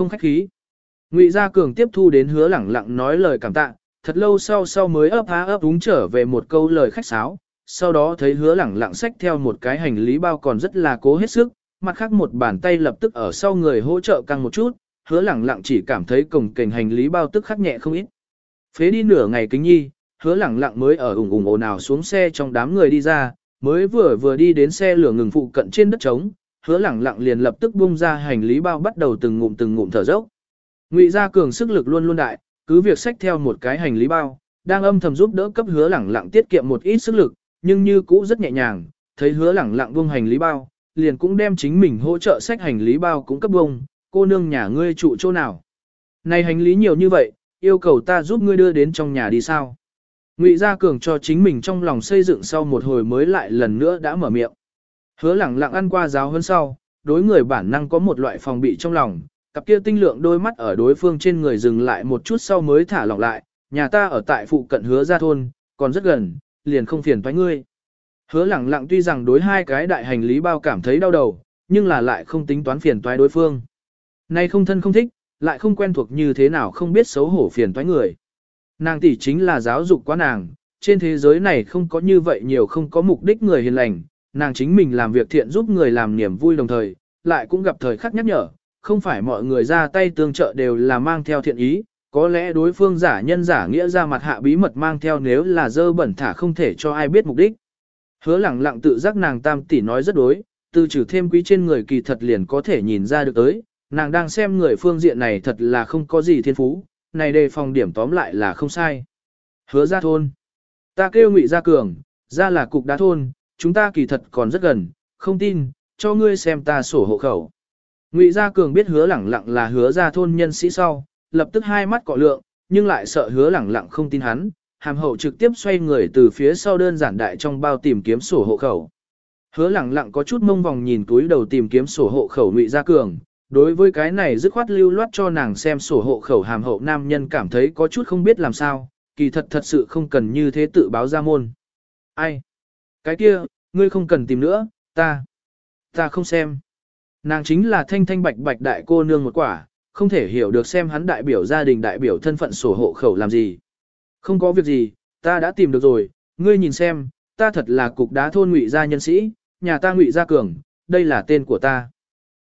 không khách khí. Ngụy Gia Cường tiếp thu đến hứa lẳng lặng nói lời cảm tạ, thật lâu sau sau mới ấp há ấp đúng trở về một câu lời khách sáo, sau đó thấy hứa lẳng lặng xách theo một cái hành lý bao còn rất là cố hết sức, mặt khác một bàn tay lập tức ở sau người hỗ trợ căng một chút, hứa lẳng lặng chỉ cảm thấy cổng kềnh hành lý bao tức khắc nhẹ không ít. Phế đi nửa ngày kính nhi, hứa lẳng lặng mới ở ủng ủng ồn ào xuống xe trong đám người đi ra, mới vừa vừa đi đến xe lửa ngừng phụ cận trên đất trống, hứa lẳng lặng liền lập tức bung ra hành lý bao bắt đầu từng ngụm từng ngụm thở dốc. Ngụy Gia Cường sức lực luôn luôn đại, cứ việc xách theo một cái hành lý bao, đang âm thầm giúp đỡ cấp hứa lẳng lặng tiết kiệm một ít sức lực, nhưng như cũ rất nhẹ nhàng, thấy hứa lẳng lặng buông hành lý bao, liền cũng đem chính mình hỗ trợ xách hành lý bao cũng cấp bông, cô nương nhà ngươi trụ chỗ nào. Này hành lý nhiều như vậy, yêu cầu ta giúp ngươi đưa đến trong nhà đi sao. Ngụy Gia Cường cho chính mình trong lòng xây dựng sau một hồi mới lại lần nữa đã mở miệng. Hứa lẳng lặng ăn qua giáo hơn sau, đối người bản năng có một loại phòng bị trong lòng, cặp kia tinh lượng đôi mắt ở đối phương trên người dừng lại một chút sau mới thả lỏng lại, nhà ta ở tại phụ cận hứa gia thôn, còn rất gần, liền không phiền toái ngươi. Hứa lẳng lặng tuy rằng đối hai cái đại hành lý bao cảm thấy đau đầu, nhưng là lại không tính toán phiền toái đối phương. Nay không thân không thích, lại không quen thuộc như thế nào không biết xấu hổ phiền toái người. Nàng tỷ chính là giáo dục quá nàng, trên thế giới này không có như vậy nhiều không có mục đích người hiền lành, nàng chính mình làm việc thiện giúp người làm niềm vui đồng thời, lại cũng gặp thời khắc nhắc nhở, không phải mọi người ra tay tương trợ đều là mang theo thiện ý, có lẽ đối phương giả nhân giả nghĩa ra mặt hạ bí mật mang theo nếu là dơ bẩn thả không thể cho ai biết mục đích. Hứa lẳng lặng tự giác nàng tam tỷ nói rất đối, từ trừ thêm quý trên người kỳ thật liền có thể nhìn ra được tới, nàng đang xem người phương diện này thật là không có gì thiên phú, này đề phòng điểm tóm lại là không sai. Hứa ra thôn. Ta kêu ngụy ra cường, ra là cục đá thôn, chúng ta kỳ thật còn rất gần, không tin, cho ngươi xem ta sổ hộ khẩu. Ngụy Gia Cường biết hứa lẳng lặng là hứa ra thôn nhân sĩ sau, lập tức hai mắt cọ lượng, nhưng lại sợ hứa lẳng lặng không tin hắn, hàm hậu trực tiếp xoay người từ phía sau đơn giản đại trong bao tìm kiếm sổ hộ khẩu. Hứa lẳng lặng có chút mông vòng nhìn túi đầu tìm kiếm sổ hộ khẩu Ngụy Gia Cường, đối với cái này dứt khoát lưu loát cho nàng xem sổ hộ khẩu hàm hậu nam nhân cảm thấy có chút không biết làm sao, kỳ thật thật sự không cần như thế tự báo ra môn. Ai? Cái kia, ngươi không cần tìm nữa, ta, ta không xem. Nàng chính là thanh thanh bạch bạch đại cô nương một quả, không thể hiểu được xem hắn đại biểu gia đình đại biểu thân phận sổ hộ khẩu làm gì. Không có việc gì, ta đã tìm được rồi, ngươi nhìn xem, ta thật là cục đá thôn ngụy gia nhân sĩ, nhà ta ngụy gia cường, đây là tên của ta.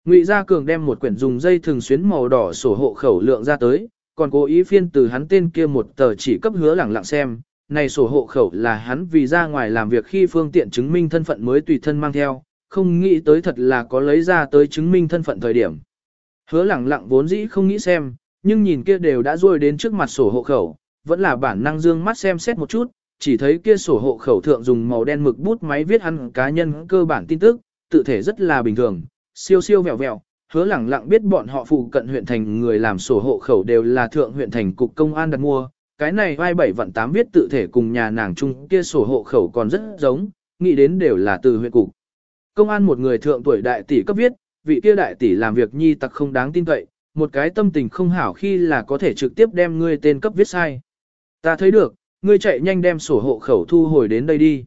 Ngụy gia cường đem một quyển dùng dây thường xuyến màu đỏ sổ hộ khẩu lượng ra tới, còn cố ý phiên từ hắn tên kia một tờ chỉ cấp hứa lẳng lặng xem, này sổ hộ khẩu là hắn vì ra ngoài làm việc khi phương tiện chứng minh thân phận mới tùy thân mang theo, không nghĩ tới thật là có lấy ra tới chứng minh thân phận thời điểm. Hứa lẳng lặng vốn dĩ không nghĩ xem, nhưng nhìn kia đều đã rôi đến trước mặt sổ hộ khẩu, vẫn là bản năng dương mắt xem xét một chút, chỉ thấy kia sổ hộ khẩu thượng dùng màu đen mực bút máy viết hắn cá nhân cơ bản tin tức, tự thể rất là bình thường, siêu siêu vẹo vẹo. Hứa lẳng lặng biết bọn họ phụ cận huyện thành người làm sổ hộ khẩu đều là thượng huyện thành cục công an đặt mua, cái này vai bảy vận tám viết tự thể cùng nhà nàng chung kia sổ hộ khẩu còn rất giống, nghĩ đến đều là từ huyện cục. Công an một người thượng tuổi đại tỷ cấp viết, vị kia đại tỷ làm việc nhi tặc không đáng tin cậy, một cái tâm tình không hảo khi là có thể trực tiếp đem ngươi tên cấp viết sai. Ta thấy được, ngươi chạy nhanh đem sổ hộ khẩu thu hồi đến đây đi.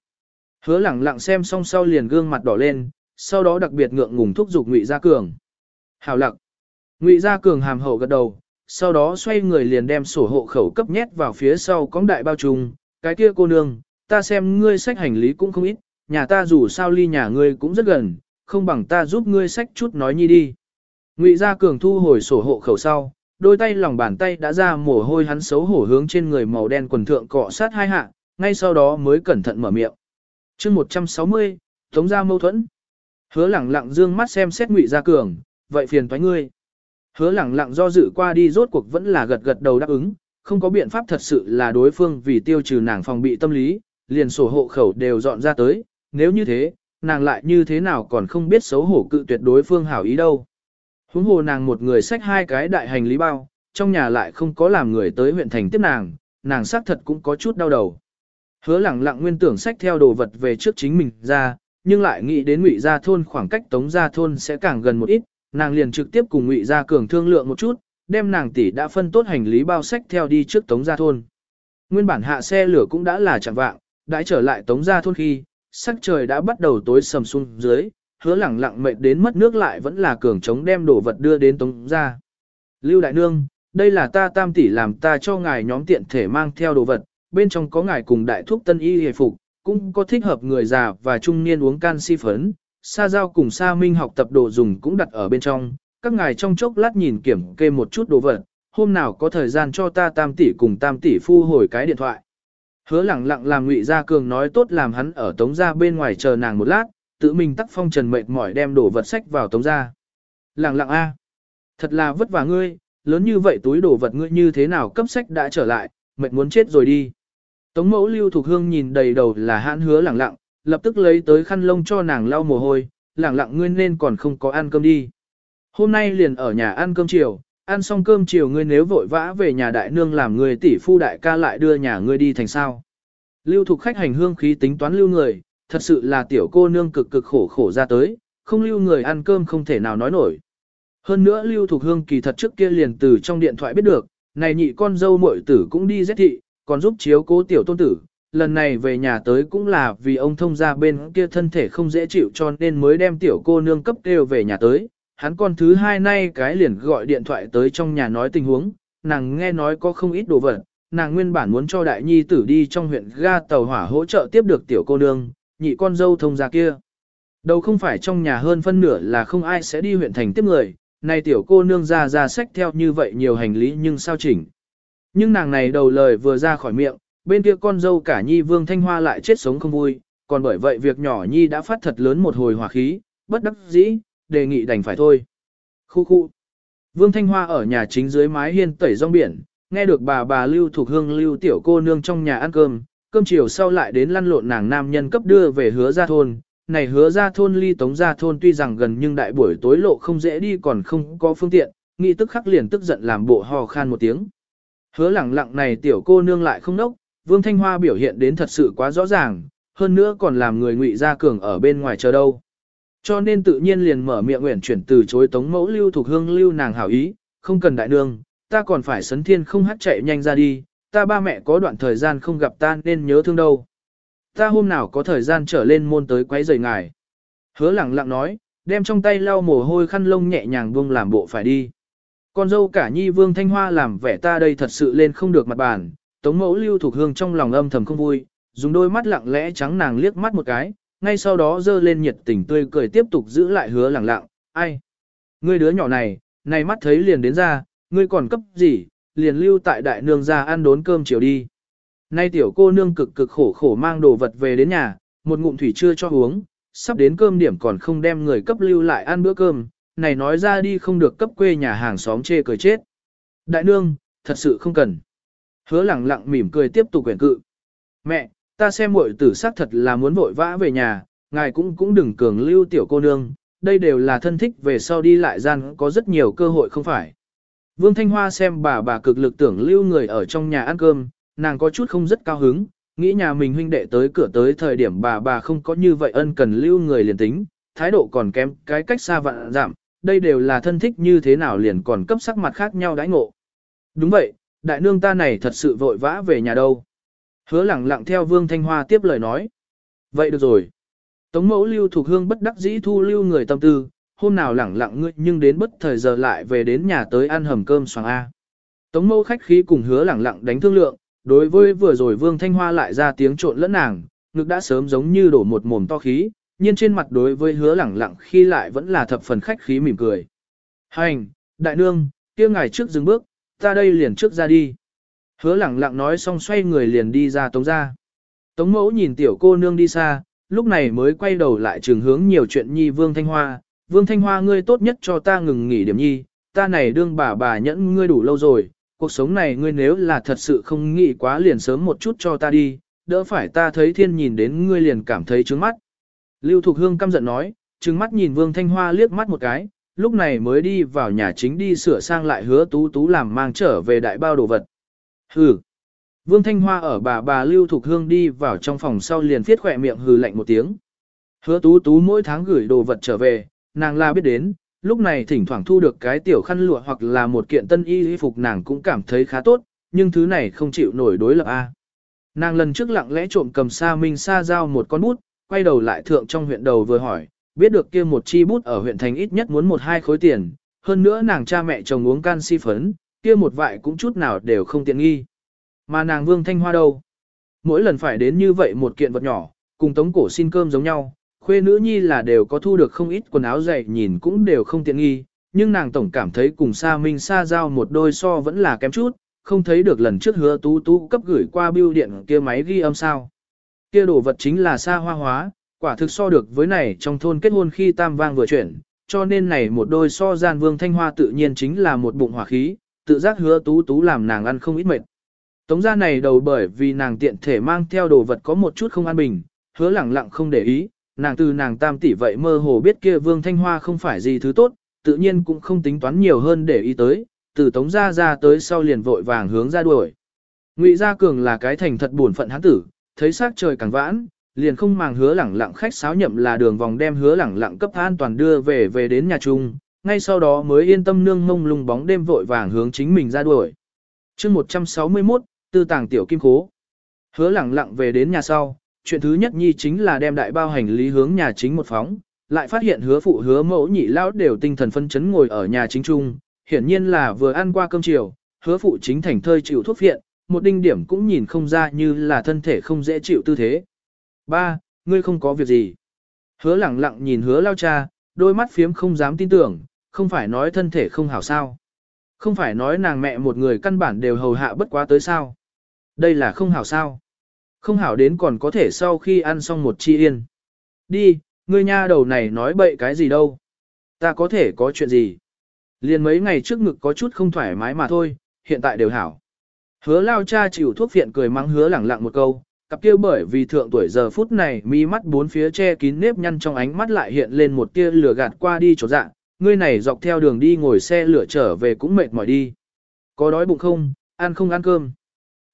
Hứa lẳng lặng xem xong sau liền gương mặt đỏ lên, sau đó đặc biệt ngượng ngùng thúc giục Ngụy Gia Cường. Hảo lặng. Ngụy Gia Cường hàm hậu gật đầu, sau đó xoay người liền đem sổ hộ khẩu cấp nhét vào phía sau cõng đại bao trùng, cái kia cô nương, ta xem ngươi sách hành lý cũng không ít, nhà ta dù sao ly nhà ngươi cũng rất gần, không bằng ta giúp ngươi sách chút nói nhi đi. Ngụy Gia Cường thu hồi sổ hộ khẩu sau, đôi tay lòng bàn tay đã ra mồ hôi hắn xấu hổ hướng trên người màu đen quần thượng cọ sát hai hạ, ngay sau đó mới cẩn thận mở miệng. chương 160, Tống gia mâu thuẫn. Hứa lẳng lặng dương mắt xem xét Ngụy Gia Cường, vậy phiền toái ngươi. Hứa lẳng lặng do dự qua đi rốt cuộc vẫn là gật gật đầu đáp ứng, không có biện pháp thật sự là đối phương vì tiêu trừ nàng phòng bị tâm lý, liền sổ hộ khẩu đều dọn ra tới, nếu như thế, nàng lại như thế nào còn không biết xấu hổ cự tuyệt đối phương hảo ý đâu. Huống hồ nàng một người xách hai cái đại hành lý bao, trong nhà lại không có làm người tới huyện thành tiếp nàng, nàng xác thật cũng có chút đau đầu. Hứa lẳng lặng nguyên tưởng xách theo đồ vật về trước chính mình ra, nhưng lại nghĩ đến ngụy gia thôn khoảng cách tống gia thôn sẽ càng gần một ít, nàng liền trực tiếp cùng ngụy gia cường thương lượng một chút, đem nàng tỷ đã phân tốt hành lý bao sách theo đi trước tống gia thôn. Nguyên bản hạ xe lửa cũng đã là chẳng vạng, đã trở lại tống gia thôn khi, sắc trời đã bắt đầu tối sầm xuống dưới, hứa lẳng lặng mệt đến mất nước lại vẫn là cường chống đem đồ vật đưa đến tống gia. Lưu Đại Nương, đây là ta tam tỷ làm ta cho ngài nhóm tiện thể mang theo đồ vật, bên trong có ngài cùng đại thuốc tân y hề phục, cũng có thích hợp người già và trung niên uống canxi phấn, sa giao cùng sa minh học tập đồ dùng cũng đặt ở bên trong, các ngài trong chốc lát nhìn kiểm kê một chút đồ vật, hôm nào có thời gian cho ta tam tỷ cùng tam tỷ phu hồi cái điện thoại. Hứa lẳng lặng làm ngụy gia cường nói tốt làm hắn ở tống gia bên ngoài chờ nàng một lát, tự mình tắt phong trần mệt mỏi đem đồ vật sách vào tống gia. Lẳng lặng a, thật là vất vả ngươi, lớn như vậy túi đồ vật ngươi như thế nào cấp sách đã trở lại, mệt muốn chết rồi đi. Tống mẫu lưu thuộc hương nhìn đầy đầu là hãn hứa lẳng lặng, lập tức lấy tới khăn lông cho nàng lau mồ hôi, lẳng lặng ngươi nên còn không có ăn cơm đi. Hôm nay liền ở nhà ăn cơm chiều, ăn xong cơm chiều ngươi nếu vội vã về nhà đại nương làm người tỷ phu đại ca lại đưa nhà ngươi đi thành sao. Lưu thuộc khách hành hương khí tính toán lưu người, thật sự là tiểu cô nương cực cực khổ khổ ra tới, không lưu người ăn cơm không thể nào nói nổi. Hơn nữa lưu thuộc hương kỳ thật trước kia liền từ trong điện thoại biết được, này nhị con dâu muội tử cũng đi giết thị, còn giúp chiếu cố tiểu tôn tử, lần này về nhà tới cũng là vì ông thông gia bên kia thân thể không dễ chịu cho nên mới đem tiểu cô nương cấp kêu về nhà tới. Hắn con thứ hai nay cái liền gọi điện thoại tới trong nhà nói tình huống, nàng nghe nói có không ít đồ vật, nàng nguyên bản muốn cho đại nhi tử đi trong huyện ga tàu hỏa hỗ trợ tiếp được tiểu cô nương, nhị con dâu thông gia kia. Đâu không phải trong nhà hơn phân nửa là không ai sẽ đi huyện thành tiếp người, nay tiểu cô nương ra ra sách theo như vậy nhiều hành lý nhưng sao chỉnh. Nhưng nàng này đầu lời vừa ra khỏi miệng, bên kia con dâu cả nhi vương thanh hoa lại chết sống không vui, còn bởi vậy việc nhỏ nhi đã phát thật lớn một hồi hỏa khí, bất đắc dĩ, đề nghị đành phải thôi. Khu khu. Vương Thanh Hoa ở nhà chính dưới mái hiên tẩy rong biển, nghe được bà bà lưu thuộc hương lưu tiểu cô nương trong nhà ăn cơm, cơm chiều sau lại đến lăn lộn nàng nam nhân cấp đưa về hứa ra thôn. Này hứa ra thôn ly tống ra thôn tuy rằng gần nhưng đại buổi tối lộ không dễ đi còn không có phương tiện, nghĩ tức khắc liền tức giận làm bộ hò khan một tiếng. Hứa lẳng lặng này tiểu cô nương lại không nốc, Vương Thanh Hoa biểu hiện đến thật sự quá rõ ràng, hơn nữa còn làm người ngụy gia cường ở bên ngoài chờ đâu. Cho nên tự nhiên liền mở miệng nguyện chuyển từ chối tống mẫu lưu thuộc hương lưu nàng hảo ý, không cần đại nương, ta còn phải sấn thiên không hát chạy nhanh ra đi, ta ba mẹ có đoạn thời gian không gặp ta nên nhớ thương đâu. Ta hôm nào có thời gian trở lên môn tới quấy rầy ngài. Hứa lẳng lặng nói, đem trong tay lau mồ hôi khăn lông nhẹ nhàng buông làm bộ phải đi. Con dâu cả nhi vương thanh hoa làm vẻ ta đây thật sự lên không được mặt bàn, tống mẫu lưu thuộc hương trong lòng âm thầm không vui, dùng đôi mắt lặng lẽ trắng nàng liếc mắt một cái, ngay sau đó dơ lên nhiệt tình tươi cười tiếp tục giữ lại hứa lẳng lặng, ai? Ngươi đứa nhỏ này, này mắt thấy liền đến ra, ngươi còn cấp gì, liền lưu tại đại nương ra ăn đốn cơm chiều đi. Nay tiểu cô nương cực cực khổ khổ mang đồ vật về đến nhà, một ngụm thủy chưa cho uống, sắp đến cơm điểm còn không đem người cấp lưu lại ăn bữa cơm, này nói ra đi không được cấp quê nhà hàng xóm chê cười chết. Đại nương, thật sự không cần. Hứa lẳng lặng mỉm cười tiếp tục quyển cự. Mẹ, ta xem muội tử xác thật là muốn vội vã về nhà, ngài cũng cũng đừng cường lưu tiểu cô nương, đây đều là thân thích về sau đi lại gian có rất nhiều cơ hội không phải. Vương Thanh Hoa xem bà bà cực lực tưởng lưu người ở trong nhà ăn cơm, nàng có chút không rất cao hứng, nghĩ nhà mình huynh đệ tới cửa tới thời điểm bà bà không có như vậy ân cần lưu người liền tính, thái độ còn kém cái cách xa vạn giảm, đây đều là thân thích như thế nào liền còn cấp sắc mặt khác nhau đãi ngộ. Đúng vậy, đại nương ta này thật sự vội vã về nhà đâu. Hứa lẳng lặng theo Vương Thanh Hoa tiếp lời nói. Vậy được rồi. Tống mẫu lưu thuộc hương bất đắc dĩ thu lưu người tâm tư, hôm nào lẳng lặng ngươi nhưng đến bất thời giờ lại về đến nhà tới ăn hầm cơm xoàng A. Tống mẫu khách khí cùng hứa lẳng lặng đánh thương lượng, đối với vừa rồi Vương Thanh Hoa lại ra tiếng trộn lẫn nàng, ngực đã sớm giống như đổ một mồm to khí, nhiên trên mặt đối với hứa lẳng lặng khi lại vẫn là thập phần khách khí mỉm cười. Hành, đại nương, kia ngài trước dừng bước, ta đây liền trước ra đi. Hứa lẳng lặng nói xong xoay người liền đi ra tống ra. Tống mẫu nhìn tiểu cô nương đi xa, lúc này mới quay đầu lại trường hướng nhiều chuyện nhi Vương Thanh Hoa. Vương Thanh Hoa ngươi tốt nhất cho ta ngừng nghỉ điểm nhi, ta này đương bà bà nhẫn ngươi đủ lâu rồi, cuộc sống này ngươi nếu là thật sự không nghĩ quá liền sớm một chút cho ta đi, đỡ phải ta thấy thiên nhìn đến ngươi liền cảm thấy trướng mắt. Lưu Thục Hương căm giận nói, trừng mắt nhìn Vương Thanh Hoa liếc mắt một cái, lúc này mới đi vào nhà chính đi sửa sang lại hứa tú tú làm mang trở về đại bao đồ vật. Hừ. Vương Thanh Hoa ở bà bà Lưu Thục Hương đi vào trong phòng sau liền viết khỏe miệng hừ lạnh một tiếng. Hứa tú tú mỗi tháng gửi đồ vật trở về, nàng la biết đến, lúc này thỉnh thoảng thu được cái tiểu khăn lụa hoặc là một kiện tân y y phục nàng cũng cảm thấy khá tốt, nhưng thứ này không chịu nổi đối lập A. À. Nàng lần trước lặng lẽ trộm cầm sa minh sa giao một con bút, quay đầu lại thượng trong huyện đầu vừa hỏi, biết được kia một chi bút ở huyện thành ít nhất muốn một hai khối tiền, hơn nữa nàng cha mẹ chồng uống canxi phấn, kia một vại cũng chút nào đều không tiện nghi. Mà nàng Vương Thanh Hoa đâu? Mỗi lần phải đến như vậy một kiện vật nhỏ, cùng tống cổ xin cơm giống nhau, khuê nữ nhi là đều có thu được không ít quần áo dày nhìn cũng đều không tiện nghi, nhưng nàng tổng cảm thấy cùng Sa Minh Sa giao một đôi so vẫn là kém chút, không thấy được lần trước hứa tú tú cấp gửi qua bưu điện kia máy ghi âm sao. Kia đồ vật chính là xa hoa hóa, quả thực so được với này trong thôn kết hôn khi tam vang vừa chuyển, cho nên này một đôi so gian vương thanh hoa tự nhiên chính là một bụng hỏa khí, tự giác hứa tú tú làm nàng ăn không ít mệt. Tống gia này đầu bởi vì nàng tiện thể mang theo đồ vật có một chút không an bình, hứa lẳng lặng không để ý, nàng từ nàng tam tỷ vậy mơ hồ biết kia vương thanh hoa không phải gì thứ tốt, tự nhiên cũng không tính toán nhiều hơn để ý tới, từ tống gia ra tới sau liền vội vàng hướng ra đuổi. Ngụy Gia Cường là cái thành thật buồn phận hắn tử, thấy sắc trời càng vãn, liền không màng hứa lẳng lặng khách sáo nhậm là đường vòng đem hứa lẳng lặng cấp an toàn đưa về về đến nhà chung, ngay sau đó mới yên tâm nương mông lung bóng đêm vội vàng hướng chính mình ra đuổi. chương 161, tư tàng tiểu kim khố. Hứa lẳng lặng về đến nhà sau, chuyện thứ nhất nhi chính là đem đại bao hành lý hướng nhà chính một phóng, lại phát hiện hứa phụ hứa mẫu nhị lão đều tinh thần phân chấn ngồi ở nhà chính trung, hiển nhiên là vừa ăn qua cơm chiều, hứa phụ chính thành thơi chịu thuốc viện, một đinh điểm cũng nhìn không ra như là thân thể không dễ chịu tư thế. Ba, ngươi không có việc gì. Hứa lẳng lặng nhìn hứa lao cha, đôi mắt phiếm không dám tin tưởng, không phải nói thân thể không hảo sao. Không phải nói nàng mẹ một người căn bản đều hầu hạ bất quá tới sao. Đây là không hảo sao. Không hảo đến còn có thể sau khi ăn xong một chi yên. Đi, ngươi nha đầu này nói bậy cái gì đâu. Ta có thể có chuyện gì. Liền mấy ngày trước ngực có chút không thoải mái mà thôi, hiện tại đều hảo. Hứa lao cha chịu thuốc viện cười mắng hứa lẳng lặng một câu, cặp kia bởi vì thượng tuổi giờ phút này mi mắt bốn phía che kín nếp nhăn trong ánh mắt lại hiện lên một tia lửa gạt qua đi chỗ dạng ngươi này dọc theo đường đi ngồi xe lửa trở về cũng mệt mỏi đi. Có đói bụng không, ăn không ăn cơm.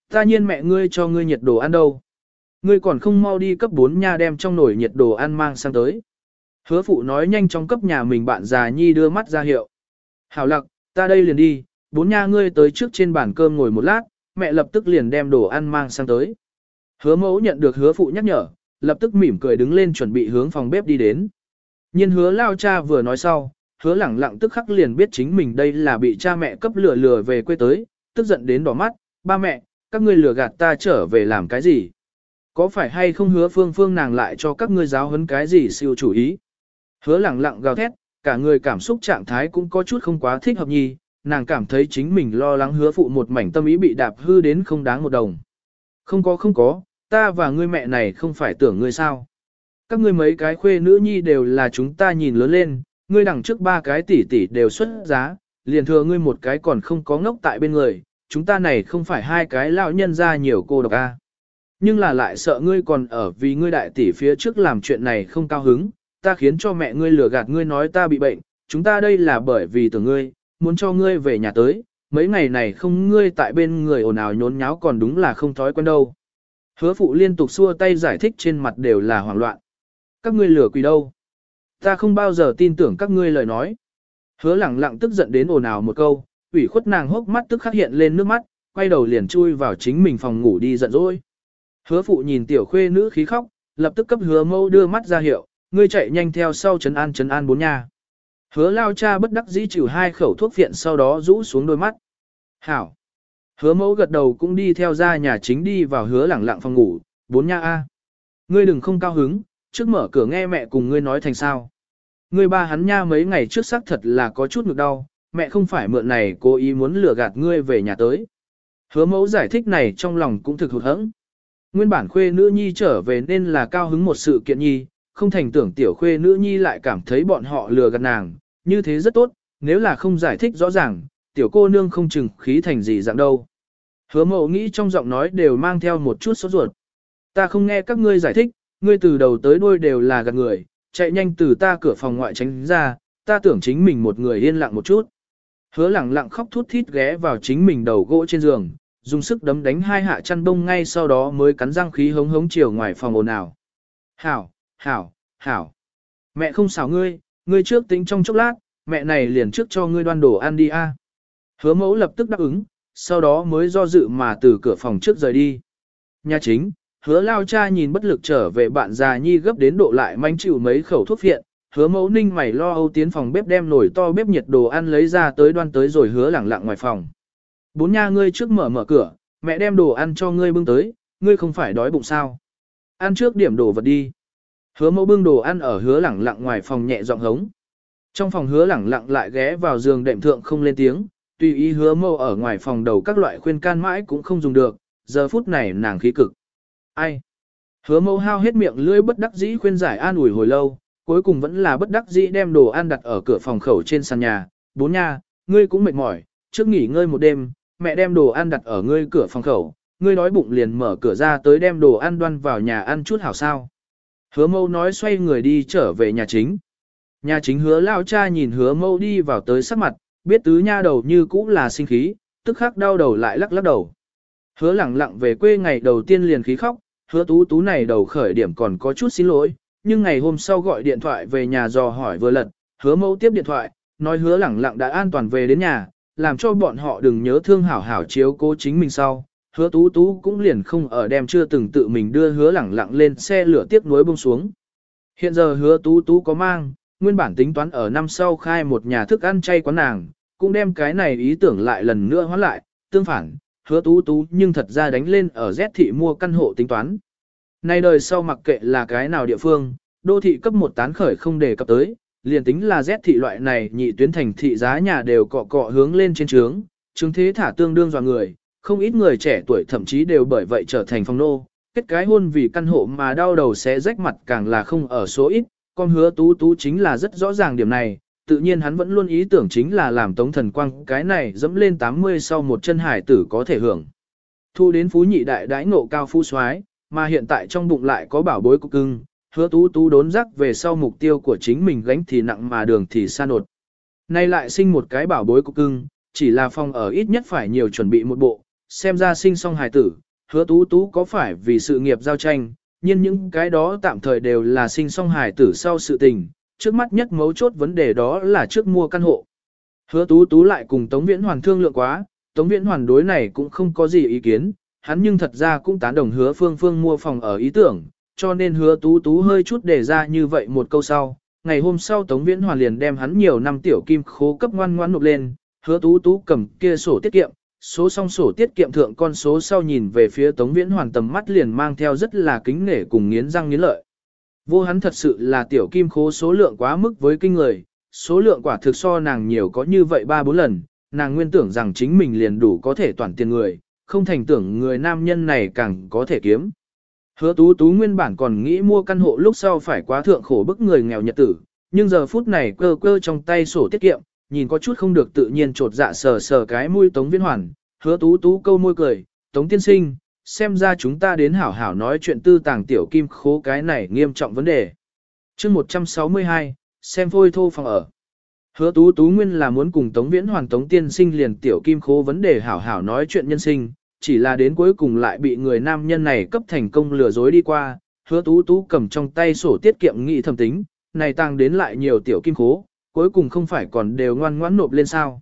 Ta nhiên mẹ ngươi cho ngươi nhiệt đồ ăn đâu. Ngươi còn không mau đi cấp 4 nha đem trong nồi nhiệt đồ ăn mang sang tới. Hứa phụ nói nhanh trong cấp nhà mình bạn già nhi đưa mắt ra hiệu. Hảo lặc, ta đây liền đi, bốn nha ngươi tới trước trên bàn cơm ngồi một lát, mẹ lập tức liền đem đồ ăn mang sang tới. Hứa mẫu nhận được hứa phụ nhắc nhở, lập tức mỉm cười đứng lên chuẩn bị hướng phòng bếp đi đến. Nhiên hứa lao cha vừa nói sau, hứa lẳng lặng tức khắc liền biết chính mình đây là bị cha mẹ cấp lừa lừa về quê tới, tức giận đến đỏ mắt, ba mẹ, các ngươi lừa gạt ta trở về làm cái gì? Có phải hay không hứa phương phương nàng lại cho các ngươi giáo huấn cái gì siêu chủ ý? Hứa lẳng lặng gào thét, cả người cảm xúc trạng thái cũng có chút không quá thích hợp nhi, nàng cảm thấy chính mình lo lắng hứa phụ một mảnh tâm ý bị đạp hư đến không đáng một đồng. Không có không có, ta và ngươi mẹ này không phải tưởng ngươi sao. Các ngươi mấy cái khuê nữ nhi đều là chúng ta nhìn lớn lên, ngươi đằng trước ba cái tỷ tỷ đều xuất giá, liền thừa ngươi một cái còn không có ngốc tại bên người, chúng ta này không phải hai cái lão nhân ra nhiều cô độc a. Nhưng là lại sợ ngươi còn ở vì ngươi đại tỷ phía trước làm chuyện này không cao hứng, ta khiến cho mẹ ngươi lừa gạt ngươi nói ta bị bệnh, chúng ta đây là bởi vì tưởng ngươi, muốn cho ngươi về nhà tới, mấy ngày này không ngươi tại bên người ồn ào nhốn nháo còn đúng là không thói quen đâu. Hứa phụ liên tục xua tay giải thích trên mặt đều là hoảng loạn. Các ngươi lừa quỷ đâu? Ta không bao giờ tin tưởng các ngươi lời nói. Hứa lẳng lặng tức giận đến ồn ào một câu, ủy khuất nàng hốc mắt tức khắc hiện lên nước mắt, quay đầu liền chui vào chính mình phòng ngủ đi giận dỗi. Hứa phụ nhìn tiểu khuê nữ khí khóc, lập tức cấp hứa mâu đưa mắt ra hiệu, ngươi chạy nhanh theo sau trấn an trấn an bốn nhà. Hứa lao cha bất đắc dĩ chịu hai khẩu thuốc viện sau đó rũ xuống đôi mắt. Hảo. Hứa mẫu gật đầu cũng đi theo ra nhà chính đi vào hứa lẳng lặng phòng ngủ, bốn nha A. Ngươi đừng không cao hứng, trước mở cửa nghe mẹ cùng ngươi nói thành sao. Ngươi ba hắn nha mấy ngày trước xác thật là có chút ngực đau, mẹ không phải mượn này cố ý muốn lừa gạt ngươi về nhà tới. Hứa mẫu giải thích này trong lòng cũng thực hụt hẫng. Nguyên bản khuê nữ nhi trở về nên là cao hứng một sự kiện nhi, không thành tưởng tiểu khuê nữ nhi lại cảm thấy bọn họ lừa gạt nàng, như thế rất tốt, nếu là không giải thích rõ ràng, tiểu cô nương không chừng khí thành gì dạng đâu. Hứa mộ nghĩ trong giọng nói đều mang theo một chút sốt ruột. Ta không nghe các ngươi giải thích, ngươi từ đầu tới đuôi đều là gạt người, chạy nhanh từ ta cửa phòng ngoại tránh ra, ta tưởng chính mình một người yên lặng một chút. Hứa lặng lặng khóc thút thít ghé vào chính mình đầu gỗ trên giường, dùng sức đấm đánh hai hạ chăn bông ngay sau đó mới cắn răng khí hống hống chiều ngoài phòng ồn ào. Hảo, hảo, hảo. Mẹ không xảo ngươi, ngươi trước tính trong chốc lát, mẹ này liền trước cho ngươi đoan đồ ăn đi a. Hứa mẫu lập tức đáp ứng, sau đó mới do dự mà từ cửa phòng trước rời đi. Nhà chính, hứa lao cha nhìn bất lực trở về bạn già nhi gấp đến độ lại manh chịu mấy khẩu thuốc viện, hứa mẫu ninh mày lo âu tiến phòng bếp đem nồi to bếp nhiệt đồ ăn lấy ra tới đoan tới rồi hứa lẳng lặng ngoài phòng. Bốn nha ngươi trước mở mở cửa, mẹ đem đồ ăn cho ngươi bưng tới, ngươi không phải đói bụng sao. Ăn trước điểm đồ vật đi. Hứa mẫu bưng đồ ăn ở hứa lẳng lặng ngoài phòng nhẹ giọng hống. Trong phòng hứa lẳng lặng lại ghé vào giường đệm thượng không lên tiếng, tùy ý hứa mâu ở ngoài phòng đầu các loại khuyên can mãi cũng không dùng được, giờ phút này nàng khí cực. Ai? Hứa mâu hao hết miệng lưỡi bất đắc dĩ khuyên giải an ủi hồi lâu, cuối cùng vẫn là bất đắc dĩ đem đồ ăn đặt ở cửa phòng khẩu trên sàn nhà. Bốn nha, ngươi cũng mệt mỏi, trước nghỉ ngơi một đêm, mẹ đem đồ ăn đặt ở ngươi cửa phòng khẩu, ngươi đói bụng liền mở cửa ra tới đem đồ ăn đoan vào nhà ăn chút hảo sao. Hứa mâu nói xoay người đi trở về nhà chính. Nhà chính hứa lao cha nhìn hứa mâu đi vào tới sắc mặt, biết tứ nha đầu như cũ là sinh khí, tức khắc đau đầu lại lắc lắc đầu. Hứa lẳng lặng về quê ngày đầu tiên liền khí khóc, hứa tú tú này đầu khởi điểm còn có chút xin lỗi, nhưng ngày hôm sau gọi điện thoại về nhà dò hỏi vừa lật, hứa mẫu tiếp điện thoại, nói hứa lẳng lặng đã an toàn về đến nhà, làm cho bọn họ đừng nhớ thương hảo hảo chiếu cố chính mình sau. Hứa tú tú cũng liền không ở đem chưa từng tự mình đưa hứa lẳng lặng lên xe lửa tiếp nối bông xuống. Hiện giờ hứa tú tú có mang, nguyên bản tính toán ở năm sau khai một nhà thức ăn chay quán nàng, cũng đem cái này ý tưởng lại lần nữa hóa lại, tương phản, hứa tú tú nhưng thật ra đánh lên ở Z thị mua căn hộ tính toán. Nay đời sau mặc kệ là cái nào địa phương, đô thị cấp một tán khởi không đề cập tới, liền tính là Z thị loại này nhị tuyến thành thị giá nhà đều cọ cọ hướng lên trên trướng, chứng thế thả tương đương dò người, không ít người trẻ tuổi thậm chí đều bởi vậy trở thành phong nô, kết cái hôn vì căn hộ mà đau đầu sẽ rách mặt càng là không ở số ít, con hứa tú tú chính là rất rõ ràng điểm này, tự nhiên hắn vẫn luôn ý tưởng chính là làm tống thần quang cái này dẫm lên 80 sau một chân hải tử có thể hưởng. Thu đến phú nhị đại đãi ngộ cao phú soái mà hiện tại trong bụng lại có bảo bối cục cưng, hứa tú tú đốn rắc về sau mục tiêu của chính mình gánh thì nặng mà đường thì xa nột. Nay lại sinh một cái bảo bối cục cưng, chỉ là phòng ở ít nhất phải nhiều chuẩn bị một bộ, xem ra sinh xong hài tử, hứa tú tú có phải vì sự nghiệp giao tranh, nhưng những cái đó tạm thời đều là sinh song hài tử sau sự tình, trước mắt nhất mấu chốt vấn đề đó là trước mua căn hộ. Hứa tú tú lại cùng Tống Viễn Hoàn thương lượng quá, Tống Viễn Hoàn đối này cũng không có gì ý kiến, hắn nhưng thật ra cũng tán đồng hứa phương phương mua phòng ở ý tưởng, cho nên hứa tú tú hơi chút để ra như vậy một câu sau. Ngày hôm sau Tống Viễn Hoàn liền đem hắn nhiều năm tiểu kim khố cấp ngoan ngoan nộp lên, hứa tú tú cầm kia sổ tiết kiệm, số song sổ tiết kiệm thượng con số sau nhìn về phía Tống Viễn Hoàn tầm mắt liền mang theo rất là kính nể cùng nghiến răng nghiến lợi. Vô hắn thật sự là tiểu kim khố số lượng quá mức với kinh người, số lượng quả thực so nàng nhiều có như vậy ba bốn lần, nàng nguyên tưởng rằng chính mình liền đủ có thể toàn tiền người, không thành tưởng người nam nhân này càng có thể kiếm. Hứa tú tú nguyên bản còn nghĩ mua căn hộ lúc sau phải quá thượng khổ bức người nghèo nhật tử, nhưng giờ phút này cơ cơ trong tay sổ tiết kiệm, nhìn có chút không được tự nhiên trột dạ sờ sờ cái mũi tống viễn hoàn, hứa tú tú câu môi cười, tống tiên sinh, xem ra chúng ta đến hảo hảo nói chuyện tư tàng tiểu kim khố cái này nghiêm trọng vấn đề. chương 162, xem phôi thô phòng ở. Hứa tú tú nguyên là muốn cùng Tống Viễn Hoàn Tống Tiên Sinh liền tiểu kim khố vấn đề hảo hảo nói chuyện nhân sinh, chỉ là đến cuối cùng lại bị người nam nhân này cấp thành công lừa dối đi qua, hứa tú tú cầm trong tay sổ tiết kiệm nghị thẩm tính, này tăng đến lại nhiều tiểu kim khố, cuối cùng không phải còn đều ngoan ngoãn nộp lên sao.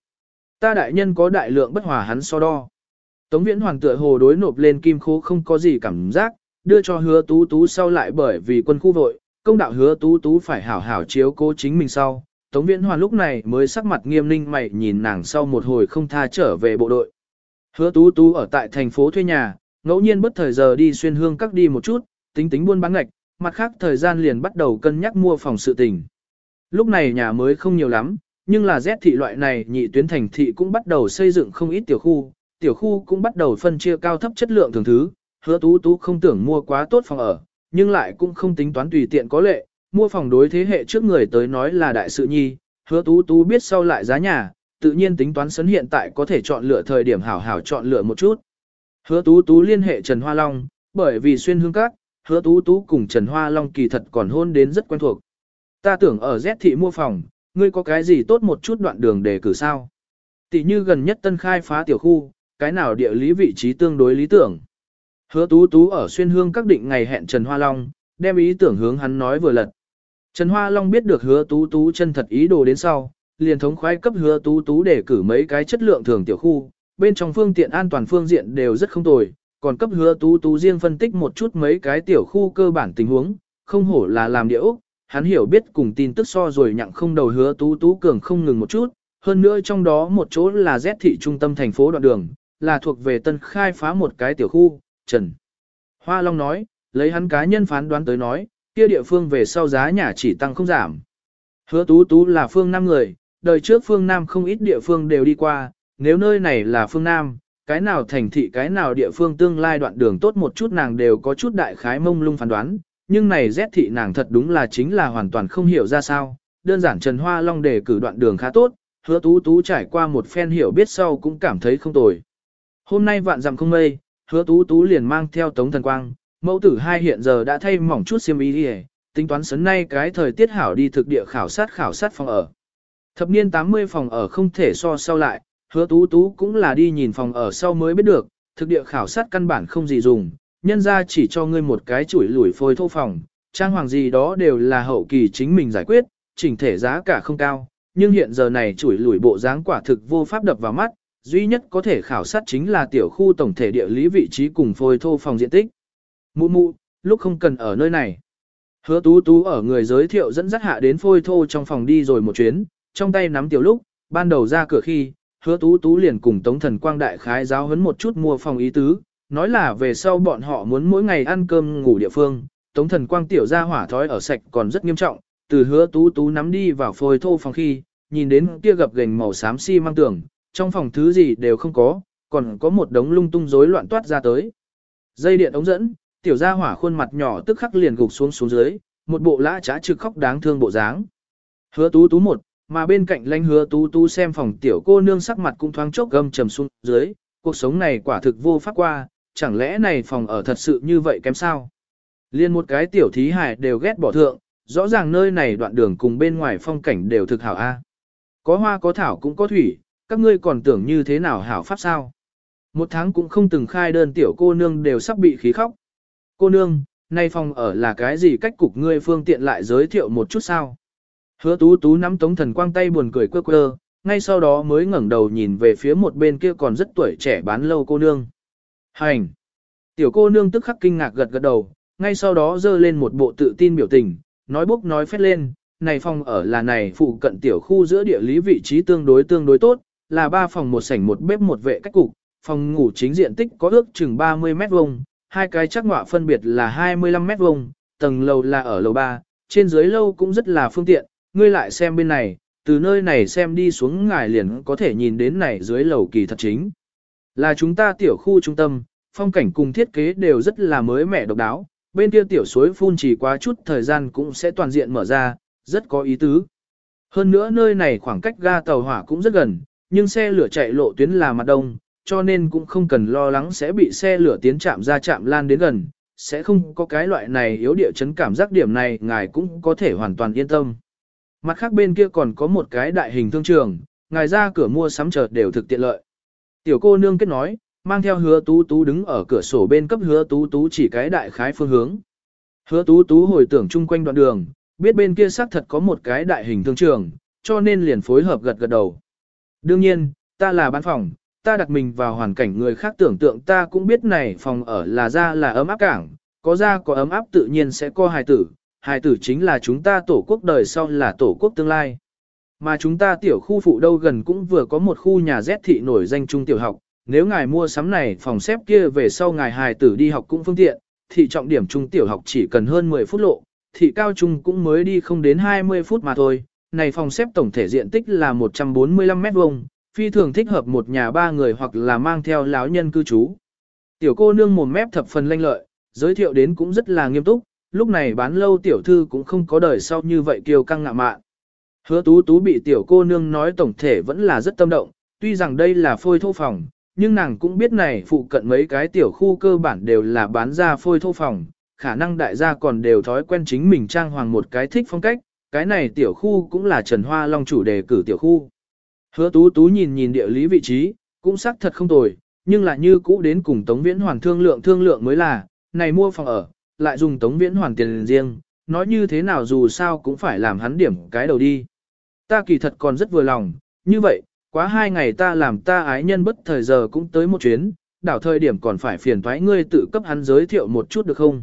Ta đại nhân có đại lượng bất hòa hắn so đo. Tống viễn hoàng tựa hồ đối nộp lên kim khố không có gì cảm giác, đưa cho hứa tú tú sau lại bởi vì quân khu vội, công đạo hứa tú tú phải hảo hảo chiếu cố chính mình sau. Tống viễn hoàng lúc này mới sắc mặt nghiêm ninh mày nhìn nàng sau một hồi không tha trở về bộ đội. Hứa tú tú ở tại thành phố thuê nhà, ngẫu nhiên bất thời giờ đi xuyên hương các đi một chút, tính tính buôn bán ngạch, mặt khác thời gian liền bắt đầu cân nhắc mua phòng sự tình. Lúc này nhà mới không nhiều lắm, nhưng là Z thị loại này nhị tuyến thành thị cũng bắt đầu xây dựng không ít tiểu khu, tiểu khu cũng bắt đầu phân chia cao thấp chất lượng thường thứ, hứa tú tú không tưởng mua quá tốt phòng ở, nhưng lại cũng không tính toán tùy tiện có lệ, mua phòng đối thế hệ trước người tới nói là đại sự nhi, hứa tú tú biết sau lại giá nhà, tự nhiên tính toán sấn hiện tại có thể chọn lựa thời điểm hảo hảo chọn lựa một chút. Hứa tú tú liên hệ Trần Hoa Long, bởi vì xuyên hương các, hứa tú tú cùng Trần Hoa Long kỳ thật còn hôn đến rất quen thuộc. Ta tưởng ở Z thị mua phòng, ngươi có cái gì tốt một chút đoạn đường để cử sao? Tỷ như gần nhất tân khai phá tiểu khu, cái nào địa lý vị trí tương đối lý tưởng. Hứa tú tú ở xuyên hương các định ngày hẹn Trần Hoa Long, đem ý tưởng hướng hắn nói vừa lật. Trần Hoa Long biết được hứa tú tú chân thật ý đồ đến sau, liền thống khoái cấp hứa tú tú để cử mấy cái chất lượng thường tiểu khu, bên trong phương tiện an toàn phương diện đều rất không tồi, còn cấp hứa tú tú riêng phân tích một chút mấy cái tiểu khu cơ bản tình huống, không hổ là làm địa ốc, hắn hiểu biết cùng tin tức so rồi nhặng không đầu hứa tú tú cường không ngừng một chút, hơn nữa trong đó một chỗ là Z thị trung tâm thành phố đoạn đường, là thuộc về tân khai phá một cái tiểu khu, Trần. Hoa Long nói, lấy hắn cá nhân phán đoán tới nói, kia địa phương về sau giá nhà chỉ tăng không giảm. Hứa tú tú là phương Nam người, đời trước phương Nam không ít địa phương đều đi qua, nếu nơi này là phương Nam, cái nào thành thị cái nào địa phương tương lai đoạn đường tốt một chút nàng đều có chút đại khái mông lung phán đoán, nhưng này rét thị nàng thật đúng là chính là hoàn toàn không hiểu ra sao, đơn giản Trần Hoa Long đề cử đoạn đường khá tốt, hứa tú tú trải qua một phen hiểu biết sau cũng cảm thấy không tồi. Hôm nay vạn dặm không mây, hứa tú tú liền mang theo tống thần quang, mẫu tử hai hiện giờ đã thay mỏng chút xiêm y đi tính toán sấn nay cái thời tiết hảo đi thực địa khảo sát khảo sát phòng ở. Thập niên 80 phòng ở không thể so sau lại, hứa tú tú cũng là đi nhìn phòng ở sau mới biết được, thực địa khảo sát căn bản không gì dùng, nhân ra chỉ cho ngươi một cái chuỗi lủi phôi thô phòng, trang hoàng gì đó đều là hậu kỳ chính mình giải quyết, chỉnh thể giá cả không cao, nhưng hiện giờ này chuỗi lủi bộ dáng quả thực vô pháp đập vào mắt, duy nhất có thể khảo sát chính là tiểu khu tổng thể địa lý vị trí cùng phôi thô phòng diện tích. Mụ mụ, lúc không cần ở nơi này. Hứa tú tú ở người giới thiệu dẫn dắt hạ đến phôi thô trong phòng đi rồi một chuyến, trong tay nắm tiểu lúc, ban đầu ra cửa khi, hứa tú tú liền cùng Tống Thần Quang Đại khái giáo huấn một chút mua phòng ý tứ, nói là về sau bọn họ muốn mỗi ngày ăn cơm ngủ địa phương, Tống Thần Quang tiểu ra hỏa thói ở sạch còn rất nghiêm trọng, từ hứa tú tú nắm đi vào phôi thô phòng khi, nhìn đến kia gập gành màu xám xi si mang tường, trong phòng thứ gì đều không có, còn có một đống lung tung rối loạn toát ra tới. Dây điện ống dẫn, tiểu gia hỏa khuôn mặt nhỏ tức khắc liền gục xuống xuống dưới, một bộ lã trá trực khóc đáng thương bộ dáng. Hứa tú tú một, mà bên cạnh lanh hứa tú tú xem phòng tiểu cô nương sắc mặt cũng thoáng chốc gâm trầm xuống dưới, cuộc sống này quả thực vô pháp qua, chẳng lẽ này phòng ở thật sự như vậy kém sao? Liên một cái tiểu thí hải đều ghét bỏ thượng, rõ ràng nơi này đoạn đường cùng bên ngoài phong cảnh đều thực hảo a. Có hoa có thảo cũng có thủy, các ngươi còn tưởng như thế nào hảo pháp sao? Một tháng cũng không từng khai đơn tiểu cô nương đều sắp bị khí khóc. Cô nương, nay phòng ở là cái gì cách cục ngươi phương tiện lại giới thiệu một chút sao? Hứa tú tú nắm tống thần quang tay buồn cười quơ quơ, ngay sau đó mới ngẩng đầu nhìn về phía một bên kia còn rất tuổi trẻ bán lâu cô nương. Hành! Tiểu cô nương tức khắc kinh ngạc gật gật đầu, ngay sau đó dơ lên một bộ tự tin biểu tình, nói bốc nói phét lên, này phòng ở là này phụ cận tiểu khu giữa địa lý vị trí tương đối tương đối tốt, là ba phòng một sảnh một bếp một vệ cách cục, phòng ngủ chính diện tích có ước chừng 30 mét vuông, hai cái chắc ngọa phân biệt là 25 mét vuông, tầng lầu là ở lầu 3, trên dưới lâu cũng rất là phương tiện, ngươi lại xem bên này, từ nơi này xem đi xuống ngài liền có thể nhìn đến này dưới lầu kỳ thật chính. Là chúng ta tiểu khu trung tâm, phong cảnh cùng thiết kế đều rất là mới mẻ độc đáo, bên kia tiểu suối phun chỉ quá chút thời gian cũng sẽ toàn diện mở ra, rất có ý tứ. Hơn nữa nơi này khoảng cách ga tàu hỏa cũng rất gần, nhưng xe lửa chạy lộ tuyến là mặt đông, cho nên cũng không cần lo lắng sẽ bị xe lửa tiến chạm ra chạm lan đến gần, sẽ không có cái loại này yếu địa chấn cảm giác điểm này ngài cũng có thể hoàn toàn yên tâm. Mặt khác bên kia còn có một cái đại hình thương trường, ngài ra cửa mua sắm chợt đều thực tiện lợi. Tiểu cô nương kết nói, mang theo hứa tú tú đứng ở cửa sổ bên cấp hứa tú tú chỉ cái đại khái phương hướng. Hứa tú tú hồi tưởng chung quanh đoạn đường, biết bên kia xác thật có một cái đại hình thương trường, cho nên liền phối hợp gật gật đầu. Đương nhiên, ta là bán phòng, ta đặt mình vào hoàn cảnh người khác tưởng tượng ta cũng biết này phòng ở là ra là ấm áp cảng, có ra có ấm áp tự nhiên sẽ có hài tử, hài tử chính là chúng ta tổ quốc đời sau là tổ quốc tương lai. Mà chúng ta tiểu khu phụ đâu gần cũng vừa có một khu nhà Z thị nổi danh trung tiểu học, nếu ngài mua sắm này phòng xếp kia về sau ngài hài tử đi học cũng phương tiện, thị trọng điểm trung tiểu học chỉ cần hơn 10 phút lộ, thị cao trung cũng mới đi không đến 20 phút mà thôi. Này phòng xếp tổng thể diện tích là 145 mét vuông, phi thường thích hợp một nhà ba người hoặc là mang theo lão nhân cư trú. Tiểu cô nương mồm mép thập phần lanh lợi, giới thiệu đến cũng rất là nghiêm túc, lúc này bán lâu tiểu thư cũng không có đời sau như vậy kiêu căng ngạ mạn. Hứa tú tú bị tiểu cô nương nói tổng thể vẫn là rất tâm động, tuy rằng đây là phôi thô phòng, nhưng nàng cũng biết này phụ cận mấy cái tiểu khu cơ bản đều là bán ra phôi thô phòng, khả năng đại gia còn đều thói quen chính mình trang hoàng một cái thích phong cách, cái này tiểu khu cũng là Trần Hoa Long chủ đề cử tiểu khu. Hứa tú tú nhìn nhìn địa lý vị trí, cũng xác thật không tồi, nhưng là như cũ đến cùng Tống Viễn Hoàn thương lượng thương lượng mới là, này mua phòng ở, lại dùng Tống Viễn Hoàn tiền riêng, nói như thế nào dù sao cũng phải làm hắn điểm cái đầu đi. Ta kỳ thật còn rất vừa lòng, như vậy, quá hai ngày ta làm ta ái nhân bất thời giờ cũng tới một chuyến, đảo thời điểm còn phải phiền thoái ngươi tự cấp hắn giới thiệu một chút được không?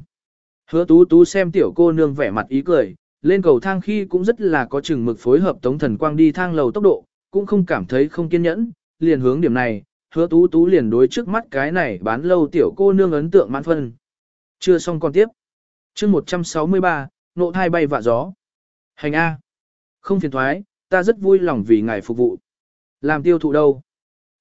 Hứa tú tú xem tiểu cô nương vẻ mặt ý cười, Lên cầu thang khi cũng rất là có chừng mực phối hợp Tống Thần Quang đi thang lầu tốc độ, cũng không cảm thấy không kiên nhẫn, liền hướng điểm này, hứa tú tú liền đối trước mắt cái này bán lâu tiểu cô nương ấn tượng mãn phân. Chưa xong còn tiếp. chương 163, nộ thai bay vạ gió. Hành A. Không phiền thoái, ta rất vui lòng vì ngài phục vụ. Làm tiêu thụ đâu?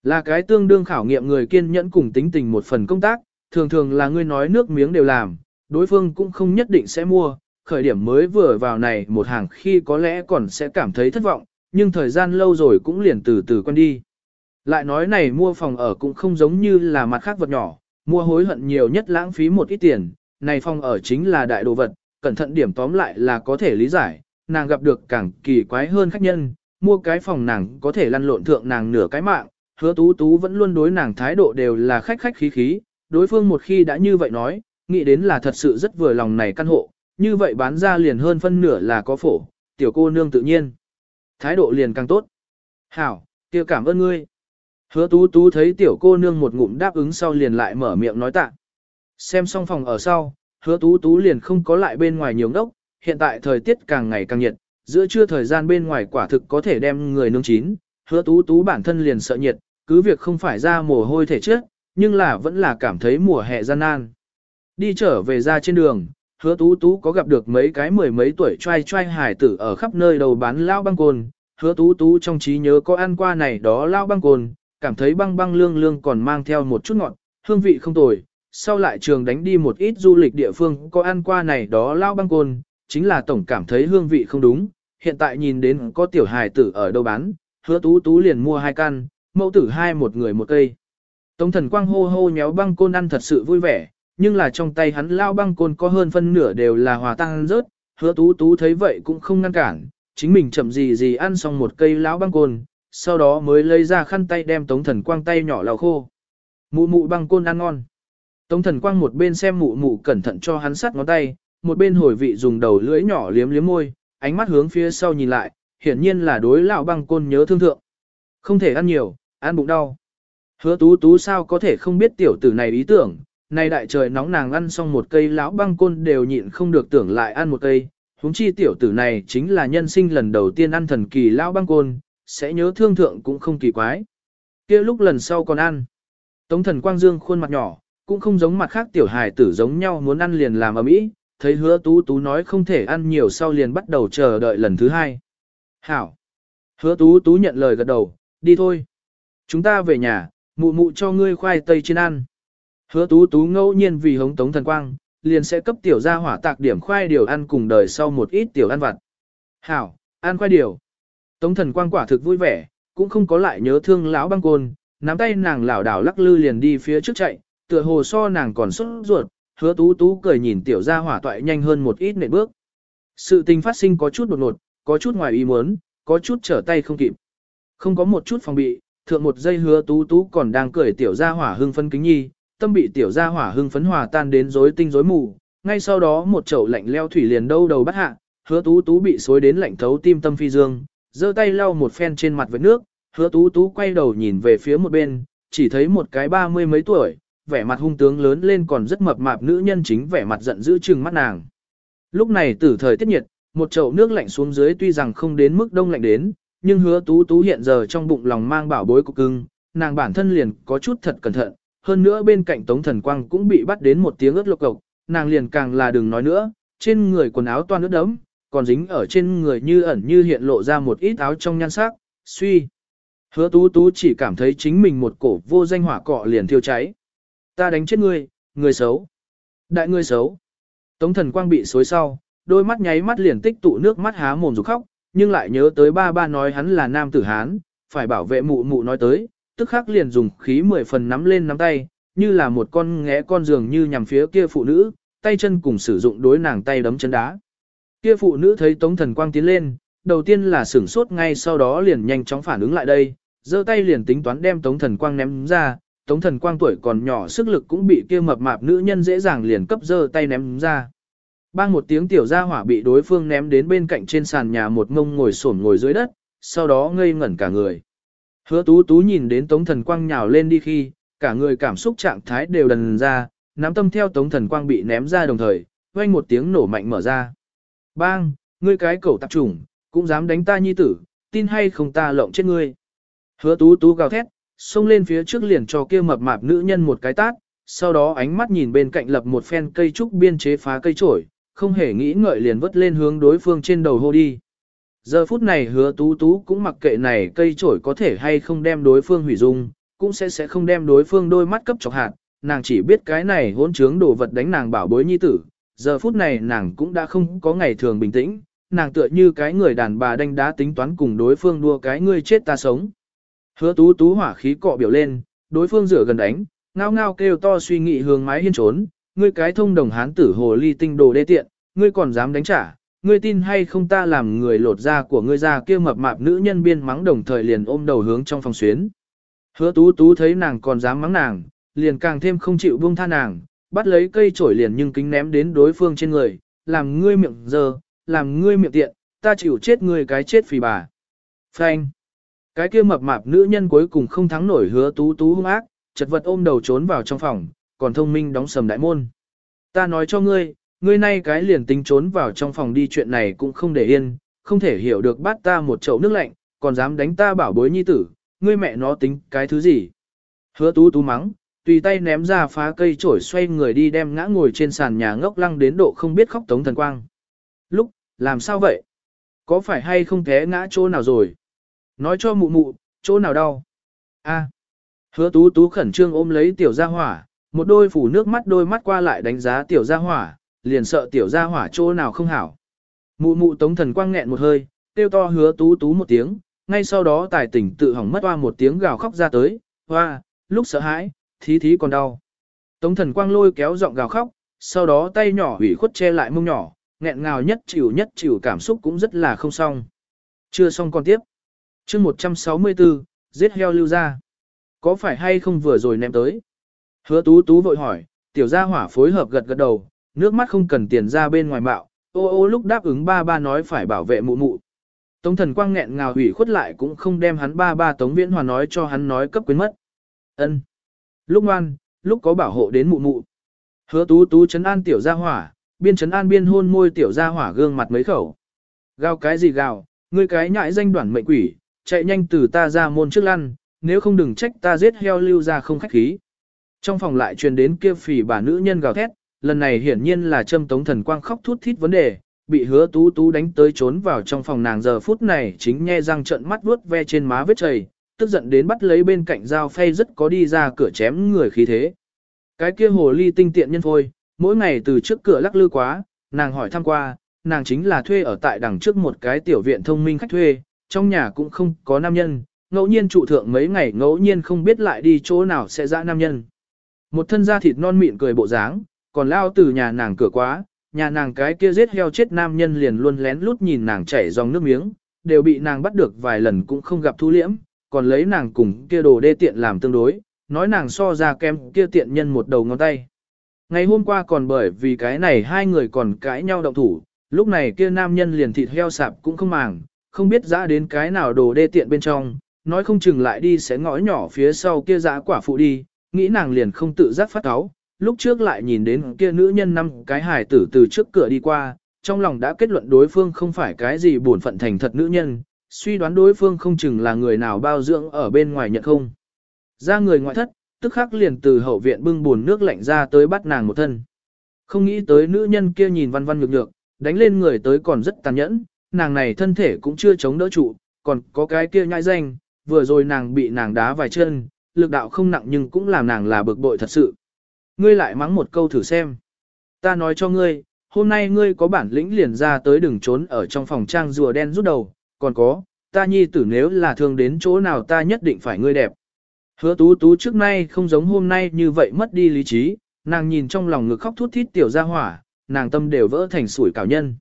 Là cái tương đương khảo nghiệm người kiên nhẫn cùng tính tình một phần công tác, thường thường là ngươi nói nước miếng đều làm, đối phương cũng không nhất định sẽ mua, khởi điểm mới vừa vào này một hàng khi có lẽ còn sẽ cảm thấy thất vọng, nhưng thời gian lâu rồi cũng liền từ từ quen đi. Lại nói này mua phòng ở cũng không giống như là mặt khác vật nhỏ, mua hối hận nhiều nhất lãng phí một ít tiền, này phòng ở chính là đại đồ vật, cẩn thận điểm tóm lại là có thể lý giải, nàng gặp được càng kỳ quái hơn khách nhân, mua cái phòng nàng có thể lăn lộn thượng nàng nửa cái mạng, hứa tú tú vẫn luôn đối nàng thái độ đều là khách khách khí khí, đối phương một khi đã như vậy nói, nghĩ đến là thật sự rất vừa lòng này căn hộ, như vậy bán ra liền hơn phân nửa là có phổ, tiểu cô nương tự nhiên. Thái độ liền càng tốt. Hảo, kia cảm ơn ngươi. Hứa tú tú thấy tiểu cô nương một ngụm đáp ứng sau liền lại mở miệng nói tạ. Xem xong phòng ở sau, hứa tú tú liền không có lại bên ngoài nhiều ngốc, hiện tại thời tiết càng ngày càng nhiệt, giữa trưa thời gian bên ngoài quả thực có thể đem người nướng chín, hứa tú tú bản thân liền sợ nhiệt, cứ việc không phải ra mồ hôi thể trước, nhưng là vẫn là cảm thấy mùa hè gian nan. Đi trở về ra trên đường, hứa tú tú có gặp được mấy cái mười mấy tuổi trai trai hải tử ở khắp nơi đầu bán lao băng côn, hứa tú tú trong trí nhớ có ăn qua này đó lao băng côn, cảm thấy băng băng lương lương còn mang theo một chút ngọt, hương vị không tồi. Sau lại trường đánh đi một ít du lịch địa phương có ăn qua này đó lao băng côn, chính là tổng cảm thấy hương vị không đúng. Hiện tại nhìn đến có tiểu hài tử ở đâu bán, hứa tú tú liền mua hai căn, mẫu tử hai một người một cây. Tống thần quang hô hô nhéo băng côn ăn thật sự vui vẻ, nhưng là trong tay hắn lao băng côn có hơn phân nửa đều là hòa tan rớt, hứa tú tú thấy vậy cũng không ngăn cản, chính mình chậm gì gì ăn xong một cây lão băng côn, sau đó mới lấy ra khăn tay đem tống thần quang tay nhỏ lau khô. Mụ mụ băng côn ăn ngon. Tống thần quang một bên xem mụ mụ cẩn thận cho hắn sắt ngón tay, một bên hồi vị dùng đầu lưỡi nhỏ liếm liếm môi, ánh mắt hướng phía sau nhìn lại, hiển nhiên là đối lão băng côn nhớ thương thượng. Không thể ăn nhiều, ăn bụng đau. Hứa tú tú sao có thể không biết tiểu tử này ý tưởng, nay đại trời nóng nàng ăn xong một cây lão băng côn đều nhịn không được tưởng lại ăn một cây, Húng chi tiểu tử này chính là nhân sinh lần đầu tiên ăn thần kỳ lão băng côn, sẽ nhớ thương thượng cũng không kỳ quái. kia lúc lần sau còn ăn. Tống thần quang dương khuôn mặt nhỏ, cũng không giống mặt khác tiểu hài tử giống nhau muốn ăn liền làm ở mỹ, thấy hứa tú tú nói không thể ăn nhiều sau liền bắt đầu chờ đợi lần thứ hai. Hảo. Hứa tú tú nhận lời gật đầu, đi thôi. Chúng ta về nhà, mụ mụ cho ngươi khoai tây trên ăn. Hứa tú tú ngẫu nhiên vì hống tống thần quang, liền sẽ cấp tiểu gia hỏa tạc điểm khoai điều ăn cùng đời sau một ít tiểu ăn vặt. Hảo, ăn khoai điều. Tống thần quang quả thực vui vẻ, cũng không có lại nhớ thương lão băng côn, nắm tay nàng lảo đảo lắc lư liền đi phía trước chạy, tựa hồ so nàng còn sốt ruột, hứa tú tú cười nhìn tiểu gia hỏa toại nhanh hơn một ít nệ bước. Sự tình phát sinh có chút đột ngột, có chút ngoài ý muốn, có chút trở tay không kịp. Không có một chút phòng bị, thượng một giây hứa tú tú còn đang cười tiểu gia hỏa hưng phấn kính nhi, tâm bị tiểu gia hỏa hưng phấn hòa tan đến rối tinh rối mù, ngay sau đó một chậu lạnh leo thủy liền đâu đầu bắt hạ, hứa tú tú bị xối đến lạnh thấu tim tâm phi dương, giơ tay lau một phen trên mặt với nước, hứa tú tú quay đầu nhìn về phía một bên, chỉ thấy một cái ba mươi mấy tuổi, vẻ mặt hung tướng lớn lên còn rất mập mạp nữ nhân chính vẻ mặt giận dữ trừng mắt nàng. Lúc này tử thời tiết nhiệt, một chậu nước lạnh xuống dưới tuy rằng không đến mức đông lạnh đến, nhưng hứa tú tú hiện giờ trong bụng lòng mang bảo bối cục cưng, nàng bản thân liền có chút thật cẩn thận, hơn nữa bên cạnh Tống Thần Quang cũng bị bắt đến một tiếng ướt lộc cộc, nàng liền càng là đừng nói nữa, trên người quần áo toan ướt đẫm, còn dính ở trên người như ẩn như hiện lộ ra một ít áo trong nhan sắc, suy. Hứa tú tú chỉ cảm thấy chính mình một cổ vô danh hỏa cọ liền thiêu cháy. Ta đánh chết ngươi, người xấu. Đại ngươi xấu. Tống thần quang bị xối sau, đôi mắt nháy mắt liền tích tụ nước mắt há mồm rục khóc, nhưng lại nhớ tới ba ba nói hắn là nam tử Hán, phải bảo vệ mụ mụ nói tới, tức khắc liền dùng khí mười phần nắm lên nắm tay, như là một con ngẽ con giường như nhằm phía kia phụ nữ, tay chân cùng sử dụng đối nàng tay đấm chân đá. Kia phụ nữ thấy Tống Thần Quang tiến lên, đầu tiên là sửng sốt ngay sau đó liền nhanh chóng phản ứng lại đây, giơ tay liền tính toán đem Tống Thần Quang ném ra, Tống Thần Quang tuổi còn nhỏ sức lực cũng bị kia mập mạp nữ nhân dễ dàng liền cấp dơ tay ném ra. Bang một tiếng tiểu gia hỏa bị đối phương ném đến bên cạnh trên sàn nhà một ngông ngồi sổn ngồi dưới đất, sau đó ngây ngẩn cả người. Hứa tú tú nhìn đến Tống Thần Quang nhào lên đi khi, cả người cảm xúc trạng thái đều đần ra, nắm tâm theo Tống Thần Quang bị ném ra đồng thời, vang một tiếng nổ mạnh mở ra. Bang, ngươi cái cẩu tạp chủng, cũng dám đánh ta nhi tử, tin hay không ta lộng chết ngươi. Hứa tú tú gào thét, xông lên phía trước liền cho kia mập mạp nữ nhân một cái tát, sau đó ánh mắt nhìn bên cạnh lập một phen cây trúc biên chế phá cây trổi, không hề nghĩ ngợi liền vứt lên hướng đối phương trên đầu hô đi. Giờ phút này hứa tú tú cũng mặc kệ này cây trổi có thể hay không đem đối phương hủy dung, cũng sẽ sẽ không đem đối phương đôi mắt cấp chọc hạt, nàng chỉ biết cái này hỗn trướng đồ vật đánh nàng bảo bối nhi tử, giờ phút này nàng cũng đã không có ngày thường bình tĩnh, nàng tựa như cái người đàn bà đánh đá tính toán cùng đối phương đua cái ngươi chết ta sống. Hứa tú tú hỏa khí cọ biểu lên, đối phương rửa gần đánh, ngao ngao kêu to suy nghĩ hướng mái hiên trốn, ngươi cái thông đồng hán tử hồ ly tinh đồ đê tiện, ngươi còn dám đánh trả, ngươi tin hay không ta làm người lột da của ngươi ra kia mập mạp nữ nhân biên mắng đồng thời liền ôm đầu hướng trong phòng xuyến. Hứa tú tú thấy nàng còn dám mắng nàng, liền càng thêm không chịu buông tha nàng, bắt lấy cây chổi liền nhưng kính ném đến đối phương trên người, làm ngươi miệng dơ, làm ngươi miệng tiện, ta chịu chết ngươi cái chết phì bà. Phanh. Cái kia mập mạp nữ nhân cuối cùng không thắng nổi hứa tú tú hung ác, chật vật ôm đầu trốn vào trong phòng, còn thông minh đóng sầm đại môn. Ta nói cho ngươi, ngươi nay cái liền tính trốn vào trong phòng đi chuyện này cũng không để yên, không thể hiểu được bắt ta một chậu nước lạnh, còn dám đánh ta bảo bối nhi tử, ngươi mẹ nó tính cái thứ gì. Hứa tú tú mắng, tùy tay ném ra phá cây chổi xoay người đi đem ngã ngồi trên sàn nhà ngốc lăng đến độ không biết khóc tống thần quang. Lúc, làm sao vậy? Có phải hay không té ngã chỗ nào rồi? Nói cho mụ mụ, chỗ nào đau? A. Hứa tú tú khẩn trương ôm lấy tiểu gia hỏa, một đôi phủ nước mắt đôi mắt qua lại đánh giá tiểu gia hỏa, liền sợ tiểu gia hỏa chỗ nào không hảo. Mụ mụ tống thần quang nghẹn một hơi, tiêu to hứa tú tú một tiếng, ngay sau đó tài tỉnh tự hỏng mất hoa một tiếng gào khóc ra tới, hoa, lúc sợ hãi, thí thí còn đau. Tống thần quang lôi kéo giọng gào khóc, sau đó tay nhỏ hủy khuất che lại mông nhỏ, nghẹn ngào nhất chịu nhất chịu cảm xúc cũng rất là không xong. Chưa xong còn tiếp chương 164, giết heo lưu ra. Có phải hay không vừa rồi ném tới? Hứa tú tú vội hỏi, tiểu gia hỏa phối hợp gật gật đầu, nước mắt không cần tiền ra bên ngoài bạo, ô ô lúc đáp ứng ba ba nói phải bảo vệ mụ mụ. Tống thần quang nghẹn ngào hủy khuất lại cũng không đem hắn ba ba tống viễn hòa nói cho hắn nói cấp quyến mất. ân Lúc ngoan, lúc có bảo hộ đến mụ mụ. Hứa tú tú chấn an tiểu gia hỏa, biên chấn an biên hôn môi tiểu gia hỏa gương mặt mấy khẩu. Gào cái gì gào, ngươi cái nhại danh đoản mệnh quỷ, chạy nhanh từ ta ra môn trước lăn, nếu không đừng trách ta giết heo lưu ra không khách khí. Trong phòng lại truyền đến kia phỉ bà nữ nhân gào thét, lần này hiển nhiên là châm tống thần quang khóc thút thít vấn đề, bị hứa tú tú đánh tới trốn vào trong phòng nàng giờ phút này chính nghe răng trận mắt vuốt ve trên má vết chảy, tức giận đến bắt lấy bên cạnh dao phay rất có đi ra cửa chém người khí thế. Cái kia hồ ly tinh tiện nhân thôi, mỗi ngày từ trước cửa lắc lư quá, nàng hỏi thăm qua, nàng chính là thuê ở tại đằng trước một cái tiểu viện thông minh khách thuê, trong nhà cũng không có nam nhân, ngẫu nhiên trụ thượng mấy ngày ngẫu nhiên không biết lại đi chỗ nào sẽ dã nam nhân. Một thân da thịt non mịn cười bộ dáng, còn lao từ nhà nàng cửa quá, nhà nàng cái kia giết heo chết nam nhân liền luôn lén lút nhìn nàng chảy dòng nước miếng, đều bị nàng bắt được vài lần cũng không gặp thu liễm, còn lấy nàng cùng kia đồ đê tiện làm tương đối, nói nàng so ra kem kia tiện nhân một đầu ngón tay. Ngày hôm qua còn bởi vì cái này hai người còn cãi nhau động thủ, lúc này kia nam nhân liền thịt heo sạp cũng không màng, không biết dã đến cái nào đồ đê tiện bên trong, nói không chừng lại đi sẽ ngõ nhỏ phía sau kia dã quả phụ đi, nghĩ nàng liền không tự giác phát áo, lúc trước lại nhìn đến kia nữ nhân năm cái hài tử từ trước cửa đi qua, trong lòng đã kết luận đối phương không phải cái gì buồn phận thành thật nữ nhân, suy đoán đối phương không chừng là người nào bao dưỡng ở bên ngoài nhận không. Ra người ngoại thất, tức khắc liền từ hậu viện bưng buồn nước lạnh ra tới bắt nàng một thân. Không nghĩ tới nữ nhân kia nhìn văn văn nhược nhược, đánh lên người tới còn rất tàn nhẫn, nàng này thân thể cũng chưa chống đỡ trụ, còn có cái kia nhãi danh, vừa rồi nàng bị nàng đá vài chân, lực đạo không nặng nhưng cũng làm nàng là bực bội thật sự. Ngươi lại mắng một câu thử xem. Ta nói cho ngươi, hôm nay ngươi có bản lĩnh liền ra tới đừng trốn ở trong phòng trang rùa đen rút đầu, còn có, ta nhi tử nếu là thương đến chỗ nào ta nhất định phải ngươi đẹp. Hứa tú tú trước nay không giống hôm nay như vậy mất đi lý trí, nàng nhìn trong lòng ngực khóc thút thít tiểu ra hỏa, nàng tâm đều vỡ thành sủi cảo nhân.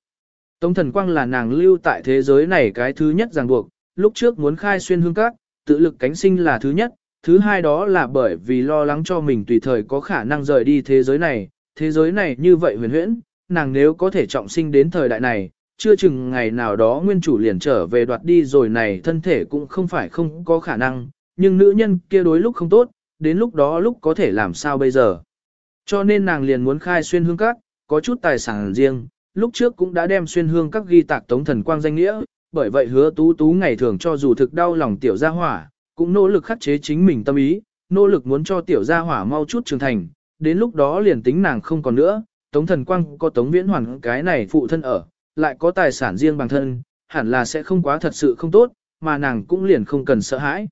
Tống thần quang là nàng lưu tại thế giới này cái thứ nhất ràng buộc, lúc trước muốn khai xuyên hương các, tự lực cánh sinh là thứ nhất, thứ hai đó là bởi vì lo lắng cho mình tùy thời có khả năng rời đi thế giới này, thế giới này như vậy huyền huyễn, nàng nếu có thể trọng sinh đến thời đại này, chưa chừng ngày nào đó nguyên chủ liền trở về đoạt đi rồi này thân thể cũng không phải không có khả năng, nhưng nữ nhân kia đối lúc không tốt, đến lúc đó lúc có thể làm sao bây giờ. Cho nên nàng liền muốn khai xuyên hương cát, có chút tài sản riêng, lúc trước cũng đã đem xuyên hương các ghi tạc tống thần quang danh nghĩa, bởi vậy hứa tú tú ngày thường cho dù thực đau lòng tiểu gia hỏa, cũng nỗ lực khắc chế chính mình tâm ý, nỗ lực muốn cho tiểu gia hỏa mau chút trưởng thành, đến lúc đó liền tính nàng không còn nữa, tống thần quang có tống viễn hoàn cái này phụ thân ở, lại có tài sản riêng bằng thân, hẳn là sẽ không quá thật sự không tốt, mà nàng cũng liền không cần sợ hãi.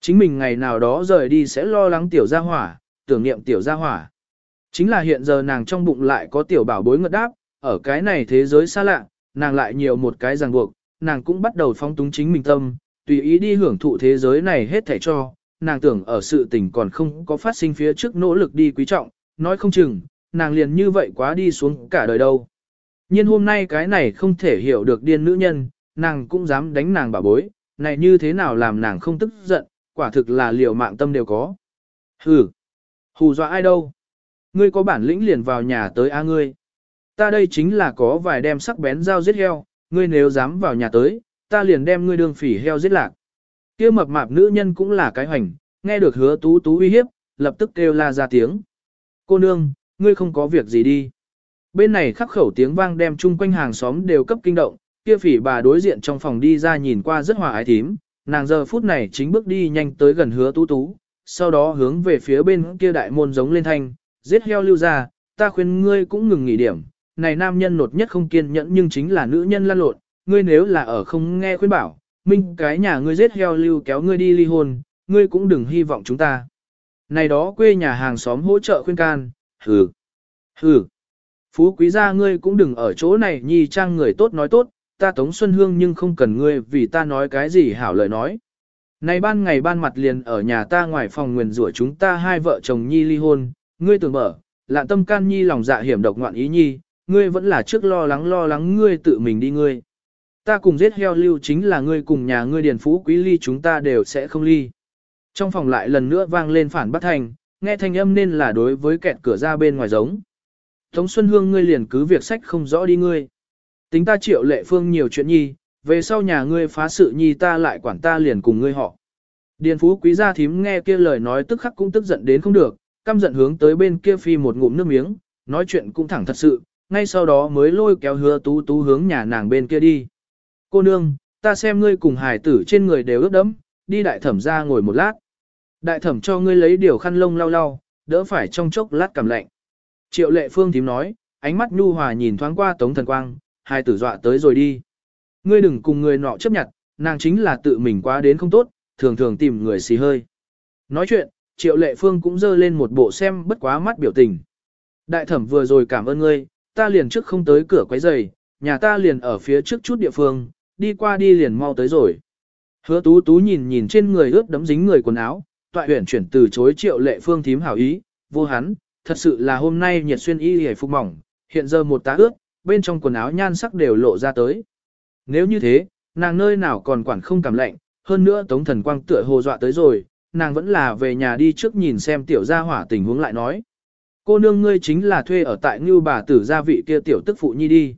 Chính mình ngày nào đó rời đi sẽ lo lắng tiểu gia hỏa, tưởng niệm tiểu gia hỏa. Chính là hiện giờ nàng trong bụng lại có tiểu bảo bối ngật đáp, ở cái này thế giới xa lạ, nàng lại nhiều một cái ràng buộc, nàng cũng bắt đầu phóng túng chính mình tâm, tùy ý đi hưởng thụ thế giới này hết thảy cho, nàng tưởng ở sự tình còn không có phát sinh phía trước nỗ lực đi quý trọng, nói không chừng, nàng liền như vậy quá đi xuống cả đời đâu. Nhưng hôm nay cái này không thể hiểu được điên nữ nhân, nàng cũng dám đánh nàng bà bối, này như thế nào làm nàng không tức giận, quả thực là liều mạng tâm đều có. Hừ, hù dọa ai đâu? Ngươi có bản lĩnh liền vào nhà tới a ngươi. Ta đây chính là có vài đem sắc bén dao giết heo, ngươi nếu dám vào nhà tới, ta liền đem ngươi đường phỉ heo giết lạc. Kia mập mạp nữ nhân cũng là cái hoành, nghe được hứa tú tú uy hiếp, lập tức kêu la ra tiếng. Cô nương, ngươi không có việc gì đi. Bên này khắc khẩu tiếng vang đem chung quanh hàng xóm đều cấp kinh động, kia phỉ bà đối diện trong phòng đi ra nhìn qua rất hòa ái thím, nàng giờ phút này chính bước đi nhanh tới gần hứa tú tú, sau đó hướng về phía bên kia đại môn giống lên thanh, giết heo lưu ra, ta khuyên ngươi cũng ngừng nghỉ điểm, này nam nhân nột nhất không kiên nhẫn nhưng chính là nữ nhân lăn lộn, ngươi nếu là ở không nghe khuyên bảo, minh cái nhà ngươi giết heo lưu kéo ngươi đi ly hôn, ngươi cũng đừng hy vọng chúng ta. Này đó quê nhà hàng xóm hỗ trợ khuyên can, hừ, hừ. Phú quý gia ngươi cũng đừng ở chỗ này nhi trang người tốt nói tốt, ta Tống Xuân Hương nhưng không cần ngươi vì ta nói cái gì hảo lời nói. Này ban ngày ban mặt liền ở nhà ta ngoài phòng nguyền rủa chúng ta hai vợ chồng nhi ly hôn, ngươi tưởng mở, lạ tâm can nhi lòng dạ hiểm độc ngoạn ý nhi, ngươi vẫn là trước lo lắng lo lắng ngươi tự mình đi ngươi. Ta cùng giết heo lưu chính là ngươi cùng nhà ngươi điền phú quý ly chúng ta đều sẽ không ly. Trong phòng lại lần nữa vang lên phản bắt thành, nghe thanh âm nên là đối với kẹt cửa ra bên ngoài giống. Tống Xuân Hương ngươi liền cứ việc sách không rõ đi ngươi. Tính ta triệu lệ phương nhiều chuyện nhi, về sau nhà ngươi phá sự nhi ta lại quản ta liền cùng ngươi họ. Điền phú quý gia thím nghe kia lời nói tức khắc cũng tức giận đến không được, căm giận hướng tới bên kia phi một ngụm nước miếng, nói chuyện cũng thẳng thật sự, ngay sau đó mới lôi kéo hứa tú tú hướng nhà nàng bên kia đi. Cô nương, ta xem ngươi cùng hải tử trên người đều ướt đẫm, đi đại thẩm ra ngồi một lát. Đại thẩm cho ngươi lấy điều khăn lông lau lau, đỡ phải trong chốc lát cảm lạnh. Triệu lệ phương thím nói, ánh mắt nhu hòa nhìn thoáng qua tống thần quang, hải tử dọa tới rồi đi. Ngươi đừng cùng người nọ chấp nhận, nàng chính là tự mình quá đến không tốt, thường thường tìm người xì hơi. Nói chuyện, triệu lệ phương cũng dơ lên một bộ xem bất quá mắt biểu tình. Đại thẩm vừa rồi cảm ơn ngươi, ta liền trước không tới cửa quấy giày, nhà ta liền ở phía trước chút địa phương, đi qua đi liền mau tới rồi. Hứa tú tú nhìn nhìn trên người ướt đấm dính người quần áo, toại huyển chuyển từ chối triệu lệ phương thím hảo ý, vô hắn, thật sự là hôm nay nhiệt xuyên y hề phục mỏng, hiện giờ một tá ướt, bên trong quần áo nhan sắc đều lộ ra tới. Nếu như thế, nàng nơi nào còn quản không cảm lạnh, hơn nữa tống thần quang tựa hồ dọa tới rồi, nàng vẫn là về nhà đi trước nhìn xem tiểu gia hỏa tình huống lại nói. Cô nương ngươi chính là thuê ở tại ngưu bà tử gia vị kia tiểu tức phụ nhi đi.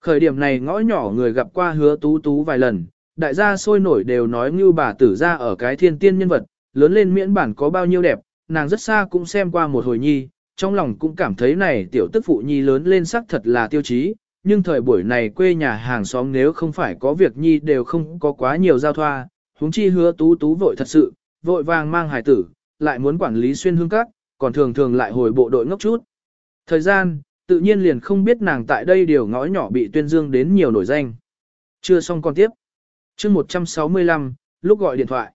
Khởi điểm này ngõ nhỏ người gặp qua hứa tú tú vài lần, đại gia sôi nổi đều nói ngưu bà tử gia ở cái thiên tiên nhân vật, lớn lên miễn bản có bao nhiêu đẹp, nàng rất xa cũng xem qua một hồi nhi, trong lòng cũng cảm thấy này tiểu tức phụ nhi lớn lên sắc thật là tiêu chí, nhưng thời buổi này quê nhà hàng xóm nếu không phải có việc nhi đều không có quá nhiều giao thoa, huống chi hứa tú tú vội thật sự, vội vàng mang hài tử, lại muốn quản lý xuyên hương các, còn thường thường lại hồi bộ đội ngốc chút. Thời gian, tự nhiên liền không biết nàng tại đây điều ngõ nhỏ bị tuyên dương đến nhiều nổi danh. Chưa xong con tiếp. chương 165, lúc gọi điện thoại.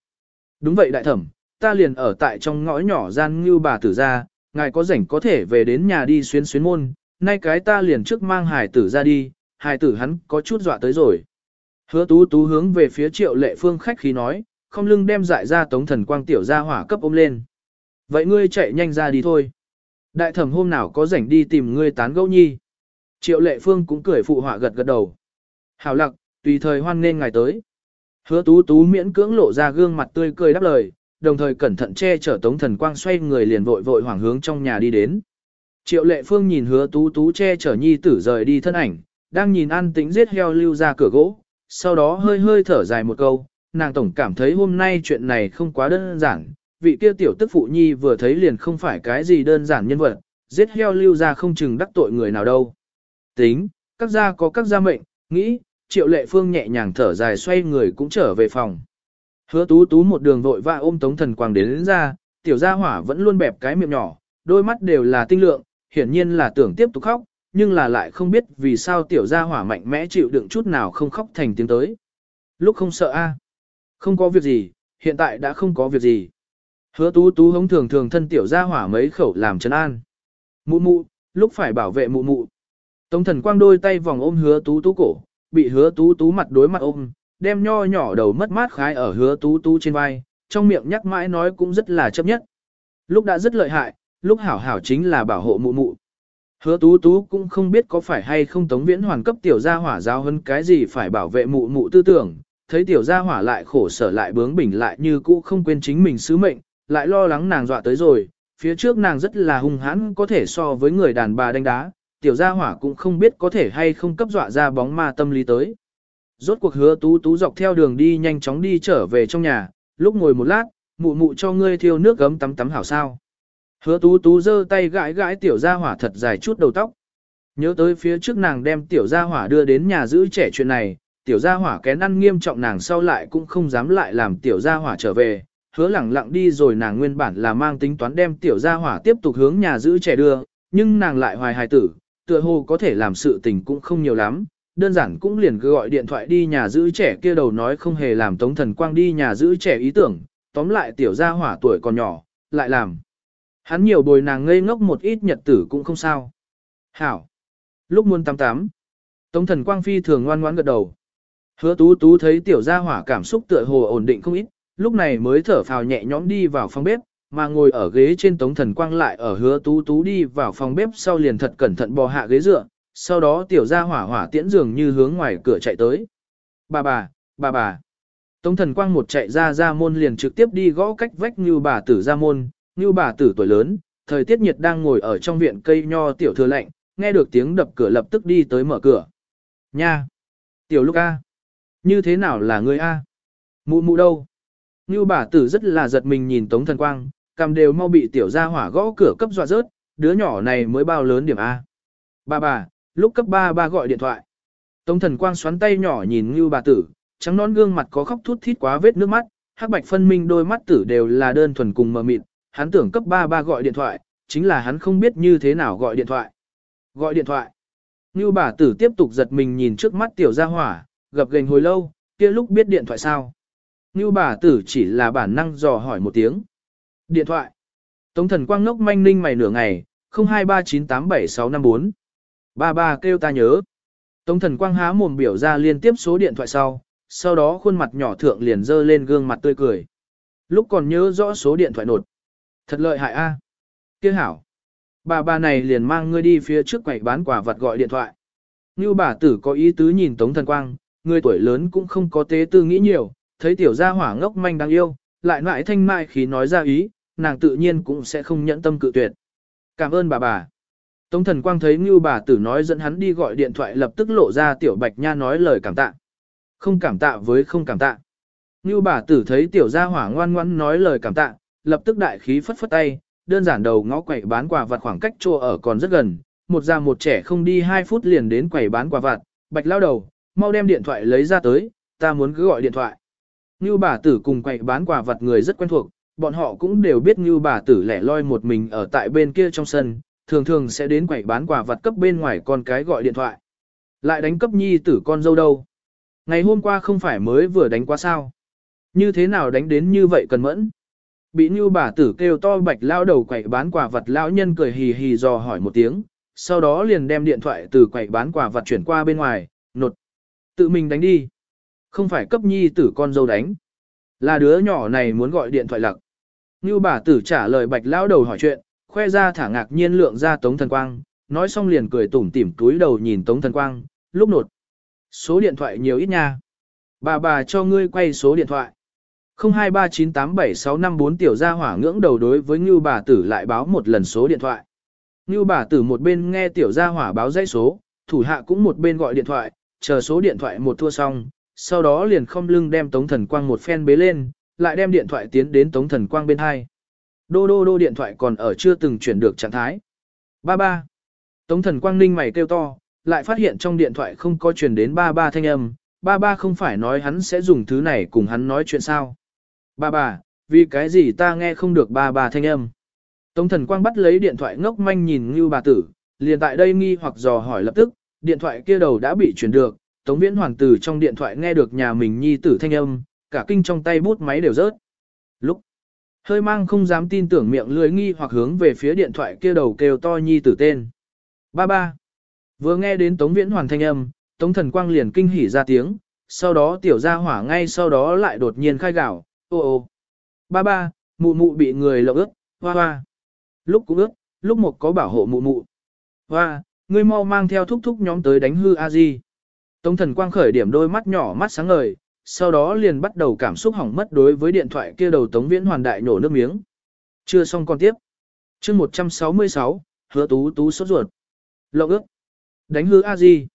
Đúng vậy đại thẩm, ta liền ở tại trong ngõ nhỏ gian như bà tử ra, ngài có rảnh có thể về đến nhà đi xuyên xuyến môn, nay cái ta liền trước mang hải tử ra đi, hải tử hắn có chút dọa tới rồi. Hứa tú tú hướng về phía triệu lệ phương khách khí nói, không lưng đem dại ra tống thần quang tiểu ra hỏa cấp ôm lên. Vậy ngươi chạy nhanh ra đi thôi. Đại thẩm hôm nào có rảnh đi tìm ngươi tán gẫu nhi. Triệu lệ phương cũng cười phụ họa gật gật đầu. Hảo lặc, tùy thời hoan nên ngài tới. Hứa tú tú miễn cưỡng lộ ra gương mặt tươi cười đáp lời, đồng thời cẩn thận che chở tống thần quang xoay người liền vội vội hoảng hướng trong nhà đi đến. Triệu lệ phương nhìn hứa tú tú che chở nhi tử rời đi thân ảnh, đang nhìn an tĩnh giết heo lưu ra cửa gỗ, sau đó hơi hơi thở dài một câu, nàng tổng cảm thấy hôm nay chuyện này không quá đơn giản, vị kia tiểu tức phụ nhi vừa thấy liền không phải cái gì đơn giản nhân vật, giết heo lưu ra không chừng đắc tội người nào đâu. Tính, Các gia có các gia mệnh, nghĩ, triệu lệ phương nhẹ nhàng thở dài xoay người cũng trở về phòng. Hứa tú tú một đường vội vã ôm tống thần quang đến, đến ra, tiểu gia hỏa vẫn luôn bẹp cái miệng nhỏ, đôi mắt đều là tinh lượng, hiển nhiên là tưởng tiếp tục khóc, nhưng là lại không biết vì sao tiểu gia hỏa mạnh mẽ chịu đựng chút nào không khóc thành tiếng tới. Lúc không sợ a, Không có việc gì, hiện tại đã không có việc gì. Hứa tú tú hống thường thường thân tiểu gia hỏa mấy khẩu làm trấn an. Mụ mụ, lúc phải bảo vệ mụ mụ. Tống thần quang đôi tay vòng ôm hứa tú tú cổ, bị hứa tú tú mặt đối mặt ôm, đem nho nhỏ đầu mất mát khái ở hứa tú tú trên vai, trong miệng nhắc mãi nói cũng rất là chấp nhất. Lúc đã rất lợi hại, lúc hảo hảo chính là bảo hộ mụ mụ. Hứa tú tú cũng không biết có phải hay không tống viễn hoàn cấp tiểu gia hỏa giáo hơn cái gì phải bảo vệ mụ mụ tư tưởng, thấy tiểu gia hỏa lại khổ sở lại bướng bỉnh lại như cũ không quên chính mình sứ mệnh, lại lo lắng nàng dọa tới rồi, phía trước nàng rất là hung hãn có thể so với người đàn bà đánh đá, tiểu gia hỏa cũng không biết có thể hay không cấp dọa ra bóng ma tâm lý tới. Rốt cuộc hứa tú tú dọc theo đường đi nhanh chóng đi trở về trong nhà, lúc ngồi một lát, mụ mụ cho ngươi thiêu nước gấm tắm tắm hảo sao. Hứa tú tú giơ tay gãi gãi tiểu gia hỏa thật dài chút đầu tóc. Nhớ tới phía trước nàng đem tiểu gia hỏa đưa đến nhà giữ trẻ chuyện này, tiểu gia hỏa kén ăn nghiêm trọng nàng sau lại cũng không dám lại làm tiểu gia hỏa trở về, hứa lẳng lặng đi rồi nàng nguyên bản là mang tính toán đem tiểu gia hỏa tiếp tục hướng nhà giữ trẻ đưa, nhưng nàng lại hoài hài tử, tựa hồ có thể làm sự tình cũng không nhiều lắm, đơn giản cũng liền cứ gọi điện thoại đi nhà giữ trẻ kia đầu nói không hề làm tống thần quang đi nhà giữ trẻ ý tưởng, tóm lại tiểu gia hỏa tuổi còn nhỏ, lại làm. Hắn nhiều bồi nàng ngây ngốc một ít nhật tử cũng không sao. Hảo. Lúc muôn tám tám. Tống thần quang phi thường ngoan ngoãn gật đầu. Hứa tú tú thấy tiểu gia hỏa cảm xúc tựa hồ ổn định không ít, lúc này mới thở phào nhẹ nhõm đi vào phòng bếp, mà ngồi ở ghế trên tống thần quang lại ở hứa tú tú đi vào phòng bếp sau liền thật cẩn thận bò hạ ghế dựa, sau đó tiểu gia hỏa hỏa tiễn dường như hướng ngoài cửa chạy tới. Bà bà, bà bà. Tống thần quang một chạy ra ra môn liền trực tiếp đi gõ cách vách như bà tử ra môn, như bà tử tuổi lớn, thời tiết nhiệt đang ngồi ở trong viện cây nho tiểu thừa lạnh, nghe được tiếng đập cửa lập tức đi tới mở cửa. Nha! Tiểu lúc A! Như thế nào là người A? Mụ mụ đâu? Như bà tử rất là giật mình nhìn Tống Thần Quang, cầm đều mau bị tiểu gia hỏa gõ cửa cấp dọa rớt, đứa nhỏ này mới bao lớn điểm A. Bà bà, lúc cấp ba ba gọi điện thoại. Tống Thần Quang xoắn tay nhỏ nhìn Như bà tử, trắng nón gương mặt có khóc thút thít quá vết nước mắt, hắc bạch phân minh đôi mắt tử đều là đơn thuần cùng mờ mịt, hắn tưởng cấp ba ba gọi điện thoại, chính là hắn không biết như thế nào gọi điện thoại. Gọi điện thoại. Như bà tử tiếp tục giật mình nhìn trước mắt tiểu gia hỏa, gập gành hồi lâu, kia lúc biết điện thoại sao. Như bà tử chỉ là bản năng dò hỏi một tiếng. Điện thoại. Tống thần quang ngốc manh ninh mày nửa ngày, 0239875654. Ba ba kêu ta nhớ. Tống thần quang há mồm biểu ra liên tiếp số điện thoại sau, sau đó khuôn mặt nhỏ thượng liền dơ lên gương mặt tươi cười. Lúc còn nhớ rõ số điện thoại nột. Thật lợi hại a. Kia hảo. Bà bà này liền mang ngươi đi phía trước quầy bán quả vật gọi điện thoại. Như bà tử có ý tứ nhìn Tống Thần Quang, người tuổi lớn cũng không có tế tư nghĩ nhiều, thấy tiểu gia hỏa ngốc manh đáng yêu, lại lại thanh mai khí nói ra ý, nàng tự nhiên cũng sẽ không nhẫn tâm cự tuyệt. Cảm ơn bà bà. Tống Thần Quang thấy Như bà tử nói dẫn hắn đi gọi điện thoại lập tức lộ ra tiểu bạch nha nói lời cảm tạ. Không cảm tạ với không cảm tạ. Như bà tử thấy tiểu gia hỏa ngoan ngoãn nói lời cảm tạ, lập tức đại khí phất phất tay, đơn giản đầu ngõ quẩy bán quà vặt khoảng cách chỗ ở còn rất gần, một già một trẻ không đi 2 phút liền đến quẩy bán quà vặt, bạch lao đầu, mau đem điện thoại lấy ra tới, ta muốn cứ gọi điện thoại. Ngưu bà tử cùng quậy bán quà vật người rất quen thuộc, bọn họ cũng đều biết Ngưu bà tử lẻ loi một mình ở tại bên kia trong sân, thường thường sẽ đến quậy bán quà vật cấp bên ngoài con cái gọi điện thoại. Lại đánh cấp nhi tử con dâu đâu. Ngày hôm qua không phải mới vừa đánh qua sao. Như thế nào đánh đến như vậy cần mẫn. Bị Ngưu bà tử kêu to bạch lao đầu quậy bán quà vật lão nhân cười hì hì dò hỏi một tiếng, sau đó liền đem điện thoại từ quậy bán quà vật chuyển qua bên ngoài, nột. Tự mình đánh đi. Không phải cấp nhi tử con dâu đánh. Là đứa nhỏ này muốn gọi điện thoại lặc. Như bà tử trả lời bạch lao đầu hỏi chuyện, khoe ra thả ngạc nhiên lượng ra tống thần quang, nói xong liền cười tủm tỉm túi đầu nhìn tống thần quang, lúc nột. Số điện thoại nhiều ít nha. Bà bà cho ngươi quay số điện thoại. 0239876554 tiểu gia hỏa ngưỡng đầu đối với Ngưu bà tử lại báo một lần số điện thoại. Ngưu bà tử một bên nghe tiểu gia hỏa báo dãy số, thủ hạ cũng một bên gọi điện thoại, chờ số điện thoại một thua xong, sau đó liền không lưng đem Tống Thần Quang một phen bế lên, lại đem điện thoại tiến đến Tống Thần Quang bên hai. Đô đô đô điện thoại còn ở chưa từng chuyển được trạng thái. Ba ba. Tống Thần Quang ninh mày kêu to, lại phát hiện trong điện thoại không có truyền đến ba ba thanh âm, ba ba không phải nói hắn sẽ dùng thứ này cùng hắn nói chuyện sao. Ba ba, vì cái gì ta nghe không được ba ba thanh âm. Tống thần quang bắt lấy điện thoại ngốc manh nhìn như bà tử, liền tại đây nghi hoặc dò hỏi lập tức, điện thoại kia đầu đã bị chuyển được, Tống Viễn Hoàng tử trong điện thoại nghe được nhà mình nhi tử thanh âm, cả kinh trong tay bút máy đều rớt. Lúc hơi mang không dám tin tưởng miệng lưới nghi hoặc hướng về phía điện thoại kia đầu kêu to nhi tử tên. Ba ba. Vừa nghe đến Tống Viễn Hoàng thanh âm, Tống Thần Quang liền kinh hỉ ra tiếng, sau đó tiểu gia hỏa ngay sau đó lại đột nhiên khai gạo, ô ô. Ba ba, mụ mụ bị người lộng ướt, hoa hoa. Lúc cũng ướt, lúc một có bảo hộ mụ mụ. Hoa, ngươi mau mang theo thúc thúc nhóm tới đánh hư a di. Tống thần quang khởi điểm đôi mắt nhỏ mắt sáng ngời, sau đó liền bắt đầu cảm xúc hỏng mất đối với điện thoại kia đầu tống viễn hoàn đại nổ nước miếng. Chưa xong còn tiếp. chương 166, hứa tú tú sốt ruột. Lộng ước. Đánh hứa a di.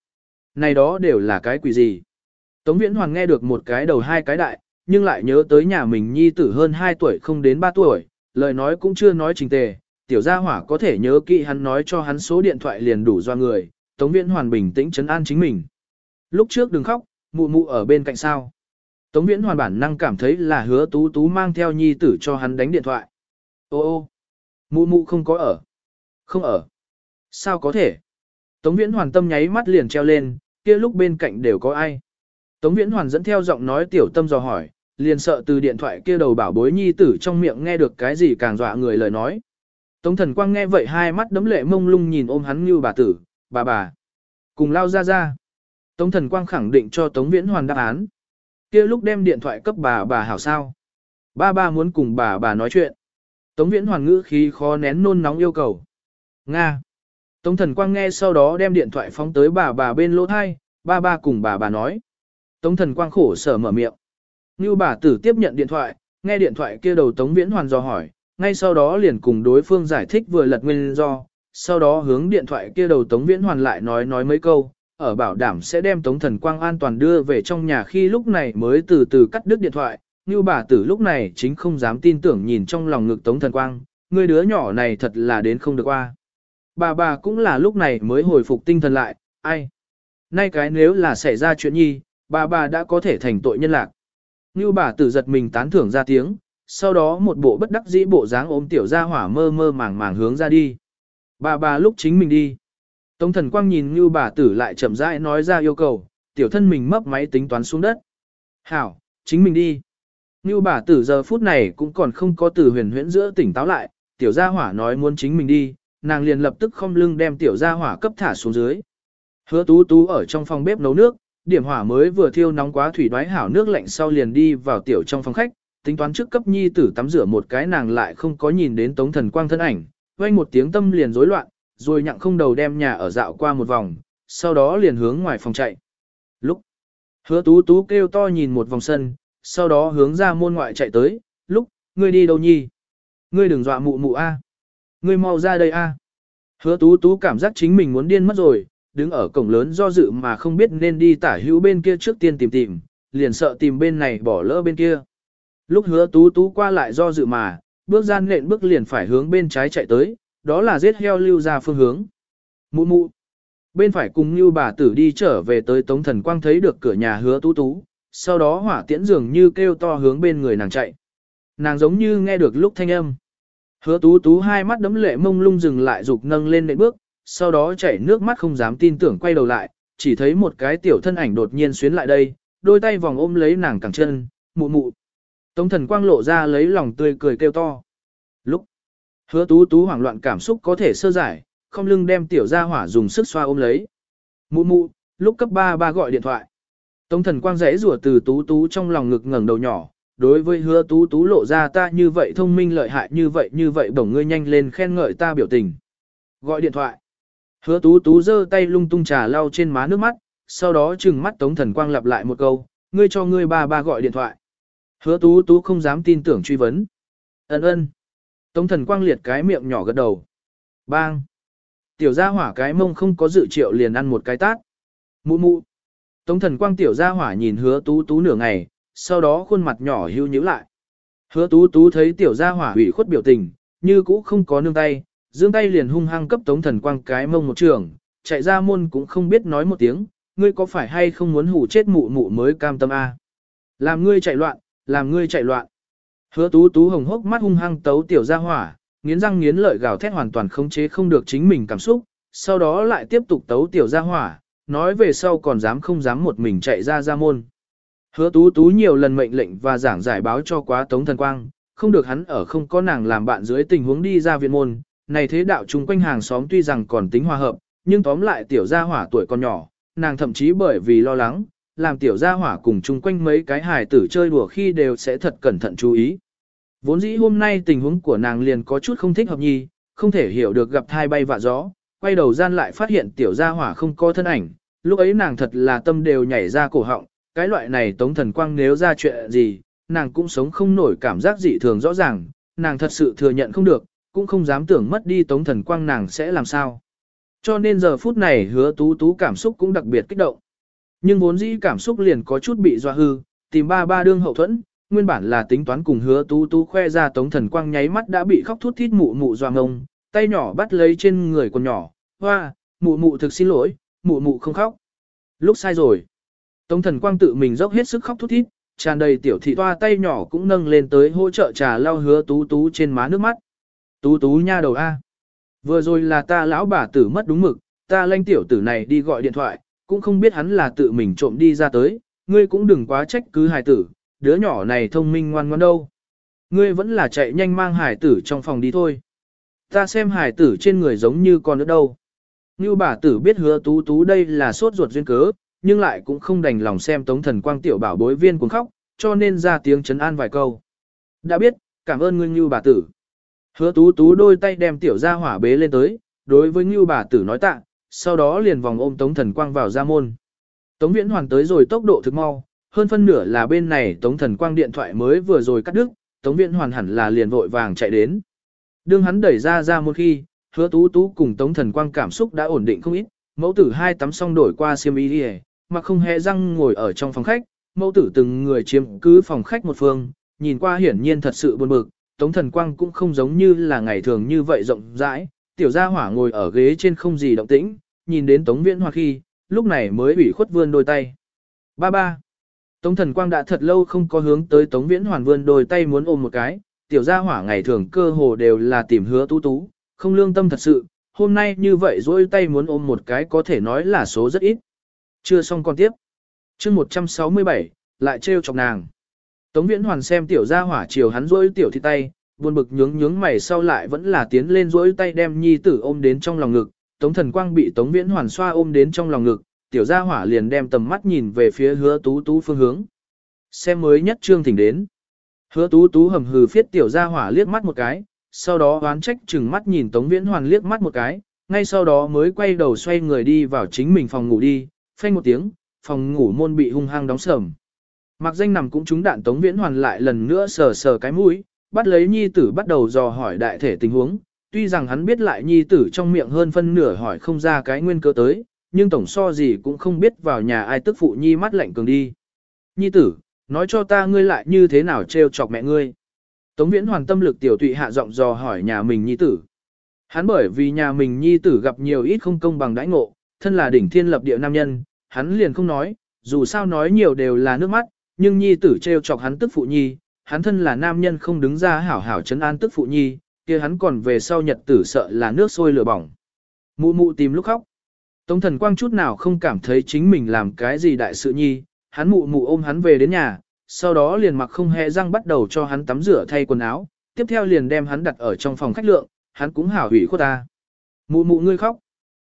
Này đó đều là cái quỷ gì. Tống viễn hoàn nghe được một cái đầu hai cái đại, nhưng lại nhớ tới nhà mình nhi tử hơn 2 tuổi không đến 3 tuổi, lời nói cũng chưa nói trình tề, tiểu gia hỏa có thể nhớ kỹ hắn nói cho hắn số điện thoại liền đủ do người, Tống Viễn Hoàn bình tĩnh chấn an chính mình. Lúc trước đừng khóc, mụ mụ ở bên cạnh sao. Tống Viễn Hoàn bản năng cảm thấy là hứa tú tú mang theo nhi tử cho hắn đánh điện thoại. Ô ô, mụ mụ không có ở. Không ở. Sao có thể? Tống Viễn Hoàn tâm nháy mắt liền treo lên, kia lúc bên cạnh đều có ai. Tống Viễn Hoàn dẫn theo giọng nói tiểu tâm dò hỏi, liền sợ từ điện thoại kia đầu bảo bối nhi tử trong miệng nghe được cái gì càng dọa người lời nói. Tống thần quang nghe vậy hai mắt đấm lệ mông lung nhìn ôm hắn như bà tử, bà bà. Cùng lao ra ra. Tống thần quang khẳng định cho Tống Viễn Hoàn đáp án. kia lúc đem điện thoại cấp bà bà hảo sao. Ba ba muốn cùng bà bà nói chuyện. Tống Viễn Hoàn ngữ khí khó nén nôn nóng yêu cầu. Nga. Tống thần quang nghe sau đó đem điện thoại phóng tới bà bà bên lỗ thai, ba ba cùng bà bà nói. Tống thần quang khổ sở mở miệng. Như bà tử tiếp nhận điện thoại, nghe điện thoại kia đầu Tống Viễn Hoàn dò hỏi, ngay sau đó liền cùng đối phương giải thích vừa lật nguyên do, sau đó hướng điện thoại kia đầu Tống Viễn Hoàn lại nói nói mấy câu, ở bảo đảm sẽ đem Tống Thần Quang an toàn đưa về trong nhà khi lúc này mới từ từ cắt đứt điện thoại, như bà tử lúc này chính không dám tin tưởng nhìn trong lòng ngực Tống Thần Quang, người đứa nhỏ này thật là đến không được qua. Bà bà cũng là lúc này mới hồi phục tinh thần lại, ai? Nay cái nếu là xảy ra chuyện nhi, bà bà đã có thể thành tội nhân lạc. Như bà tử giật mình tán thưởng ra tiếng, sau đó một bộ bất đắc dĩ bộ dáng ôm tiểu gia hỏa mơ mơ màng màng hướng ra đi. Bà bà lúc chính mình đi. Tống thần quang nhìn như bà tử lại chậm rãi nói ra yêu cầu, tiểu thân mình mấp máy tính toán xuống đất. Hảo, chính mình đi. Như bà tử giờ phút này cũng còn không có từ huyền huyễn giữa tỉnh táo lại, tiểu gia hỏa nói muốn chính mình đi, nàng liền lập tức không lưng đem tiểu gia hỏa cấp thả xuống dưới. Hứa tú tú ở trong phòng bếp nấu nước, điểm hỏa mới vừa thiêu nóng quá thủy đoái hảo nước lạnh sau liền đi vào tiểu trong phòng khách, tính toán trước cấp nhi tử tắm rửa một cái nàng lại không có nhìn đến tống thần quang thân ảnh, vang một tiếng tâm liền rối loạn, rồi nhặng không đầu đem nhà ở dạo qua một vòng, sau đó liền hướng ngoài phòng chạy. Lúc hứa tú tú kêu to nhìn một vòng sân, sau đó hướng ra môn ngoại chạy tới, lúc, ngươi đi đâu nhi? Ngươi đừng dọa mụ mụ a, Ngươi mau ra đây a. Hứa tú tú cảm giác chính mình muốn điên mất rồi, đứng ở cổng lớn do dự mà không biết nên đi tả hữu bên kia trước tiên tìm tìm, liền sợ tìm bên này bỏ lỡ bên kia. Lúc hứa tú tú qua lại do dự mà, bước gian nện bước liền phải hướng bên trái chạy tới, đó là giết heo lưu ra phương hướng. Mụ mụ. Bên phải cùng như bà tử đi trở về tới Tống Thần Quang thấy được cửa nhà hứa tú tú, sau đó hỏa tiễn dường như kêu to hướng bên người nàng chạy. Nàng giống như nghe được lúc thanh âm. Hứa tú tú hai mắt đấm lệ mông lung dừng lại dục nâng lên nệm bước, sau đó chảy nước mắt không dám tin tưởng quay đầu lại, chỉ thấy một cái tiểu thân ảnh đột nhiên xuyến lại đây, đôi tay vòng ôm lấy nàng cẳng chân, mụ mụ. Tống thần quang lộ ra lấy lòng tươi cười kêu to. Hứa tú tú hoảng loạn cảm xúc có thể sơ giải, không lưng đem tiểu ra hỏa dùng sức xoa ôm lấy. Mụ mụ, lúc cấp 3 ba gọi điện thoại. Tống thần quang rẽ rủa từ tú tú trong lòng ngực ngẩng đầu nhỏ, đối với hứa tú tú lộ ra ta như vậy thông minh lợi hại như vậy như vậy bổng ngươi nhanh lên khen ngợi ta biểu tình. Gọi điện thoại. Hứa tú tú giơ tay lung tung trà lau trên má nước mắt, sau đó trừng mắt tống thần quang lặp lại một câu, ngươi cho ngươi ba ba gọi điện thoại. Hứa tú tú không dám tin tưởng truy vấn. Ấn ơn. Tống thần quang liệt cái miệng nhỏ gật đầu. Bang. Tiểu gia hỏa cái mông không có dự triệu liền ăn một cái tát. Mụ mụ. Tống thần quang tiểu gia hỏa nhìn hứa tú tú nửa ngày, sau đó khuôn mặt nhỏ hưu nhíu lại. Hứa tú tú thấy tiểu gia hỏa ủy khuất biểu tình, như cũ không có nương tay, dương tay liền hung hăng cấp tống thần quang cái mông một trường, chạy ra môn cũng không biết nói một tiếng, ngươi có phải hay không muốn hủ chết mụ mụ mới cam tâm a? Làm ngươi chạy loạn, làm ngươi chạy loạn. Hứa tú tú hồng hốc mắt hung hăng tấu tiểu ra hỏa, nghiến răng nghiến lợi gào thét hoàn toàn khống chế không được chính mình cảm xúc, sau đó lại tiếp tục tấu tiểu ra hỏa, nói về sau còn dám không dám một mình chạy ra ra môn. Hứa tú tú nhiều lần mệnh lệnh và giảng giải báo cho quá tống thần quang, không được hắn ở không có nàng làm bạn dưới tình huống đi ra viện môn, này thế đạo chung quanh hàng xóm tuy rằng còn tính hòa hợp, nhưng tóm lại tiểu gia hỏa tuổi còn nhỏ, nàng thậm chí bởi vì lo lắng, làm tiểu gia hỏa cùng chung quanh mấy cái hài tử chơi đùa khi đều sẽ thật cẩn thận chú ý. Vốn dĩ hôm nay tình huống của nàng liền có chút không thích hợp nhi, không thể hiểu được gặp thai bay vạ gió, quay đầu gian lại phát hiện tiểu gia hỏa không có thân ảnh, lúc ấy nàng thật là tâm đều nhảy ra cổ họng, cái loại này tống thần quang nếu ra chuyện gì, nàng cũng sống không nổi cảm giác dị thường rõ ràng, nàng thật sự thừa nhận không được, cũng không dám tưởng mất đi tống thần quang nàng sẽ làm sao. Cho nên giờ phút này hứa tú tú cảm xúc cũng đặc biệt kích động. Nhưng vốn dĩ cảm xúc liền có chút bị dọa hư, tìm ba ba đương hậu thuẫn, nguyên bản là tính toán cùng hứa tú tú khoe ra tống thần quang nháy mắt đã bị khóc thút thít mụ mụ dọa ngông, tay nhỏ bắt lấy trên người con nhỏ, hoa, mụ mụ thực xin lỗi, mụ mụ không khóc. Lúc sai rồi. Tống thần quang tự mình dốc hết sức khóc thút thít, tràn đầy tiểu thị toa tay nhỏ cũng nâng lên tới hỗ trợ trà lau hứa tú tú trên má nước mắt. Tú tú nha đầu A. Vừa rồi là ta lão bà tử mất đúng mực, ta lanh tiểu tử này đi gọi điện thoại, cũng không biết hắn là tự mình trộm đi ra tới, ngươi cũng đừng quá trách cứ hài tử, đứa nhỏ này thông minh ngoan ngoan đâu. Ngươi vẫn là chạy nhanh mang hài tử trong phòng đi thôi. Ta xem hài tử trên người giống như con nữa đâu. Như bà tử biết hứa tú tú đây là sốt ruột duyên cớ, nhưng lại cũng không đành lòng xem tống thần quang tiểu bảo bối viên cuốn khóc, cho nên ra tiếng chấn an vài câu. Đã biết, cảm ơn ngươi như bà tử. Hứa tú tú đôi tay đem tiểu ra hỏa bế lên tới, đối với như bà tử nói tạ, sau đó liền vòng ôm tống thần quang vào ra môn. Tống viễn hoàn tới rồi tốc độ thực mau, hơn phân nửa là bên này tống thần quang điện thoại mới vừa rồi cắt đứt, tống viễn hoàn hẳn là liền vội vàng chạy đến. Đương hắn đẩy ra ra một khi, hứa tú tú cùng tống thần quang cảm xúc đã ổn định không ít, mẫu tử hai tắm xong đổi qua xiêm y đi mà không hề răng ngồi ở trong phòng khách, mẫu tử từng người chiếm cứ phòng khách một phương, nhìn qua hiển nhiên thật sự buồn bực, Tống Thần Quang cũng không giống như là ngày thường như vậy rộng rãi, tiểu gia hỏa ngồi ở ghế trên không gì động tĩnh, nhìn đến Tống Viễn Hoa khi, lúc này mới ủy khuất vươn đôi tay. Ba ba. Tống Thần Quang đã thật lâu không có hướng tới Tống Viễn Hoàn vươn đôi tay muốn ôm một cái, tiểu gia hỏa ngày thường cơ hồ đều là tìm hứa tú tú, không lương tâm thật sự, hôm nay như vậy dỗi tay muốn ôm một cái có thể nói là số rất ít. Chưa xong con tiếp. chương 167, lại trêu chọc nàng. Tống Viễn Hoàn xem tiểu gia hỏa chiều hắn rỗi tiểu thì tay, buồn bực nhướng nhướng mày sau lại vẫn là tiến lên rỗi tay đem nhi tử ôm đến trong lòng ngực. Tống Thần Quang bị Tống Viễn Hoàn xoa ôm đến trong lòng ngực, tiểu gia hỏa liền đem tầm mắt nhìn về phía hứa tú tú phương hướng. Xem mới nhất trương thỉnh đến. Hứa tú tú hầm hừ phiết tiểu gia hỏa liếc mắt một cái, sau đó oán trách chừng mắt nhìn Tống Viễn Hoàn liếc mắt một cái, ngay sau đó mới quay đầu xoay người đi vào chính mình phòng ngủ đi, phanh một tiếng, phòng ngủ môn bị hung hăng đóng sầm. Mặc danh nằm cũng trúng đạn Tống Viễn Hoàn lại lần nữa sờ sờ cái mũi, bắt lấy nhi tử bắt đầu dò hỏi đại thể tình huống. Tuy rằng hắn biết lại nhi tử trong miệng hơn phân nửa hỏi không ra cái nguyên cơ tới, nhưng tổng so gì cũng không biết vào nhà ai tức phụ nhi mắt lạnh cường đi. Nhi tử, nói cho ta ngươi lại như thế nào trêu chọc mẹ ngươi. Tống Viễn Hoàn tâm lực tiểu tụy hạ giọng dò hỏi nhà mình nhi tử. Hắn bởi vì nhà mình nhi tử gặp nhiều ít không công bằng đãi ngộ, thân là đỉnh thiên lập địa nam nhân, hắn liền không nói, dù sao nói nhiều đều là nước mắt, nhưng nhi tử trêu chọc hắn tức phụ nhi, hắn thân là nam nhân không đứng ra hảo hảo chấn an tức phụ nhi, kia hắn còn về sau nhật tử sợ là nước sôi lửa bỏng. Mụ mụ tìm lúc khóc. Tống thần quang chút nào không cảm thấy chính mình làm cái gì đại sự nhi, hắn mụ mụ ôm hắn về đến nhà, sau đó liền mặc không hề răng bắt đầu cho hắn tắm rửa thay quần áo, tiếp theo liền đem hắn đặt ở trong phòng khách lượng, hắn cũng hảo hủy khuất ta. Mụ mụ ngươi khóc.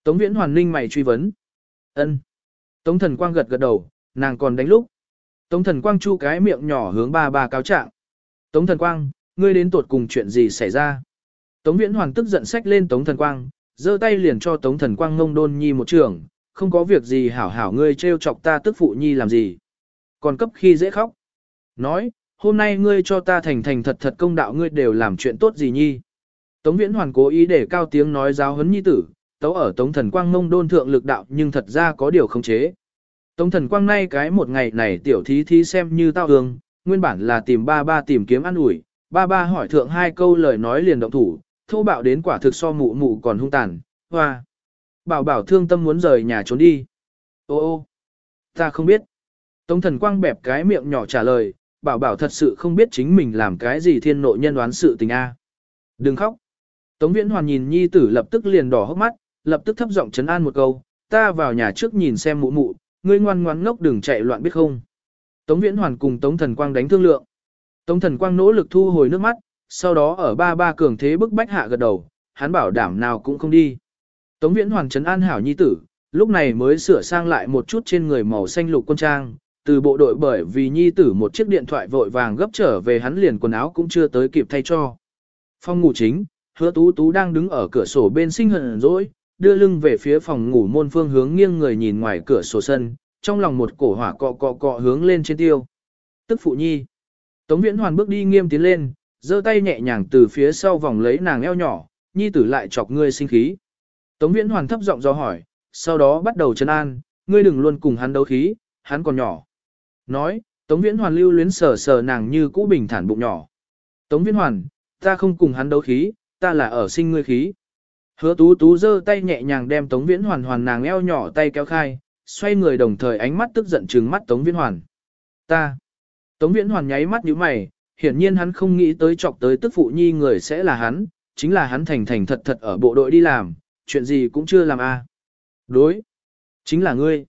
Tống viễn hoàn ninh mày truy vấn. ân Tống thần quang gật gật đầu, nàng còn đánh lúc. Tống thần quang chu cái miệng nhỏ hướng ba ba cáo trạng. Tống thần quang, ngươi đến tuột cùng chuyện gì xảy ra? Tống viễn Hoàng tức giận sách lên tống thần quang, giơ tay liền cho tống thần quang ngông đôn nhi một trường, không có việc gì hảo hảo ngươi trêu chọc ta tức phụ nhi làm gì. Còn cấp khi dễ khóc. Nói, hôm nay ngươi cho ta thành thành thật thật công đạo ngươi đều làm chuyện tốt gì nhi. Tống viễn hoàn cố ý để cao tiếng nói giáo huấn nhi tử, tấu ở tống thần quang ngông đôn thượng lực đạo nhưng thật ra có điều không chế. Tống thần quang nay cái một ngày này tiểu thí thí xem như tao hương, nguyên bản là tìm ba ba tìm kiếm ăn ủi, ba ba hỏi thượng hai câu lời nói liền động thủ, thô bạo đến quả thực so mụ mụ còn hung tàn, hoa. bảo bảo thương tâm muốn rời nhà trốn đi. Ô ô, ta không biết. Tống thần quang bẹp cái miệng nhỏ trả lời, bảo bảo thật sự không biết chính mình làm cái gì thiên nội nhân đoán sự tình a. Đừng khóc. Tống viễn hoàn nhìn nhi tử lập tức liền đỏ hốc mắt, lập tức thấp giọng chấn an một câu, ta vào nhà trước nhìn xem mụ mụ, ngươi ngoan ngoan ngốc đừng chạy loạn biết không. Tống viễn hoàn cùng Tống thần quang đánh thương lượng. Tống thần quang nỗ lực thu hồi nước mắt, sau đó ở ba ba cường thế bức bách hạ gật đầu, hắn bảo đảm nào cũng không đi. Tống viễn hoàn chấn an hảo nhi tử, lúc này mới sửa sang lại một chút trên người màu xanh lục quân trang, từ bộ đội bởi vì nhi tử một chiếc điện thoại vội vàng gấp trở về hắn liền quần áo cũng chưa tới kịp thay cho. Phong ngủ chính, hứa tú tú đang đứng ở cửa sổ bên sinh hận rồi, đưa lưng về phía phòng ngủ môn phương hướng nghiêng người nhìn ngoài cửa sổ sân, trong lòng một cổ hỏa cọ cọ cọ hướng lên trên tiêu. Tức phụ nhi. Tống viễn hoàn bước đi nghiêm tiến lên, giơ tay nhẹ nhàng từ phía sau vòng lấy nàng eo nhỏ, nhi tử lại chọc ngươi sinh khí. Tống viễn hoàn thấp giọng do hỏi, sau đó bắt đầu chân an, ngươi đừng luôn cùng hắn đấu khí, hắn còn nhỏ. Nói, Tống viễn hoàn lưu luyến sờ sờ nàng như cũ bình thản bụng nhỏ. Tống viễn hoàn, ta không cùng hắn đấu khí, ta là ở sinh ngươi khí. Hứa tú tú giơ tay nhẹ nhàng đem Tống viễn hoàn hoàn nàng eo nhỏ tay kéo khai, xoay người đồng thời ánh mắt tức giận trừng mắt Tống viễn hoàn. Ta. Tống viễn hoàn nháy mắt như mày, hiển nhiên hắn không nghĩ tới chọc tới tức phụ nhi người sẽ là hắn, chính là hắn thành thành thật thật ở bộ đội đi làm, chuyện gì cũng chưa làm a. Đối. Chính là ngươi.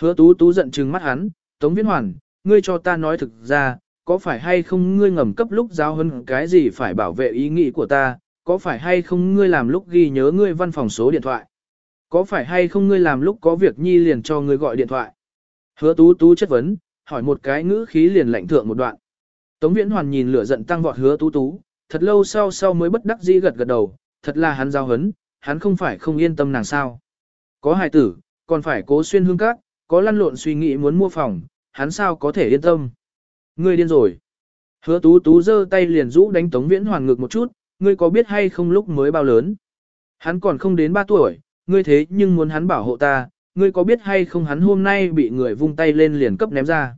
Hứa tú tú giận trừng mắt hắn, Tống Viễn Hoàn, ngươi cho ta nói thực ra, có phải hay không ngươi ngầm cấp lúc giao hơn cái gì phải bảo vệ ý nghĩ của ta, có phải hay không ngươi làm lúc ghi nhớ ngươi văn phòng số điện thoại, có phải hay không ngươi làm lúc có việc nhi liền cho ngươi gọi điện thoại. Hứa tú tú chất vấn, hỏi một cái ngữ khí liền lạnh thượng một đoạn. Tống Viễn Hoàn nhìn lửa giận tăng vọt hứa tú tú, thật lâu sau sau mới bất đắc dĩ gật gật đầu, thật là hắn giao hấn, hắn không phải không yên tâm nàng sao. Có hài tử, còn phải cố xuyên hương các, có lăn lộn suy nghĩ muốn mua phòng, hắn sao có thể yên tâm. Ngươi điên rồi. Hứa tú tú giơ tay liền rũ đánh Tống Viễn Hoàn ngực một chút, ngươi có biết hay không lúc mới bao lớn. Hắn còn không đến 3 tuổi, ngươi thế nhưng muốn hắn bảo hộ ta, ngươi có biết hay không hắn hôm nay bị người vung tay lên liền cấp ném ra.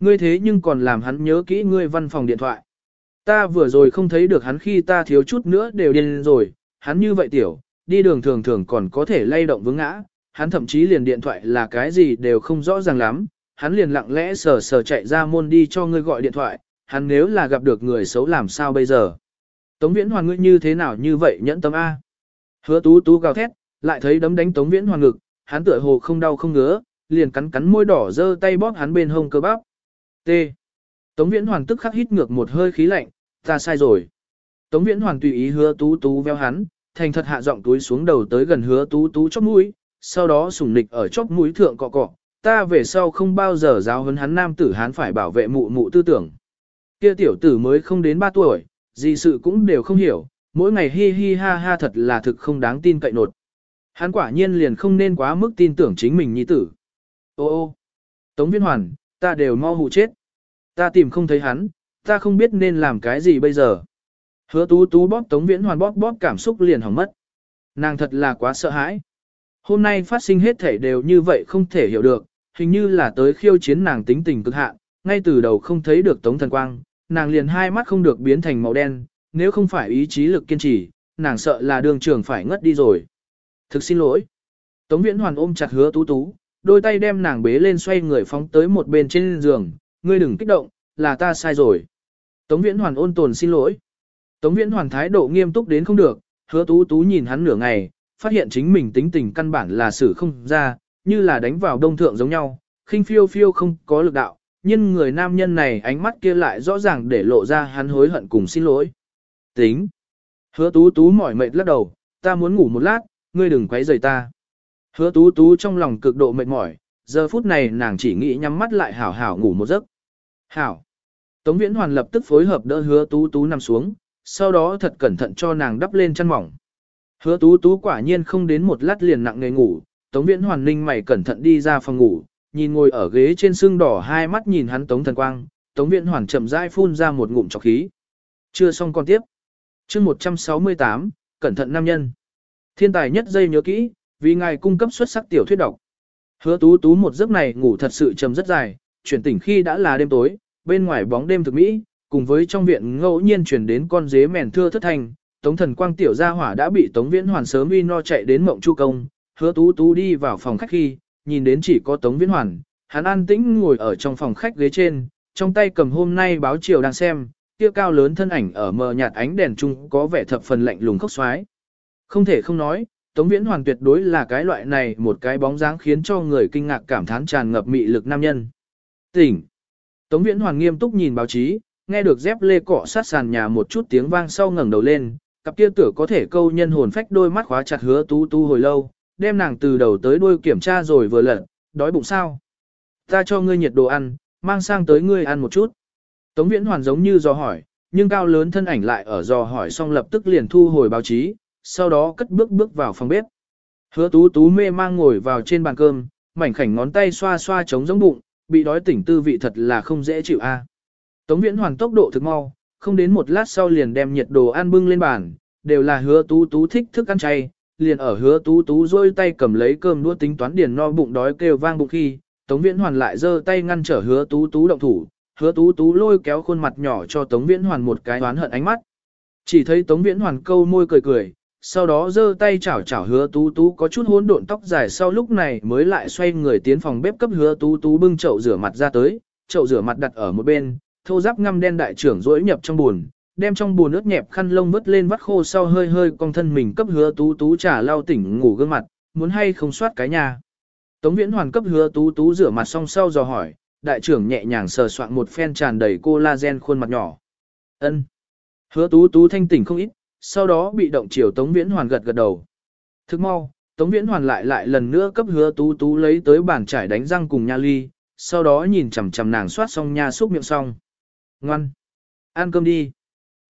Ngươi thế nhưng còn làm hắn nhớ kỹ ngươi văn phòng điện thoại. Ta vừa rồi không thấy được hắn khi ta thiếu chút nữa đều điên rồi, hắn như vậy tiểu, đi đường thường thường còn có thể lay động vướng ngã, hắn thậm chí liền điện thoại là cái gì đều không rõ ràng lắm, hắn liền lặng lẽ sờ sờ chạy ra môn đi cho ngươi gọi điện thoại, hắn nếu là gặp được người xấu làm sao bây giờ. Tống viễn hoàn ngươi như thế nào như vậy nhẫn tâm A. Hứa tú tú gào thét, lại thấy đấm đánh tống viễn hoàn ngực, hắn tựa hồ không đau không ngứa, liền cắn cắn môi đỏ giơ tay bóp hắn bên hông cơ bắp. T. Tống viễn hoàn tức khắc hít ngược một hơi khí lạnh, ta sai rồi. Tống viễn hoàn tùy ý hứa tú tú veo hắn, thành thật hạ giọng túi xuống đầu tới gần hứa tú tú chóp mũi, sau đó sủng nịch ở chóp mũi thượng cọ cọ, ta về sau không bao giờ giáo huấn hắn nam tử hắn phải bảo vệ mụ mụ tư tưởng. Kia tiểu tử mới không đến 3 tuổi, gì sự cũng đều không hiểu, mỗi ngày hi hi ha ha thật là thực không đáng tin cậy nột. Hắn quả nhiên liền không nên quá mức tin tưởng chính mình nhi tử. Ô ô, Tống Viên Hoàn, ta đều mau hù chết. Ta tìm không thấy hắn, ta không biết nên làm cái gì bây giờ. Hứa tú tú bóp Tống Viễn Hoàn bóp bóp cảm xúc liền hỏng mất. Nàng thật là quá sợ hãi. Hôm nay phát sinh hết thể đều như vậy không thể hiểu được, hình như là tới khiêu chiến nàng tính tình cực hạn, ngay từ đầu không thấy được Tống Thần Quang, nàng liền hai mắt không được biến thành màu đen, nếu không phải ý chí lực kiên trì, nàng sợ là đường trường phải ngất đi rồi. Thực xin lỗi. Tống Viễn Hoàn ôm chặt hứa tú tú, đôi tay đem nàng bế lên xoay người phóng tới một bên trên giường, ngươi đừng kích động, là ta sai rồi. Tống Viễn Hoàn ôn tồn xin lỗi. Tống Viễn Hoàn thái độ nghiêm túc đến không được, hứa tú tú nhìn hắn nửa ngày, phát hiện chính mình tính tình căn bản là xử không ra, như là đánh vào đông thượng giống nhau, khinh phiêu phiêu không có lực đạo, nhưng người nam nhân này ánh mắt kia lại rõ ràng để lộ ra hắn hối hận cùng xin lỗi. Tính. Hứa tú tú mỏi mệt lắc đầu, ta muốn ngủ một lát, ngươi đừng quấy rầy ta. Hứa tú tú trong lòng cực độ mệt mỏi, giờ phút này nàng chỉ nghĩ nhắm mắt lại hảo hảo ngủ một giấc. Hảo. Tống Viễn Hoàn lập tức phối hợp đỡ hứa tú tú nằm xuống, sau đó thật cẩn thận cho nàng đắp lên chăn mỏng. Hứa tú tú quả nhiên không đến một lát liền nặng nề ngủ, Tống Viễn Hoàn ninh mày cẩn thận đi ra phòng ngủ, nhìn ngồi ở ghế trên xương đỏ hai mắt nhìn hắn Tống Thần Quang, Tống Viễn Hoàn chậm rãi phun ra một ngụm trọc khí. Chưa xong con tiếp. chương 168, cẩn thận nam nhân. Thiên tài nhất dây nhớ kỹ, vì ngài cung cấp xuất sắc tiểu thuyết độc. Hứa tú tú một giấc này ngủ thật sự trầm rất dài, chuyển tỉnh khi đã là đêm tối, bên ngoài bóng đêm thực mỹ, cùng với trong viện ngẫu nhiên chuyển đến con dế mèn thưa thất thành, Tống Thần Quang tiểu gia hỏa đã bị Tống Viễn Hoàn sớm uy no chạy đến mộng chu công, Hứa tú tú đi vào phòng khách khi, nhìn đến chỉ có Tống Viễn Hoàn, hắn an tĩnh ngồi ở trong phòng khách ghế trên, trong tay cầm hôm nay báo chiều đang xem, kia cao lớn thân ảnh ở mờ nhạt ánh đèn chung có vẻ thập phần lạnh lùng khốc xoái. Không thể không nói, Tống Viễn Hoàn tuyệt đối là cái loại này một cái bóng dáng khiến cho người kinh ngạc cảm thán tràn ngập mị lực nam nhân. Tỉnh! Tống Viễn Hoàn nghiêm túc nhìn báo chí, nghe được dép lê cọ sát sàn nhà một chút tiếng vang sau ngẩng đầu lên, cặp kia tử có thể câu nhân hồn phách đôi mắt khóa chặt hứa tú tú hồi lâu, đem nàng từ đầu tới đuôi kiểm tra rồi vừa lật, đói bụng sao? Ta cho ngươi nhiệt đồ ăn, mang sang tới ngươi ăn một chút. Tống Viễn Hoàn giống như do hỏi, nhưng cao lớn thân ảnh lại ở dò hỏi xong lập tức liền thu hồi báo chí, sau đó cất bước bước vào phòng bếp. Hứa tú tú mê mang ngồi vào trên bàn cơm, mảnh khảnh ngón tay xoa xoa trống giống bụng, bị đói tỉnh tư vị thật là không dễ chịu a. À. Tống Viễn Hoàn tốc độ thực mau, không đến một lát sau liền đem nhiệt đồ ăn bưng lên bàn, đều là hứa tú tú thích thức ăn chay, liền ở hứa tú tú rôi tay cầm lấy cơm đũa tính toán điền no bụng đói kêu vang bụng khi, Tống Viễn Hoàn lại giơ tay ngăn trở hứa tú tú động thủ, hứa tú tú lôi kéo khuôn mặt nhỏ cho Tống Viễn Hoàn một cái oán hận ánh mắt. Chỉ thấy Tống Viễn Hoàn câu môi cười cười, sau đó giơ tay chảo chảo hứa tú tú có chút hỗn độn tóc dài sau lúc này mới lại xoay người tiến phòng bếp cấp hứa tú tú bưng chậu rửa mặt ra tới, chậu rửa mặt đặt ở một bên, thô giáp ngăm đen đại trưởng rỗi nhập trong buồn, đem trong buồn ướt nhẹp khăn lông vứt lên vắt khô sau hơi hơi cong thân mình cấp hứa tú tú trả lau tỉnh ngủ gương mặt, muốn hay không soát cái nhà. Tống viễn hoàn cấp hứa tú tú rửa mặt xong sau dò hỏi, đại trưởng nhẹ nhàng sờ soạn một phen tràn đầy collagen khuôn mặt nhỏ. ân Hứa tú tú thanh tỉnh không ít, sau đó bị động chiều Tống Viễn Hoàn gật gật đầu. Thức mau, Tống Viễn Hoàn lại lại lần nữa cấp hứa tú tú lấy tới bàn trải đánh răng cùng nha ly, sau đó nhìn chằm chằm nàng soát xong nha xúc miệng xong. Ngoan! Ăn cơm đi!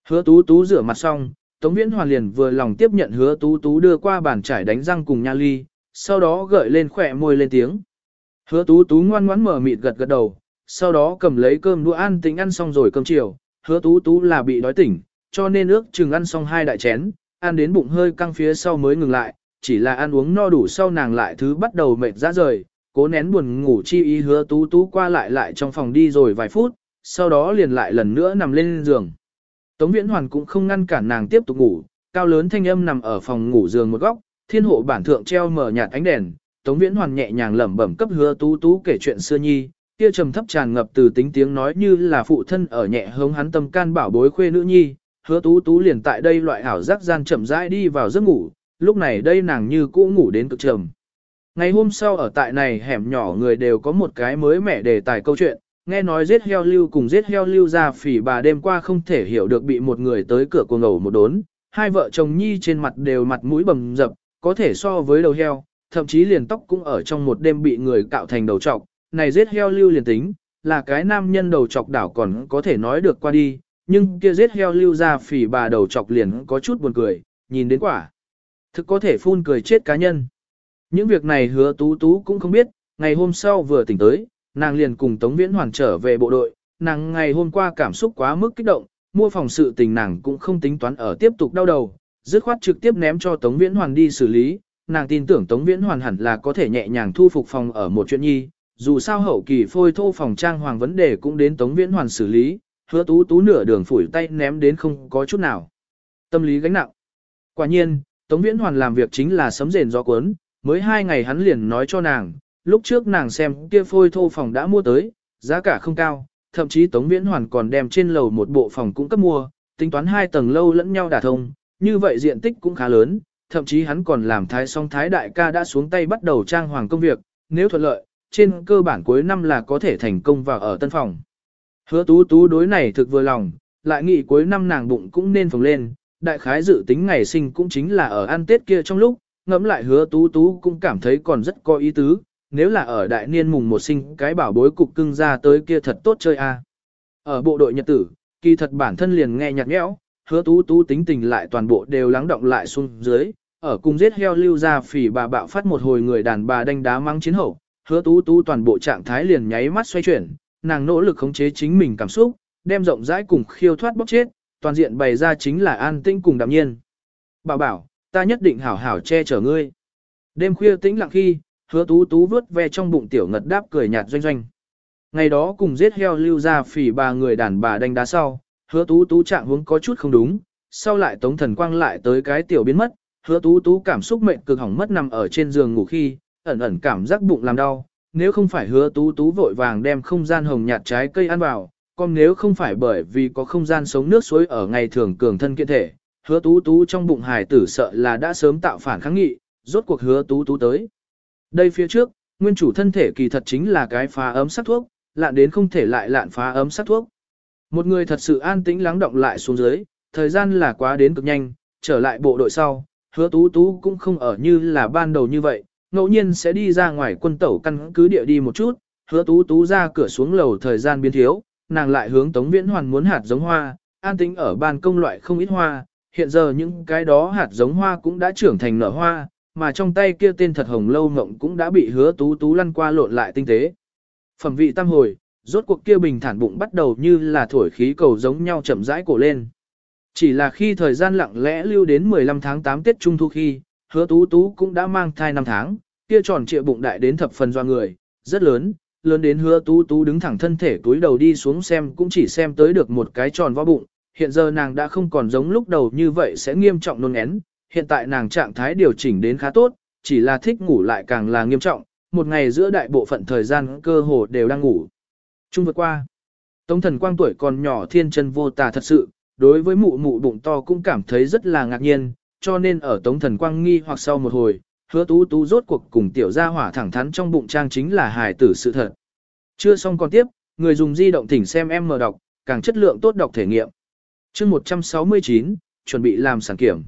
Hứa tú tú rửa mặt xong, Tống Viễn Hoàn liền vừa lòng tiếp nhận hứa tú tú đưa qua bàn trải đánh răng cùng nha ly, sau đó gợi lên khỏe môi lên tiếng. Hứa tú tú ngoan ngoãn mở mịt gật gật đầu, sau đó cầm lấy cơm đũa ăn tính ăn xong rồi cơm chiều, hứa tú tú là bị đói tỉnh, cho nên ước chừng ăn xong hai đại chén, ăn đến bụng hơi căng phía sau mới ngừng lại, chỉ là ăn uống no đủ sau nàng lại thứ bắt đầu mệt ra rời, cố nén buồn ngủ chi ý hứa tú tú qua lại lại trong phòng đi rồi vài phút, sau đó liền lại lần nữa nằm lên giường. Tống Viễn Hoàn cũng không ngăn cản nàng tiếp tục ngủ, cao lớn thanh âm nằm ở phòng ngủ giường một góc, thiên hộ bản thượng treo mở nhạt ánh đèn, Tống Viễn Hoàn nhẹ nhàng lẩm bẩm cấp hứa tú tú kể chuyện xưa nhi, kia trầm thấp tràn ngập từ tính tiếng nói như là phụ thân ở nhẹ hống hắn tâm can bảo bối khuê nữ nhi, hứa tú tú liền tại đây loại ảo giác gian chậm rãi đi vào giấc ngủ, lúc này đây nàng như cũ ngủ đến cực trầm. Ngày hôm sau ở tại này hẻm nhỏ người đều có một cái mới mẻ đề tài câu chuyện, nghe nói giết heo lưu cùng giết heo lưu ra phỉ bà đêm qua không thể hiểu được bị một người tới cửa cuồng ngầu một đốn, hai vợ chồng nhi trên mặt đều mặt mũi bầm dập, có thể so với đầu heo, thậm chí liền tóc cũng ở trong một đêm bị người cạo thành đầu trọc, này giết heo lưu liền tính, là cái nam nhân đầu trọc đảo còn có thể nói được qua đi, nhưng kia giết heo lưu ra phỉ bà đầu trọc liền có chút buồn cười, nhìn đến quả. Thực có thể phun cười chết cá nhân. Những việc này hứa tú tú cũng không biết, ngày hôm sau vừa tỉnh tới, nàng liền cùng Tống Viễn Hoàn trở về bộ đội, nàng ngày hôm qua cảm xúc quá mức kích động, mua phòng sự tình nàng cũng không tính toán ở tiếp tục đau đầu, dứt khoát trực tiếp ném cho Tống Viễn Hoàn đi xử lý, nàng tin tưởng Tống Viễn Hoàn hẳn là có thể nhẹ nhàng thu phục phòng ở một chuyện nhi, dù sao hậu kỳ phôi thô phòng trang hoàng vấn đề cũng đến Tống Viễn Hoàn xử lý, hứa tú tú nửa đường phủi tay ném đến không có chút nào. Tâm lý gánh nặng. Quả nhiên, Tống Viễn Hoàn làm việc chính là sấm rền gió cuốn, mới hai ngày hắn liền nói cho nàng, lúc trước nàng xem kia phôi thô phòng đã mua tới, giá cả không cao, thậm chí Tống Viễn Hoàn còn đem trên lầu một bộ phòng cũng cấp mua, tính toán hai tầng lâu lẫn nhau đả thông, như vậy diện tích cũng khá lớn, thậm chí hắn còn làm thái song thái đại ca đã xuống tay bắt đầu trang hoàng công việc, nếu thuận lợi, trên cơ bản cuối năm là có thể thành công vào ở tân phòng. Hứa tú tú đối này thực vừa lòng, lại nghĩ cuối năm nàng bụng cũng nên phồng lên, đại khái dự tính ngày sinh cũng chính là ở ăn tết kia trong lúc, ngẫm lại hứa tú tú cũng cảm thấy còn rất có ý tứ, nếu là ở đại niên mùng một sinh cái bảo bối cục cưng ra tới kia thật tốt chơi a. Ở bộ đội nhật tử, kỳ thật bản thân liền nghe nhạt nhẽo, hứa tú tú tính tình lại toàn bộ đều lắng động lại xuống dưới, ở cùng giết heo lưu ra phỉ bà bạo phát một hồi người đàn bà đánh đá mang chiến hậu, hứa tú tú toàn bộ trạng thái liền nháy mắt xoay chuyển, nàng nỗ lực khống chế chính mình cảm xúc, đem rộng rãi cùng khiêu thoát bóc chết, toàn diện bày ra chính là an tĩnh cùng đạm nhiên. Bảo bảo, ta nhất định hảo hảo che chở ngươi. Đêm khuya tĩnh lặng khi, hứa tú tú vớt ve trong bụng tiểu ngật đáp cười nhạt doanh doanh. Ngày đó cùng giết heo lưu ra phỉ bà người đàn bà đánh đá sau, hứa tú tú trạng huống có chút không đúng, sau lại tống thần quang lại tới cái tiểu biến mất, hứa tú tú cảm xúc mệnh cực hỏng mất nằm ở trên giường ngủ khi, ẩn ẩn cảm giác bụng làm đau, nếu không phải hứa tú tú vội vàng đem không gian hồng nhạt trái cây ăn vào, còn nếu không phải bởi vì có không gian sống nước suối ở ngày thường cường thân kiện thể, hứa tú tú trong bụng hài tử sợ là đã sớm tạo phản kháng nghị, rốt cuộc hứa tú tú tới. Đây phía trước, nguyên chủ thân thể kỳ thật chính là cái phá ấm sắc thuốc, lạn đến không thể lại lạn phá ấm sắc thuốc. Một người thật sự an tĩnh lắng động lại xuống dưới, thời gian là quá đến cực nhanh, trở lại bộ đội sau, hứa tú tú cũng không ở như là ban đầu như vậy, ngẫu nhiên sẽ đi ra ngoài quân tẩu căn cứ địa đi một chút, hứa tú tú ra cửa xuống lầu thời gian biến thiếu, nàng lại hướng Tống Viễn Hoàn muốn hạt giống hoa, an tĩnh ở ban công loại không ít hoa, hiện giờ những cái đó hạt giống hoa cũng đã trưởng thành nở hoa, mà trong tay kia tên thật hồng lâu ngộng cũng đã bị hứa tú tú lăn qua lộn lại tinh tế. Phẩm vị tam hồi, rốt cuộc kia bình thản bụng bắt đầu như là thổi khí cầu giống nhau chậm rãi cổ lên. Chỉ là khi thời gian lặng lẽ lưu đến 15 tháng 8 Tết Trung Thu khi, hứa tú tú cũng đã mang thai 5 tháng, kia tròn trịa bụng đại đến thập phần do người, rất lớn, lớn đến hứa tú tú đứng thẳng thân thể túi đầu đi xuống xem cũng chỉ xem tới được một cái tròn vo bụng, hiện giờ nàng đã không còn giống lúc đầu như vậy sẽ nghiêm trọng nôn én, hiện tại nàng trạng thái điều chỉnh đến khá tốt, chỉ là thích ngủ lại càng là nghiêm trọng, một ngày giữa đại bộ phận thời gian cơ hồ đều đang ngủ. Trung vượt qua, Tống thần quang tuổi còn nhỏ thiên chân vô tà thật sự, đối với mụ mụ bụng to cũng cảm thấy rất là ngạc nhiên, cho nên ở tống thần quang nghi hoặc sau một hồi, hứa tú tú rốt cuộc cùng tiểu gia hỏa thẳng thắn trong bụng trang chính là hài tử sự thật. Chưa xong còn tiếp, người dùng di động thỉnh xem em mở đọc, càng chất lượng tốt đọc thể nghiệm. chương 169, chuẩn bị làm sản kiểm.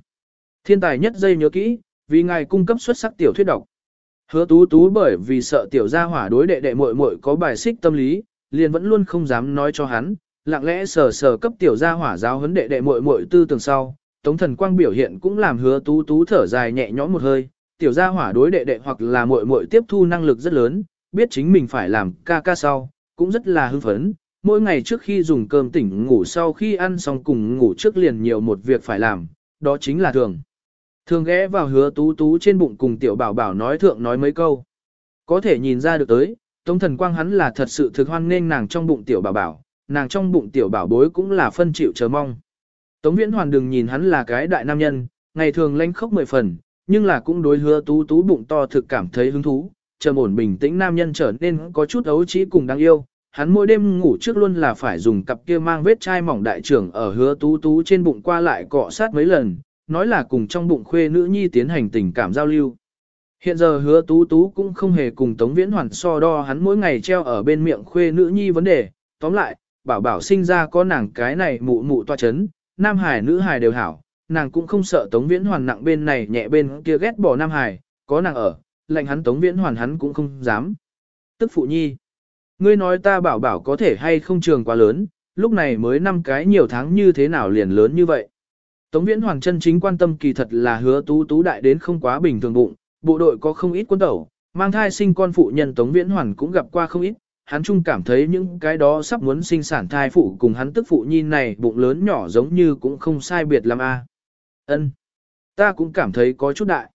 Thiên tài nhất dây nhớ kỹ, vì ngài cung cấp xuất sắc tiểu thuyết đọc. Hứa tú tú bởi vì sợ tiểu gia hỏa đối đệ đệ muội muội có bài xích tâm lý, liền vẫn luôn không dám nói cho hắn, lặng lẽ sờ sờ cấp tiểu gia hỏa giáo huấn đệ đệ muội muội tư tưởng sau. Tống thần quang biểu hiện cũng làm hứa tú tú thở dài nhẹ nhõm một hơi, tiểu gia hỏa đối đệ đệ hoặc là muội muội tiếp thu năng lực rất lớn, biết chính mình phải làm ca ca sau, cũng rất là hưng phấn. Mỗi ngày trước khi dùng cơm tỉnh ngủ sau khi ăn xong cùng ngủ trước liền nhiều một việc phải làm, đó chính là thường. Thường ghé vào hứa tú tú trên bụng cùng tiểu bảo bảo nói thượng nói mấy câu. Có thể nhìn ra được tới, Tống thần quang hắn là thật sự thực hoan nên nàng trong bụng tiểu bảo bảo, nàng trong bụng tiểu bảo bối cũng là phân chịu chờ mong. Tống viễn hoàn đừng nhìn hắn là cái đại nam nhân, ngày thường lanh khốc mười phần, nhưng là cũng đối hứa tú tú bụng to thực cảm thấy hứng thú, trầm ổn bình tĩnh nam nhân trở nên có chút ấu trí cùng đáng yêu. Hắn mỗi đêm ngủ trước luôn là phải dùng cặp kia mang vết chai mỏng đại trưởng ở hứa tú tú trên bụng qua lại cọ sát mấy lần, nói là cùng trong bụng khuê nữ nhi tiến hành tình cảm giao lưu. Hiện giờ hứa tú tú cũng không hề cùng Tống Viễn Hoàn so đo hắn mỗi ngày treo ở bên miệng khuê nữ nhi vấn đề, tóm lại, bảo bảo sinh ra có nàng cái này mụ mụ toa chấn, nam hải nữ hải đều hảo, nàng cũng không sợ Tống Viễn Hoàn nặng bên này nhẹ bên kia ghét bỏ nam hải có nàng ở, lệnh hắn Tống Viễn Hoàn hắn cũng không dám. Tức phụ nhi, ngươi nói ta bảo bảo có thể hay không trường quá lớn, lúc này mới năm cái nhiều tháng như thế nào liền lớn như vậy. Tống Viễn Hoàng chân chính quan tâm kỳ thật là hứa tú tú đại đến không quá bình thường bụng, bộ đội có không ít quân tẩu, mang thai sinh con phụ nhân Tống Viễn Hoàn cũng gặp qua không ít, hắn chung cảm thấy những cái đó sắp muốn sinh sản thai phụ cùng hắn tức phụ nhi này bụng lớn nhỏ giống như cũng không sai biệt lắm a. Ân, ta cũng cảm thấy có chút đại.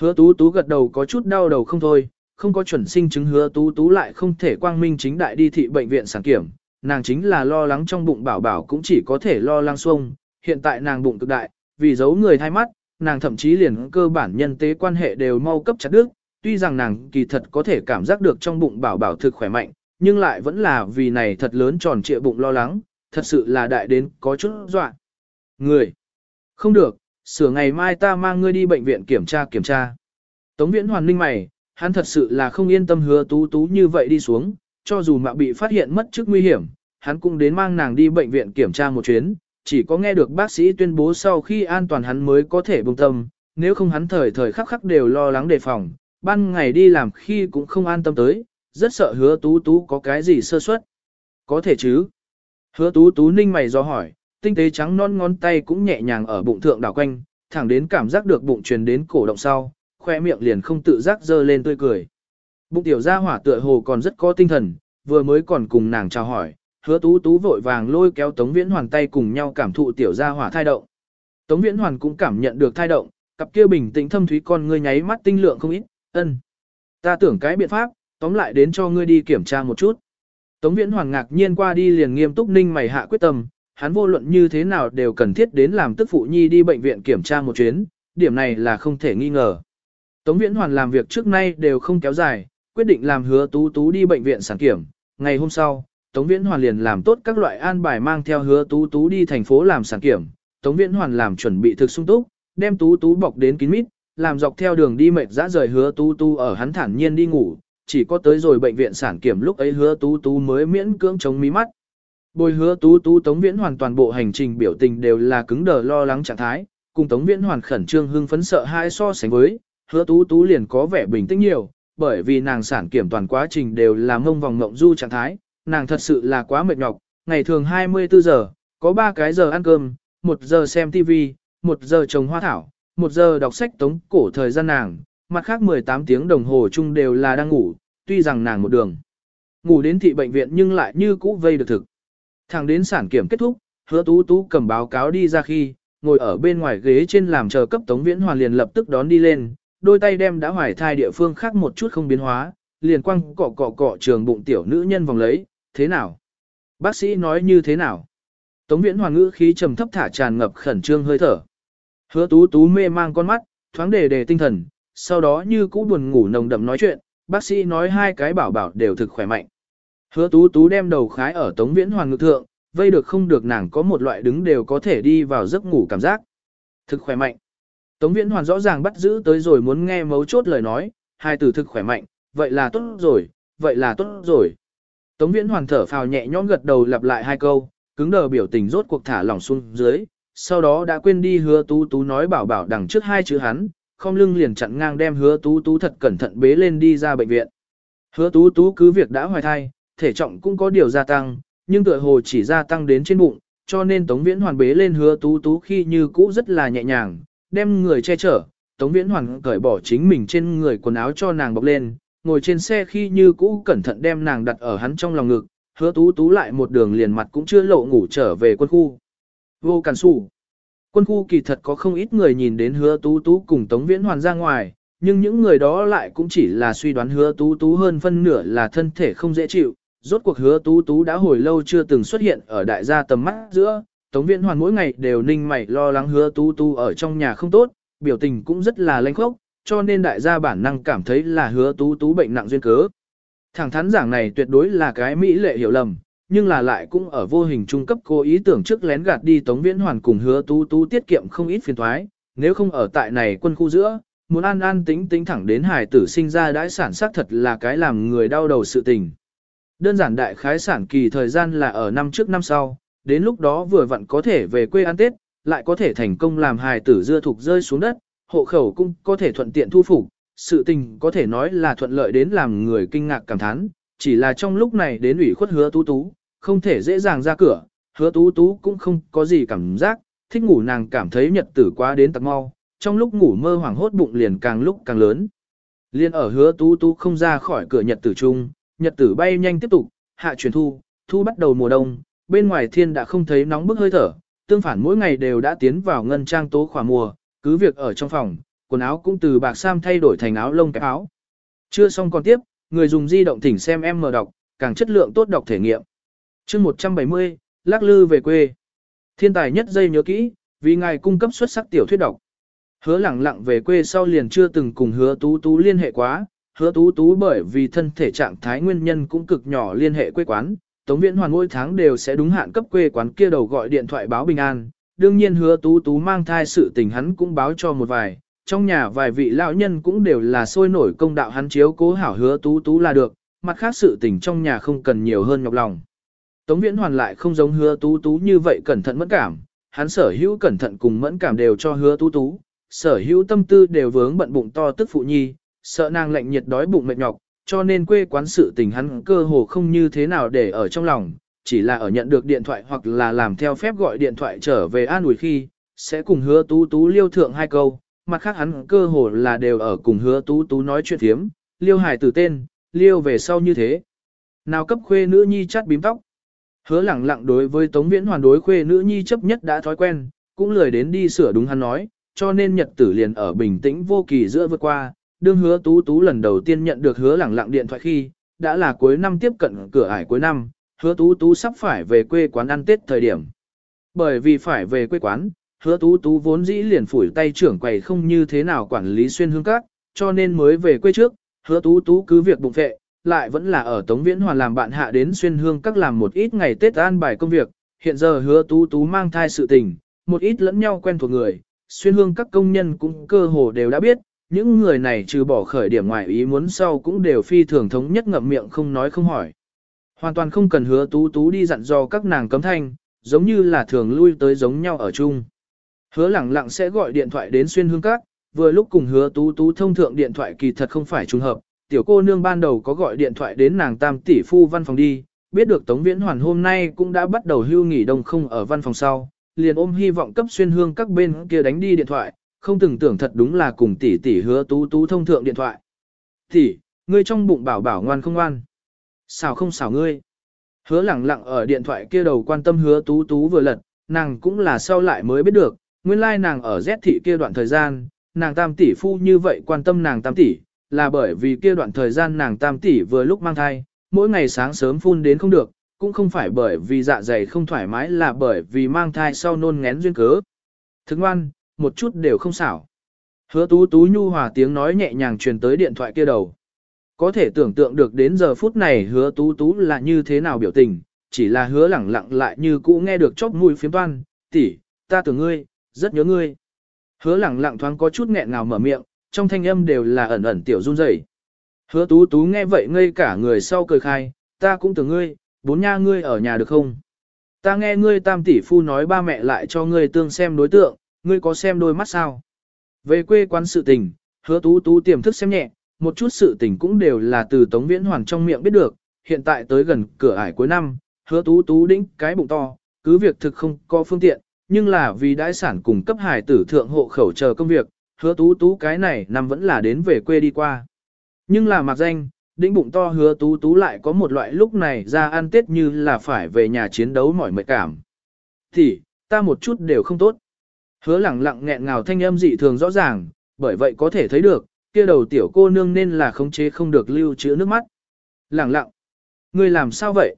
Hứa tú tú gật đầu có chút đau đầu không thôi, không có chuẩn sinh chứng hứa tú tú lại không thể quang minh chính đại đi thị bệnh viện sản kiểm, nàng chính là lo lắng trong bụng bảo bảo cũng chỉ có thể lo lắng xuông, hiện tại nàng bụng cực đại, vì giấu người thay mắt, nàng thậm chí liền cơ bản nhân tế quan hệ đều mau cấp chặt đứt, tuy rằng nàng kỳ thật có thể cảm giác được trong bụng bảo bảo thực khỏe mạnh, nhưng lại vẫn là vì này thật lớn tròn trịa bụng lo lắng, thật sự là đại đến có chút dọa. Người, không được, sửa ngày mai ta mang ngươi đi bệnh viện kiểm tra kiểm tra. Tống viễn hoàn ninh mày, hắn thật sự là không yên tâm hứa tú tú như vậy đi xuống, cho dù mà bị phát hiện mất chức nguy hiểm, hắn cũng đến mang nàng đi bệnh viện kiểm tra một chuyến, chỉ có nghe được bác sĩ tuyên bố sau khi an toàn hắn mới có thể bông tâm, nếu không hắn thời thời khắc khắc đều lo lắng đề phòng, ban ngày đi làm khi cũng không an tâm tới, rất sợ hứa tú tú có cái gì sơ suất. Có thể chứ. Hứa tú tú ninh mày do hỏi, tinh tế trắng non ngón tay cũng nhẹ nhàng ở bụng thượng đảo quanh, thẳng đến cảm giác được bụng truyền đến cổ động sau, khoe miệng liền không tự giác dơ lên tươi cười. Bụng tiểu gia hỏa tựa hồ còn rất có tinh thần, vừa mới còn cùng nàng chào hỏi, hứa tú tú vội vàng lôi kéo Tống Viễn Hoàn tay cùng nhau cảm thụ tiểu gia hỏa thai động. Tống Viễn Hoàn cũng cảm nhận được thai động, cặp kia bình tĩnh thâm thúy con ngươi nháy mắt tinh lượng không ít, ân. Ta tưởng cái biện pháp, tóm lại đến cho ngươi đi kiểm tra một chút. Tống Viễn Hoàn ngạc nhiên qua đi liền nghiêm túc ninh mày hạ quyết tâm, hắn vô luận như thế nào đều cần thiết đến làm tức phụ nhi đi bệnh viện kiểm tra một chuyến, điểm này là không thể nghi ngờ. Tống Viễn Hoàn làm việc trước nay đều không kéo dài, quyết định làm hứa tú tú đi bệnh viện sản kiểm. Ngày hôm sau, Tống Viễn Hoàn liền làm tốt các loại an bài mang theo hứa tú tú đi thành phố làm sản kiểm. Tống Viễn Hoàn làm chuẩn bị thực sung túc, đem tú tú bọc đến kín mít, làm dọc theo đường đi mệt dã rời hứa tú tú ở hắn thản nhiên đi ngủ, chỉ có tới rồi bệnh viện sản kiểm lúc ấy hứa tú tú mới miễn cưỡng chống mí mắt. Bồi hứa tú tú Tống Viễn Hoàn toàn bộ hành trình biểu tình đều là cứng đờ lo lắng trạng thái, cùng Tống Viễn Hoàn khẩn trương hưng phấn sợ hai so sánh với, hứa tú tú liền có vẻ bình tĩnh nhiều, bởi vì nàng sản kiểm toàn quá trình đều là mông vòng ngộng du trạng thái, nàng thật sự là quá mệt nhọc, ngày thường 24 giờ, có 3 cái giờ ăn cơm, 1 giờ xem TV, 1 giờ trồng hoa thảo, 1 giờ đọc sách tống cổ thời gian nàng, mặt khác 18 tiếng đồng hồ chung đều là đang ngủ, tuy rằng nàng một đường. Ngủ đến thị bệnh viện nhưng lại như cũ vây được thực. Thẳng đến sản kiểm kết thúc, hứa tú tú cầm báo cáo đi ra khi, ngồi ở bên ngoài ghế trên làm chờ cấp Tống Viễn Hoàn liền lập tức đón đi lên, đôi tay đem đã hoài thai địa phương khác một chút không biến hóa, liền quăng cọ cọ cọ trường bụng tiểu nữ nhân vòng lấy, thế nào? Bác sĩ nói như thế nào? Tống Viễn hoàng ngữ khí trầm thấp thả tràn ngập khẩn trương hơi thở. Hứa tú tú mê mang con mắt, thoáng đề đề tinh thần, sau đó như cũ buồn ngủ nồng đậm nói chuyện, bác sĩ nói hai cái bảo bảo đều thực khỏe mạnh. Hứa tú tú đem đầu khái ở Tống Viễn hoàng ngữ thượng, vây được không được nàng có một loại đứng đều có thể đi vào giấc ngủ cảm giác. Thực khỏe mạnh. Tống Viễn Hoàn rõ ràng bắt giữ tới rồi muốn nghe mấu chốt lời nói, hai từ thực khỏe mạnh, vậy là tốt rồi, vậy là tốt rồi. Tống Viễn Hoàn thở phào nhẹ nhõm gật đầu lặp lại hai câu, cứng đờ biểu tình rốt cuộc thả lỏng xuống dưới, sau đó đã quên đi hứa tú tú nói bảo bảo đằng trước hai chữ hắn, không lưng liền chặn ngang đem hứa tú tú thật cẩn thận bế lên đi ra bệnh viện. Hứa tú tú cứ việc đã hoài thai, thể trọng cũng có điều gia tăng, nhưng tựa hồ chỉ gia tăng đến trên bụng, cho nên Tống Viễn Hoàn bế lên hứa tú tú khi như cũ rất là nhẹ nhàng, đem người che chở. Tống Viễn Hoàn cởi bỏ chính mình trên người quần áo cho nàng bọc lên, ngồi trên xe khi như cũ cẩn thận đem nàng đặt ở hắn trong lòng ngực, hứa tú tú lại một đường liền mặt cũng chưa lộ ngủ trở về quân khu. Vô cản sủ. Quân khu kỳ thật có không ít người nhìn đến hứa tú tú cùng Tống Viễn Hoàn ra ngoài, nhưng những người đó lại cũng chỉ là suy đoán hứa tú tú hơn phân nửa là thân thể không dễ chịu, Rốt cuộc hứa tú tú đã hồi lâu chưa từng xuất hiện ở đại gia tầm mắt giữa, Tống Viễn Hoàn mỗi ngày đều ninh mày lo lắng hứa tú tú ở trong nhà không tốt, biểu tình cũng rất là lanh khốc, cho nên đại gia bản năng cảm thấy là hứa tú tú bệnh nặng duyên cớ. Thẳng thắn giảng này tuyệt đối là cái mỹ lệ hiểu lầm, nhưng là lại cũng ở vô hình trung cấp cô ý tưởng trước lén gạt đi Tống Viễn Hoàn cùng hứa tú tú tiết kiệm không ít phiền thoái, nếu không ở tại này quân khu giữa, muốn an an tính tính thẳng đến hài tử sinh ra đãi sản xác thật là cái làm người đau đầu sự tình. Đơn giản đại khái sản kỳ thời gian là ở năm trước năm sau, đến lúc đó vừa vặn có thể về quê ăn Tết, lại có thể thành công làm hài tử dưa thục rơi xuống đất, hộ khẩu cũng có thể thuận tiện thu phục, sự tình có thể nói là thuận lợi đến làm người kinh ngạc cảm thán, chỉ là trong lúc này đến ủy khuất hứa tú tú, không thể dễ dàng ra cửa, hứa tú tú cũng không có gì cảm giác, thích ngủ nàng cảm thấy nhật tử quá đến tặc mau, trong lúc ngủ mơ hoảng hốt bụng liền càng lúc càng lớn. Liên ở hứa tú tú không ra khỏi cửa nhật tử chung, nhật tử bay nhanh tiếp tục, hạ chuyển thu, thu bắt đầu mùa đông, bên ngoài thiên đã không thấy nóng bức hơi thở, tương phản mỗi ngày đều đã tiến vào ngân trang tố khỏa mùa, cứ việc ở trong phòng, quần áo cũng từ bạc sam thay đổi thành áo lông kẹp áo. Chưa xong còn tiếp, người dùng di động thỉnh xem em mở đọc, càng chất lượng tốt đọc thể nghiệm. chương 170, lắc lư về quê. Thiên tài nhất dây nhớ kỹ, vì ngài cung cấp xuất sắc tiểu thuyết đọc. Hứa lẳng lặng về quê sau liền chưa từng cùng hứa tú tú liên hệ quá, hứa tú tú bởi vì thân thể trạng thái nguyên nhân cũng cực nhỏ liên hệ quê quán, Tống Viễn Hoàn mỗi tháng đều sẽ đúng hạn cấp quê quán kia đầu gọi điện thoại báo bình an. Đương nhiên hứa tú tú mang thai sự tình hắn cũng báo cho một vài, trong nhà vài vị lão nhân cũng đều là sôi nổi công đạo hắn chiếu cố hảo hứa tú tú là được, mặt khác sự tình trong nhà không cần nhiều hơn nhọc lòng. Tống Viễn Hoàn lại không giống hứa tú tú như vậy cẩn thận mẫn cảm, hắn sở hữu cẩn thận cùng mẫn cảm đều cho hứa tú tú, sở hữu tâm tư đều vướng bận bụng to tức phụ nhi, sợ nàng lạnh nhiệt đói bụng mệt nhọc, cho nên quê quán sự tình hắn cơ hồ không như thế nào để ở trong lòng, chỉ là ở nhận được điện thoại hoặc là làm theo phép gọi điện thoại trở về an ủi khi, sẽ cùng hứa tú tú liêu thượng hai câu, mặt khác hắn cơ hồ là đều ở cùng hứa tú tú nói chuyện thiếm, liêu hải từ tên, liêu về sau như thế. Nào cấp khuê nữ nhi chắt bím tóc. Hứa lẳng lặng đối với Tống Viễn Hoàn đối khuê nữ nhi chấp nhất đã thói quen, cũng lười đến đi sửa đúng hắn nói, cho nên nhật tử liền ở bình tĩnh vô kỳ giữa vượt qua, đương hứa tú tú lần đầu tiên nhận được hứa lẳng lặng điện thoại khi, đã là cuối năm tiếp cận cửa ải cuối năm, hứa tú tú sắp phải về quê quán ăn Tết thời điểm. Bởi vì phải về quê quán, hứa tú tú vốn dĩ liền phủi tay trưởng quầy không như thế nào quản lý xuyên hương các, cho nên mới về quê trước, hứa tú tú cứ việc bụng vệ, lại vẫn là ở Tống Viễn Hoàn làm bạn hạ đến xuyên hương các làm một ít ngày Tết an bài công việc, hiện giờ hứa tú tú mang thai sự tình, một ít lẫn nhau quen thuộc người, xuyên hương các công nhân cũng cơ hồ đều đã biết, những người này trừ bỏ khởi điểm ngoài ý muốn sau cũng đều phi thường thống nhất ngậm miệng không nói không hỏi. Hoàn toàn không cần hứa tú tú đi dặn dò các nàng cấm thanh, giống như là thường lui tới giống nhau ở chung. Hứa lẳng lặng sẽ gọi điện thoại đến xuyên hương các, vừa lúc cùng hứa tú tú thông thượng điện thoại kỳ thật không phải trùng hợp, tiểu cô nương ban đầu có gọi điện thoại đến nàng tam tỷ phu văn phòng đi, biết được Tống Viễn Hoàn hôm nay cũng đã bắt đầu hưu nghỉ đông không ở văn phòng sau, liền ôm hy vọng cấp xuyên hương các bên kia đánh đi điện thoại, không từng tưởng thật đúng là cùng tỷ tỷ hứa tú tú thông thượng điện thoại. Tỷ, ngươi trong bụng bảo bảo ngoan không ngoan. Xảo không xảo ngươi. Hứa lẳng lặng ở điện thoại kia đầu quan tâm hứa tú tú vừa lật, nàng cũng là sau lại mới biết được, nguyên lai nàng ở Z thị kia đoạn thời gian, nàng tam tỷ phu như vậy quan tâm nàng tam tỷ, là bởi vì kia đoạn thời gian nàng tam tỷ vừa lúc mang thai, mỗi ngày sáng sớm phun đến không được, cũng không phải bởi vì dạ dày không thoải mái là bởi vì mang thai sau nôn ngén duyên cớ. Thức ngoan, một chút đều không xảo. Hứa tú tú nhu hòa tiếng nói nhẹ nhàng truyền tới điện thoại kia đầu. Có thể tưởng tượng được đến giờ phút này hứa tú tú là như thế nào biểu tình, chỉ là hứa lẳng lặng lại như cũ nghe được chóp mũi phiếm toan, tỷ, ta tưởng ngươi, rất nhớ ngươi. Hứa lẳng lặng thoáng có chút nghẹn ngào mở miệng, trong thanh âm đều là ẩn ẩn tiểu run rẩy. Hứa tú tú nghe vậy ngây cả người sau cười khai, ta cũng tưởng ngươi, bốn nha ngươi ở nhà được không? Ta nghe ngươi tam tỷ phu nói ba mẹ lại cho ngươi tương xem đối tượng, ngươi có xem đôi mắt sao? Về quê quán sự tình, hứa tú tú tiềm thức xem nhẹ, một chút sự tình cũng đều là từ Tống Viễn Hoàn trong miệng biết được, hiện tại tới gần cửa ải cuối năm, hứa tú tú đĩnh cái bụng to, cứ việc thực không có phương tiện, nhưng là vì đãi sản cùng cấp hải tử thượng hộ khẩu chờ công việc, hứa tú tú cái này năm vẫn là đến về quê đi qua. Nhưng là mặc danh, đĩnh bụng to hứa tú tú lại có một loại lúc này ra ăn tết như là phải về nhà chiến đấu mỏi mệt cảm. Thì, ta một chút đều không tốt. Hứa lẳng lặng nghẹn ngào thanh âm dị thường rõ ràng, bởi vậy có thể thấy được, kia đầu tiểu cô nương nên là khống chế không được lưu trữ nước mắt. Lẳng lặng. Ngươi làm sao vậy?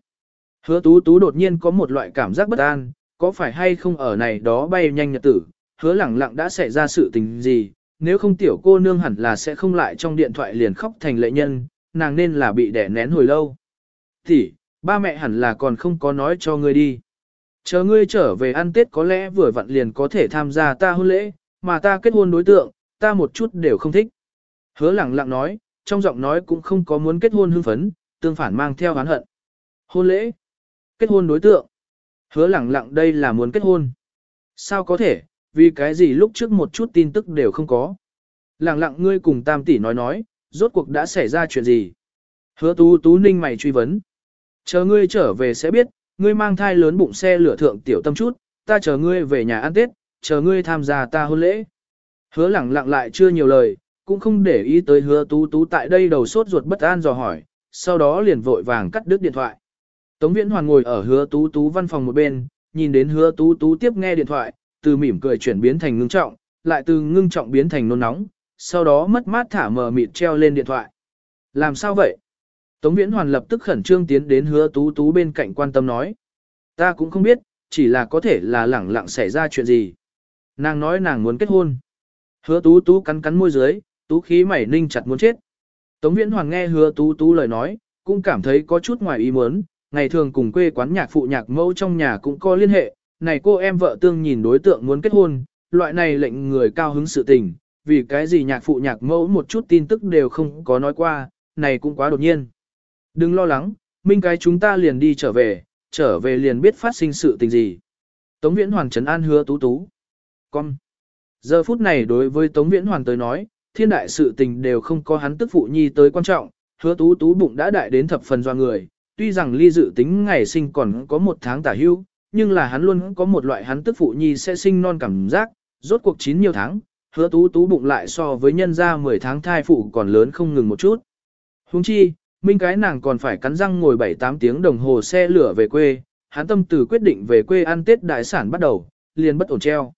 Hứa tú tú đột nhiên có một loại cảm giác bất an, có phải hay không ở này đó bay nhanh nhật tử, hứa lẳng lặng đã xảy ra sự tình gì, nếu không tiểu cô nương hẳn là sẽ không lại trong điện thoại liền khóc thành lệ nhân, nàng nên là bị đẻ nén hồi lâu. Thì, ba mẹ hẳn là còn không có nói cho ngươi đi. Chờ ngươi trở về ăn Tết có lẽ vừa vặn liền có thể tham gia ta hôn lễ, mà ta kết hôn đối tượng, ta một chút đều không thích. Hứa lẳng lặng nói, trong giọng nói cũng không có muốn kết hôn hưng phấn, tương phản mang theo oán hận. Hôn lễ, kết hôn đối tượng. Hứa lẳng lặng đây là muốn kết hôn. Sao có thể, vì cái gì lúc trước một chút tin tức đều không có. Lẳng lặng ngươi cùng tam tỷ nói nói, rốt cuộc đã xảy ra chuyện gì. Hứa tú tú ninh mày truy vấn. Chờ ngươi trở về sẽ biết, ngươi mang thai lớn bụng xe lửa thượng tiểu tâm chút, ta chờ ngươi về nhà ăn tết, chờ ngươi tham gia ta hôn lễ. Hứa lẳng lặng lại chưa nhiều lời, cũng không để ý tới hứa tú tú tại đây đầu sốt ruột bất an dò hỏi, sau đó liền vội vàng cắt đứt điện thoại. Tống Viễn Hoàn ngồi ở hứa tú tú văn phòng một bên, nhìn đến hứa tú tú tiếp nghe điện thoại, từ mỉm cười chuyển biến thành ngưng trọng, lại từ ngưng trọng biến thành nôn nóng, sau đó mất mát thả mờ mịt treo lên điện thoại. Làm sao vậy? Tống Viễn Hoàn lập tức khẩn trương tiến đến hứa tú tú bên cạnh quan tâm nói. Ta cũng không biết, chỉ là có thể là lẳng lặng xảy ra chuyện gì. Nàng nói nàng muốn kết hôn. Hứa tú tú cắn cắn môi dưới, tú khí mày ninh chặt muốn chết. Tống Viễn Hoàng nghe hứa tú tú lời nói, cũng cảm thấy có chút ngoài ý muốn, ngày thường cùng quê quán nhạc phụ nhạc mẫu trong nhà cũng có liên hệ, này cô em vợ tương nhìn đối tượng muốn kết hôn, loại này lệnh người cao hứng sự tình, vì cái gì nhạc phụ nhạc mẫu một chút tin tức đều không có nói qua, này cũng quá đột nhiên. Đừng lo lắng, minh cái chúng ta liền đi trở về, trở về liền biết phát sinh sự tình gì. Tống Viễn Hoàng trấn an hứa tú tú. Con. Giờ phút này đối với Tống Viễn Hoàng tới nói, thiên đại sự tình đều không có hắn tức phụ nhi tới quan trọng, hứa tú tú bụng đã đại đến thập phần do người, tuy rằng ly dự tính ngày sinh còn có một tháng tả hưu, nhưng là hắn luôn có một loại hắn tức phụ nhi sẽ sinh non cảm giác, rốt cuộc chín nhiều tháng, hứa tú tú bụng lại so với nhân ra 10 tháng thai phụ còn lớn không ngừng một chút. Huống chi, minh cái nàng còn phải cắn răng ngồi 7-8 tiếng đồng hồ xe lửa về quê, hắn tâm từ quyết định về quê ăn Tết đại sản bắt đầu, liền bất ổn treo.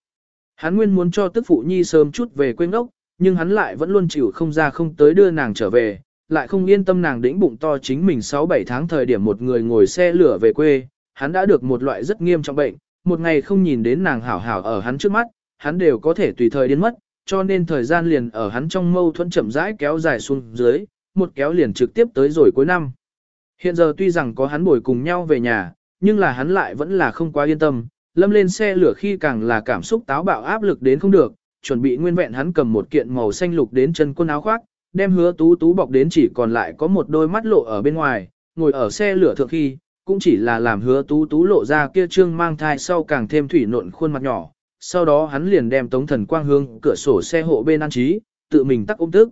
Hắn nguyên muốn cho tức phụ nhi sớm chút về quê ngốc, nhưng hắn lại vẫn luôn chịu không ra không tới đưa nàng trở về, lại không yên tâm nàng đĩnh bụng to chính mình 6-7 tháng thời điểm một người ngồi xe lửa về quê, hắn đã được một loại rất nghiêm trọng bệnh, một ngày không nhìn đến nàng hảo hảo ở hắn trước mắt, hắn đều có thể tùy thời đến mất, cho nên thời gian liền ở hắn trong mâu thuẫn chậm rãi kéo dài xuống dưới, một kéo liền trực tiếp tới rồi cuối năm. Hiện giờ tuy rằng có hắn bồi cùng nhau về nhà, nhưng là hắn lại vẫn là không quá yên tâm, lâm lên xe lửa khi càng là cảm xúc táo bạo áp lực đến không được, chuẩn bị nguyên vẹn hắn cầm một kiện màu xanh lục đến chân quân áo khoác, đem hứa tú tú bọc đến chỉ còn lại có một đôi mắt lộ ở bên ngoài, ngồi ở xe lửa thượng khi, cũng chỉ là làm hứa tú tú lộ ra kia trương mang thai sau càng thêm thủy nộn khuôn mặt nhỏ. Sau đó hắn liền đem tống thần quang hương cửa sổ xe hộ bên an trí, tự mình tắc ôm tức.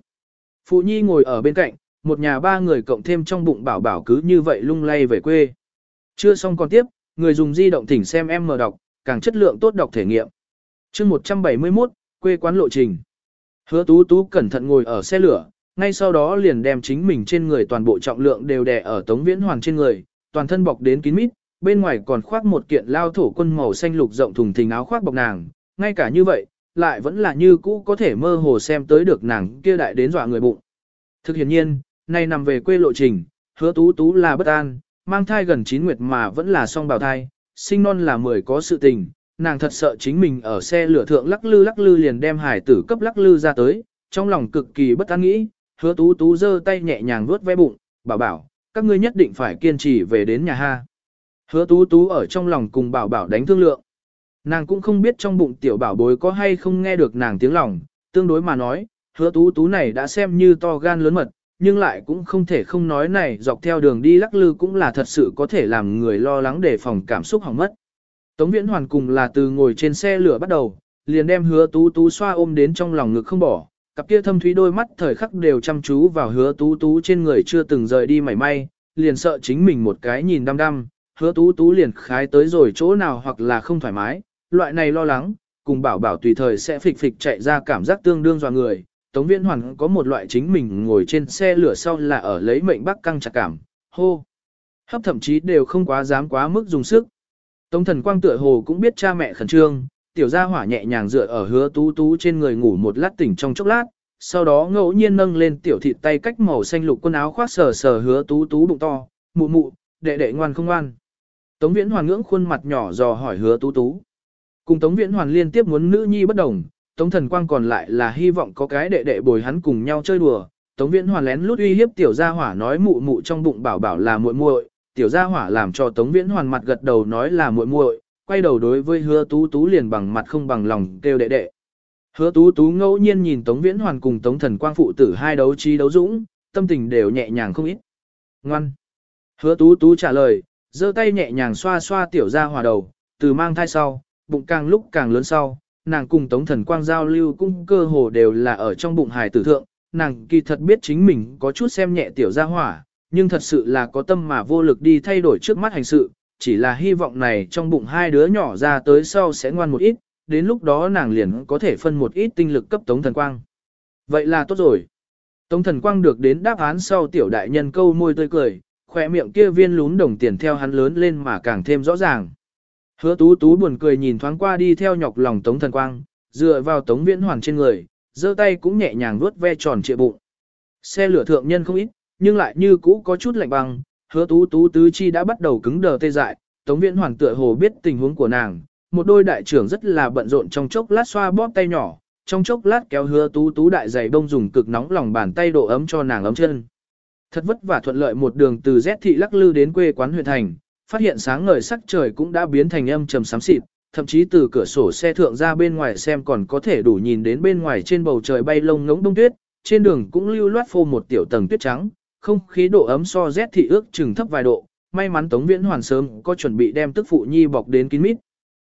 Phụ nhi ngồi ở bên cạnh, một nhà ba người cộng thêm trong bụng bảo bảo cứ như vậy lung lay về quê. Chưa xong còn tiếp, người dùng di động thỉnh xem em mở đọc, càng chất lượng tốt đọc thể nghiệm. chương 171, quê quán lộ trình. Hứa tú tú cẩn thận ngồi ở xe lửa, ngay sau đó liền đem chính mình trên người toàn bộ trọng lượng đều đè ở tống viễn hoàn trên người, toàn thân bọc đến kín mít, bên ngoài còn khoác một kiện lao thổ quân màu xanh lục rộng thùng thình áo khoác bọc nàng, ngay cả như vậy, lại vẫn là như cũ có thể mơ hồ xem tới được nàng kia đại đến dọa người bụng. Thực hiện nhiên, nay nằm về quê lộ trình, hứa tú tú là bất an, mang thai gần 9 nguyệt mà vẫn là song bào thai, sinh non là 10 có sự tình, nàng thật sợ chính mình ở xe lửa thượng lắc lư lắc lư liền đem hải tử cấp lắc lư ra tới, trong lòng cực kỳ bất an nghĩ, hứa tú tú giơ tay nhẹ nhàng vuốt ve bụng, bảo bảo, các ngươi nhất định phải kiên trì về đến nhà ha. Hứa tú tú ở trong lòng cùng bảo bảo đánh thương lượng. Nàng cũng không biết trong bụng tiểu bảo bối có hay không nghe được nàng tiếng lòng, tương đối mà nói, hứa tú tú này đã xem như to gan lớn mật, nhưng lại cũng không thể không nói này dọc theo đường đi lắc lư cũng là thật sự có thể làm người lo lắng để phòng cảm xúc hỏng mất. Tống Viễn Hoàn cùng là từ ngồi trên xe lửa bắt đầu, liền đem hứa tú tú xoa ôm đến trong lòng ngực không bỏ, cặp kia thâm thúy đôi mắt thời khắc đều chăm chú vào hứa tú tú trên người chưa từng rời đi mảy may, liền sợ chính mình một cái nhìn đăm đăm, hứa tú tú liền khái tới rồi chỗ nào hoặc là không thoải mái, loại này lo lắng, cùng bảo bảo tùy thời sẽ phịch phịch chạy ra cảm giác tương đương dọa người. Tống Viễn Hoàn có một loại chính mình ngồi trên xe lửa sau là ở lấy mệnh bắc căng chặt cảm, hô. Hấp thậm chí đều không quá dám quá mức dùng sức. Tống thần quang tựa hồ cũng biết cha mẹ khẩn trương, tiểu gia hỏa nhẹ nhàng dựa ở hứa tú tú trên người ngủ một lát tỉnh trong chốc lát, sau đó ngẫu nhiên nâng lên tiểu thịt tay cách màu xanh lục quần áo khoác sờ sờ hứa tú tú bụng to, mụ mụ, đệ đệ ngoan không ngoan. Tống viễn hoàn ngưỡng khuôn mặt nhỏ dò hỏi hứa tú tú. Cùng Tống viễn hoàn liên tiếp muốn nữ nhi bất đồng, Tống thần quang còn lại là hy vọng có cái đệ đệ bồi hắn cùng nhau chơi đùa. Tống viễn hoàn lén lút uy hiếp tiểu gia hỏa nói mụ mụ trong bụng bảo bảo là muội muội, tiểu gia hỏa làm cho Tống Viễn Hoàn mặt gật đầu nói là muội muội, quay đầu đối với Hứa Tú Tú liền bằng mặt không bằng lòng kêu đệ đệ. Hứa Tú Tú ngẫu nhiên nhìn Tống Viễn Hoàn cùng Tống Thần Quang phụ tử hai đấu trí đấu dũng, tâm tình đều nhẹ nhàng không ít. Ngoan. Hứa Tú Tú trả lời, giơ tay nhẹ nhàng xoa xoa tiểu gia hỏa đầu, từ mang thai sau, bụng càng lúc càng lớn sau, nàng cùng Tống Thần Quang giao lưu cũng cơ hồ đều là ở trong bụng hài tử thượng, nàng kỳ thật biết chính mình có chút xem nhẹ tiểu gia hỏa, nhưng thật sự là có tâm mà vô lực đi thay đổi trước mắt hành sự, chỉ là hy vọng này trong bụng hai đứa nhỏ ra tới sau sẽ ngoan một ít, đến lúc đó nàng liền có thể phân một ít tinh lực cấp Tống Thần Quang. Vậy là tốt rồi. Tống Thần Quang được đến đáp án sau tiểu đại nhân câu môi tươi cười, khỏe miệng kia viên lún đồng tiền theo hắn lớn lên mà càng thêm rõ ràng. Hứa tú tú buồn cười nhìn thoáng qua đi theo nhọc lòng Tống Thần Quang, dựa vào Tống Viễn Hoàn trên người, giơ tay cũng nhẹ nhàng vuốt ve tròn trịa bụng. Xe lửa thượng nhân không ít, nhưng lại như cũ có chút lạnh băng, hứa tú tú tứ chi đã bắt đầu cứng đờ tê dại, Tống Viễn Hoàn tựa hồ biết tình huống của nàng, một đôi đại trưởng rất là bận rộn trong chốc lát xoa bóp tay nhỏ, trong chốc lát kéo hứa tú tú đại giày bông dùng cực nóng lòng bàn tay độ ấm cho nàng ấm chân. Thật vất vả thuận lợi một đường từ Z thị lắc lư đến quê quán huyện thành, phát hiện sáng ngời sắc trời cũng đã biến thành âm trầm xám xịt, thậm chí từ cửa sổ xe thượng ra bên ngoài xem còn có thể đủ nhìn đến bên ngoài trên bầu trời bay lông ngỗng đông tuyết, trên đường cũng lưu loát phô một tiểu tầng tuyết trắng, không khí độ ấm so rét thị ước chừng thấp vài độ, may mắn Tống Viễn Hoàn sớm có chuẩn bị đem tức phụ nhi bọc đến kín mít.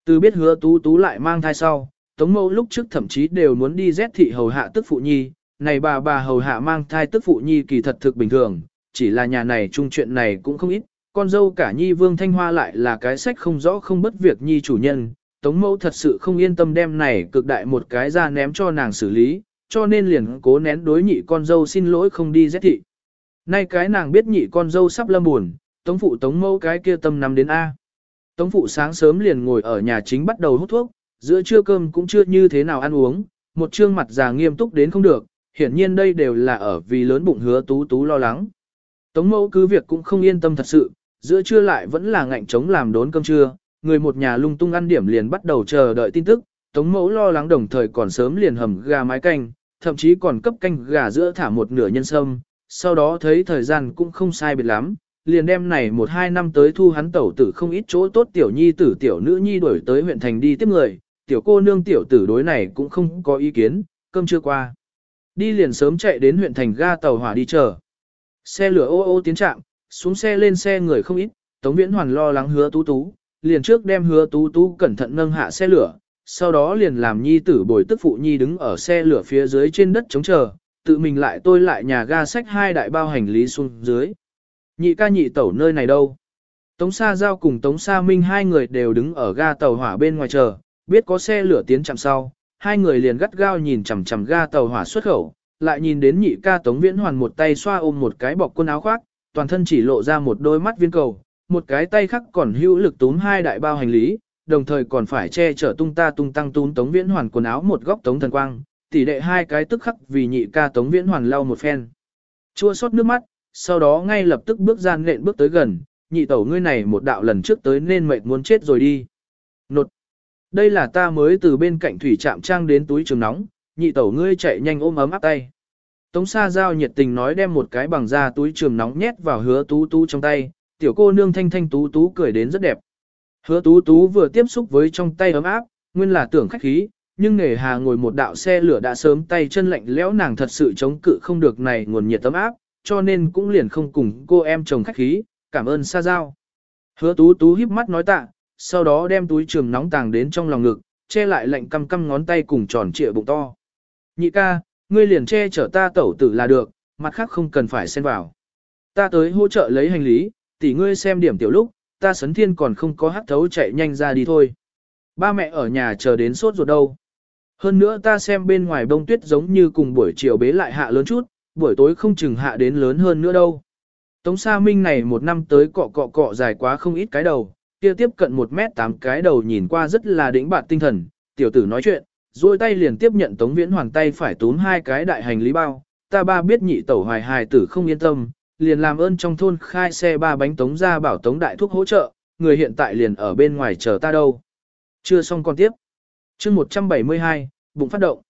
Từ biết hứa tú tú lại mang thai sau, Tống Mẫu lúc trước thậm chí đều muốn đi rét thị hầu hạ tức phụ nhi, này bà bà hầu hạ mang thai tức phụ nhi kỳ thật thực bình thường, chỉ là nhà này chung chuyện này cũng không ít, con dâu cả nhi vương thanh hoa lại là cái sách không rõ không bất việc nhi chủ nhân, Tống Mẫu thật sự không yên tâm đem này cực đại một cái ra ném cho nàng xử lý, cho nên liền cố nén đối nhị con dâu xin lỗi không đi rét thị. Nay cái nàng biết nhị con dâu sắp lâm buồn, tống phụ tống mâu cái kia tâm nằm đến A. Tống phụ sáng sớm liền ngồi ở nhà chính bắt đầu hút thuốc, giữa trưa cơm cũng chưa như thế nào ăn uống, một trương mặt già nghiêm túc đến không được, hiển nhiên đây đều là ở vì lớn bụng hứa tú tú lo lắng. Tống mẫu cứ việc cũng không yên tâm thật sự, giữa trưa lại vẫn là ngạnh chống làm đốn cơm trưa, người một nhà lung tung ăn điểm liền bắt đầu chờ đợi tin tức, Tống mẫu lo lắng đồng thời còn sớm liền hầm gà mái canh, thậm chí còn cấp canh gà giữa thả một nửa nhân sâm, sau đó thấy thời gian cũng không sai biệt lắm, liền đem này một hai năm tới thu hắn tẩu tử không ít chỗ tốt tiểu nhi tử tiểu nữ nhi đuổi tới huyện thành đi tiếp người, tiểu cô nương tiểu tử đối này cũng không có ý kiến, cơm chưa qua. Đi liền sớm chạy đến huyện thành ga tàu hỏa đi chờ. Xe lửa ô ô tiến trạm, xuống xe lên xe người không ít, Tống Viễn Hoàn lo lắng hứa tú tú, liền trước đem hứa tú tú cẩn thận nâng hạ xe lửa, sau đó liền làm nhi tử bồi tức phụ nhi đứng ở xe lửa phía dưới trên đất chống chờ, tự mình lại tôi lại nhà ga sách hai đại bao hành lý xuống dưới. Nhị ca nhị tẩu nơi này đâu? Tống Sa Giao cùng Tống Sa Minh hai người đều đứng ở ga tàu hỏa bên ngoài chờ, biết có xe lửa tiến chạm sau, hai người liền gắt gao nhìn chằm chằm ga tàu hỏa xuất khẩu, lại nhìn đến nhị ca Tống Viễn Hoàn một tay xoa ôm một cái bọc quần áo khoác, toàn thân chỉ lộ ra một đôi mắt viên cầu, một cái tay khác còn hữu lực túm hai đại bao hành lý, đồng thời còn phải che chở tung ta tung tăng túm Tống Viễn Hoàn quần áo một góc Tống Thần Quang, tỷ đệ hai cái tức khắc vì nhị ca Tống Viễn Hoàn lau một phen. Chua xót nước mắt, sau đó ngay lập tức bước ra nện bước tới gần, nhị tẩu ngươi này một đạo lần trước tới nên mệt muốn chết rồi đi. Nột. Đây là ta mới từ bên cạnh thủy trạm trang đến túi trường nóng, nhị tẩu ngươi chạy nhanh ôm ấm áp tay. Tống Sa Giao nhiệt tình nói đem một cái bằng da túi trường nóng nhét vào hứa tú tú trong tay, tiểu cô nương thanh thanh tú tú cười đến rất đẹp. Hứa tú tú vừa tiếp xúc với trong tay ấm áp, nguyên là tưởng khách khí, nhưng nghề hà ngồi một đạo xe lửa đã sớm tay chân lạnh lẽo nàng thật sự chống cự không được này nguồn nhiệt tấm áp, cho nên cũng liền không cùng cô em chồng khách khí, cảm ơn xa Giao. Hứa tú tú híp mắt nói tạ, sau đó đem túi trường nóng tàng đến trong lòng ngực, che lại lạnh căm căm ngón tay cùng tròn trịa bụng to. Nhị ca, ngươi liền che chở ta tẩu tử là được, mặt khác không cần phải xen vào. Ta tới hỗ trợ lấy hành lý, tỷ ngươi xem điểm tiểu lúc, ta sấn thiên còn không có hắc thấu chạy nhanh ra đi thôi. Ba mẹ ở nhà chờ đến sốt ruột đâu. Hơn nữa ta xem bên ngoài bông tuyết giống như cùng buổi chiều bế lại hạ lớn chút, buổi tối không chừng hạ đến lớn hơn nữa đâu. Tống Sa Minh này một năm tới cọ cọ cọ dài quá không ít cái đầu, kia tiếp cận 1 mét 8 cái đầu nhìn qua rất là đỉnh bạt tinh thần, tiểu tử nói chuyện, rồi tay liền tiếp nhận Tống Viễn Hoàng tay phải túm hai cái đại hành lý bao, ta ba biết nhị tẩu hoài hài tử không yên tâm, liền làm ơn trong thôn khai xe ba bánh Tống ra bảo Tống đại thuốc hỗ trợ, người hiện tại liền ở bên ngoài chờ ta đâu. Chưa xong còn tiếp chương 172, bụng phát động.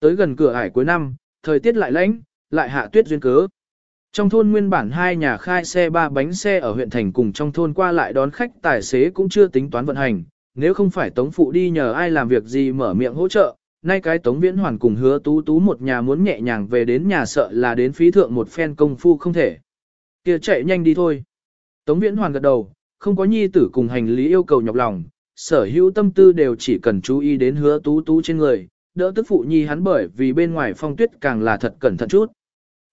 Tới gần cửa ải cuối năm, thời tiết lại lạnh, lại hạ tuyết duyên cớ. Trong thôn nguyên bản hai nhà khai xe ba bánh xe ở huyện thành cùng trong thôn qua lại đón khách tài xế cũng chưa tính toán vận hành, nếu không phải Tống Phụ đi nhờ ai làm việc gì mở miệng hỗ trợ, nay cái Tống Viễn Hoàn cùng hứa tú tú một nhà muốn nhẹ nhàng về đến nhà sợ là đến phí thượng một phen công phu không thể. kia chạy nhanh đi thôi. Tống Viễn Hoàn gật đầu, không có nhi tử cùng hành lý yêu cầu nhọc lòng, sở hữu tâm tư đều chỉ cần chú ý đến hứa tú tú trên người, đỡ tức phụ nhi hắn bởi vì bên ngoài phong tuyết càng là thật cẩn thận chút.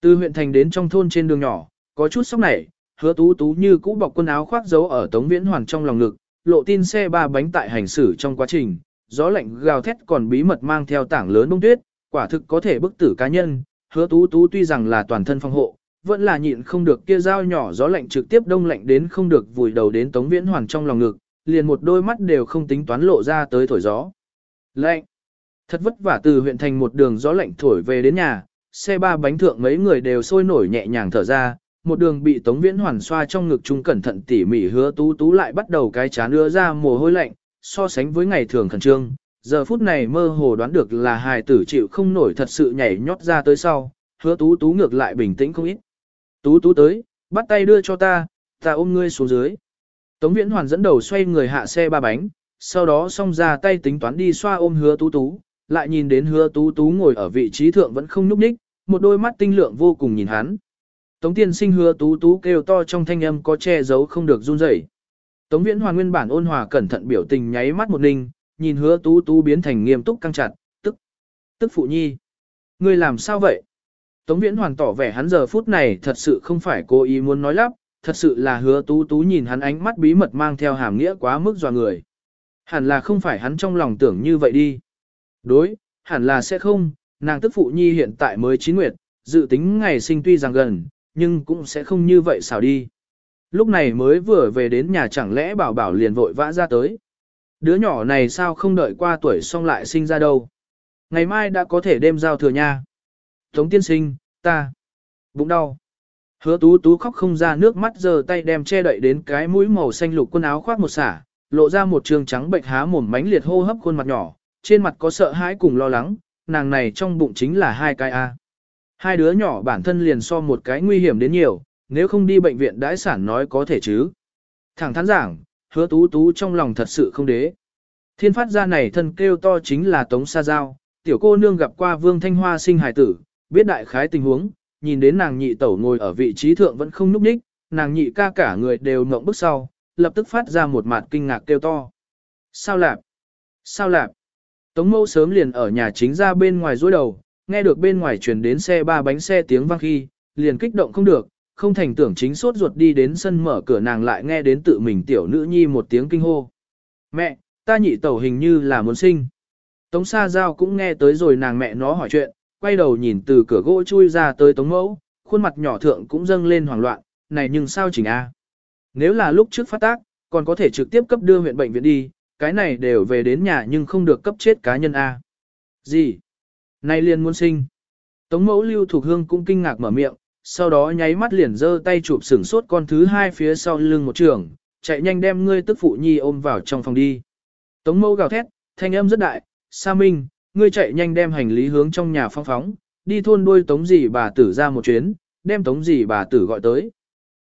Từ huyện thành đến trong thôn trên đường nhỏ, có chút sóc nảy, hứa tú tú như cũ bọc quần áo khoác giấu ở tống viễn hoàn trong lòng ngực, lộ tin xe ba bánh tại hành xử trong quá trình, gió lạnh gào thét còn bí mật mang theo tảng lớn bông tuyết, quả thực có thể bức tử cá nhân, hứa tú tú tuy rằng là toàn thân phong hộ, vẫn là nhịn không được kia dao nhỏ gió lạnh trực tiếp đông lạnh đến không được vùi đầu đến tống viễn hoàn trong lòng ngực, liền một đôi mắt đều không tính toán lộ ra tới thổi gió. Lạnh! Thật vất vả từ huyện thành một đường gió lạnh thổi về đến nhà, xe ba bánh thượng mấy người đều sôi nổi nhẹ nhàng thở ra, một đường bị Tống Viễn Hoàn xoa trong ngực chung cẩn thận tỉ mỉ hứa tú tú lại bắt đầu cái chán đưa ra mồ hôi lạnh, so sánh với ngày thường khẩn trương. Giờ phút này mơ hồ đoán được là hài tử chịu không nổi thật sự nhảy nhót ra tới sau, hứa tú tú ngược lại bình tĩnh không ít. Tú tú tới, bắt tay đưa cho ta, ta ôm ngươi xuống dưới. Tống Viễn Hoàn dẫn đầu xoay người hạ xe ba bánh, sau đó xong ra tay tính toán đi xoa ôm hứa tú tú, lại nhìn đến hứa tú tú ngồi ở vị trí thượng vẫn không núp ních, một đôi mắt tinh lượng vô cùng nhìn hắn. Tống tiên sinh hứa tú tú kêu to trong thanh âm có che giấu không được run rẩy. Tống viễn hoàn nguyên bản ôn hòa cẩn thận biểu tình nháy mắt một ninh, nhìn hứa tú tú biến thành nghiêm túc căng chặt, tức, tức phụ nhi. Ngươi làm sao vậy? Tống viễn hoàn tỏ vẻ hắn giờ phút này thật sự không phải cố ý muốn nói lắp, thật sự là hứa tú tú nhìn hắn ánh mắt bí mật mang theo hàm nghĩa quá mức dò người. Hẳn là không phải hắn trong lòng tưởng như vậy đi. Đối, hẳn là sẽ không, nàng tức phụ nhi hiện tại mới chín nguyệt, dự tính ngày sinh tuy rằng gần, nhưng cũng sẽ không như vậy xào đi. Lúc này mới vừa về đến nhà chẳng lẽ bảo bảo liền vội vã ra tới. Đứa nhỏ này sao không đợi qua tuổi xong lại sinh ra đâu. Ngày mai đã có thể đêm giao thừa nha. Tống tiên sinh, ta, bụng đau. Hứa tú tú khóc không ra nước mắt giờ tay đem che đậy đến cái mũi màu xanh lục quần áo khoác một xả, lộ ra một trường trắng bệnh há mồm mánh liệt hô hấp khuôn mặt nhỏ, trên mặt có sợ hãi cùng lo lắng, nàng này trong bụng chính là hai cái A. Hai đứa nhỏ bản thân liền so một cái nguy hiểm đến nhiều, nếu không đi bệnh viện đãi sản nói có thể chứ. Thẳng thắn giảng, hứa tú tú trong lòng thật sự không đế. Thiên phát ra này thân kêu to chính là Tống Sa Giao, tiểu cô nương gặp qua Vương Thanh Hoa sinh hài tử, biết đại khái tình huống, nhìn đến nàng nhị tẩu ngồi ở vị trí thượng vẫn không núp ních, nàng nhị ca cả người đều ngộng bức sau, lập tức phát ra một mặt kinh ngạc kêu to. Sao lạp? Sao lạp? Tống mẫu sớm liền ở nhà chính ra bên ngoài dối đầu, nghe được bên ngoài truyền đến xe ba bánh xe tiếng vang khi, liền kích động không được, không thành tưởng chính sốt ruột đi đến sân mở cửa nàng lại nghe đến tự mình tiểu nữ nhi một tiếng kinh hô. Mẹ, ta nhị tẩu hình như là muốn sinh. Tống Sa Giao cũng nghe tới rồi nàng mẹ nó hỏi chuyện, quay đầu nhìn từ cửa gỗ chui ra tới Tống Mẫu, khuôn mặt nhỏ thượng cũng dâng lên hoảng loạn, này nhưng sao chỉnh a? Nếu là lúc trước phát tác, còn có thể trực tiếp cấp đưa huyện bệnh viện đi, cái này đều về đến nhà nhưng không được cấp chết cá nhân a. Gì? nay liền muốn sinh. Tống Mẫu Lưu thuộc Hương cũng kinh ngạc mở miệng, sau đó nháy mắt liền giơ tay chụp sửng sốt con thứ hai phía sau lưng một trường, chạy nhanh đem ngươi tức phụ nhi ôm vào trong phòng đi. Tống Mẫu gào thét, thanh âm rất đại, Sa Minh, ngươi chạy nhanh đem hành lý hướng trong nhà phong phóng, đi thôn đuôi tống dì bà tử ra một chuyến, đem tống dì bà tử gọi tới.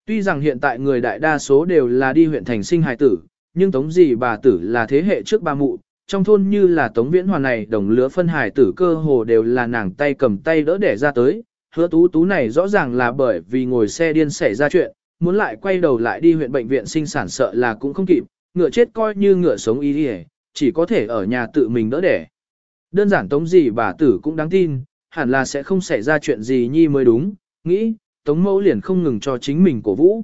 Tuy rằng hiện tại người đại đa số đều là đi huyện thành sinh hài tử, nhưng tống dì bà tử là thế hệ trước ba mụ, trong thôn như là tống viễn hoàn này đồng lứa phân hài tử cơ hồ đều là nàng tay cầm tay đỡ đẻ ra tới. Hứa tú tú này rõ ràng là bởi vì ngồi xe điên xảy ra chuyện, muốn lại quay đầu lại đi huyện bệnh viện sinh sản sợ là cũng không kịp, ngựa chết coi như ngựa sống ý đi chỉ có thể ở nhà tự mình đỡ đẻ. Đơn giản tống gì bà tử cũng đáng tin, hẳn là sẽ không xảy ra chuyện gì nhi mới đúng, nghĩ, tống mẫu liền không ngừng cho chính mình cổ vũ.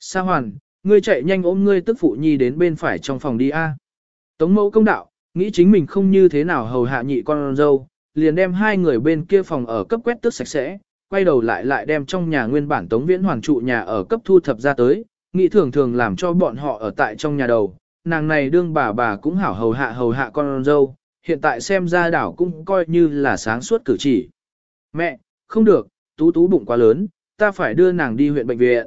Sa hoàn, ngươi chạy nhanh ôm ngươi tức phụ nhi đến bên phải trong phòng đi a. Tống mẫu công đạo, nghĩ chính mình không như thế nào hầu hạ nhị con dâu, liền đem hai người bên kia phòng ở cấp quét tước sạch sẽ, quay đầu lại lại đem trong nhà nguyên bản tống viễn hoàn trụ nhà ở cấp thu thập ra tới, nghĩ thường thường làm cho bọn họ ở tại trong nhà đầu, nàng này đương bà bà cũng hảo hầu hạ hầu hạ con dâu, hiện tại xem ra đảo cũng coi như là sáng suốt cử chỉ. Mẹ, không được, tú tú bụng quá lớn, ta phải đưa nàng đi huyện bệnh viện.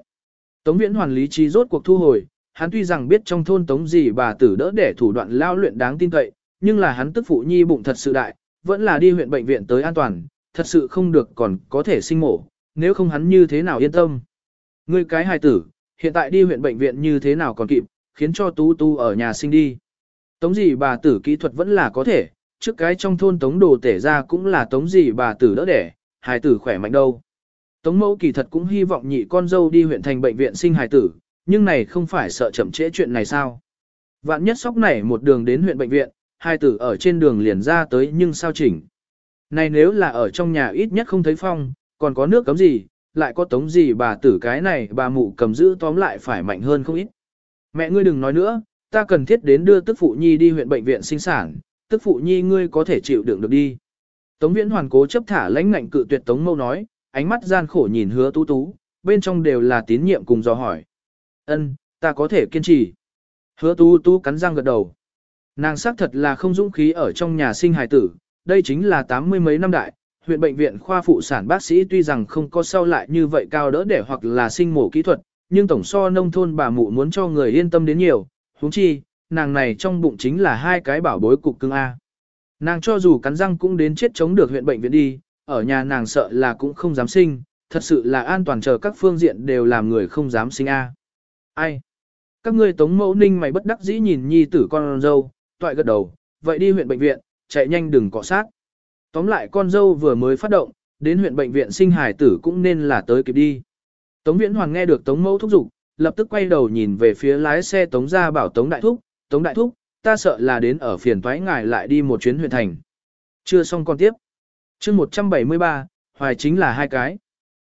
Tống viễn hoàn lý trí rốt cuộc thu hồi, hắn tuy rằng biết trong thôn tống gì bà tử đỡ để thủ đoạn lao luyện đáng tin cậy, nhưng là hắn tức phụ nhi bụng thật sự đại, vẫn là đi huyện bệnh viện tới an toàn, thật sự không được còn có thể sinh mổ, nếu không hắn như thế nào yên tâm. Ngươi cái hài tử, hiện tại đi huyện bệnh viện như thế nào còn kịp, khiến cho tú tú ở nhà sinh đi. Tống gì bà tử kỹ thuật vẫn là có thể, trước cái trong thôn tống đồ tể ra cũng là tống gì bà tử đỡ đẻ, hài tử khỏe mạnh đâu. Tống mẫu kỳ thật cũng hy vọng nhị con dâu đi huyện thành bệnh viện sinh hài tử, nhưng này không phải sợ chậm trễ chuyện này sao. Vạn nhất sóc này một đường đến huyện bệnh viện, hài tử ở trên đường liền ra tới nhưng sao chỉnh. Này nếu là ở trong nhà ít nhất không thấy phong, còn có nước cấm gì, lại có tống gì bà tử cái này bà mụ cầm giữ tóm lại phải mạnh hơn không ít. Mẹ ngươi đừng nói nữa, ta cần thiết đến đưa tức phụ nhi đi huyện bệnh viện sinh sản, tức phụ nhi ngươi có thể chịu đựng được đi. Tống viễn hoàn cố chấp thả lãnh ngạnh cự tuyệt tống mâu nói, ánh mắt gian khổ nhìn hứa tú tú, bên trong đều là tín nhiệm cùng dò hỏi. Ân, ta có thể kiên trì. Hứa tú tú cắn răng gật đầu. Nàng xác thật là không dũng khí ở trong nhà sinh hài tử, đây chính là tám mươi mấy năm đại, huyện bệnh viện khoa phụ sản bác sĩ tuy rằng không có sau lại như vậy cao đỡ để hoặc là sinh mổ kỹ thuật, nhưng tổng so nông thôn bà mụ muốn cho người yên tâm đến nhiều, huống chi, nàng này trong bụng chính là hai cái bảo bối cục cưng A. Nàng cho dù cắn răng cũng đến chết chống được huyện bệnh viện đi, ở nhà nàng sợ là cũng không dám sinh, thật sự là an toàn chờ các phương diện đều làm người không dám sinh A. Ai? Các ngươi tống mẫu ninh mày bất đắc dĩ nhìn nhi tử con dâu, toại gật đầu, vậy đi huyện bệnh viện, chạy nhanh đừng cọ sát. Tóm lại con dâu vừa mới phát động, đến huyện bệnh viện sinh hải tử cũng nên là tới kịp đi. Tống Viễn Hoàng nghe được Tống Mẫu thúc giục, lập tức quay đầu nhìn về phía lái xe Tống gia bảo Tống Đại Thúc, Tống Đại Thúc, ta sợ là đến ở phiền toái ngài lại đi một chuyến huyện thành. Chưa xong con tiếp. chương 173, hoài chính là hai cái.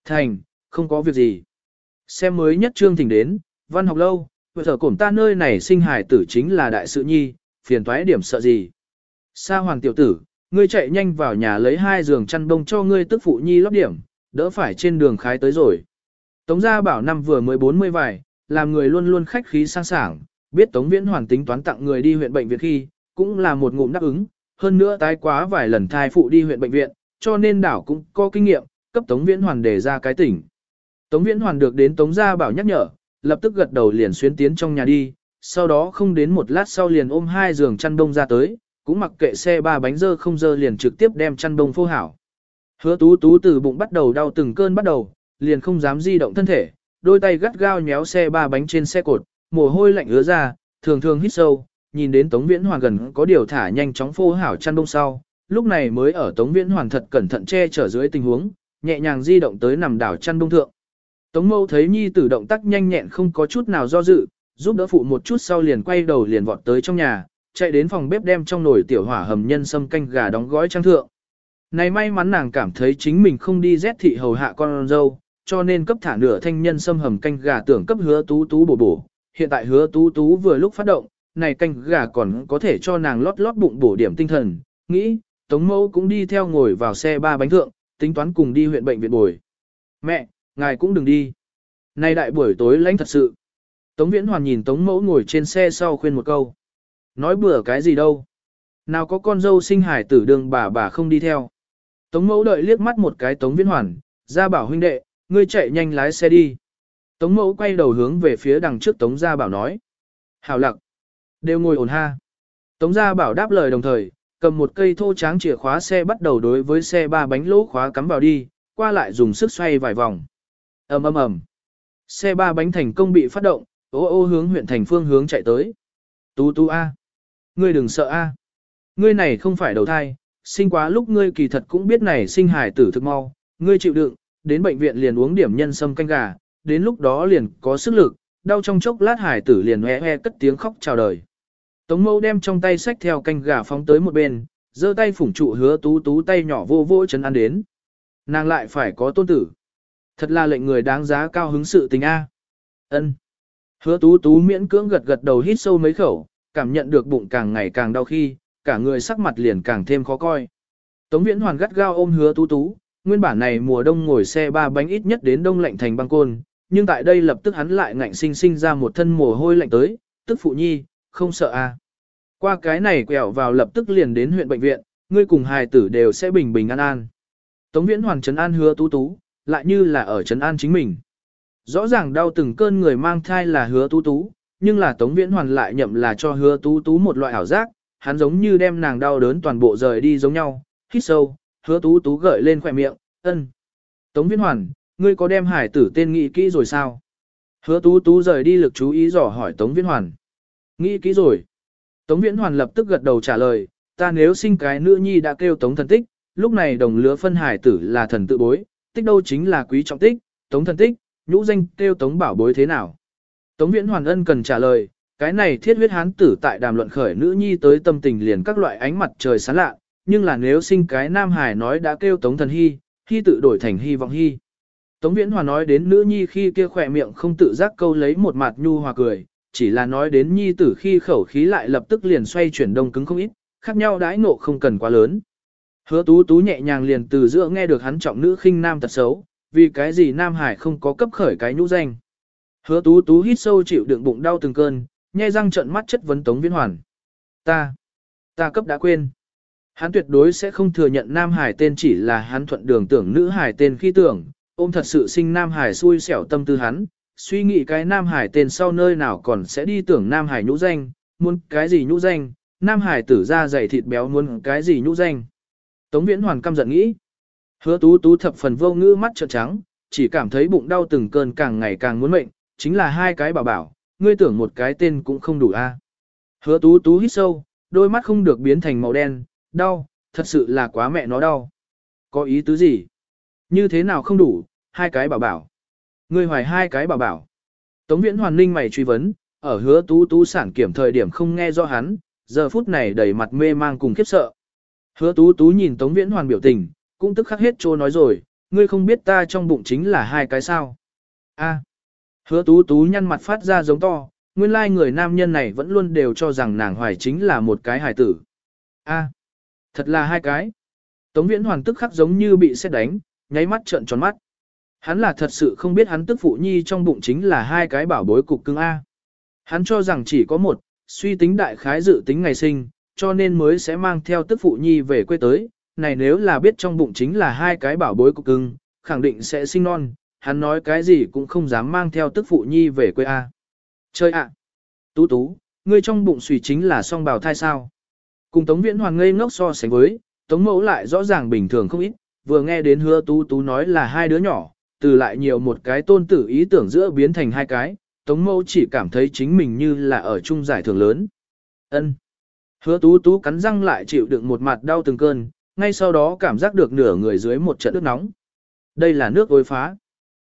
Thành, không có việc gì. Xem mới nhất trương thỉnh đến, văn học lâu, vừa thở cổm ta nơi này sinh hài tử chính là đại sự nhi, phiền toái điểm sợ gì. Sa hoàng tiểu tử, ngươi chạy nhanh vào nhà lấy hai giường chăn đông cho ngươi tức phụ nhi lót điểm, đỡ phải trên đường khái tới rồi. Tống gia bảo năm vừa mới 40 vài, làm người luôn luôn khách khí sang sảng, biết Tống Viễn Hoàn tính toán tặng người đi huyện bệnh viện khi, cũng là một ngụm đáp ứng, hơn nữa tái quá vài lần thai phụ đi huyện bệnh viện, cho nên đảo cũng có kinh nghiệm, cấp Tống Viễn Hoàn đề ra cái tỉnh. Tống Viễn Hoàn được đến Tống gia bảo nhắc nhở, lập tức gật đầu liền xuyến tiến trong nhà đi, sau đó không đến một lát sau liền ôm hai giường chăn đông ra tới, cũng mặc kệ xe ba bánh dơ không dơ liền trực tiếp đem chăn đông phô hảo. Hứa tú tú từ bụng bắt đầu đau từng cơn bắt đầu, liền không dám di động thân thể, đôi tay gắt gao nhéo xe ba bánh trên xe cột, mồ hôi lạnh ứa ra, thường thường hít sâu, nhìn đến Tống Viễn Hoàn gần có điều thả nhanh chóng phô hảo chăn đông sau, lúc này mới ở Tống Viễn Hoàn thật cẩn thận che chở dưới tình huống, nhẹ nhàng di động tới nằm đảo chăn đông thượng. Tống Mâu thấy nhi tử động tác nhanh nhẹn không có chút nào do dự, giúp đỡ phụ một chút sau liền quay đầu liền vọt tới trong nhà, chạy đến phòng bếp đem trong nồi tiểu hỏa hầm nhân sâm canh gà đóng gói trang thượng. Này may mắn nàng cảm thấy chính mình không đi rét thị hầu hạ con dâu, cho nên cấp thả nửa thanh nhân xâm hầm canh gà tưởng cấp hứa tú tú bổ bổ. Hiện tại hứa tú tú vừa lúc phát động, này canh gà còn có thể cho nàng lót lót bụng bổ điểm tinh thần, nghĩ, Tống Mẫu cũng đi theo ngồi vào xe ba bánh thượng, tính toán cùng đi huyện bệnh viện bồi. Mẹ, ngài cũng đừng đi. nay đại buổi tối lạnh thật sự. Tống Viễn Hoàn nhìn Tống Mẫu ngồi trên xe sau khuyên một câu. Nói bừa cái gì đâu. Nào có con dâu sinh hải tử đường bà bà không đi theo. Tống Mẫu đợi liếc mắt một cái Tống Viễn Hoàn, ra bảo huynh đệ, ngươi chạy nhanh lái xe đi. Tống Mẫu quay đầu hướng về phía đằng trước Tống Gia Bảo nói. Hảo lặc. Đều ngồi ổn ha. Tống Gia Bảo đáp lời đồng thời, cầm một cây thô tráng chìa khóa xe bắt đầu đối với xe ba bánh lỗ khóa cắm vào đi, qua lại dùng sức xoay vài vòng. ầm ầm ầm, Xe ba bánh thành công bị phát động, ô ô hướng huyện thành phương hướng chạy tới. Tú tú a, Ngươi đừng sợ a, Ngươi này không phải đầu thai, sinh quá lúc ngươi kỳ thật cũng biết này sinh hải tử thực mau, ngươi chịu đựng, đến bệnh viện liền uống điểm nhân sâm canh gà, đến lúc đó liền có sức lực, đau trong chốc lát Hải tử liền hoe hoe cất tiếng khóc chào đời. Tống mâu đem trong tay sách theo canh gà phóng tới một bên, giơ tay phủng trụ hứa tú tú tay nhỏ vô vô chân ăn đến. Nàng lại phải có tôn tử. Thật là lệnh người đáng giá cao hứng sự tình A. ân Hứa tú tú miễn cưỡng gật gật đầu hít sâu mấy khẩu, cảm nhận được bụng càng ngày càng đau khi, cả người sắc mặt liền càng thêm khó coi. Tống viễn hoàn gắt gao ôm hứa tú tú, nguyên bản này mùa đông ngồi xe ba bánh ít nhất đến đông lạnh thành băng côn, nhưng tại đây lập tức hắn lại ngạnh sinh sinh ra một thân mồ hôi lạnh tới, tức phụ nhi, không sợ à? Qua cái này quẹo vào lập tức liền đến huyện bệnh viện, ngươi cùng hài tử đều sẽ bình bình an an. Tống viễn hoàn trấn an hứa tú tú, lại như là ở trấn an chính mình. Rõ ràng đau từng cơn người mang thai là hứa tú tú, nhưng là tống viễn hoàn lại nhậm là cho hứa tú tú một loại ảo giác, hắn giống như đem nàng đau đớn toàn bộ rời đi giống nhau, hít sâu, hứa tú tú gợi lên khỏe miệng, ân. Tống viễn hoàn, ngươi có đem hải tử tên nghĩ kỹ rồi sao? Hứa tú tú rời đi lực chú ý dò hỏi Tống viễn hoàn. Nghĩ kỹ rồi. Tống Viễn Hoàn lập tức gật đầu trả lời, ta nếu sinh cái nữ nhi đã kêu Tống thần tích, lúc này đồng lứa phân hải tử là thần tự bối, tích đâu chính là quý trọng tích, Tống thần tích, nhũ danh kêu Tống bảo bối thế nào. Tống Viễn Hoàn ân cần trả lời, cái này thiết huyết hán tử tại đàm luận khởi nữ nhi tới tâm tình liền các loại ánh mặt trời sáng lạ, nhưng là nếu sinh cái nam hải nói đã kêu Tống thần hy, hy tự đổi thành hy vọng hy. Tống Viễn Hòa nói đến nữ nhi khi kia khỏe miệng không tự giác câu lấy một mặt nhu hòa cười, chỉ là nói đến nhi tử khi khẩu khí lại lập tức liền xoay chuyển đông cứng không ít, khác nhau đãi ngộ không cần quá lớn. Hứa tú tú nhẹ nhàng liền từ giữa nghe được hắn trọng nữ khinh nam tật xấu, vì cái gì Nam Hải không có cấp khởi cái nhũ danh. Hứa tú tú hít sâu chịu đựng bụng đau từng cơn, nhai răng trợn mắt chất vấn Tống Viễn Hoàn. Ta, ta cấp đã quên. Hắn tuyệt đối sẽ không thừa nhận Nam Hải tên chỉ là hắn thuận đường tưởng nữ Hải tên khi tưởng, ôm thật sự sinh Nam Hải xui xẻo tâm tư hắn, suy nghĩ cái Nam Hải tên sau nơi nào còn sẽ đi tưởng Nam Hải nhũ danh, muốn cái gì nhũ danh, Nam Hải tử ra dày thịt béo muốn cái gì nhũ danh. Tống Viễn Hoàn căm giận nghĩ. Hứa tú tú thập phần vô ngữ mắt trợn trắng, chỉ cảm thấy bụng đau từng cơn càng ngày càng muốn mệnh, chính là hai cái bảo bảo, ngươi tưởng một cái tên cũng không đủ a. Hứa tú tú hít sâu, đôi mắt không được biến thành màu đen, đau, thật sự là quá mẹ nó đau. Có ý tứ gì? Như thế nào không đủ, hai cái bảo bảo. Ngươi hoài hai cái bảo bảo. Tống viễn hoàn ninh mày truy vấn, ở hứa tú tú sản kiểm thời điểm không nghe do hắn, giờ phút này đầy mặt mê mang cùng khiếp sợ. Hứa tú tú nhìn Tống viễn hoàn biểu tình, cũng tức khắc hết trô nói rồi, ngươi không biết ta trong bụng chính là hai cái sao. A. Hứa tú tú nhăn mặt phát ra giống to, nguyên lai người nam nhân này vẫn luôn đều cho rằng nàng hoài chính là một cái hài tử. A. Thật là hai cái. Tống viễn hoàn tức khắc giống như bị xét đánh, nháy mắt trợn tròn mắt. Hắn là thật sự không biết hắn tức phụ nhi trong bụng chính là hai cái bảo bối cục cưng A. Hắn cho rằng chỉ có một, suy tính đại khái dự tính ngày sinh, cho nên mới sẽ mang theo tức phụ nhi về quê tới. Này nếu là biết trong bụng chính là hai cái bảo bối cục cưng, khẳng định sẽ sinh non, hắn nói cái gì cũng không dám mang theo tức phụ nhi về quê A. Chơi ạ! Tú tú, ngươi trong bụng suy chính là song bào thai sao? Cùng Tống Viễn hoàng ngây ngốc so sánh với, Tống Mẫu lại rõ ràng bình thường không ít, vừa nghe đến hứa tú tú nói là hai đứa nhỏ, từ lại nhiều một cái tôn tử ý tưởng giữa biến thành hai cái, Tống Mẫu chỉ cảm thấy chính mình như là ở chung giải thưởng lớn. Ân. Hứa tú tú cắn răng lại chịu đựng một mặt đau từng cơn, ngay sau đó cảm giác được nửa người dưới một trận nước nóng. Đây là nước ối phá.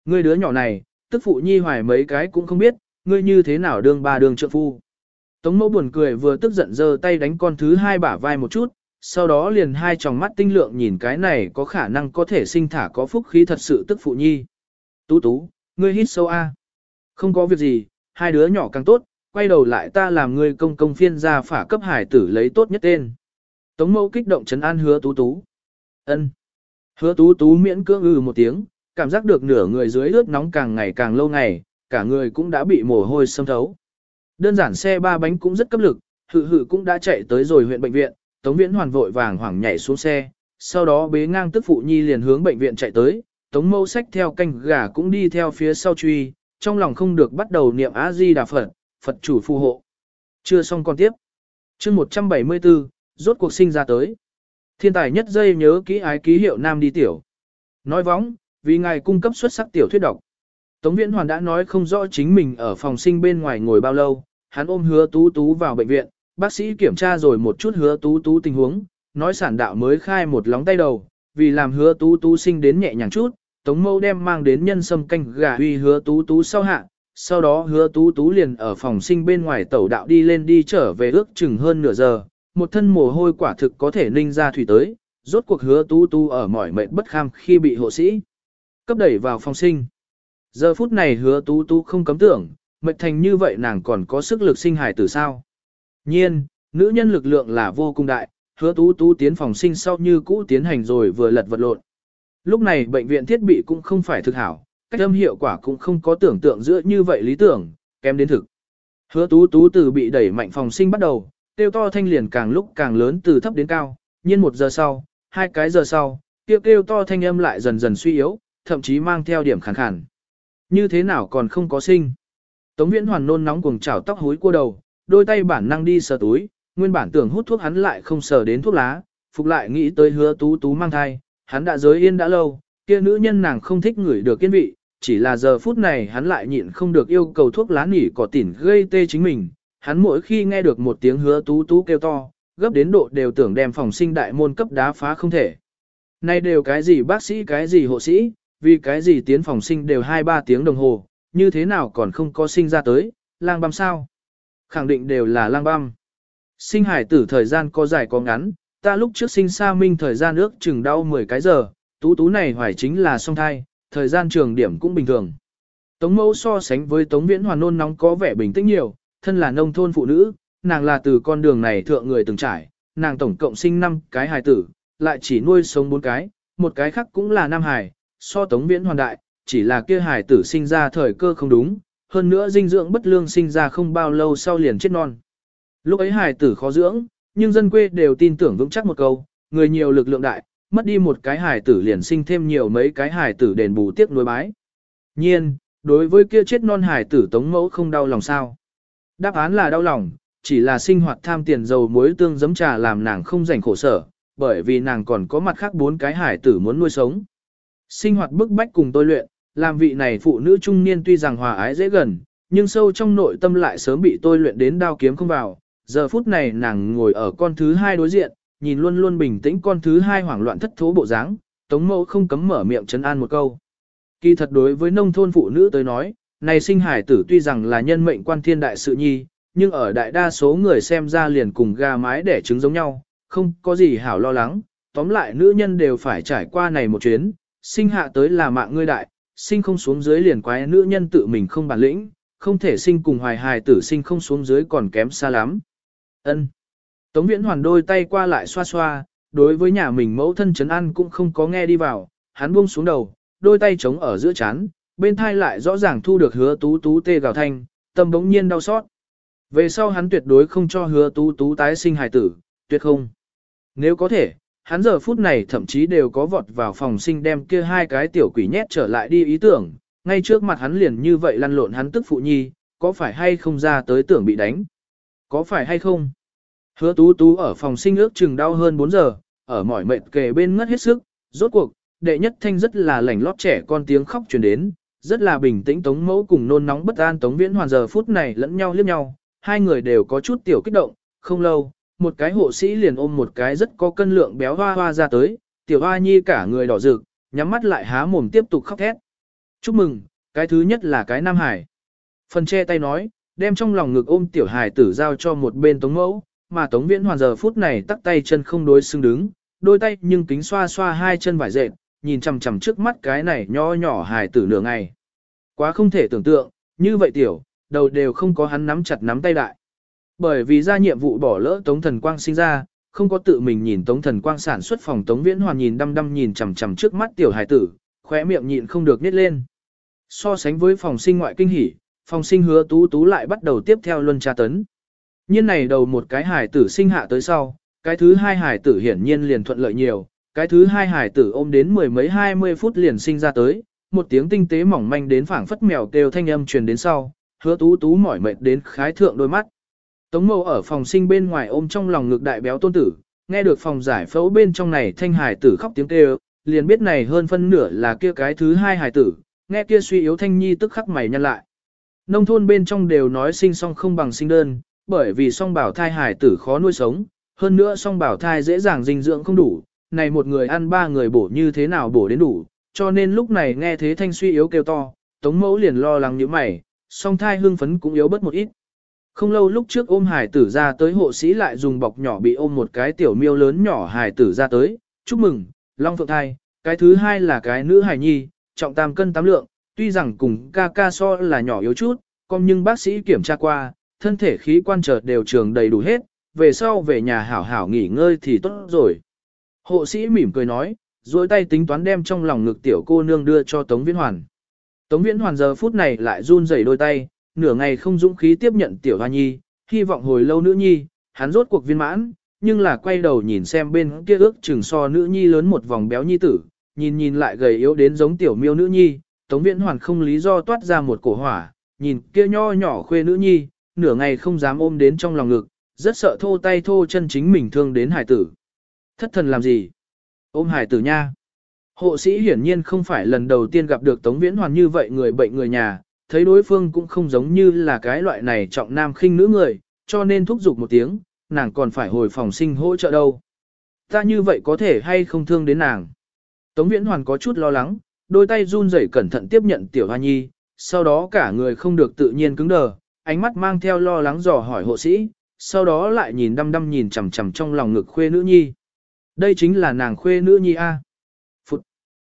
Ngươi đứa nhỏ này, tức phụ nhi hoài mấy cái cũng không biết, ngươi như thế nào đương ba đương trợ phu. Tống mẫu buồn cười vừa tức giận giơ tay đánh con thứ hai bả vai một chút, sau đó liền hai tròng mắt tinh lượng nhìn cái này có khả năng có thể sinh thả có phúc khí thật sự tức phụ nhi. Tú tú, ngươi hít sâu a. Không có việc gì, hai đứa nhỏ càng tốt, quay đầu lại ta làm ngươi công công phiên ra phả cấp hải tử lấy tốt nhất tên. Tống mẫu kích động chấn an hứa tú tú. ân Hứa tú tú miễn cưỡng ư ừ một tiếng, cảm giác được nửa người dưới ướt nóng càng ngày càng lâu ngày, cả người cũng đã bị mồ hôi xâm thấu. Đơn giản xe ba bánh cũng rất cấp lực, hự hự cũng đã chạy tới rồi huyện bệnh viện, Tống Viễn Hoàn vội vàng hoảng nhảy xuống xe, sau đó bế ngang tức phụ nhi liền hướng bệnh viện chạy tới, Tống Mâu sách theo canh gà cũng đi theo phía sau truy, trong lòng không được bắt đầu niệm A Di Đà Phật, Phật chủ phù hộ. Chưa xong con tiếp. Chương 174, rốt cuộc sinh ra tới. Thiên tài nhất dây nhớ kỹ ái ký hiệu nam đi tiểu. Nói vóng, vì ngài cung cấp xuất sắc tiểu thuyết độc. Tống Viễn Hoàn đã nói không rõ chính mình ở phòng sinh bên ngoài ngồi bao lâu, hắn ôm hứa tú tú vào bệnh viện, bác sĩ kiểm tra rồi một chút hứa tú tú tình huống, nói sản đạo mới khai một lóng tay đầu, vì làm hứa tú tú sinh đến nhẹ nhàng chút, Tống Mâu đem mang đến nhân sâm canh gà uy hứa tú tú sau hạ, sau đó hứa tú tú liền ở phòng sinh bên ngoài tẩu đạo đi lên đi trở về ước chừng hơn nửa giờ, một thân mồ hôi quả thực có thể ninh ra thủy tới, rốt cuộc hứa tú tú ở mỏi mệt bất kham khi bị hộ sĩ cấp đẩy vào phòng sinh. Giờ phút này hứa tú tú không cấm tưởng, mệt thành như vậy nàng còn có sức lực sinh hài tử sao. Nhiên, nữ nhân lực lượng là vô cùng đại, hứa tú tú tiến phòng sinh sau như cũ tiến hành rồi vừa lật vật lộn. Lúc này bệnh viện thiết bị cũng không phải thực hảo, cách âm hiệu quả cũng không có tưởng tượng giữa như vậy lý tưởng, kém đến thực. Hứa tú tú từ bị đẩy mạnh phòng sinh bắt đầu, tiêu to thanh liền càng lúc càng lớn từ thấp đến cao, nhiên một giờ sau, hai cái giờ sau, kêu kêu to thanh âm lại dần dần suy yếu, thậm chí mang theo điểm khàn khàn. Như thế nào còn không có sinh? Tống Viễn Hoàn nôn nóng cuồng chảo tóc hối cua đầu, đôi tay bản năng đi sờ túi, nguyên bản tưởng hút thuốc hắn lại không sờ đến thuốc lá, phục lại nghĩ tới hứa tú tú mang thai, hắn đã giới yên đã lâu, kia nữ nhân nàng không thích người được kiên vị, chỉ là giờ phút này hắn lại nhịn không được yêu cầu thuốc lá nỉ cỏ tỉn gây tê chính mình, hắn mỗi khi nghe được một tiếng hứa tú tú kêu to, gấp đến độ đều tưởng đem phòng sinh đại môn cấp đá phá không thể. Này đều cái gì bác sĩ cái gì hộ sĩ, vì cái gì tiến phòng sinh đều 2-3 tiếng đồng hồ, như thế nào còn không có sinh ra tới, lang băm sao? Khẳng định đều là lang băm. Sinh hải tử thời gian có dài có ngắn, ta lúc trước sinh sa minh thời gian ước chừng đau 10 cái giờ, tú tú này hoài chính là song thai, thời gian trường điểm cũng bình thường. Tống mẫu so sánh với tống viễn hoàn nôn nóng có vẻ bình tĩnh nhiều, thân là nông thôn phụ nữ, nàng là từ con đường này thượng người từng trải, nàng tổng cộng sinh 5 cái hài tử, lại chỉ nuôi sống 4 cái, một cái khác cũng là nam hài, so tống viễn hoàn đại, chỉ là kia hài tử sinh ra thời cơ không đúng, hơn nữa dinh dưỡng bất lương sinh ra không bao lâu sau liền chết non. Lúc ấy hài tử khó dưỡng, nhưng dân quê đều tin tưởng vững chắc một câu, người nhiều lực lượng đại, mất đi một cái hài tử liền sinh thêm nhiều mấy cái hài tử đền bù tiếc nuối bái. Nhiên, đối với kia chết non hài tử tống mẫu không đau lòng sao? Đáp án là đau lòng, chỉ là sinh hoạt tham tiền dầu muối tương giấm trà làm nàng không rảnh khổ sở, bởi vì nàng còn có mặt khác bốn cái hài tử muốn nuôi sống. Sinh hoạt bức bách cùng tôi luyện, làm vị này phụ nữ trung niên tuy rằng hòa ái dễ gần, nhưng sâu trong nội tâm lại sớm bị tôi luyện đến đao kiếm không vào. Giờ phút này nàng ngồi ở con thứ hai đối diện, nhìn luôn luôn bình tĩnh con thứ hai hoảng loạn thất thố bộ dáng, tống mẫu không cấm mở miệng chấn an một câu. Kỳ thật đối với nông thôn phụ nữ tới nói, này sinh hải tử tuy rằng là nhân mệnh quan thiên đại sự nhi, nhưng ở đại đa số người xem ra liền cùng gà mái đẻ trứng giống nhau, không có gì hảo lo lắng, tóm lại nữ nhân đều phải trải qua này một chuyến, sinh hạ tới là mạng ngươi đại, sinh không xuống dưới liền quái nữ nhân tự mình không bản lĩnh, không thể sinh cùng hoài hài tử sinh không xuống dưới còn kém xa lắm. Ân. Tống viễn hoàn đôi tay qua lại xoa xoa, đối với nhà mình mẫu thân chấn ăn cũng không có nghe đi vào, hắn buông xuống đầu, đôi tay chống ở giữa chán, bên thai lại rõ ràng thu được hứa tú tú tê gào thanh, tâm bỗng nhiên đau xót. Về sau hắn tuyệt đối không cho hứa tú tú tái sinh hài tử, tuyệt không. Nếu có thể, hắn giờ phút này thậm chí đều có vọt vào phòng sinh đem kia hai cái tiểu quỷ nhét trở lại đi ý tưởng, ngay trước mặt hắn liền như vậy lăn lộn hắn tức phụ nhi, có phải hay không ra tới tưởng bị đánh? Có phải hay không? Hứa tú tú ở phòng sinh ước chừng đau hơn 4 giờ, ở mỏi mệt kề bên ngất hết sức, rốt cuộc, đệ nhất thanh rất là lảnh lót trẻ con tiếng khóc truyền đến, rất là bình tĩnh tống mẫu cùng nôn nóng bất an tống viễn hoàn giờ phút này lẫn nhau liếc nhau, hai người đều có chút tiểu kích động, không lâu, một cái hộ sĩ liền ôm một cái rất có cân lượng béo hoa hoa ra tới, tiểu hoa nhi cả người đỏ rực, nhắm mắt lại há mồm tiếp tục khóc thét. Chúc mừng, cái thứ nhất là cái Nam Hải. Phần che tay nói, đem trong lòng ngực ôm tiểu hải tử giao cho một bên tống mẫu, mà tống viễn hoàn giờ phút này tắt tay chân không đối xứng đứng, đôi tay nhưng kính xoa xoa hai chân vải dệt, nhìn chằm chằm trước mắt cái này nho nhỏ hải tử nửa ngày. Quá không thể tưởng tượng, như vậy tiểu, đầu đều không có hắn nắm chặt nắm tay đại. Bởi vì ra nhiệm vụ bỏ lỡ Tống Thần Quang sinh ra, không có tự mình nhìn Tống Thần Quang sản xuất phòng Tống Viễn Hoàn nhìn đăm đăm nhìn chằm chằm trước mắt tiểu hải tử, khóe miệng nhịn không được nít lên. So sánh với phòng sinh ngoại kinh hỉ, phòng sinh hứa tú tú lại bắt đầu tiếp theo luân tra tấn. Nhiên này đầu một cái hải tử sinh hạ tới sau, cái thứ hai hải tử hiển nhiên liền thuận lợi nhiều, cái thứ hai hải tử ôm đến mười mấy hai mươi phút liền sinh ra tới, một tiếng tinh tế mỏng manh đến phảng phất mèo kêu thanh âm truyền đến sau, hứa tú tú mỏi mệt đến khái thượng đôi mắt. Tống mâu ở phòng sinh bên ngoài ôm trong lòng ngực đại béo tôn tử, nghe được phòng giải phẫu bên trong này thanh hải tử khóc tiếng kêu, liền biết này hơn phân nửa là kia cái thứ hai hải tử, nghe kia suy yếu thanh nhi tức khắc mày nhăn lại. Nông thôn bên trong đều nói sinh song không bằng sinh đơn, bởi vì song bảo thai hải tử khó nuôi sống, hơn nữa song bảo thai dễ dàng dinh dưỡng không đủ, này một người ăn ba người bổ như thế nào bổ đến đủ, cho nên lúc này nghe thế thanh suy yếu kêu to, tống mẫu liền lo lắng như mày, song thai hương phấn cũng yếu bớt một ít. Không lâu lúc trước ôm hải tử ra tới hộ sĩ lại dùng bọc nhỏ bị ôm một cái tiểu miêu lớn nhỏ hải tử ra tới, chúc mừng, long phượng thai, cái thứ hai là cái nữ hải nhi, trọng tam cân tám lượng, tuy rằng cùng ca ca so là nhỏ yếu chút, còn nhưng bác sĩ kiểm tra qua, thân thể khí quan chợt đều trường đầy đủ hết, về sau về nhà hảo hảo nghỉ ngơi thì tốt rồi. Hộ sĩ mỉm cười nói, duỗi tay tính toán đem trong lòng ngực tiểu cô nương đưa cho Tống Viễn Hoàn. Tống Viễn Hoàn giờ phút này lại run rẩy đôi tay, nửa ngày không dũng khí tiếp nhận tiểu hoa nhi, hy vọng hồi lâu nữ nhi, hắn rốt cuộc viên mãn, nhưng là quay đầu nhìn xem bên kia ước chừng so nữ nhi lớn một vòng béo nhi tử, nhìn nhìn lại gầy yếu đến giống tiểu miêu nữ nhi, Tống Viễn Hoàn không lý do toát ra một cổ hỏa, nhìn kia nho nhỏ khuê nữ nhi, nửa ngày không dám ôm đến trong lòng ngực, rất sợ thô tay thô chân chính mình thương đến hải tử. Thất thần làm gì? Ôm hải tử nha. Hộ sĩ hiển nhiên không phải lần đầu tiên gặp được Tống Viễn Hoàn như vậy người bệnh người nhà, thấy đối phương cũng không giống như là cái loại này trọng nam khinh nữ người, cho nên thúc giục một tiếng, nàng còn phải hồi phòng sinh hỗ trợ đâu. Ta như vậy có thể hay không thương đến nàng. Tống Viễn Hoàn có chút lo lắng, đôi tay run rẩy cẩn thận tiếp nhận Tiểu Hoa Nhi, sau đó cả người không được tự nhiên cứng đờ, ánh mắt mang theo lo lắng dò hỏi hộ sĩ, sau đó lại nhìn đăm đăm nhìn chằm chằm trong lòng ngực khuê nữ nhi. Đây chính là nàng khuê nữ nhi A. Phụt.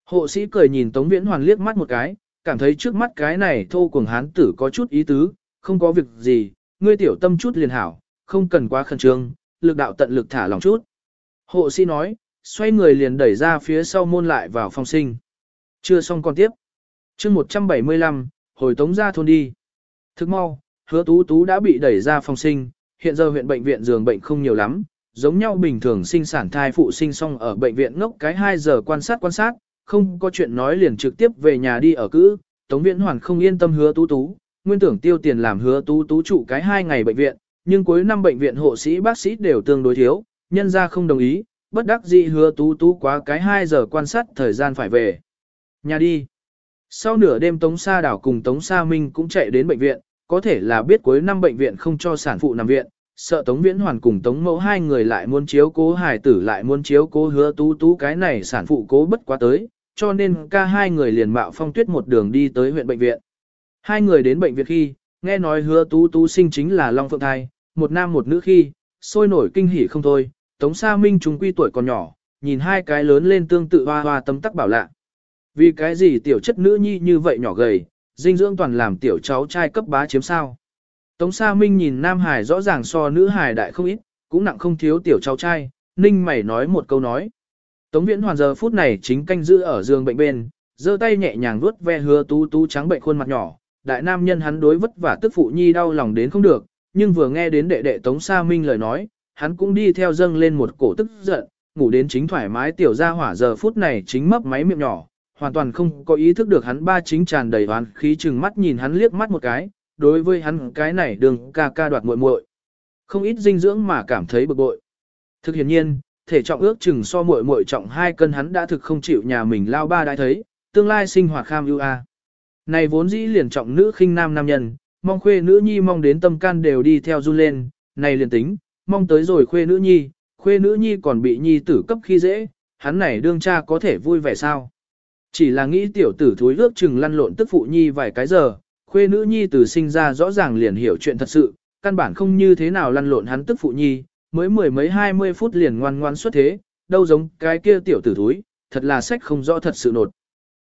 Hộ sĩ cười nhìn Tống Viễn Hoàn liếc mắt một cái, cảm thấy trước mắt cái này thô cuồng hán tử có chút ý tứ, không có việc gì, ngươi tiểu tâm chút liền hảo, không cần quá khẩn trương, lực đạo tận lực thả lòng chút. Hộ sĩ nói, xoay người liền đẩy ra phía sau môn lại vào phòng sinh. Chưa xong còn tiếp. chương 175, hồi tống ra thôn đi. Thức mau, hứa tú tú đã bị đẩy ra phòng sinh, hiện giờ huyện bệnh viện giường bệnh không nhiều lắm, giống nhau bình thường sinh sản thai phụ sinh xong ở bệnh viện ngốc cái 2 giờ quan sát quan sát, không có chuyện nói liền trực tiếp về nhà đi ở cữ, Tống Viễn Hoàn không yên tâm hứa tú tú, nguyên tưởng tiêu tiền làm hứa tú tú trụ cái hai ngày bệnh viện, nhưng cuối năm bệnh viện hộ sĩ bác sĩ đều tương đối thiếu, nhân ra không đồng ý, bất đắc dĩ hứa tú tú quá cái 2 giờ quan sát thời gian phải về. Nhà đi. Sau nửa đêm Tống Sa Đảo cùng Tống Sa Minh cũng chạy đến bệnh viện, có thể là biết cuối năm bệnh viện không cho sản phụ nằm viện, sợ Tống Viễn Hoàn cùng Tống Mẫu hai người lại muốn chiếu cố hài tử lại muốn chiếu cố hứa tú tú cái này sản phụ cố bất quá tới, cho nên ca hai người liền mạo phong tuyết một đường đi tới huyện bệnh viện. Hai người đến bệnh viện khi, nghe nói hứa tú tú sinh chính là Long Phượng Thai, một nam một nữ khi, sôi nổi kinh hỉ không thôi, Tống Sa Minh chúng quy tuổi còn nhỏ, nhìn hai cái lớn lên tương tự hoa hoa tấm tắc bảo lạ. Vì cái gì tiểu chất nữ nhi như vậy nhỏ gầy, dinh dưỡng toàn làm tiểu cháu trai cấp bá chiếm sao. Tống Sa Minh nhìn Nam Hải rõ ràng so nữ Hải đại không ít, cũng nặng không thiếu tiểu cháu trai, ninh mày nói một câu nói. Tống Viễn Hoàn giờ phút này chính canh giữ ở giường bệnh bên, giơ tay nhẹ nhàng vuốt ve hứa tú tú trắng bệnh khuôn mặt nhỏ, đại nam nhân hắn đối vất vả tức phụ nhi đau lòng đến không được, nhưng vừa nghe đến đệ đệ Tống Sa Minh lời nói, hắn cũng đi theo dâng lên một cổ tức giận, ngủ đến chính thoải mái tiểu gia hỏa giờ phút này chính mấp máy miệng nhỏ, hoàn toàn không có ý thức được hắn ba chính tràn đầy oán khí chừng mắt nhìn hắn liếc mắt một cái, đối với hắn cái này đường ca ca đoạt muội muội. Không ít dinh dưỡng mà cảm thấy bực bội. Thực hiện nhiên, thể trọng ước chừng so muội muội trọng 2 cân hắn đã thực không chịu nhà mình lao ba đã thấy, tương lai sinh hoạt kham ưu a. Này vốn dĩ liền trọng nữ khinh nam nam nhân, mong khuê nữ nhi mong đến tâm can đều đi theo run lên, này liền tính, mong tới rồi khuê nữ nhi, khuê nữ nhi còn bị nhi tử cấp khi dễ, hắn này đương cha có thể vui vẻ sao. Chỉ là nghĩ tiểu tử thối ước chừng lăn lộn tức phụ nhi vài cái giờ, khuê nữ nhi từ sinh ra rõ ràng liền hiểu chuyện thật sự, căn bản không như thế nào lăn lộn hắn tức phụ nhi, mới mười mấy hai mươi phút liền ngoan ngoan xuất thế, đâu giống cái kia tiểu tử thúi, thật là sách không rõ thật sự nột.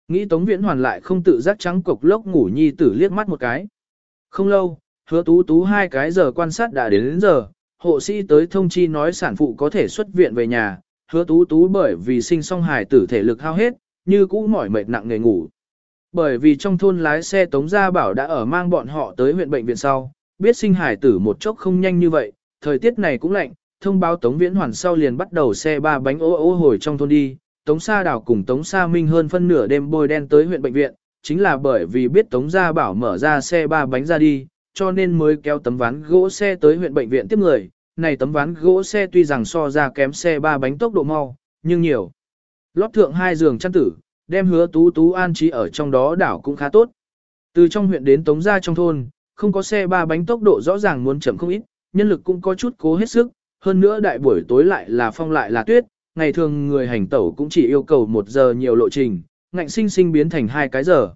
Nghĩ Tống Viễn Hoàn lại không tự giác trắng cục lốc ngủ nhi tử liếc mắt một cái. Không lâu, hứa tú tú hai cái giờ quan sát đã đến, đến giờ, hộ sĩ tới thông chi nói sản phụ có thể xuất viện về nhà, hứa tú tú bởi vì sinh song hài tử thể lực hao hết, như cũ mỏi mệt nặng nghề ngủ. Bởi vì trong thôn lái xe Tống Gia Bảo đã ở mang bọn họ tới huyện bệnh viện sau, biết sinh hài tử một chốc không nhanh như vậy, thời tiết này cũng lạnh, thông báo Tống Viễn Hoàn sau liền bắt đầu xe ba bánh ô ô hồi trong thôn đi, Tống Sa Đào cùng Tống Sa Minh hơn phân nửa đêm bôi đen tới huyện bệnh viện, chính là bởi vì biết Tống Gia Bảo mở ra xe ba bánh ra đi, cho nên mới kéo tấm ván gỗ xe tới huyện bệnh viện tiếp người. Này tấm ván gỗ xe tuy rằng so ra kém xe ba bánh tốc độ mau, nhưng nhiều. Lót thượng hai giường chăn tử, đem hứa tú tú an trí ở trong đó đảo cũng khá tốt. Từ trong huyện đến Tống Gia trong thôn, không có xe ba bánh tốc độ rõ ràng muốn chậm không ít, nhân lực cũng có chút cố hết sức, hơn nữa đại buổi tối lại là phong lại là tuyết, ngày thường người hành tẩu cũng chỉ yêu cầu một giờ nhiều lộ trình, ngạnh sinh sinh biến thành hai cái giờ.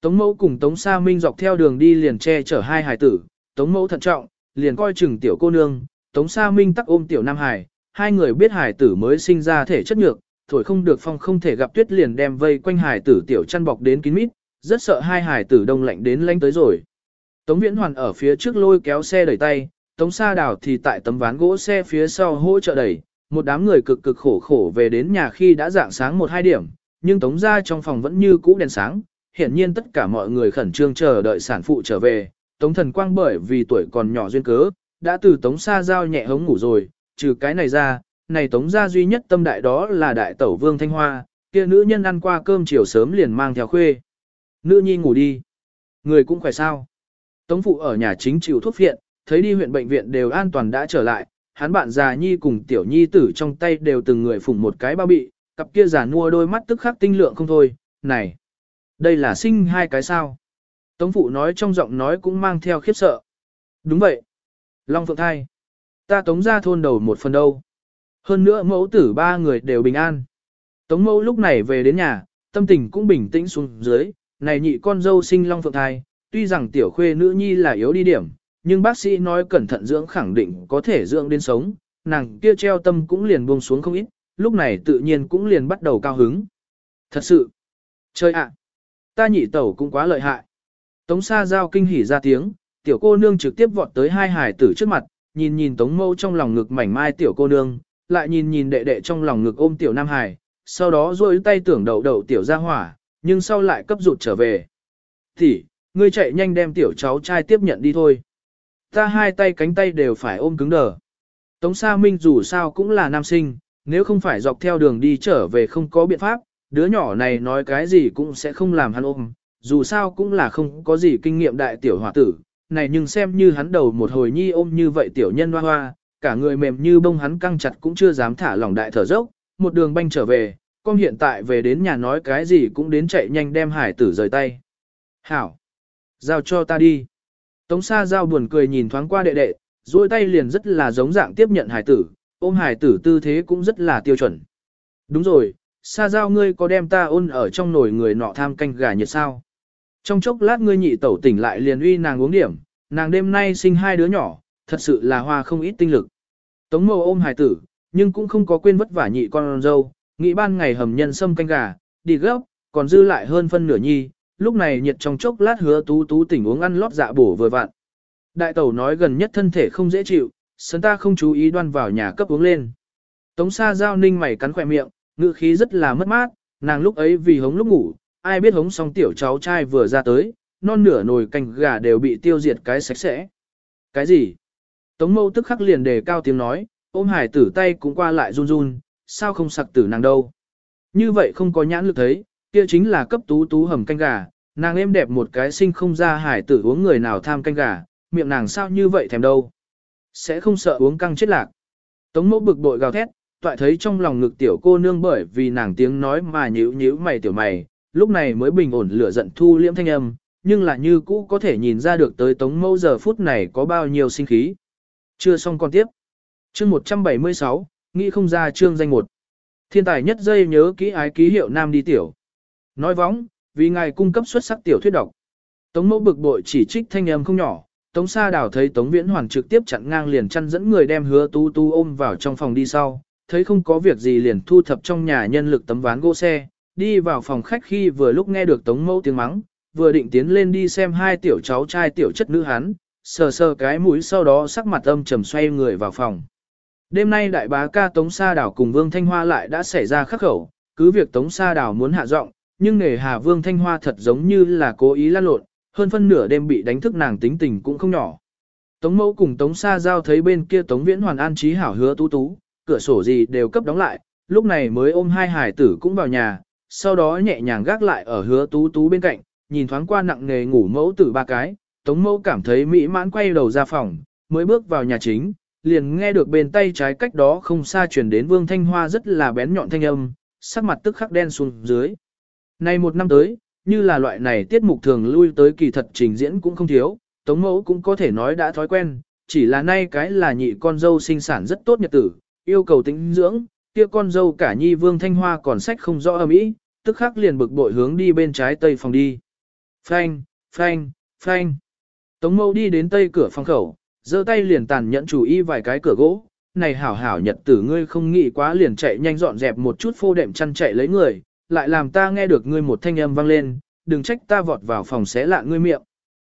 Tống mẫu cùng Tống Sa Minh dọc theo đường đi liền che chở hai hài tử, Tống mẫu thận trọng, liền coi chừng tiểu cô nương, Tống Sa Minh tắc ôm tiểu Nam Hải, hai người biết hải tử mới sinh ra thể chất nhược, thổi không được phong không thể gặp tuyết liền đem vây quanh hải tử tiểu chăn bọc đến kín mít, rất sợ hai hải tử đông lạnh đến lánh tới rồi. Tống Viễn Hoàn ở phía trước lôi kéo xe đẩy tay, Tống Sa Đào thì tại tấm ván gỗ xe phía sau hỗ trợ đẩy, một đám người cực cực khổ khổ về đến nhà khi đã dạng sáng một hai điểm, nhưng Tống ra trong phòng vẫn như cũ đèn sáng, hiển nhiên tất cả mọi người khẩn trương chờ đợi sản phụ trở về, Tống Thần Quang bởi vì tuổi còn nhỏ duyên cớ, đã từ Tống Sa giao nhẹ hống ngủ rồi, trừ cái này ra, này Tống gia duy nhất tâm đại đó là đại tẩu Vương Thanh Hoa, kia nữ nhân ăn qua cơm chiều sớm liền mang theo khuê. Nữ nhi ngủ đi. Người cũng khỏe sao. Tống phụ ở nhà chính chịu thuốc viện, thấy đi huyện bệnh viện đều an toàn đã trở lại, hắn bạn già nhi cùng tiểu nhi tử trong tay đều từng người phủng một cái bao bị, cặp kia giả mua đôi mắt tức khắc tinh lượng không thôi, này, đây là sinh hai cái sao. Tống phụ nói trong giọng nói cũng mang theo khiếp sợ. Đúng vậy. Long Phượng thai. Ta tống ra thôn đầu một phần đâu. Hơn nữa mẫu tử ba người đều bình an. Tống mẫu lúc này về đến nhà, tâm tình cũng bình tĩnh xuống dưới, này nhị con dâu sinh Long Phượng thai, tuy rằng tiểu khuê nữ nhi là yếu đi điểm, nhưng bác sĩ nói cẩn thận dưỡng khẳng định có thể dưỡng đến sống, nàng kia treo tâm cũng liền buông xuống không ít, lúc này tự nhiên cũng liền bắt đầu cao hứng. Thật sự, chơi ạ, ta nhị tẩu cũng quá lợi hại. Tống Sa Giao kinh hỉ ra tiếng, tiểu cô nương trực tiếp vọt tới hai hải tử trước mặt, nhìn nhìn Tống Mâu trong lòng ngực mảnh mai tiểu cô nương, lại nhìn nhìn đệ đệ trong lòng ngực ôm tiểu Nam Hải, sau đó duỗi tay tưởng đầu đầu tiểu ra hỏa, nhưng sau lại cấp rụt trở về. Thì, ngươi chạy nhanh đem tiểu cháu trai tiếp nhận đi thôi. Ta hai tay cánh tay đều phải ôm cứng đờ. Tống Sa Minh dù sao cũng là nam sinh, nếu không phải dọc theo đường đi trở về không có biện pháp, đứa nhỏ này nói cái gì cũng sẽ không làm hắn ôm, dù sao cũng là không có gì kinh nghiệm đại tiểu hòa tử, này nhưng xem như hắn đầu một hồi nhi ôm như vậy tiểu nhân hoa hoa, cả người mềm như bông hắn căng chặt cũng chưa dám thả lỏng đại thở dốc, một đường banh trở về, con hiện tại về đến nhà nói cái gì cũng đến chạy nhanh đem hải tử rời tay. Hảo! Giao cho ta đi. Tống Sa Giao buồn cười nhìn thoáng qua đệ đệ, duỗi tay liền rất là giống dạng tiếp nhận hải tử, ôm hải tử tư thế cũng rất là tiêu chuẩn. Đúng rồi, Sa Giao ngươi có đem ta ôn ở trong nồi người nọ tham canh gà nhiệt sao? Trong chốc lát ngươi nhị tẩu tỉnh lại liền uy nàng uống điểm, nàng đêm nay sinh hai đứa nhỏ, thật sự là hoa không ít tinh lực. Tống Mô ôm hải tử, nhưng cũng không có quên vất vả nhị con dâu, nghĩ ban ngày hầm nhân sâm canh gà, đi gấp, còn dư lại hơn phân nửa nhi, lúc này nhiệt trong chốc lát hứa tú tú tỉnh uống ăn lót dạ bổ vừa vặn. Đại tẩu nói gần nhất thân thể không dễ chịu, sân ta không chú ý đoan vào nhà cấp uống lên. Tống xa giao ninh mày cắn khỏe miệng, ngựa khí rất là mất mát, nàng lúc ấy vì hống lúc ngủ, ai biết hống xong tiểu cháu trai vừa ra tới, non nửa nồi canh gà đều bị tiêu diệt cái sạch sẽ. Cái gì? Tống mâu tức khắc liền đề cao tiếng nói, ôm hải tử tay cũng qua lại run run, sao không sặc tử nàng đâu. Như vậy không có nhãn lực thấy, kia chính là cấp tú tú hầm canh gà, nàng êm đẹp một cái sinh không ra hải tử uống người nào tham canh gà, miệng nàng sao như vậy thèm đâu. sẽ không sợ uống căng chết lạc. Tống mẫu bực bội gào thét, toại thấy trong lòng ngực tiểu cô nương bởi vì nàng tiếng nói mà nhíu nhíu mày tiểu mày, lúc này mới bình ổn lửa giận thu liễm thanh âm, nhưng là như cũ có thể nhìn ra được tới tống mẫu giờ phút này có bao nhiêu sinh khí. Chưa xong con tiếp. Chương 176, nghĩ không ra chương danh một. Thiên tài nhất dây nhớ kỹ ái ký hiệu nam đi tiểu. Nói vóng, vì ngài cung cấp xuất sắc tiểu thuyết độc. Tống mẫu bực bội chỉ trích thanh âm không nhỏ, Tống Sa Đào thấy Tống Viễn Hoàn trực tiếp chặn ngang liền chăn dẫn người đem hứa tu tu ôm vào trong phòng đi sau, thấy không có việc gì liền thu thập trong nhà nhân lực tấm ván gỗ xe, đi vào phòng khách khi vừa lúc nghe được Tống mẫu tiếng mắng, vừa định tiến lên đi xem hai tiểu cháu trai tiểu chất nữ hắn, sờ sờ cái mũi sau đó sắc mặt âm trầm xoay người vào phòng. Đêm nay đại bá ca Tống Sa Đảo cùng Vương Thanh Hoa lại đã xảy ra khắc khẩu, cứ việc Tống Sa Đảo muốn hạ giọng, nhưng nghề Hà Vương Thanh Hoa thật giống như là cố ý lan lộn, hơn phân nửa đêm bị đánh thức nàng tính tình cũng không nhỏ. Tống Mẫu cùng Tống Sa Giao thấy bên kia Tống Viễn Hoàn an trí hảo hứa tú tú, cửa sổ gì đều cấp đóng lại, lúc này mới ôm hai hải tử cũng vào nhà, sau đó nhẹ nhàng gác lại ở hứa tú tú bên cạnh, nhìn thoáng qua nặng nghề ngủ mẫu tử ba cái, Tống Mẫu cảm thấy mỹ mãn quay đầu ra phòng, mới bước vào nhà chính, liền nghe được bên tay trái cách đó không xa truyền đến Vương Thanh Hoa rất là bén nhọn thanh âm, sắc mặt tức khắc đen xuống dưới. Nay một năm tới, như là loại này tiết mục thường lui tới kỳ thật trình diễn cũng không thiếu, Tống Mẫu cũng có thể nói đã thói quen, chỉ là nay cái là nhị con dâu sinh sản rất tốt nhật tử, yêu cầu tính dưỡng, kia con dâu cả nhi Vương Thanh Hoa còn sách không rõ âm ý, tức khắc liền bực bội hướng đi bên trái tây phòng đi. Phanh, phanh, phanh. Tống Mẫu đi đến tây cửa phòng khẩu, giơ tay liền tàn nhẫn chủ y vài cái cửa gỗ, này hảo hảo nhật tử ngươi không nghĩ quá liền chạy nhanh dọn dẹp một chút phô đệm chăn chạy lấy người, lại làm ta nghe được ngươi một thanh âm vang lên, đừng trách ta vọt vào phòng xé lạ ngươi miệng.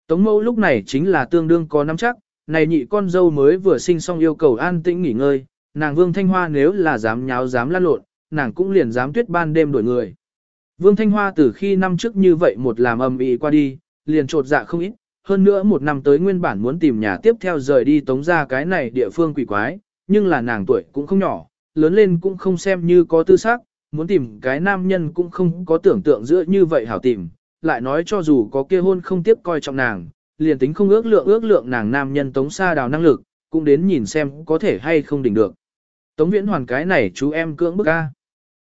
Tống mẫu lúc này chính là tương đương có nắm chắc, này nhị con dâu mới vừa sinh xong yêu cầu an tĩnh nghỉ ngơi, nàng Vương Thanh Hoa nếu là dám nháo dám lan lộn, nàng cũng liền dám tuyết ban đêm đuổi người. Vương Thanh Hoa từ khi năm trước như vậy một làm âm ĩ qua đi, liền trột dạ không ít, hơn nữa một năm tới nguyên bản muốn tìm nhà tiếp theo rời đi tống ra cái này địa phương quỷ quái, nhưng là nàng tuổi cũng không nhỏ, lớn lên cũng không xem như có tư xác, muốn tìm cái nam nhân cũng không có tưởng tượng giữa như vậy hảo tìm, lại nói cho dù có kia hôn không tiếp coi trọng nàng, liền tính không ước lượng ước lượng nàng nam nhân tống xa đào năng lực, cũng đến nhìn xem có thể hay không đỉnh được. Tống viễn hoàn cái này chú em cưỡng bức a.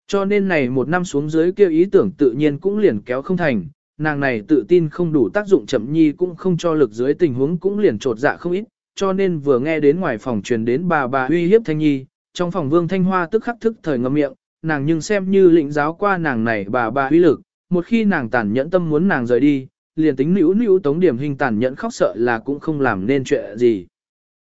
Cho nên này một năm xuống dưới kia ý tưởng tự nhiên cũng liền kéo không thành, nàng này tự tin không đủ tác dụng chậm nhi cũng không cho lực dưới tình huống cũng liền trột dạ không ít, cho nên vừa nghe đến ngoài phòng truyền đến bà bà uy hiếp thanh nhi, trong phòng vương thanh hoa tức khắc thức thời ngậm miệng, nàng nhưng xem như lĩnh giáo qua nàng này bà bà uy lực, một khi nàng tàn nhẫn tâm muốn nàng rời đi, liền tính nữ nữ tống điểm hình tàn nhẫn khóc sợ là cũng không làm nên chuyện gì.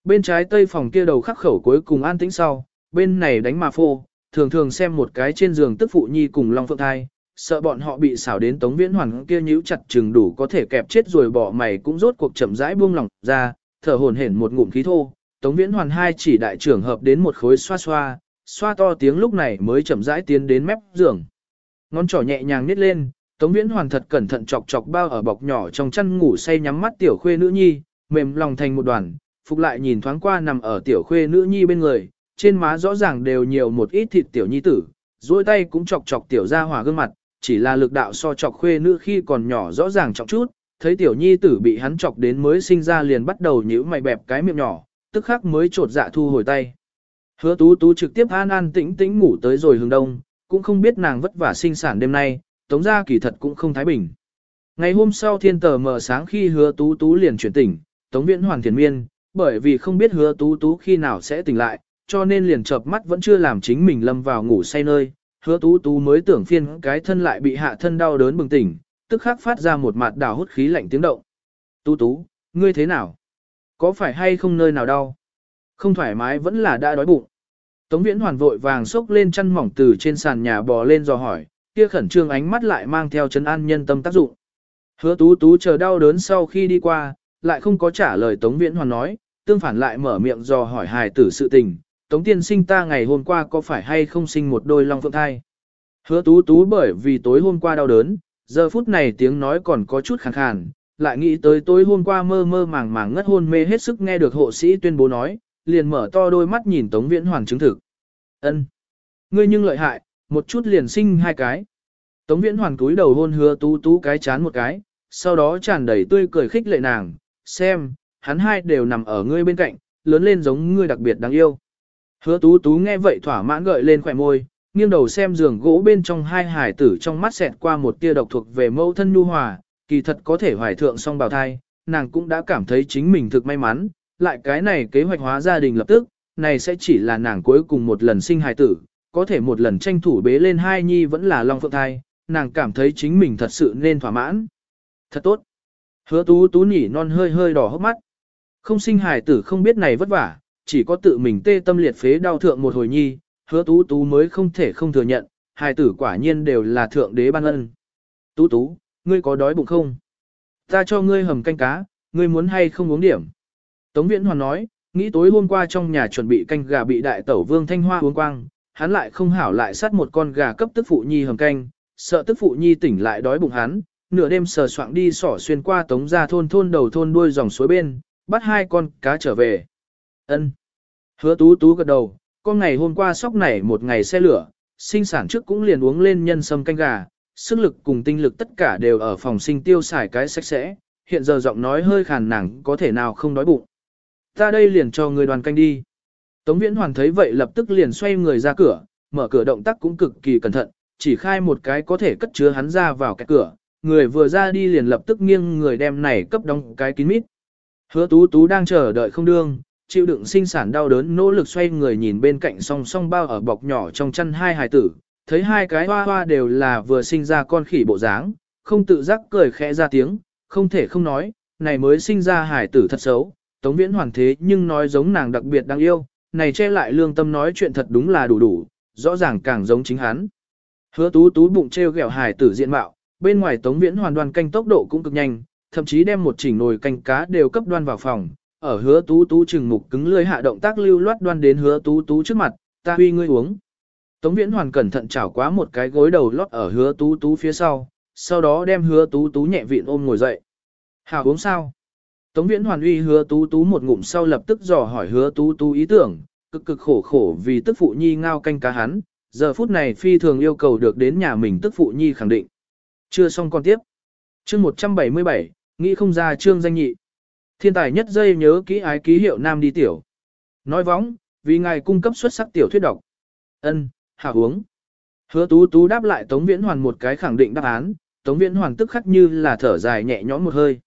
Bên trái tây phòng kia đầu khắc khẩu cuối cùng an tĩnh sau, bên này đánh mà phô, thường thường xem một cái trên giường tức phụ nhi cùng Long Phượng Thai, sợ bọn họ bị xảo đến Tống Viễn Hoàn kia nhíu chặt chừng đủ có thể kẹp chết rồi bỏ mày cũng rốt cuộc chậm rãi buông lỏng ra, thở hổn hển một ngụm khí thô. Tống Viễn Hoàn hai chỉ đại trưởng hợp đến một khối xoa xoa, xoa to tiếng lúc này mới chậm rãi tiến đến mép giường. Ngón trỏ nhẹ nhàng nít lên, Tống Viễn Hoàn thật cẩn thận chọc chọc bao ở bọc nhỏ trong chăn ngủ say nhắm mắt tiểu khuê nữ nhi, mềm lòng thành một đoàn, phục lại nhìn thoáng qua nằm ở tiểu khuê nữ nhi bên người, trên má rõ ràng đều nhiều một ít thịt tiểu nhi tử, duỗi tay cũng chọc chọc tiểu ra hỏa gương mặt, chỉ là lực đạo so chọc khuê nữ khi còn nhỏ rõ ràng trọng chút, thấy tiểu nhi tử bị hắn chọc đến mới sinh ra liền bắt đầu nhíu mày bẹp cái miệng nhỏ, tức khắc mới trột dạ thu hồi tay. Hứa tú tú trực tiếp an an tĩnh tĩnh ngủ tới rồi hướng đông, cũng không biết nàng vất vả sinh sản đêm nay, tống ra kỳ thật cũng không thái bình. Ngày hôm sau thiên tờ mở sáng khi hứa tú tú liền chuyển tỉnh, tống viễn hoàn thiền miên, bởi vì không biết hứa tú tú khi nào sẽ tỉnh lại, cho nên liền chợp mắt vẫn chưa làm chính mình lâm vào ngủ say nơi, hứa tú tú mới tưởng phiên cái thân lại bị hạ thân đau đớn bừng tỉnh, tức khắc phát ra một mặt đảo hút khí lạnh tiếng động. Tú tú, ngươi thế nào? Có phải hay không nơi nào đau? Không thoải mái vẫn là đã đói bụng. Tống viễn hoàn vội vàng xốc lên chăn mỏng từ trên sàn nhà bò lên dò hỏi, kia khẩn trương ánh mắt lại mang theo chấn an nhân tâm tác dụng. Hứa tú tú chờ đau đớn sau khi đi qua, lại không có trả lời Tống viễn hoàn nói, tương phản lại mở miệng dò hỏi hài tử sự tình, Tống tiên sinh ta ngày hôm qua có phải hay không sinh một đôi long phượng thai? Hứa tú tú bởi vì tối hôm qua đau đớn, giờ phút này tiếng nói còn có chút khàn khàn, lại nghĩ tới tối hôm qua mơ mơ màng màng ngất hôn mê hết sức nghe được hộ sĩ tuyên bố nói, liền mở to đôi mắt nhìn Tống Viễn Hoàn chứng thực. Ân, Ngươi nhưng lợi hại, một chút liền sinh hai cái. Tống Viễn Hoàn cúi đầu hôn hứa tú tú cái chán một cái, sau đó tràn đầy tươi cười khích lệ nàng, xem, hắn hai đều nằm ở ngươi bên cạnh, lớn lên giống ngươi đặc biệt đáng yêu. Hứa tú tú nghe vậy thỏa mãn gợi lên khỏe môi, nghiêng đầu xem giường gỗ bên trong hai hải tử trong mắt xẹt qua một tia độc thuộc về mẫu thân nhu hòa, kỳ thật có thể hoài thượng song bào thai, nàng cũng đã cảm thấy chính mình thực may mắn, lại cái này kế hoạch hóa gia đình lập tức, này sẽ chỉ là nàng cuối cùng một lần sinh hài tử, có thể một lần tranh thủ bế lên hai nhi vẫn là long phượng thai, nàng cảm thấy chính mình thật sự nên thỏa mãn. Thật tốt. Hứa tú tú nhỉ non hơi hơi đỏ hốc mắt. Không sinh hài tử không biết này vất vả, chỉ có tự mình tê tâm liệt phế đau thượng một hồi nhi, hứa tú tú mới không thể không thừa nhận, hài tử quả nhiên đều là thượng đế ban ân. Tú tú, ngươi có đói bụng không? Ta cho ngươi hầm canh cá, ngươi muốn hay không uống điểm? Tống Viễn Hoàn nói, nghĩ tối hôm qua trong nhà chuẩn bị canh gà bị đại tẩu Vương Thanh Hoa uống quang, hắn lại không hảo lại sát một con gà cấp tức phụ nhi hầm canh, sợ tức phụ nhi tỉnh lại đói bụng hắn, nửa đêm sờ soạng đi sỏ xuyên qua tống ra thôn thôn đầu thôn đuôi dòng suối bên, bắt hai con cá trở về. Ân. Hứa tú tú gật đầu, con ngày hôm qua sóc nảy một ngày xe lửa, sinh sản trước cũng liền uống lên nhân sâm canh gà, sức lực cùng tinh lực tất cả đều ở phòng sinh tiêu xài cái sạch sẽ, hiện giờ giọng nói hơi khàn nàng có thể nào không đói bụng. Ta đây liền cho người đoàn canh đi. Tống Viễn Hoàn thấy vậy lập tức liền xoay người ra cửa, mở cửa động tác cũng cực kỳ cẩn thận, chỉ khai một cái có thể cất chứa hắn ra vào cái cửa, người vừa ra đi liền lập tức nghiêng người đem này cấp đóng cái kín mít. Hứa tú tú đang chờ đợi không đương, chịu đựng sinh sản đau đớn nỗ lực xoay người nhìn bên cạnh song song bao ở bọc nhỏ trong chăn hai hài tử, thấy hai cái hoa hoa đều là vừa sinh ra con khỉ bộ dáng, không tự giác cười khẽ ra tiếng, không thể không nói, này mới sinh ra hài tử thật xấu, tống viễn hoàn thế nhưng nói giống nàng đặc biệt đáng yêu, này che lại lương tâm nói chuyện thật đúng là đủ đủ, rõ ràng càng giống chính hắn. Hứa tú tú bụng treo gẹo hài tử diện mạo, bên ngoài tống viễn hoàn đoan canh tốc độ cũng cực nhanh, thậm chí đem một chỉnh nồi canh cá đều cấp đoan vào phòng, ở hứa tú tú chừng mục cứng lưỡi hạ động tác lưu loát đoan đến hứa tú tú trước mặt, ta huy ngươi uống. Tống viễn hoàn cẩn thận chảo quá một cái gối đầu lót ở hứa tú tú phía sau, sau đó đem hứa tú tú nhẹ vịn ôm ngồi dậy. Hảo uống sao? Tống viễn hoàn uy hứa tú tú một ngụm sau lập tức dò hỏi hứa tú tú ý tưởng, cực cực khổ khổ vì tức phụ nhi ngao canh cá hắn, giờ phút này phi thường yêu cầu được đến nhà mình tức phụ nhi khẳng định. Chưa xong còn tiếp. Chương 177, nghĩ không ra chương danh nhị. Thiên tài nhất dây nhớ kỹ ái ký hiệu nam đi tiểu. Nói vóng, vì ngài cung cấp xuất sắc tiểu thuyết độc. Ân, hạ uống. Hứa tú tú đáp lại Tống Viễn Hoàn một cái khẳng định đáp án, Tống Viễn Hoàn tức khắc như là thở dài nhẹ nhõm một hơi.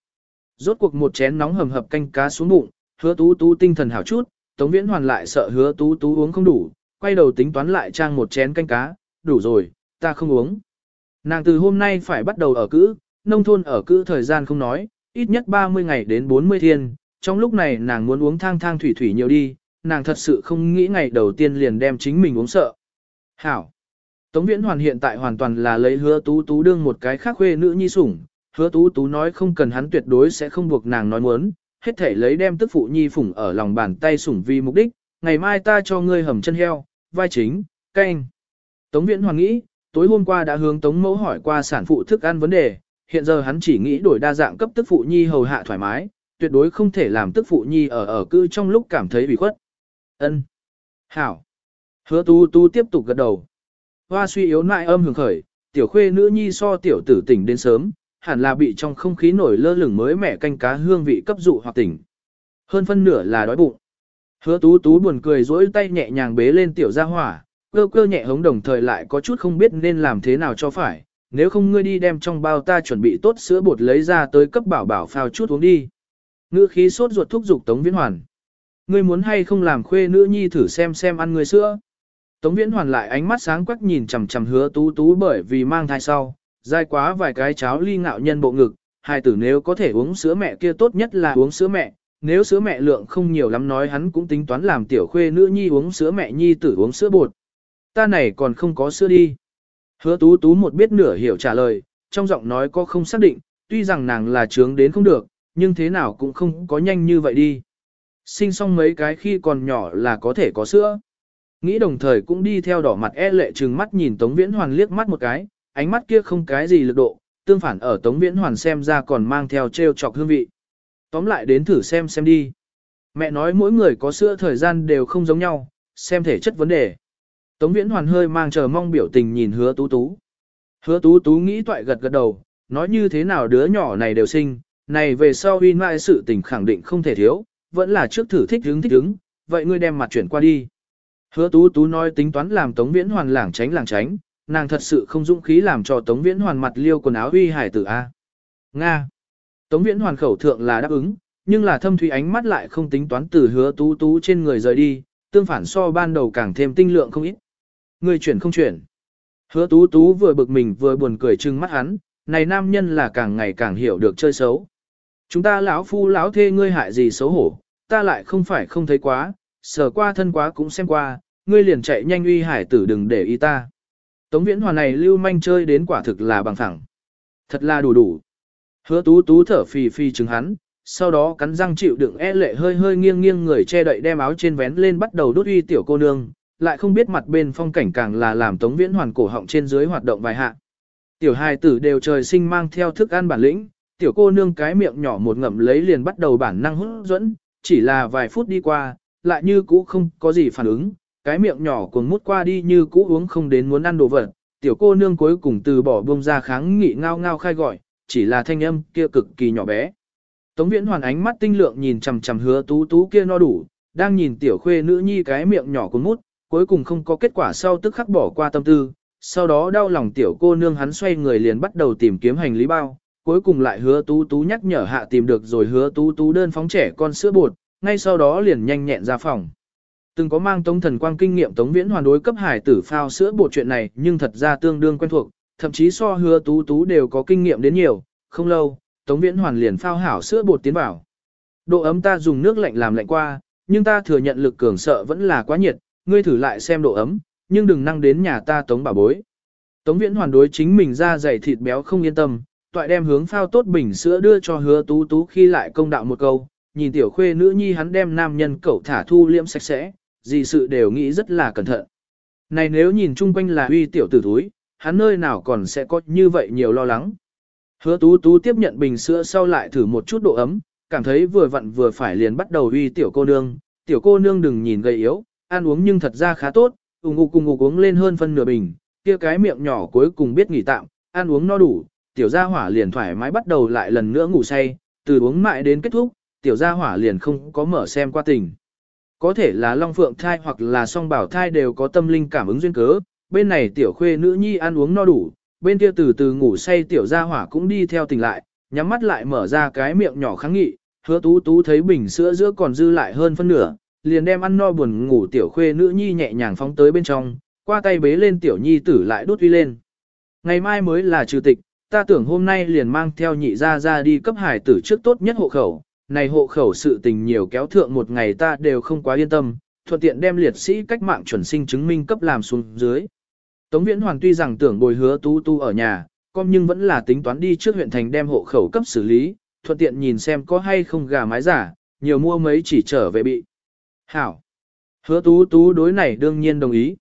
Rốt cuộc một chén nóng hầm hập canh cá xuống bụng, hứa tú tú tinh thần hảo chút, Tống Viễn Hoàn lại sợ hứa tú tú uống không đủ, quay đầu tính toán lại trang một chén canh cá, đủ rồi, ta không uống. Nàng từ hôm nay phải bắt đầu ở cữ, nông thôn ở cữ thời gian không nói, ít nhất 30 ngày đến 40 thiên, trong lúc này nàng muốn uống thang thang thủy thủy nhiều đi, nàng thật sự không nghĩ ngày đầu tiên liền đem chính mình uống sợ. Hảo! Tống Viễn Hoàn hiện tại hoàn toàn là lấy hứa tú tú đương một cái khác khuê nữ nhi sủng, hứa tú tú nói không cần hắn tuyệt đối sẽ không buộc nàng nói muốn, hết thể lấy đem tức phụ nhi phủng ở lòng bàn tay sủng vì mục đích, ngày mai ta cho ngươi hầm chân heo, vai chính, canh. Tống Viễn Hoàn nghĩ, tối hôm qua đã hướng Tống Mẫu hỏi qua sản phụ thức ăn vấn đề, hiện giờ hắn chỉ nghĩ đổi đa dạng cấp tức phụ nhi hầu hạ thoải mái, tuyệt đối không thể làm tức phụ nhi ở ở cư trong lúc cảm thấy bị khuất. Ân, Hảo. Hứa tú tú tiếp tục gật đầu. Hoa suy yếu nại âm hưởng khởi, tiểu khuê nữ nhi so tiểu tử tỉnh đến sớm, hẳn là bị trong không khí nổi lơ lửng mới mẻ canh cá hương vị cấp dụ hoặc tỉnh. Hơn phân nửa là đói bụng. Hứa tú tú buồn cười rỗi tay nhẹ nhàng bế lên tiểu gia hỏa, cơ cơ nhẹ hống đồng thời lại có chút không biết nên làm thế nào cho phải, nếu không ngươi đi đem trong bao ta chuẩn bị tốt sữa bột lấy ra tới cấp bảo bảo phao chút uống đi. Ngữ khí sốt ruột thúc giục Tống Viễn Hoàn. Ngươi muốn hay không làm khuê nữ nhi thử xem xem ăn ngươi sữa. Tống Viễn Hoàn lại ánh mắt sáng quắc nhìn chằm chằm hứa tú tú bởi vì mang thai sau, dai quá vài cái cháo ly ngạo nhân bộ ngực, hai tử nếu có thể uống sữa mẹ kia tốt nhất là uống sữa mẹ, nếu sữa mẹ lượng không nhiều lắm nói hắn cũng tính toán làm tiểu khuê nữ nhi uống sữa mẹ nhi tử uống sữa bột. Ta này còn không có sữa đi. Hứa tú tú một biết nửa hiểu trả lời, trong giọng nói có không xác định, tuy rằng nàng là trướng đến không được, nhưng thế nào cũng không có nhanh như vậy đi. Sinh xong mấy cái khi còn nhỏ là có thể có sữa. Nghĩ đồng thời cũng đi theo đỏ mặt e lệ trừng mắt nhìn Tống Viễn Hoàn liếc mắt một cái, ánh mắt kia không cái gì lực độ, tương phản ở Tống Viễn Hoàn xem ra còn mang theo treo chọc hương vị. Tóm lại đến thử xem xem đi. Mẹ nói mỗi người có sữa thời gian đều không giống nhau, xem thể chất vấn đề. Tống Viễn Hoàn hơi mang chờ mong biểu tình nhìn hứa tú tú. Hứa tú tú nghĩ toại gật gật đầu, nói như thế nào đứa nhỏ này đều sinh, này về sau huy mãi sự tình khẳng định không thể thiếu, vẫn là trước thử thích hứng thích hứng, vậy ngươi đem mặt chuyển qua đi. Hứa tú tú nói tính toán làm Tống Viễn Hoàn lảng tránh lảng tránh, nàng thật sự không dũng khí làm cho Tống Viễn Hoàn mặt liêu quần áo uy hải tử A. Nga. Tống Viễn Hoàn khẩu thượng là đáp ứng, nhưng là thâm thủy ánh mắt lại không tính toán từ hứa tú tú trên người rời đi, tương phản so ban đầu càng thêm tinh lượng không ít. Người chuyển không chuyển. Hứa tú tú vừa bực mình vừa buồn cười trừng mắt hắn, này nam nhân là càng ngày càng hiểu được chơi xấu. Chúng ta lão phu lão thê ngươi hại gì xấu hổ, ta lại không phải không thấy quá, sờ qua thân quá cũng xem qua, ngươi liền chạy nhanh uy hải tử đừng để ý ta. Tống viễn hoàn này lưu manh chơi đến quả thực là bằng thẳng. Thật là đủ đủ. Hứa tú tú thở phì phì chứng hắn, sau đó cắn răng chịu đựng e lệ hơi hơi nghiêng nghiêng người che đậy đem áo trên vén lên bắt đầu đốt uy tiểu cô nương, lại không biết mặt bên phong cảnh càng là làm tống viễn hoàn cổ họng trên dưới hoạt động vài hạ. Tiểu hài tử đều trời sinh mang theo thức ăn bản lĩnh, tiểu cô nương cái miệng nhỏ một ngậm lấy liền bắt đầu bản năng hút dẫn, chỉ là vài phút đi qua, lại như cũ không có gì phản ứng, cái miệng nhỏ cuồng mút qua đi như cũ uống không đến muốn ăn đồ vật, tiểu cô nương cuối cùng từ bỏ bông ra kháng nghị ngao ngao khai gọi, chỉ là thanh âm kia cực kỳ nhỏ bé. Tống Viễn Hoàn ánh mắt tinh lượng nhìn chằm chằm hứa tú tú kia no đủ, đang nhìn tiểu khuê nữ nhi cái miệng nhỏ cuốn mút, cuối cùng không có kết quả sau tức khắc bỏ qua tâm tư, sau đó đau lòng tiểu cô nương hắn xoay người liền bắt đầu tìm kiếm hành lý bao, cuối cùng lại hứa tú tú nhắc nhở hạ tìm được rồi hứa tú tú đơn phóng trẻ con sữa bột, ngay sau đó liền nhanh nhẹn ra phòng. Từng có mang tống thần quang kinh nghiệm tống viễn hoàn đối cấp hải tử phao sữa bột chuyện này nhưng thật ra tương đương quen thuộc, thậm chí so hứa tú tú đều có kinh nghiệm đến nhiều, không lâu, tống viễn hoàn liền phao hảo sữa bột tiến vào. Độ ấm ta dùng nước lạnh làm lạnh qua, nhưng ta thừa nhận lực cường sợ vẫn là quá nhiệt, ngươi thử lại xem độ ấm, nhưng đừng năng đến nhà ta tống bà bối. Tống viễn hoàn đối chính mình ra dày thịt béo không yên tâm, toại đem hướng phao tốt bình sữa đưa cho hứa tú tú khi lại công đạo một câu, nhìn tiểu khuê nữ nhi hắn đem nam nhân cẩu thả thu liễm sạch sẽ, gì sự đều nghĩ rất là cẩn thận. Này nếu nhìn chung quanh là uy tiểu tử thúi, hắn nơi nào còn sẽ có như vậy nhiều lo lắng. Hứa tú tú tiếp nhận bình sữa sau lại thử một chút độ ấm, cảm thấy vừa vặn vừa phải liền bắt đầu uy tiểu cô nương, tiểu cô nương đừng nhìn gầy yếu, ăn uống nhưng thật ra khá tốt, ủng ngục cùng ngục uống lên hơn phân nửa bình, kia cái miệng nhỏ cuối cùng biết nghỉ tạm, ăn uống no đủ, tiểu gia hỏa liền thoải mái bắt đầu lại lần nữa ngủ say, từ uống mãi đến kết thúc, tiểu gia hỏa liền không có mở xem qua tình. Có thể là long phượng thai hoặc là song bảo thai đều có tâm linh cảm ứng duyên cớ, bên này tiểu khuê nữ nhi ăn uống no đủ, bên kia từ từ ngủ say tiểu gia hỏa cũng đi theo tỉnh lại, nhắm mắt lại mở ra cái miệng nhỏ kháng nghị, hứa tú tú thấy bình sữa giữa còn dư lại hơn phân nửa, liền đem ăn no buồn ngủ tiểu khuê nữ nhi nhẹ nhàng phóng tới bên trong, qua tay bế lên tiểu nhi tử lại đốt uy lên. Ngày mai mới là trừ tịch, ta tưởng hôm nay liền mang theo nhị ra ra đi cấp hải tử trước tốt nhất hộ khẩu, này hộ khẩu sự tình nhiều kéo thượng một ngày ta đều không quá yên tâm, thuận tiện đem liệt sĩ cách mạng chuẩn sinh chứng minh cấp làm xuống dưới. Tống Viễn Hoàng tuy rằng tưởng bồi hứa tu tu ở nhà, con nhưng vẫn là tính toán đi trước huyện thành đem hộ khẩu cấp xử lý, thuận tiện nhìn xem có hay không gà mái giả, nhiều mua mấy chỉ trở về bị. Hảo. Hứa tú tú đối này đương nhiên đồng ý.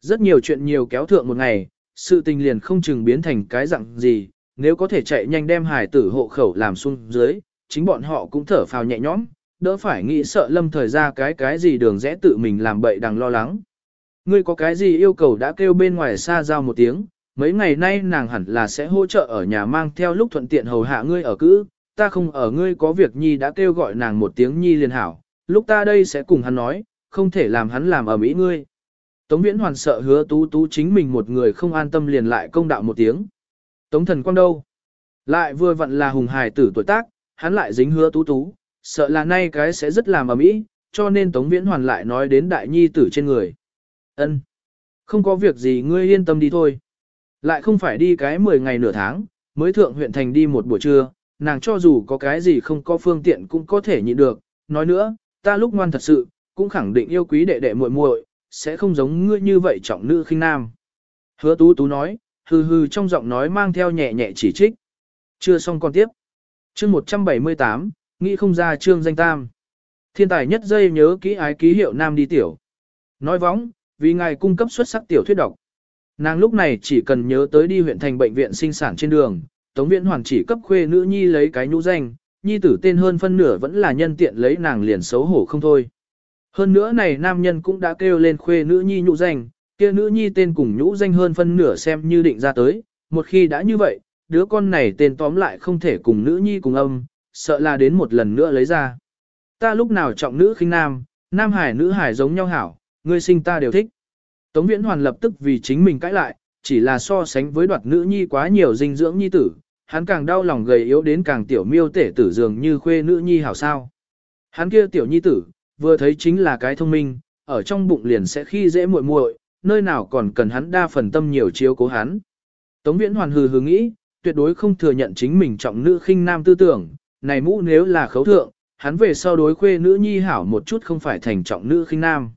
Rất nhiều chuyện nhiều kéo thượng một ngày, sự tình liền không chừng biến thành cái dạng gì, nếu có thể chạy nhanh đem hải tử hộ khẩu làm xuống dưới, chính bọn họ cũng thở phào nhẹ nhõm, đỡ phải nghĩ sợ lâm thời ra cái cái gì đường rẽ tự mình làm bậy đằng lo lắng. Ngươi có cái gì yêu cầu đã kêu bên ngoài xa giao một tiếng, mấy ngày nay nàng hẳn là sẽ hỗ trợ ở nhà mang theo lúc thuận tiện hầu hạ ngươi ở cữ, ta không ở ngươi có việc nhi đã kêu gọi nàng một tiếng nhi liền hảo, lúc ta đây sẽ cùng hắn nói, không thể làm hắn làm ở mỹ ngươi. Tống Viễn Hoàn sợ hứa tú tú chính mình một người không an tâm liền lại công đạo một tiếng. Tống thần quang đâu? Lại vừa vặn là hùng hài tử tuổi tác, hắn lại dính hứa tú tú, sợ là nay cái sẽ rất làm ở mỹ, cho nên Tống Viễn Hoàn lại nói đến đại nhi tử trên người. Ân, Không có việc gì ngươi yên tâm đi thôi. Lại không phải đi cái 10 ngày nửa tháng, mới thượng huyện thành đi một buổi trưa, nàng cho dù có cái gì không có phương tiện cũng có thể nhịn được. Nói nữa, ta lúc ngoan thật sự, cũng khẳng định yêu quý đệ đệ muội muội, sẽ không giống ngươi như vậy trọng nữ khinh nam. Hứa tú tú nói, hừ hừ trong giọng nói mang theo nhẹ nhẹ chỉ trích. Chưa xong còn tiếp. Chương 178, nghĩ không ra chương danh tam. Thiên tài nhất dây nhớ kỹ ái ký hiệu nam đi tiểu. Nói vóng, vì ngài cung cấp xuất sắc tiểu thuyết độc. Nàng lúc này chỉ cần nhớ tới đi huyện thành bệnh viện sinh sản trên đường, Tống Viễn Hoàn chỉ cấp khuê nữ nhi lấy cái nhũ danh, nhi tử tên hơn phân nửa vẫn là nhân tiện lấy nàng liền xấu hổ không thôi. Hơn nữa này nam nhân cũng đã kêu lên khuê nữ nhi nhũ danh, kia nữ nhi tên cùng nhũ danh hơn phân nửa xem như định ra tới, một khi đã như vậy, đứa con này tên tóm lại không thể cùng nữ nhi cùng âm, sợ là đến một lần nữa lấy ra. Ta lúc nào trọng nữ khinh nam, nam hải nữ hải giống nhau hảo, ngươi sinh ta đều thích. Tống Viễn Hoàn lập tức vì chính mình cãi lại, chỉ là so sánh với đoạt nữ nhi quá nhiều dinh dưỡng nhi tử, hắn càng đau lòng gầy yếu đến càng tiểu miêu tể tử dường như khuê nữ nhi hảo sao. Hắn kia tiểu nhi tử, vừa thấy chính là cái thông minh, ở trong bụng liền sẽ khi dễ muội muội, nơi nào còn cần hắn đa phần tâm nhiều chiếu cố hắn. Tống Viễn Hoàn hừ hừ nghĩ, tuyệt đối không thừa nhận chính mình trọng nữ khinh nam tư tưởng, này mũ nếu là khấu thượng, hắn về sau đối khuê nữ nhi hảo một chút không phải thành trọng nữ khinh nam.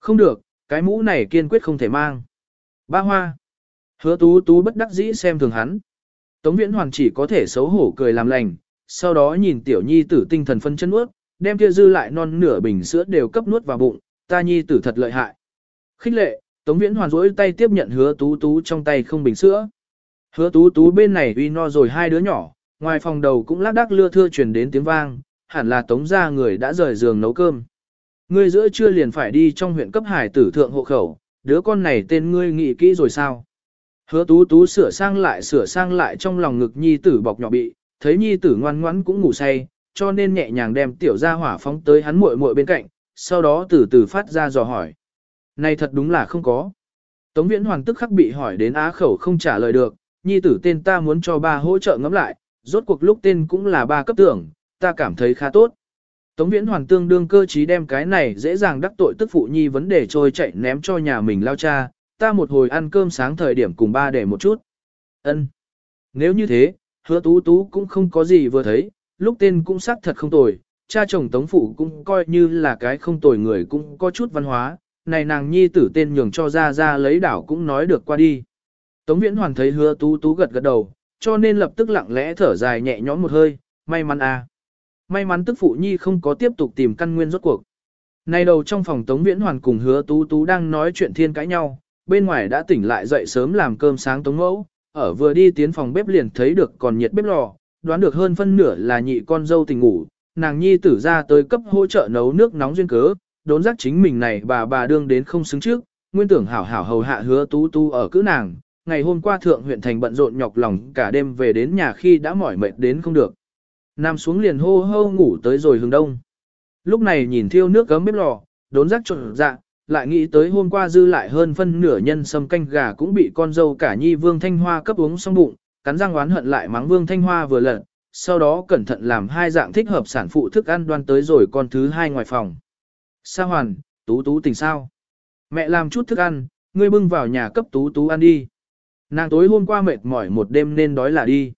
Không được, cái mũ này kiên quyết không thể mang. Ba hoa. Hứa tú tú bất đắc dĩ xem thường hắn. Tống viễn hoàn chỉ có thể xấu hổ cười làm lành, sau đó nhìn tiểu nhi tử tinh thần phân chân nuốt, đem kia dư lại non nửa bình sữa đều cấp nuốt vào bụng, ta nhi tử thật lợi hại. Khích lệ, Tống viễn hoàn rỗi tay tiếp nhận hứa tú tú trong tay không bình sữa. Hứa tú tú bên này uy no rồi hai đứa nhỏ, ngoài phòng đầu cũng lác đác lưa thưa truyền đến tiếng vang, hẳn là tống ra người đã rời giường nấu cơm. Ngươi giữa trưa liền phải đi trong huyện cấp hải tử thượng hộ khẩu, đứa con này tên ngươi nghĩ kỹ rồi sao? Hứa tú tú sửa sang lại sửa sang lại trong lòng ngực nhi tử bọc nhỏ bị, thấy nhi tử ngoan ngoãn cũng ngủ say, cho nên nhẹ nhàng đem tiểu ra hỏa phóng tới hắn muội muội bên cạnh, sau đó từ từ phát ra dò hỏi. Này thật đúng là không có. Tống viễn hoàng tức khắc bị hỏi đến á khẩu không trả lời được, nhi tử tên ta muốn cho ba hỗ trợ ngẫm lại, rốt cuộc lúc tên cũng là ba cấp tưởng, ta cảm thấy khá tốt. Tống Viễn Hoàn tương đương cơ trí đem cái này dễ dàng đắc tội tức phụ nhi vấn đề trôi chạy ném cho nhà mình lao cha, ta một hồi ăn cơm sáng thời điểm cùng ba để một chút. Ân. Nếu như thế, hứa tú tú cũng không có gì vừa thấy, lúc tên cũng xác thật không tồi, cha chồng tống phụ cũng coi như là cái không tồi người cũng có chút văn hóa, này nàng nhi tử tên nhường cho ra ra lấy đảo cũng nói được qua đi. Tống Viễn Hoàn thấy hứa tú tú gật gật đầu, cho nên lập tức lặng lẽ thở dài nhẹ nhõm một hơi, may mắn à. May mắn tức phụ nhi không có tiếp tục tìm căn nguyên rốt cuộc. Nay đầu trong phòng Tống Viễn Hoàn cùng hứa tú tú đang nói chuyện thiên cãi nhau, bên ngoài đã tỉnh lại dậy sớm làm cơm sáng Tống Mẫu, ở vừa đi tiến phòng bếp liền thấy được còn nhiệt bếp lò, đoán được hơn phân nửa là nhị con dâu tỉnh ngủ, nàng nhi tử ra tới cấp hỗ trợ nấu nước nóng duyên cớ, đốn giác chính mình này bà bà đương đến không xứng trước, nguyên tưởng hảo hảo hầu hạ hứa tú tú ở cữ nàng, ngày hôm qua thượng huyện thành bận rộn nhọc lòng cả đêm về đến nhà khi đã mỏi mệt đến không được. Nằm xuống liền hô hô ngủ tới rồi hướng đông. Lúc này nhìn thiêu nước gấm bếp lò, đốn rắc trộn dạ, lại nghĩ tới hôm qua dư lại hơn phân nửa nhân sâm canh gà cũng bị con dâu cả nhi Vương Thanh Hoa cấp uống xong bụng, cắn răng oán hận lại mắng Vương Thanh Hoa vừa lận, sau đó cẩn thận làm hai dạng thích hợp sản phụ thức ăn đoan tới rồi con thứ hai ngoài phòng. Sa hoàn, tú tú tình sao? Mẹ làm chút thức ăn, ngươi bưng vào nhà cấp tú tú ăn đi. Nàng tối hôm qua mệt mỏi một đêm nên đói là đi.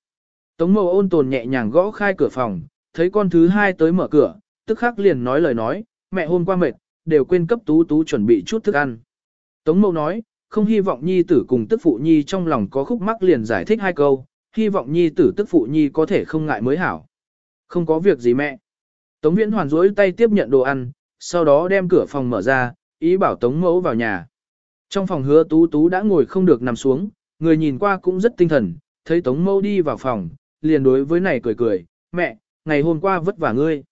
Tống mộ ôn tồn nhẹ nhàng gõ khai cửa phòng, thấy con thứ hai tới mở cửa, tức khắc liền nói lời nói, mẹ hôm qua mệt, đều quên cấp tú tú chuẩn bị chút thức ăn. Tống mộ nói, không hy vọng nhi tử cùng tức phụ nhi trong lòng có khúc mắc liền giải thích hai câu, hy vọng nhi tử tức phụ nhi có thể không ngại mới hảo. Không có việc gì mẹ. Tống viễn hoàn rỗi tay tiếp nhận đồ ăn, sau đó đem cửa phòng mở ra, ý bảo tống mẫu vào nhà. Trong phòng hứa tú tú đã ngồi không được nằm xuống, người nhìn qua cũng rất tinh thần, thấy tống mâu đi vào phòng, liền đối với này cười cười, mẹ, ngày hôm qua vất vả ngươi.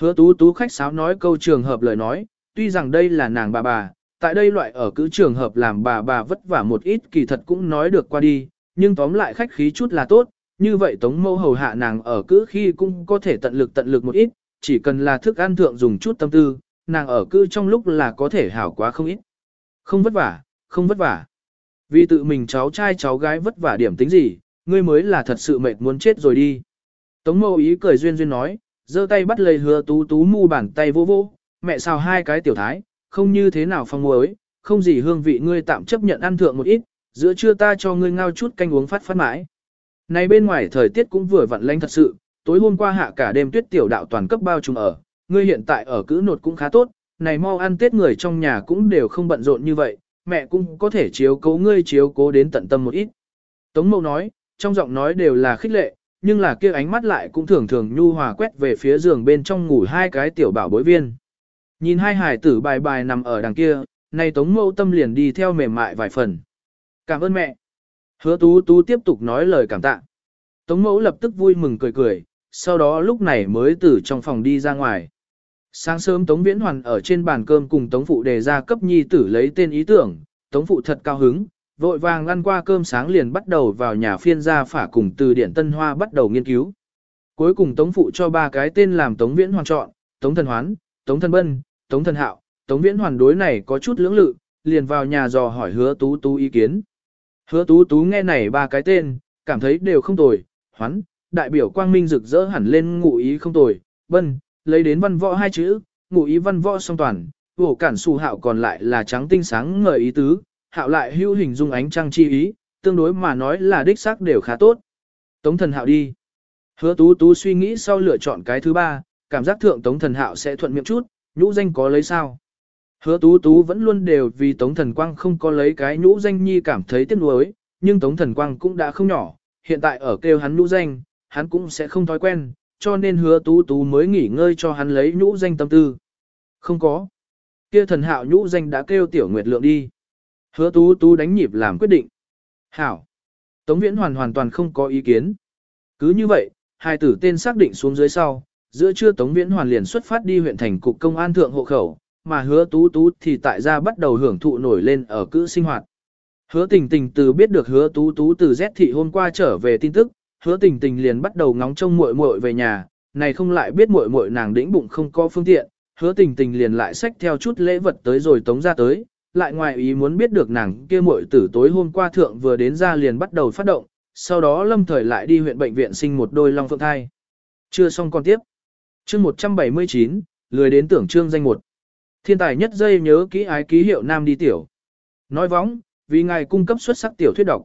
Hứa tú tú khách sáo nói câu trường hợp lời nói, tuy rằng đây là nàng bà bà, tại đây loại ở cứ trường hợp làm bà bà vất vả một ít kỳ thật cũng nói được qua đi, nhưng tóm lại khách khí chút là tốt, như vậy tống mâu hầu hạ nàng ở cứ khi cũng có thể tận lực tận lực một ít, chỉ cần là thức ăn thượng dùng chút tâm tư, nàng ở cứ trong lúc là có thể hảo quá không ít. Không vất vả, không vất vả. Vì tự mình cháu trai cháu gái vất vả điểm tính gì, ngươi mới là thật sự mệt muốn chết rồi đi. Tống mâu ý cười duyên duyên nói, giơ tay bắt lấy hứa tú tú mu bàn tay vô vô, mẹ sao hai cái tiểu thái, không như thế nào phong muối, không gì hương vị ngươi tạm chấp nhận ăn thượng một ít, giữa trưa ta cho ngươi ngao chút canh uống phát phát mãi. Này bên ngoài thời tiết cũng vừa vặn lạnh thật sự, tối hôm qua hạ cả đêm tuyết tiểu đạo toàn cấp bao trùm ở, ngươi hiện tại ở cữ nột cũng khá tốt, này mau ăn tết người trong nhà cũng đều không bận rộn như vậy, mẹ cũng có thể chiếu cố ngươi chiếu cố đến tận tâm một ít. Tống Mẫu nói, trong giọng nói đều là khích lệ, nhưng là kia ánh mắt lại cũng thường thường nhu hòa quét về phía giường bên trong ngủ hai cái tiểu bảo bối viên. Nhìn hai hải tử bài bài nằm ở đằng kia, nay tống Mẫu tâm liền đi theo mềm mại vài phần. Cảm ơn mẹ. Hứa tú tú tiếp tục nói lời cảm tạ. Tống mẫu lập tức vui mừng cười cười, sau đó lúc này mới từ trong phòng đi ra ngoài. Sáng sớm Tống Viễn Hoàn ở trên bàn cơm cùng Tống Phụ đề ra cấp nhi tử lấy tên ý tưởng, Tống Phụ thật cao hứng, vội vàng lăn qua cơm sáng liền bắt đầu vào nhà phiên gia phả cùng từ điển Tân Hoa bắt đầu nghiên cứu. Cuối cùng Tống Phụ cho ba cái tên làm Tống Viễn Hoàn chọn, Tống Thần Hoán, Tống Thần Bân, Tống Thần Hạo, Tống Viễn Hoàn đối này có chút lưỡng lự, liền vào nhà dò hỏi hứa tú tú ý kiến. Hứa tú tú nghe này ba cái tên, cảm thấy đều không tồi, hoán, đại biểu quang minh rực rỡ hẳn lên ngụ ý không tồi, bân, lấy đến văn võ hai chữ, ngụ ý văn võ song toàn, vổ cản xù hạo còn lại là trắng tinh sáng ngời ý tứ, hạo lại hưu hình dung ánh trăng chi ý, tương đối mà nói là đích xác đều khá tốt. Tống thần hạo đi. Hứa tú tú suy nghĩ sau lựa chọn cái thứ ba, cảm giác thượng tống thần hạo sẽ thuận miệng chút, nhũ danh có lấy sao. Hứa tú tú vẫn luôn đều vì tống thần quang không có lấy cái nhũ danh nhi cảm thấy tiếc nuối, nhưng tống thần quang cũng đã không nhỏ, hiện tại ở kêu hắn nhũ danh, hắn cũng sẽ không thói quen, cho nên hứa tú tú mới nghỉ ngơi cho hắn lấy nhũ danh tâm tư. Không có. Kia thần hạo nhũ danh đã kêu tiểu nguyệt lượng đi. Hứa tú tú đánh nhịp làm quyết định. Hảo. Tống viễn hoàn hoàn toàn không có ý kiến. Cứ như vậy, hai tử tên xác định xuống dưới sau, giữa trưa Tống Viễn Hoàn liền xuất phát đi huyện thành cục công an thượng hộ khẩu, mà hứa tú tú thì tại gia bắt đầu hưởng thụ nổi lên ở cữ sinh hoạt. Hứa tình tình từ biết được hứa tú tú từ Z thị hôm qua trở về tin tức, hứa tình tình liền bắt đầu ngóng trông muội muội về nhà, này không lại biết muội muội nàng đĩnh bụng không có phương tiện, hứa tình tình liền lại xách theo chút lễ vật tới rồi tống ra tới, lại ngoài ý muốn biết được nàng kia muội tử tối hôm qua thượng vừa đến ra liền bắt đầu phát động, sau đó lâm thời lại đi huyện bệnh viện sinh một đôi long phượng thai. Chưa xong con tiếp. Chương 179, lười đến tưởng trương danh một. Thiên tài nhất dây nhớ kỹ ái ký hiệu nam đi tiểu. Nói vóng, vì ngài cung cấp xuất sắc tiểu thuyết độc.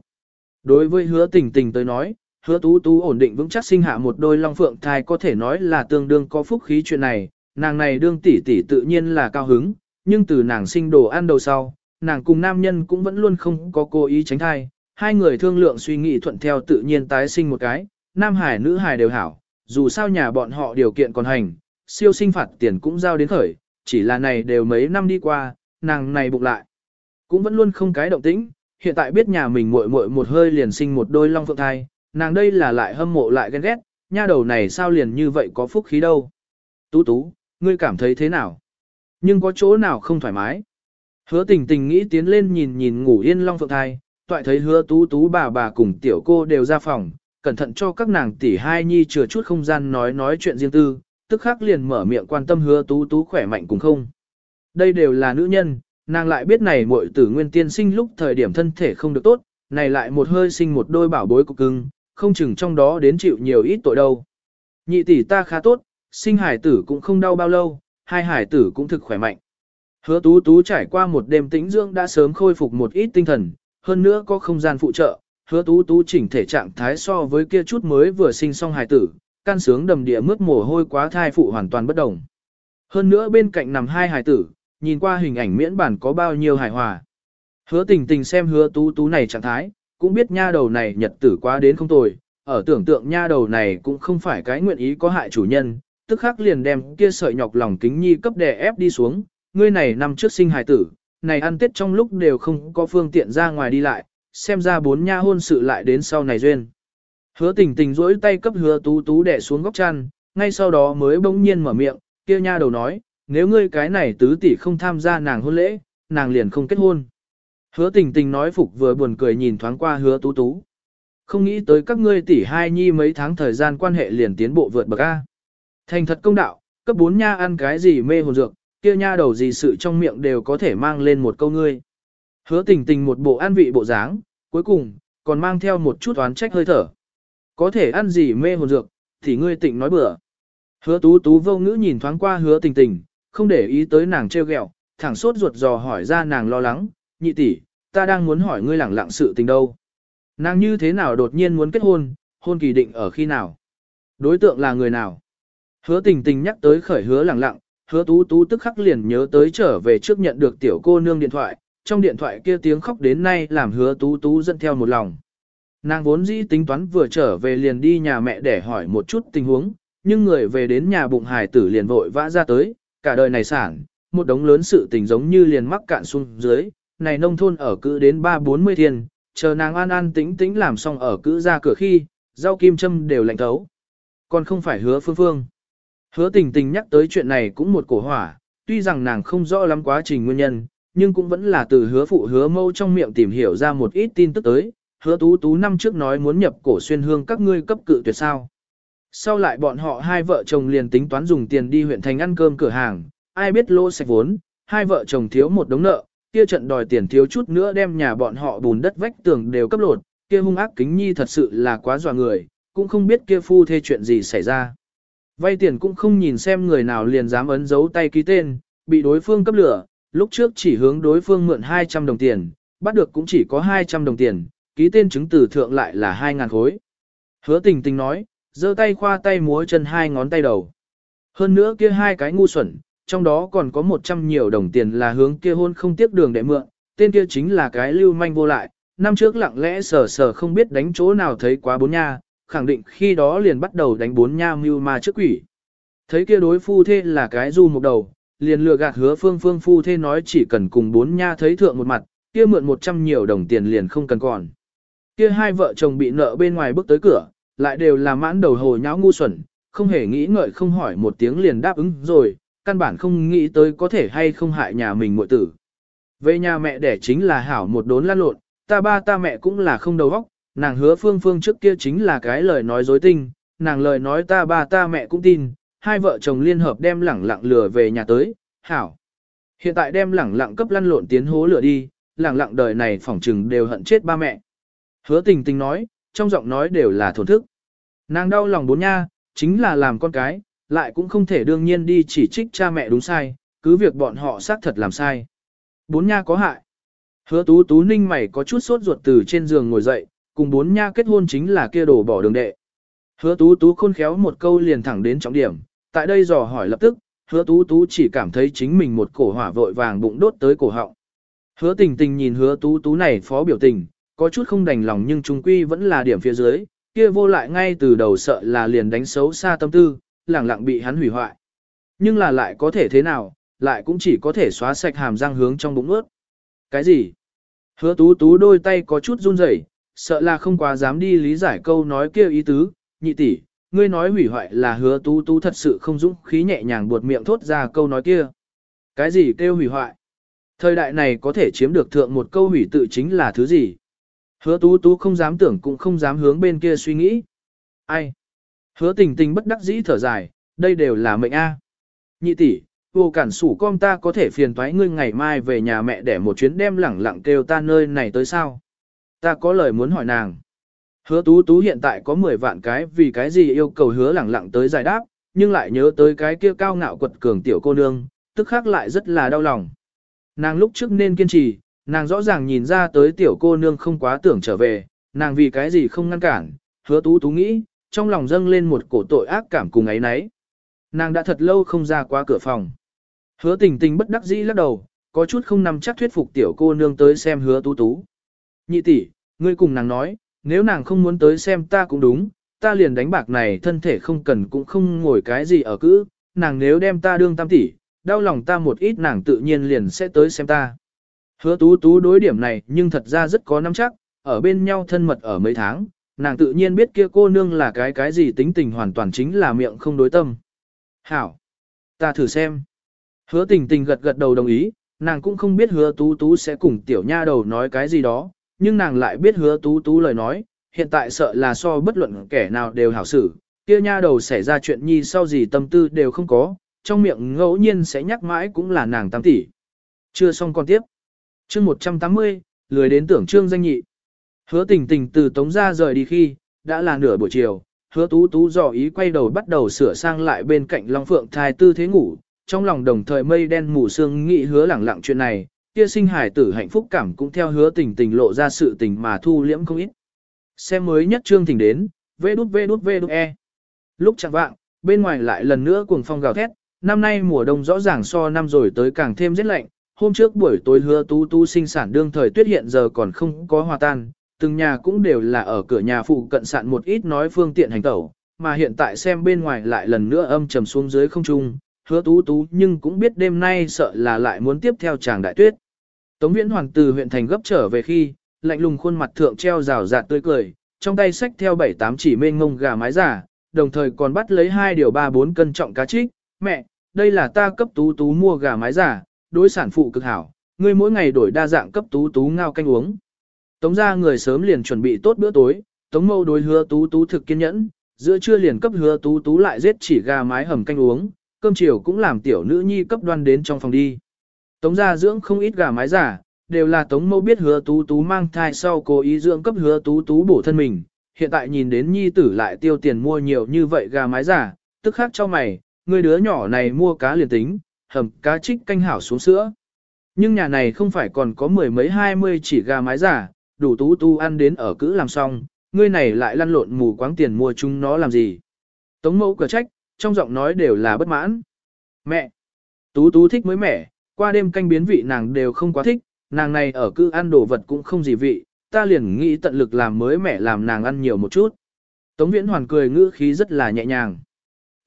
Đối với hứa tình tình tới nói, hứa tú tú ổn định vững chắc sinh hạ một đôi long phượng thai có thể nói là tương đương có phúc khí chuyện này, nàng này đương tỷ tỷ tự nhiên là cao hứng, nhưng từ nàng sinh đồ ăn đầu sau, nàng cùng nam nhân cũng vẫn luôn không có cố ý tránh thai, hai người thương lượng suy nghĩ thuận theo tự nhiên tái sinh một cái, nam hải nữ hải đều hảo, dù sao nhà bọn họ điều kiện còn hành, siêu sinh phạt tiền cũng giao đến khởi, chỉ là này đều mấy năm đi qua, nàng này bụng lại. Cũng vẫn luôn không cái động tĩnh, hiện tại biết nhà mình muội muội một hơi liền sinh một đôi long phượng thai, nàng đây là lại hâm mộ lại ghen ghét, nha đầu này sao liền như vậy có phúc khí đâu. Tú tú, ngươi cảm thấy thế nào? Nhưng có chỗ nào không thoải mái? Hứa tình tình nghĩ tiến lên nhìn nhìn ngủ yên long phượng thai, toại thấy hứa tú tú bà bà cùng tiểu cô đều ra phòng, cẩn thận cho các nàng tỷ hai nhi chừa chút không gian nói nói chuyện riêng tư, tức khắc liền mở miệng quan tâm hứa tú tú khỏe mạnh cùng không. Đây đều là nữ nhân, nàng lại biết này muội tử nguyên tiên sinh lúc thời điểm thân thể không được tốt, này lại một hơi sinh một đôi bảo bối cục cưng, không chừng trong đó đến chịu nhiều ít tội đâu. Nhị tỷ ta khá tốt, sinh hải tử cũng không đau bao lâu, hai hải tử cũng thực khỏe mạnh. Hứa tú tú trải qua một đêm tĩnh dưỡng đã sớm khôi phục một ít tinh thần, hơn nữa có không gian phụ trợ, hứa tú tú chỉnh thể trạng thái so với kia chút mới vừa sinh xong hải tử, can sướng đầm địa mướt mồ hôi quá thai phụ hoàn toàn bất đồng. Hơn nữa bên cạnh nằm hai hải tử, nhìn qua hình ảnh miễn bản có bao nhiêu hài hòa. Hứa tình tình xem hứa tú tú này trạng thái, cũng biết nha đầu này nhật tử quá đến không tồi, ở tưởng tượng nha đầu này cũng không phải cái nguyện ý có hại chủ nhân, tức khắc liền đem kia sợi nhọc lòng kính nhi cấp đè ép đi xuống, ngươi này năm trước sinh hài tử, này ăn tết trong lúc đều không có phương tiện ra ngoài đi lại, xem ra bốn nha hôn sự lại đến sau này duyên. Hứa tình tình rỗi tay cấp hứa tú tú đẻ xuống góc chăn, ngay sau đó mới bỗng nhiên mở miệng, kia nha đầu nói, nếu ngươi cái này tứ tỷ không tham gia nàng hôn lễ, nàng liền không kết hôn. Hứa tình tình nói phục vừa buồn cười nhìn thoáng qua hứa tú tú. Không nghĩ tới các ngươi tỷ hai nhi mấy tháng thời gian quan hệ liền tiến bộ vượt bậc A. Thành thật công đạo, cấp bốn nha ăn cái gì mê hồn dược, kia nha đầu gì sự trong miệng đều có thể mang lên một câu ngươi. Hứa tình tình một bộ an vị bộ dáng, cuối cùng, còn mang theo một chút oán trách hơi thở. Có thể ăn gì mê hồn dược, thì ngươi tịnh nói bừa. Hứa tú tú vô ngữ nhìn thoáng qua hứa tình tình, không để ý tới nàng treo ghẹo, thẳng sốt ruột dò hỏi ra nàng lo lắng, nhị tỷ, ta đang muốn hỏi ngươi lẳng lặng sự tình đâu. Nàng như thế nào đột nhiên muốn kết hôn, hôn kỳ định ở khi nào? Đối tượng là người nào? Hứa tình tình nhắc tới khởi hứa lẳng lặng, hứa tú tú tức khắc liền nhớ tới trở về trước nhận được tiểu cô nương điện thoại, trong điện thoại kia tiếng khóc đến nay làm hứa tú tú dẫn theo một lòng. Nàng vốn dĩ tính toán vừa trở về liền đi nhà mẹ để hỏi một chút tình huống, nhưng người về đến nhà bụng hài tử liền vội vã ra tới, cả đời này sản, một đống lớn sự tình giống như liền mắc cạn xuống dưới, này nông thôn ở cữ đến ba bốn mươi thiên, chờ nàng an an tĩnh tĩnh làm xong ở cữ ra cửa khi, rau kim châm đều lạnh thấu. Còn không phải hứa phương phương. Hứa tình tình nhắc tới chuyện này cũng một cổ hỏa, tuy rằng nàng không rõ lắm quá trình nguyên nhân, nhưng cũng vẫn là từ hứa phụ hứa mâu trong miệng tìm hiểu ra một ít tin tức tới, hứa tú tú năm trước nói muốn nhập cổ xuyên hương các ngươi cấp cự tuyệt sao. Sau lại bọn họ hai vợ chồng liền tính toán dùng tiền đi huyện thành ăn cơm cửa hàng, ai biết lỗ sạch vốn, hai vợ chồng thiếu một đống nợ, kia trận đòi tiền thiếu chút nữa đem nhà bọn họ bùn đất vách tường đều cấp lột, kia hung ác kính nhi thật sự là quá dọa người, cũng không biết kia phu thê chuyện gì xảy ra. Vay tiền cũng không nhìn xem người nào liền dám ấn dấu tay ký tên, bị đối phương cấp lửa, lúc trước chỉ hướng đối phương mượn 200 đồng tiền, bắt được cũng chỉ có 200 đồng tiền, ký tên chứng từ thượng lại là 2.000 khối. Hứa tình tình nói, giơ tay khoa tay múa chân hai ngón tay đầu. Hơn nữa kia hai cái ngu xuẩn, trong đó còn có 100 nhiều đồng tiền là hướng kia hôn không tiếp đường để mượn, tên kia chính là cái lưu manh vô lại, năm trước lặng lẽ sờ sờ không biết đánh chỗ nào thấy quá bốn nha, khẳng định khi đó liền bắt đầu đánh bốn nha mưu ma trước quỷ. Thấy kia đối phu thê là cái du một đầu, liền lừa gạt hứa phương phương phu thê nói chỉ cần cùng bốn nha thấy thượng một mặt, kia mượn 100 nhiều đồng tiền liền không cần còn. Kia hai vợ chồng bị nợ bên ngoài bước tới cửa, lại đều là mãn đầu hồ nháo ngu xuẩn, không hề nghĩ ngợi không hỏi một tiếng liền đáp ứng rồi, căn bản không nghĩ tới có thể hay không hại nhà mình muội tử. Về nhà mẹ đẻ chính là hảo một đốn lan lộn, ta ba ta mẹ cũng là không đầu óc, nàng hứa phương phương trước kia chính là cái lời nói dối tinh, nàng lời nói ta ba ta mẹ cũng tin, hai vợ chồng liên hợp đem lẳng lặng lừa về nhà tới, hảo. Hiện tại đem lẳng lặng cấp lăn lộn tiến hố lửa đi, lẳng lặng đời này phỏng trừng đều hận chết ba mẹ. Hứa tình tình nói, trong giọng nói đều là thổn thức. Nàng đau lòng bốn nha, chính là làm con cái, lại cũng không thể đương nhiên đi chỉ trích cha mẹ đúng sai, cứ việc bọn họ xác thật làm sai. Bốn nha có hại. Hứa tú tú ninh mày có chút sốt ruột từ trên giường ngồi dậy, cùng bốn nha kết hôn chính là kia đổ bỏ đường đệ. Hứa tú tú khôn khéo một câu liền thẳng đến trọng điểm, tại đây dò hỏi lập tức, hứa tú tú chỉ cảm thấy chính mình một cổ hỏa vội vàng bụng đốt tới cổ họng. Hứa tình tình nhìn hứa tú tú này phó biểu tình, có chút không đành lòng nhưng trung quy vẫn là điểm phía dưới, kia vô lại ngay từ đầu sợ là liền đánh xấu xa tâm tư, lẳng lặng bị hắn hủy hoại. Nhưng là lại có thể thế nào, lại cũng chỉ có thể xóa sạch hàm răng hướng trong bụng ướt. Cái gì? Hứa tú tú đôi tay có chút run rẩy, sợ là không quá dám đi lý giải câu nói kia ý tứ, nhị tỷ, ngươi nói hủy hoại là hứa tú tú thật sự không dũng khí nhẹ nhàng buột miệng thốt ra câu nói kia. Cái gì kêu hủy hoại? Thời đại này có thể chiếm được thượng một câu hủy tự chính là thứ gì? Hứa tú tú không dám tưởng cũng không dám hướng bên kia suy nghĩ. Ai? Hứa tình tình bất đắc dĩ thở dài, đây đều là mệnh A. Nhị tỷ, vô cản sủ con ta có thể phiền toái ngươi ngày mai về nhà mẹ để một chuyến đem lẳng lặng kêu ta nơi này tới sao? Ta có lời muốn hỏi nàng. Hứa tú tú hiện tại có 10 vạn cái vì cái gì yêu cầu hứa lẳng lặng tới giải đáp, nhưng lại nhớ tới cái kia cao ngạo quật cường tiểu cô nương, tức khác lại rất là đau lòng. Nàng lúc trước nên kiên trì, nàng rõ ràng nhìn ra tới tiểu cô nương không quá tưởng trở về, nàng vì cái gì không ngăn cản, hứa tú tú nghĩ, trong lòng dâng lên một cổ tội ác cảm cùng ấy nấy. Nàng đã thật lâu không ra qua cửa phòng. Hứa tình tình bất đắc dĩ lắc đầu, có chút không nằm chắc thuyết phục tiểu cô nương tới xem hứa tú tú. Nhị tỷ, ngươi cùng nàng nói, nếu nàng không muốn tới xem ta cũng đúng, ta liền đánh bạc này thân thể không cần cũng không ngồi cái gì ở cữ, nàng nếu đem ta đương tam tỷ, đau lòng ta một ít nàng tự nhiên liền sẽ tới xem ta. Hứa tú tú đối điểm này nhưng thật ra rất có nắm chắc, ở bên nhau thân mật ở mấy tháng, nàng tự nhiên biết kia cô nương là cái cái gì tính tình hoàn toàn chính là miệng không đối tâm. Hảo! Ta thử xem. Hứa tình tình gật gật đầu đồng ý, nàng cũng không biết hứa tú tú sẽ cùng tiểu nha đầu nói cái gì đó, nhưng nàng lại biết hứa tú tú lời nói, hiện tại sợ là so bất luận kẻ nào đều hảo xử, kia nha đầu xảy ra chuyện nhi sau gì tâm tư đều không có, trong miệng ngẫu nhiên sẽ nhắc mãi cũng là nàng tam tỷ. Chưa xong con tiếp. chương 180, lười đến tưởng trương danh nhị. Hứa tình tình từ tống ra rời đi khi, đã là nửa buổi chiều, hứa tú tú dò ý quay đầu bắt đầu sửa sang lại bên cạnh Long Phượng thai tư thế ngủ, trong lòng đồng thời mây đen mù sương nghĩ hứa lẳng lặng chuyện này, kia sinh hải tử hạnh phúc cảm cũng theo hứa tình tình lộ ra sự tình mà thu liễm không ít. Xem mới nhất trương tình đến, vê đút vê đút vê đút e. Lúc chẳng vạng, bên ngoài lại lần nữa cuồng phong gào thét, năm nay mùa đông rõ ràng so năm rồi tới càng thêm rét lạnh, hôm trước buổi tối hứa tú tú sinh sản đương thời tuyết hiện giờ còn không có hòa tan, từng nhà cũng đều là ở cửa nhà phụ cận sạn một ít nói phương tiện hành tẩu, mà hiện tại xem bên ngoài lại lần nữa âm trầm xuống dưới không trung, hứa tú tú nhưng cũng biết đêm nay sợ là lại muốn tiếp theo chàng đại tuyết. Tống viễn hoàng từ huyện thành gấp trở về khi, lạnh lùng khuôn mặt thượng treo rào rạt tươi cười, trong tay sách theo bảy tám chỉ mênh ngông gà mái giả, đồng thời còn bắt lấy hai điều ba bốn cân trọng cá trích, mẹ, đây là ta cấp tú tú mua gà mái giả, đối sản phụ cực hảo, ngươi mỗi ngày đổi đa dạng cấp tú tú ngao canh uống. Tống ra người sớm liền chuẩn bị tốt bữa tối, tống mâu đối hứa tú tú thực kiên nhẫn, giữa trưa liền cấp hứa tú tú lại giết chỉ gà mái hầm canh uống, cơm chiều cũng làm tiểu nữ nhi cấp đoan đến trong phòng đi. Tống gia dưỡng không ít gà mái giả, đều là tống mâu biết hứa tú tú mang thai sau cố ý dưỡng cấp hứa tú tú bổ thân mình. Hiện tại nhìn đến nhi tử lại tiêu tiền mua nhiều như vậy gà mái giả, tức khác cho mày, người đứa nhỏ này mua cá liền tính, hầm cá trích canh hảo xuống sữa. Nhưng nhà này không phải còn có mười mấy hai mươi chỉ gà mái giả, đủ tú tu ăn đến ở cữ làm xong, ngươi này lại lăn lộn mù quáng tiền mua chúng nó làm gì. Tống mẫu cửa trách, trong giọng nói đều là bất mãn. Mẹ! Tú tú thích mới mẻ, qua đêm canh biến vị nàng đều không quá thích, nàng này ở cữ ăn đồ vật cũng không gì vị, ta liền nghĩ tận lực làm mới mẻ làm nàng ăn nhiều một chút. Tống Viễn Hoàn cười ngữ khí rất là nhẹ nhàng.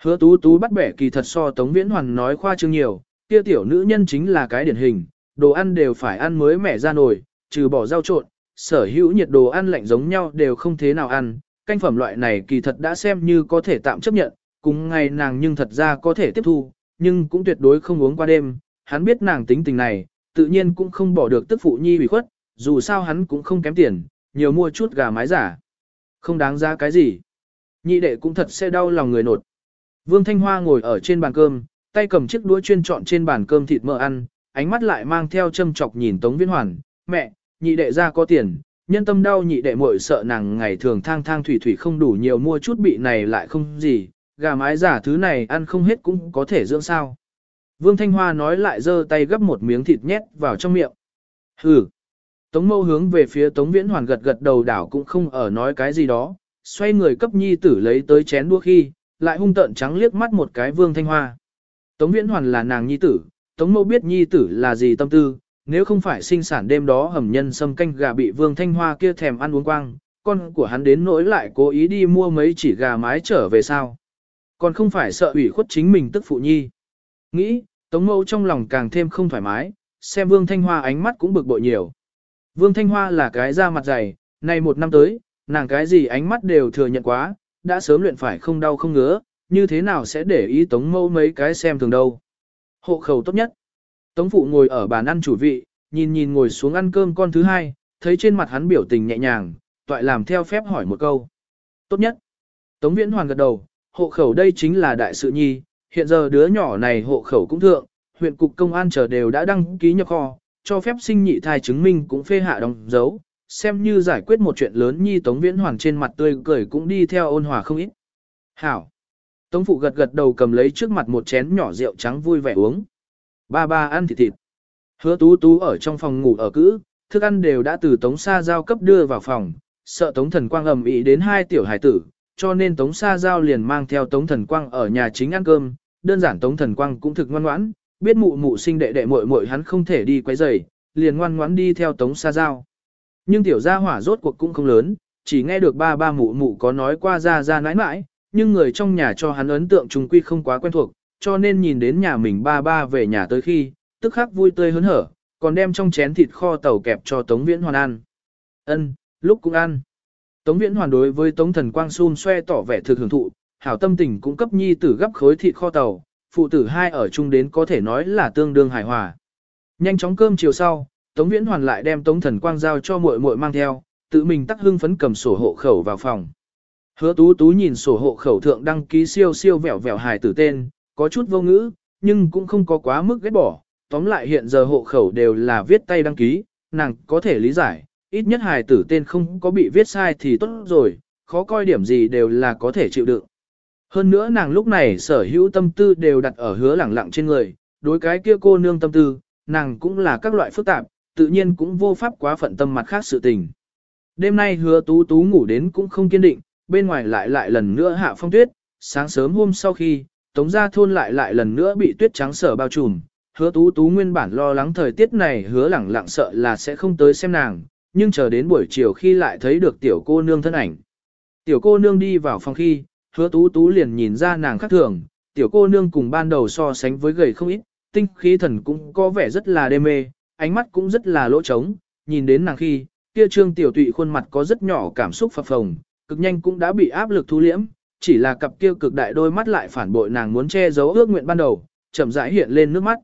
Hứa tú tú bắt bẻ kỳ thật so Tống Viễn Hoàn nói khoa trương nhiều, kia tiểu nữ nhân chính là cái điển hình, đồ ăn đều phải ăn mới mẻ ra nồi, trừ bỏ rau trộn, sở hữu nhiệt đồ ăn lạnh giống nhau đều không thế nào ăn, canh phẩm loại này kỳ thật đã xem như có thể tạm chấp nhận, cùng ngày nàng nhưng thật ra có thể tiếp thu, nhưng cũng tuyệt đối không uống qua đêm, hắn biết nàng tính tình này, tự nhiên cũng không bỏ được tức phụ nhi bị khuất, dù sao hắn cũng không kém tiền, nhiều mua chút gà mái giả. Không đáng giá cái gì. Nhị đệ cũng thật sẽ đau lòng người nột. Vương Thanh Hoa ngồi ở trên bàn cơm, tay cầm chiếc đũa chuyên chọn trên bàn cơm thịt mỡ ăn, ánh mắt lại mang theo châm chọc nhìn Tống Viễn Hoàn, mẹ, nhị đệ ra có tiền, nhân tâm đau nhị đệ muội sợ nàng ngày thường thang thang thủy thủy không đủ nhiều mua chút bị này lại không gì, gà mái giả thứ này ăn không hết cũng có thể dưỡng sao. Vương Thanh Hoa nói lại giơ tay gấp một miếng thịt nhét vào trong miệng. Hừ. Tống mâu hướng về phía Tống Viễn Hoàn gật gật đầu đảo cũng không ở nói cái gì đó, xoay người cấp nhi tử lấy tới chén đũa khi, lại hung tợn trắng liếc mắt một cái Vương Thanh Hoa. Tống Viễn Hoàn là nàng nhi tử, Tống mâu biết nhi tử là gì tâm tư, nếu không phải sinh sản đêm đó hầm nhân sâm canh gà bị Vương Thanh Hoa kia thèm ăn uống quang, con của hắn đến nỗi lại cố ý đi mua mấy chỉ gà mái trở về sao. Còn không phải sợ ủy khuất chính mình tức phụ nhi. Nghĩ, Tống mâu trong lòng càng thêm không thoải mái, xem Vương Thanh Hoa ánh mắt cũng bực bội nhiều. Vương Thanh Hoa là cái da mặt dày, nay một năm tới, nàng cái gì ánh mắt đều thừa nhận quá, đã sớm luyện phải không đau không ngứa, như thế nào sẽ để ý Tống mâu mấy cái xem thường đâu. Hộ khẩu tốt nhất. Tống phụ ngồi ở bàn ăn chủ vị, nhìn nhìn ngồi xuống ăn cơm con thứ hai, thấy trên mặt hắn biểu tình nhẹ nhàng, toại làm theo phép hỏi một câu. Tốt nhất. Tống viễn hoàn gật đầu, hộ khẩu đây chính là đại sự nhi, hiện giờ đứa nhỏ này hộ khẩu cũng thượng, huyện cục công an chờ đều đã đăng ký nhập kho, cho phép sinh nhị thai chứng minh cũng phê hạ đóng dấu, xem như giải quyết một chuyện lớn nhi Tống Viễn Hoàn trên mặt tươi cười cũng đi theo ôn hòa không ít. Hảo! Tống Phụ gật gật đầu cầm lấy trước mặt một chén nhỏ rượu trắng vui vẻ uống. Ba ba ăn thịt thịt. Hứa tú tú ở trong phòng ngủ ở cữ, thức ăn đều đã từ Tống Sa Giao cấp đưa vào phòng, sợ Tống Thần Quang ầm ĩ đến hai tiểu hải tử, cho nên Tống Sa Giao liền mang theo Tống Thần Quang ở nhà chính ăn cơm, đơn giản Tống Thần Quang cũng thực ngoan ngoãn, biết mụ mụ sinh đệ đệ muội muội hắn không thể đi quấy rầy, liền ngoan ngoãn đi theo Tống Sa Giao. Nhưng tiểu gia hỏa rốt cuộc cũng không lớn, chỉ nghe được ba ba mụ mụ có nói qua ra ra nãi nãi, nhưng người trong nhà cho hắn ấn tượng trùng quy không quá quen thuộc, cho nên nhìn đến nhà mình ba ba về nhà tới khi, tức khắc vui tươi hớn hở, còn đem trong chén thịt kho tàu kẹp cho Tống Viễn Hoàn ăn. Ân, lúc cũng ăn. Tống Viễn Hoàn đối với Tống Thần Quang xun xoe tỏ vẻ thực hưởng thụ, hảo tâm tình cũng cấp nhi tử gấp khối thịt kho tàu, phụ tử hai ở chung đến có thể nói là tương đương hài hòa. Nhanh chóng cơm chiều sau, Tống Viễn Hoàn lại đem Tống Thần Quang giao cho muội muội mang theo, tự mình tắc hưng phấn cầm sổ hộ khẩu vào phòng. Hứa Tú Tú nhìn sổ hộ khẩu thượng đăng ký siêu siêu vẹo vẹo hài tử tên, có chút vô ngữ, nhưng cũng không có quá mức ghét bỏ. Tóm lại hiện giờ hộ khẩu đều là viết tay đăng ký, nàng có thể lý giải, ít nhất hài tử tên không có bị viết sai thì tốt rồi, khó coi điểm gì đều là có thể chịu đựng. Hơn nữa nàng lúc này sở hữu tâm tư đều đặt ở hứa lẳng lặng trên người, đối cái kia cô nương tâm tư, nàng cũng là các loại phức tạp, tự nhiên cũng vô pháp quá phận tâm mặt khác sự tình. Đêm nay hứa tú tú ngủ đến cũng không kiên định, bên ngoài lại lại lần nữa hạ phong tuyết, sáng sớm hôm sau khi, tống gia thôn lại lại lần nữa bị tuyết trắng sở bao trùm, hứa tú tú nguyên bản lo lắng thời tiết này hứa lẳng lặng sợ là sẽ không tới xem nàng, nhưng chờ đến buổi chiều khi lại thấy được tiểu cô nương thân ảnh. Tiểu cô nương đi vào phòng khi, hứa tú tú liền nhìn ra nàng khác thường, tiểu cô nương cùng ban đầu so sánh với gầy không ít, tinh khí thần cũng có vẻ rất là đê mê, ánh mắt cũng rất là lỗ trống, nhìn đến nàng khi, kia trương tiểu tụy khuôn mặt có rất nhỏ cảm xúc phập phồng, cực nhanh cũng đã bị áp lực thu liễm, chỉ là cặp kia cực đại đôi mắt lại phản bội nàng muốn che giấu ước nguyện ban đầu, chậm rãi hiện lên nước mắt.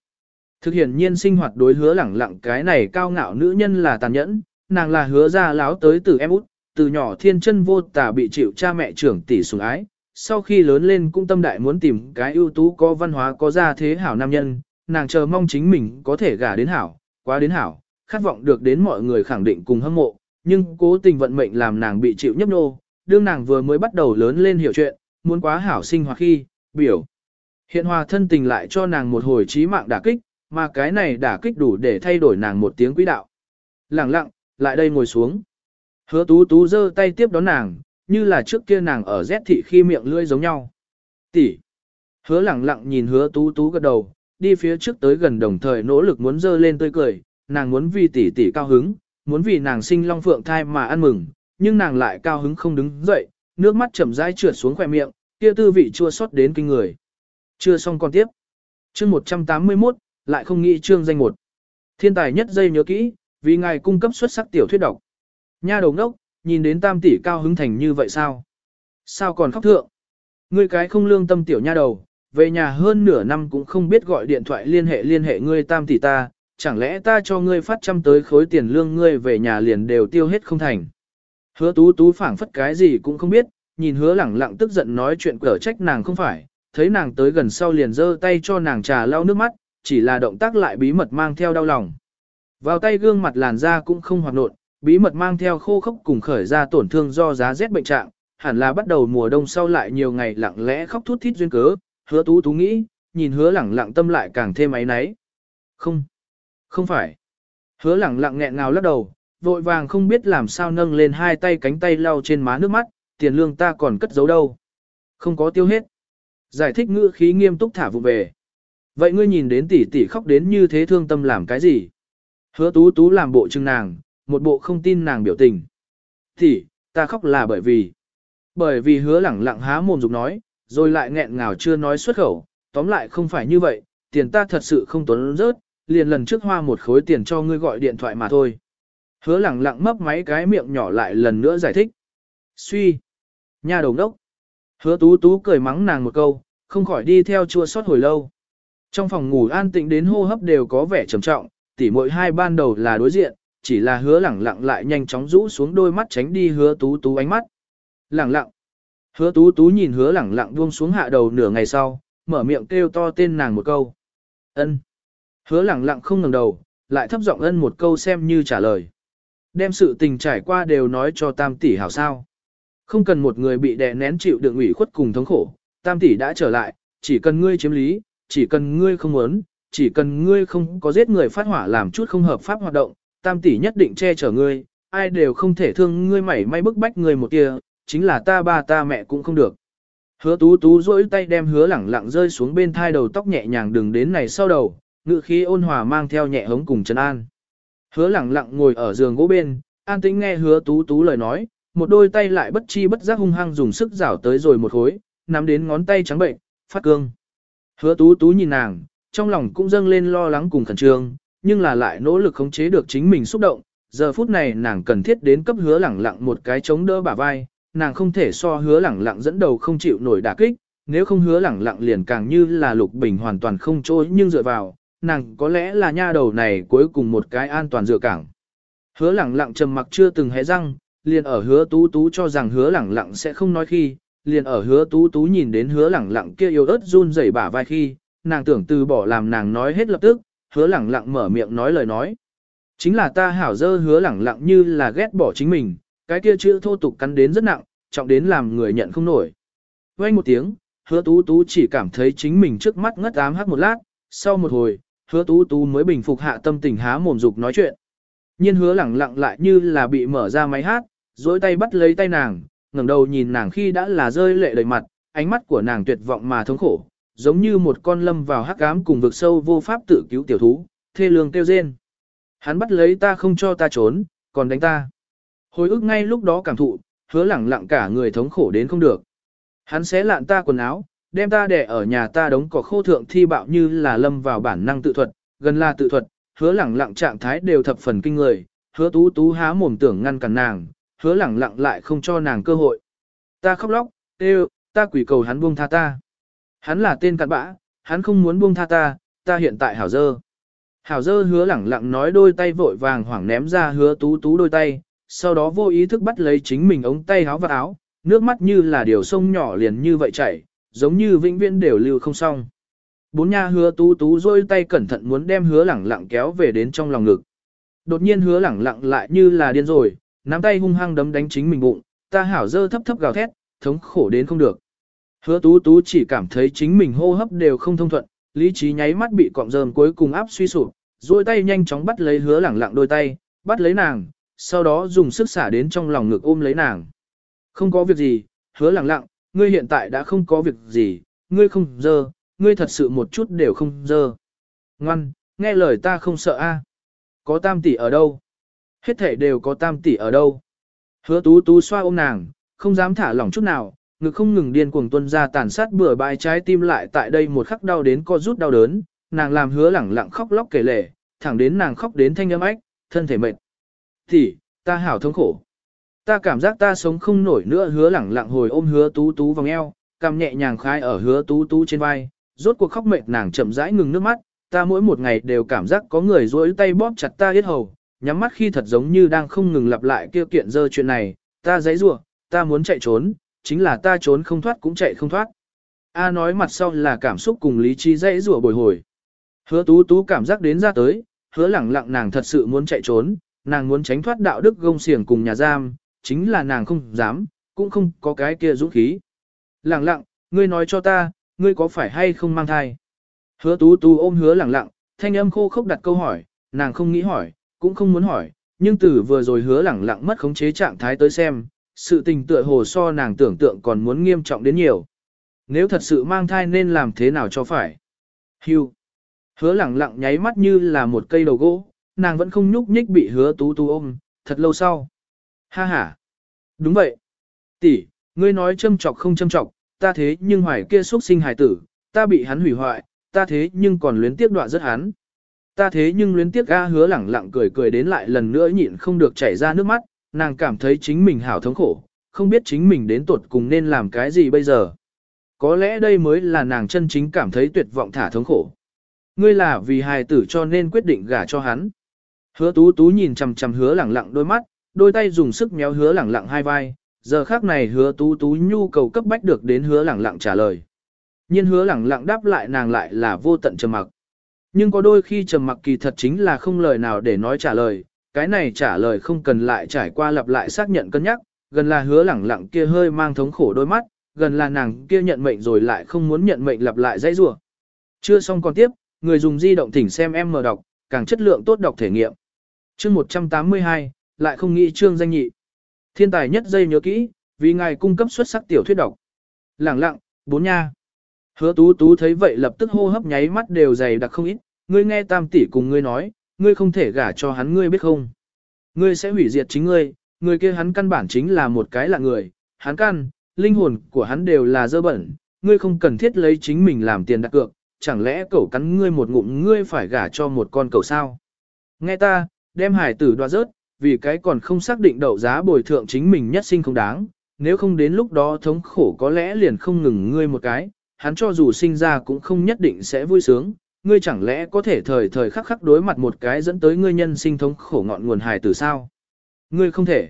Thực hiện nhiên sinh hoạt đối hứa lẳng lặng cái này cao ngạo nữ nhân là tàn nhẫn, nàng là hứa ra láo tới từ em út, từ nhỏ thiên chân vô tà bị chịu cha mẹ trưởng tỷ sủng ái, sau khi lớn lên cũng tâm đại muốn tìm cái ưu tú có văn hóa có gia thế hảo nam nhân, nàng chờ mong chính mình có thể gả đến hảo, quá đến hảo, khát vọng được đến mọi người khẳng định cùng hâm mộ, nhưng cố tình vận mệnh làm nàng bị chịu nhấp nô, đương nàng vừa mới bắt đầu lớn lên hiểu chuyện, muốn quá hảo sinh hoạt khi, biểu. Hiện hòa thân tình lại cho nàng một hồi trí mạng đả kích, mà cái này đả kích đủ để thay đổi nàng một tiếng quý đạo. Lặng lặng, lại đây ngồi xuống. Hứa tú tú giơ tay tiếp đón nàng, như là trước kia nàng ở rét thị khi miệng lưỡi giống nhau. Tỷ. Hứa lặng lặng nhìn hứa tú tú gật đầu, đi phía trước tới gần đồng thời nỗ lực muốn dơ lên tươi cười, nàng muốn vì tỷ tỷ cao hứng, muốn vì nàng sinh long phượng thai mà ăn mừng, nhưng nàng lại cao hứng không đứng dậy, nước mắt chậm rãi trượt xuống khỏe miệng, kia tư vị chua xót đến kinh người. Chưa xong còn tiếp. Chương 181, lại không nghĩ chương danh một. Thiên tài nhất dây nhớ kỹ, vì ngài cung cấp xuất sắc tiểu thuyết độc. Nha đầu ngốc, nhìn đến tam tỷ cao hứng thành như vậy sao? Sao còn khóc thượng? Ngươi cái không lương tâm tiểu nha đầu, về nhà hơn nửa năm cũng không biết gọi điện thoại liên hệ liên hệ ngươi tam tỷ ta, chẳng lẽ ta cho ngươi phát trăm tới khối tiền lương ngươi về nhà liền đều tiêu hết không thành. Hứa tú tú phảng phất cái gì cũng không biết, nhìn hứa lẳng lặng tức giận nói chuyện cở trách nàng không phải, thấy nàng tới gần sau liền giơ tay cho nàng trà lau nước mắt, chỉ là động tác lại bí mật mang theo đau lòng. Vào tay gương mặt làn da cũng không hoạt nộn, bí mật mang theo khô khốc cùng khởi ra tổn thương do giá rét bệnh trạng, hẳn là bắt đầu mùa đông sau lại nhiều ngày lặng lẽ khóc thút thít duyên cớ, hứa tú tú nghĩ, nhìn hứa lẳng lặng tâm lại càng thêm ấy náy. Không, không phải. Hứa lẳng lặng nghẹn ngào lắc đầu, vội vàng không biết làm sao nâng lên hai tay cánh tay lau trên má nước mắt, tiền lương ta còn cất giấu đâu. Không có tiêu hết. Giải thích ngữ khí nghiêm túc thả vụ về. Vậy ngươi nhìn đến tỷ tỷ khóc đến như thế thương tâm làm cái gì? Hứa tú tú làm bộ chừng nàng, một bộ không tin nàng biểu tình. Tỷ, ta khóc là bởi vì... Bởi vì hứa lẳng lặng há mồm dục nói, rồi lại nghẹn ngào chưa nói xuất khẩu, tóm lại không phải như vậy, tiền ta thật sự không tốn rớt, liền lần trước hoa một khối tiền cho ngươi gọi điện thoại mà thôi. Hứa lẳng lặng mấp máy cái miệng nhỏ lại lần nữa giải thích. Suy. Nhà đầu đốc. Hứa tú tú cười mắng nàng một câu, không khỏi đi theo chua sót hồi lâu. Trong phòng ngủ an tĩnh đến hô hấp đều có vẻ trầm trọng, tỉ mỗi hai ban đầu là đối diện, chỉ là hứa lẳng lặng lại nhanh chóng rũ xuống đôi mắt tránh đi hứa tú tú ánh mắt. Lẳng lặng. Hứa tú tú nhìn hứa lẳng lặng buông xuống hạ đầu nửa ngày sau, mở miệng kêu to tên nàng một câu. ân Hứa lẳng lặng không ngẩng đầu, lại thấp giọng ân một câu xem như trả lời. Đem sự tình trải qua đều nói cho tam tỷ hảo sao. Không cần một người bị đè nén chịu đựng ủy khuất cùng thống khổ, tam tỷ đã trở lại, chỉ cần ngươi chiếm lý, chỉ cần ngươi không muốn, chỉ cần ngươi không có giết người phát hỏa làm chút không hợp pháp hoạt động, tam tỷ nhất định che chở ngươi, ai đều không thể thương ngươi mảy may bức bách ngươi một tia, chính là ta ba ta mẹ cũng không được. Hứa tú tú rỗi tay đem hứa lẳng lặng rơi xuống bên thai đầu tóc nhẹ nhàng đừng đến này sau đầu, ngự khí ôn hòa mang theo nhẹ hống cùng chân an. Hứa lẳng lặng ngồi ở giường gỗ bên, an tĩnh nghe hứa tú tú lời nói, một đôi tay lại bất chi bất giác hung hăng dùng sức rảo tới rồi một khối, nắm đến ngón tay trắng bệnh, phát cương. Hứa tú tú nhìn nàng, trong lòng cũng dâng lên lo lắng cùng khẩn trương, nhưng là lại nỗ lực khống chế được chính mình xúc động. Giờ phút này nàng cần thiết đến cấp hứa lẳng lặng một cái chống đỡ bả vai, nàng không thể so hứa lẳng lặng dẫn đầu không chịu nổi đả kích, nếu không hứa lẳng lặng liền càng như là lục bình hoàn toàn không trôi nhưng dựa vào, nàng có lẽ là nha đầu này cuối cùng một cái an toàn dựa cảng. Hứa lẳng lặng trầm mặc chưa từng hé răng, liền ở hứa tú tú cho rằng hứa lẳng lặng sẽ không nói khi, liền ở hứa tú tú nhìn đến hứa lẳng lặng kia yếu ớt run rẩy bả vai khi, nàng tưởng từ bỏ làm nàng nói hết lập tức, hứa lẳng lặng mở miệng nói lời nói. Chính là ta hảo dơ hứa lẳng lặng như là ghét bỏ chính mình, cái kia chữ thô tục cắn đến rất nặng, trọng đến làm người nhận không nổi. Quay một tiếng, hứa tú tú chỉ cảm thấy chính mình trước mắt ngất ám hát một lát, sau một hồi, hứa tú tú mới bình phục hạ tâm tình há mồm dục nói chuyện. Nhiên hứa lẳng lặng lại như là bị mở ra máy hát, dối tay bắt lấy tay nàng, ngẩng đầu nhìn nàng khi đã là rơi lệ đầy mặt, ánh mắt của nàng tuyệt vọng mà thống khổ, giống như một con lâm vào hắc ám cùng vực sâu vô pháp tự cứu tiểu thú, thê lương kêu rên. Hắn bắt lấy ta không cho ta trốn, còn đánh ta. Hồi ức ngay lúc đó cảm thụ, hứa lẳng lặng cả người thống khổ đến không được. Hắn xé lạn ta quần áo, đem ta để ở nhà ta đống cỏ khô thượng thi bạo như là lâm vào bản năng tự thuật, gần là tự thuật, hứa lẳng lặng trạng thái đều thập phần kinh người, hứa tú tú há mồm tưởng ngăn cản nàng, hứa lẳng lặng lại không cho nàng cơ hội. Ta khóc lóc, kêu, ta quỷ cầu hắn buông tha ta. Hắn là tên cặn bã, hắn không muốn buông tha ta, ta hiện tại hảo dơ. Hảo dơ hứa lẳng lặng nói đôi tay vội vàng hoảng ném ra hứa tú tú đôi tay, sau đó vô ý thức bắt lấy chính mình ống tay áo và áo, nước mắt như là điều sông nhỏ liền như vậy chảy, giống như vĩnh viễn đều lưu không xong. Bốn nha hứa tú tú rôi tay cẩn thận muốn đem hứa lẳng lặng kéo về đến trong lòng ngực. Đột nhiên hứa lẳng lặng lại như là điên rồi, nắm tay hung hăng đấm đánh chính mình bụng, ta hảo dơ thấp thấp gào thét, thống khổ đến không được. Hứa tú tú chỉ cảm thấy chính mình hô hấp đều không thông thuận, lý trí nháy mắt bị cọng rơm cuối cùng áp suy sụp, duỗi tay nhanh chóng bắt lấy hứa lẳng lặng đôi tay, bắt lấy nàng, sau đó dùng sức xả đến trong lòng ngực ôm lấy nàng. Không có việc gì, hứa lẳng lặng, ngươi hiện tại đã không có việc gì, ngươi không dơ, ngươi thật sự một chút đều không dơ. Ngoan, nghe lời ta không sợ a. À? Có tam tỷ ở đâu? Hết thể đều có tam tỷ ở đâu? Hứa tú tú xoa ôm nàng, không dám thả lỏng chút nào, ngực không ngừng điên cuồng tuân ra tàn sát bừa bãi trái tim lại tại đây một khắc đau đến co rút đau đớn, nàng làm hứa lẳng lặng khóc lóc kể lể, thẳng đến nàng khóc đến thanh âm ách, thân thể mệt. Thì, ta hảo thống khổ. Ta cảm giác ta sống không nổi nữa hứa lẳng lặng hồi ôm hứa tú tú vòng eo, cầm nhẹ nhàng khai ở hứa tú tú trên vai, rốt cuộc khóc mệt nàng chậm rãi ngừng nước mắt, ta mỗi một ngày đều cảm giác có người duỗi tay bóp chặt ta hết hầu, nhắm mắt khi thật giống như đang không ngừng lặp lại kia kiện dơ chuyện này, ta giấy rủa, ta muốn chạy trốn, chính là ta trốn không thoát cũng chạy không thoát. A nói mặt sau là cảm xúc cùng lý trí dãy rủa bồi hồi. Hứa tú tú cảm giác đến ra tới, hứa lẳng lặng nàng thật sự muốn chạy trốn, nàng muốn tránh thoát đạo đức gông xiềng cùng nhà giam, chính là nàng không dám, cũng không có cái kia dũng khí. Lẳng lặng, ngươi nói cho ta, ngươi có phải hay không mang thai? Hứa tú tú ôm hứa lẳng lặng, thanh âm khô khốc đặt câu hỏi, nàng không nghĩ hỏi, cũng không muốn hỏi, nhưng từ vừa rồi hứa lẳng lặng mất khống chế trạng thái tới xem, sự tình tựa hồ so nàng tưởng tượng còn muốn nghiêm trọng đến nhiều. Nếu thật sự mang thai nên làm thế nào cho phải? Hưu. Hứa lẳng lặng nháy mắt như là một cây đầu gỗ, nàng vẫn không nhúc nhích bị hứa tú tú ôm, thật lâu sau. Ha ha. Đúng vậy. Tỷ, ngươi nói châm chọc không châm chọc, ta thế nhưng hoài kia xuất sinh hài tử, ta bị hắn hủy hoại, ta thế nhưng còn luyến tiếc đoạn rất hắn. Ta thế nhưng luyến tiếc ga hứa lẳng lặng cười cười đến lại lần nữa nhịn không được chảy ra nước mắt, nàng cảm thấy chính mình hảo thống khổ, không biết chính mình đến tuột cùng nên làm cái gì bây giờ. Có lẽ đây mới là nàng chân chính cảm thấy tuyệt vọng thả thống khổ. Ngươi là vì hài tử cho nên quyết định gả cho hắn. Hứa tú tú nhìn chằm chằm hứa lẳng lặng đôi mắt, đôi tay dùng sức méo hứa lẳng lặng hai vai, giờ khác này hứa tú tú nhu cầu cấp bách được đến hứa lẳng lặng trả lời. nhiên hứa lẳng lặng đáp lại nàng lại là vô tận trầm mặc. Nhưng có đôi khi trầm mặc kỳ thật chính là không lời nào để nói trả lời, cái này trả lời không cần lại trải qua lặp lại xác nhận cân nhắc, gần là hứa lẳng lặng kia hơi mang thống khổ đôi mắt, gần là nàng kia nhận mệnh rồi lại không muốn nhận mệnh lặp lại dãy rủa. Chưa xong còn tiếp, người dùng di động thỉnh xem em mở đọc, càng chất lượng tốt đọc thể nghiệm. Chương 182, lại không nghĩ trương danh nhị. Thiên tài nhất dây nhớ kỹ, vì ngài cung cấp xuất sắc tiểu thuyết đọc. Lẳng lặng, bốn nha. Hứa tú tú thấy vậy lập tức hô hấp nháy mắt đều dày đặc không ít, ngươi nghe tam tỷ cùng ngươi nói, ngươi không thể gả cho hắn ngươi biết không. Ngươi sẽ hủy diệt chính ngươi, người kia hắn căn bản chính là một cái là người, hắn căn, linh hồn của hắn đều là dơ bẩn, ngươi không cần thiết lấy chính mình làm tiền đặt cược, chẳng lẽ cậu cắn ngươi một ngụm ngươi phải gả cho một con cậu sao? Nghe ta, đem hải tử đoạt rớt, vì cái còn không xác định đậu giá bồi thượng chính mình nhất sinh không đáng, nếu không đến lúc đó thống khổ có lẽ liền không ngừng ngươi một cái, hắn cho dù sinh ra cũng không nhất định sẽ vui sướng, ngươi chẳng lẽ có thể thời thời khắc khắc đối mặt một cái dẫn tới ngươi nhân sinh thống khổ ngọn nguồn hài từ sao? Ngươi không thể.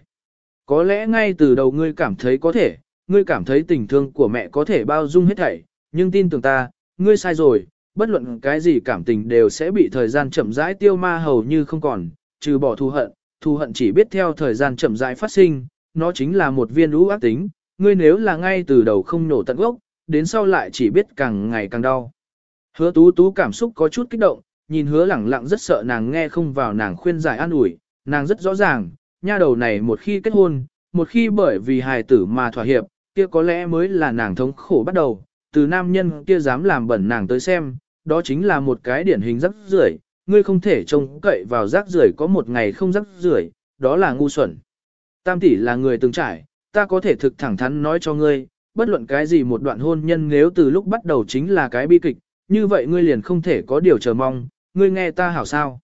Có lẽ ngay từ đầu ngươi cảm thấy có thể, ngươi cảm thấy tình thương của mẹ có thể bao dung hết thảy, nhưng tin tưởng ta, ngươi sai rồi, bất luận cái gì cảm tình đều sẽ bị thời gian chậm rãi tiêu ma hầu như không còn, trừ bỏ thù hận, thù hận chỉ biết theo thời gian chậm rãi phát sinh, nó chính là một viên lũ ác tính, ngươi nếu là ngay từ đầu không nổ tận gốc, đến sau lại chỉ biết càng ngày càng đau. Hứa tú tú cảm xúc có chút kích động, nhìn hứa lẳng lặng rất sợ nàng nghe không vào nàng khuyên giải an ủi, nàng rất rõ ràng, nha đầu này một khi kết hôn, một khi bởi vì hài tử mà thỏa hiệp, kia có lẽ mới là nàng thống khổ bắt đầu, từ nam nhân kia dám làm bẩn nàng tới xem, đó chính là một cái điển hình rất rưởi, ngươi không thể trông cậy vào rác rưởi có một ngày không rác rưởi, đó là ngu xuẩn. Tam tỷ là người từng trải, ta có thể thực thẳng thắn nói cho ngươi, bất luận cái gì một đoạn hôn nhân nếu từ lúc bắt đầu chính là cái bi kịch, như vậy ngươi liền không thể có điều chờ mong, ngươi nghe ta hảo sao.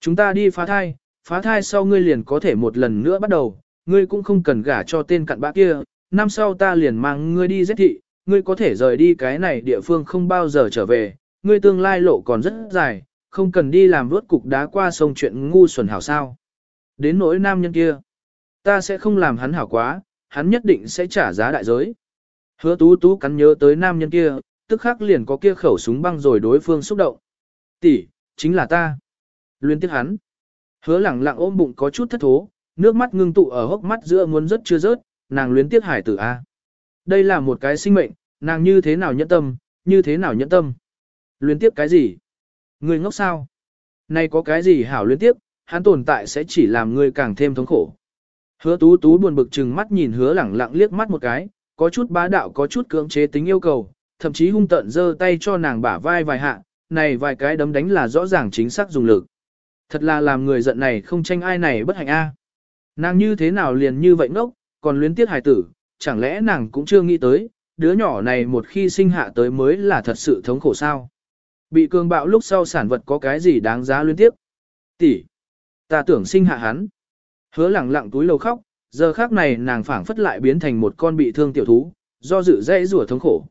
Chúng ta đi phá thai, phá thai sau ngươi liền có thể một lần nữa bắt đầu, ngươi cũng không cần gả cho tên cặn bã kia, năm sau ta liền mang ngươi đi giết thị, ngươi có thể rời đi cái này địa phương không bao giờ trở về, ngươi tương lai lộ còn rất dài, không cần đi làm vớt cục đá qua sông chuyện ngu xuẩn hảo sao. Đến nỗi nam nhân kia, ta sẽ không làm hắn hảo quá, hắn nhất định sẽ trả giá đại giới. Hứa tú tú cắn nhớ tới nam nhân kia, tức khắc liền có kia khẩu súng băng rồi đối phương xúc động. Tỷ, chính là ta. Luyến tiếc hắn. Hứa lẳng lặng ôm bụng có chút thất thố, nước mắt ngưng tụ ở hốc mắt giữa muốn rất chưa rớt, nàng luyến tiếc hải tử A. Đây là một cái sinh mệnh, nàng như thế nào nhẫn tâm, như thế nào nhẫn tâm. Luyến tiếc cái gì? Ngươi ngốc sao? Này có cái gì hảo liên tiếp, hắn tồn tại sẽ chỉ làm ngươi càng thêm thống khổ. Hứa tú tú buồn bực chừng mắt nhìn hứa lẳng lặng liếc mắt một cái, có chút bá đạo có chút cưỡng chế tính yêu cầu, thậm chí hung tận giơ tay cho nàng bả vai vài hạ, này vài cái đấm đánh là rõ ràng chính xác dùng lực. Thật là làm người giận này không tranh ai này bất hạnh a. Nàng như thế nào liền như vậy ngốc, còn luyến tiếc hài tử, chẳng lẽ nàng cũng chưa nghĩ tới, đứa nhỏ này một khi sinh hạ tới mới là thật sự thống khổ sao. Bị cường bạo lúc sau sản vật có cái gì đáng giá liên tiếp Tỷ, ta tưởng sinh hạ hắn. Hứa lẳng lặng túi lầu khóc, giờ khác này nàng phảng phất lại biến thành một con bị thương tiểu thú, do dự dễ rủa thống khổ.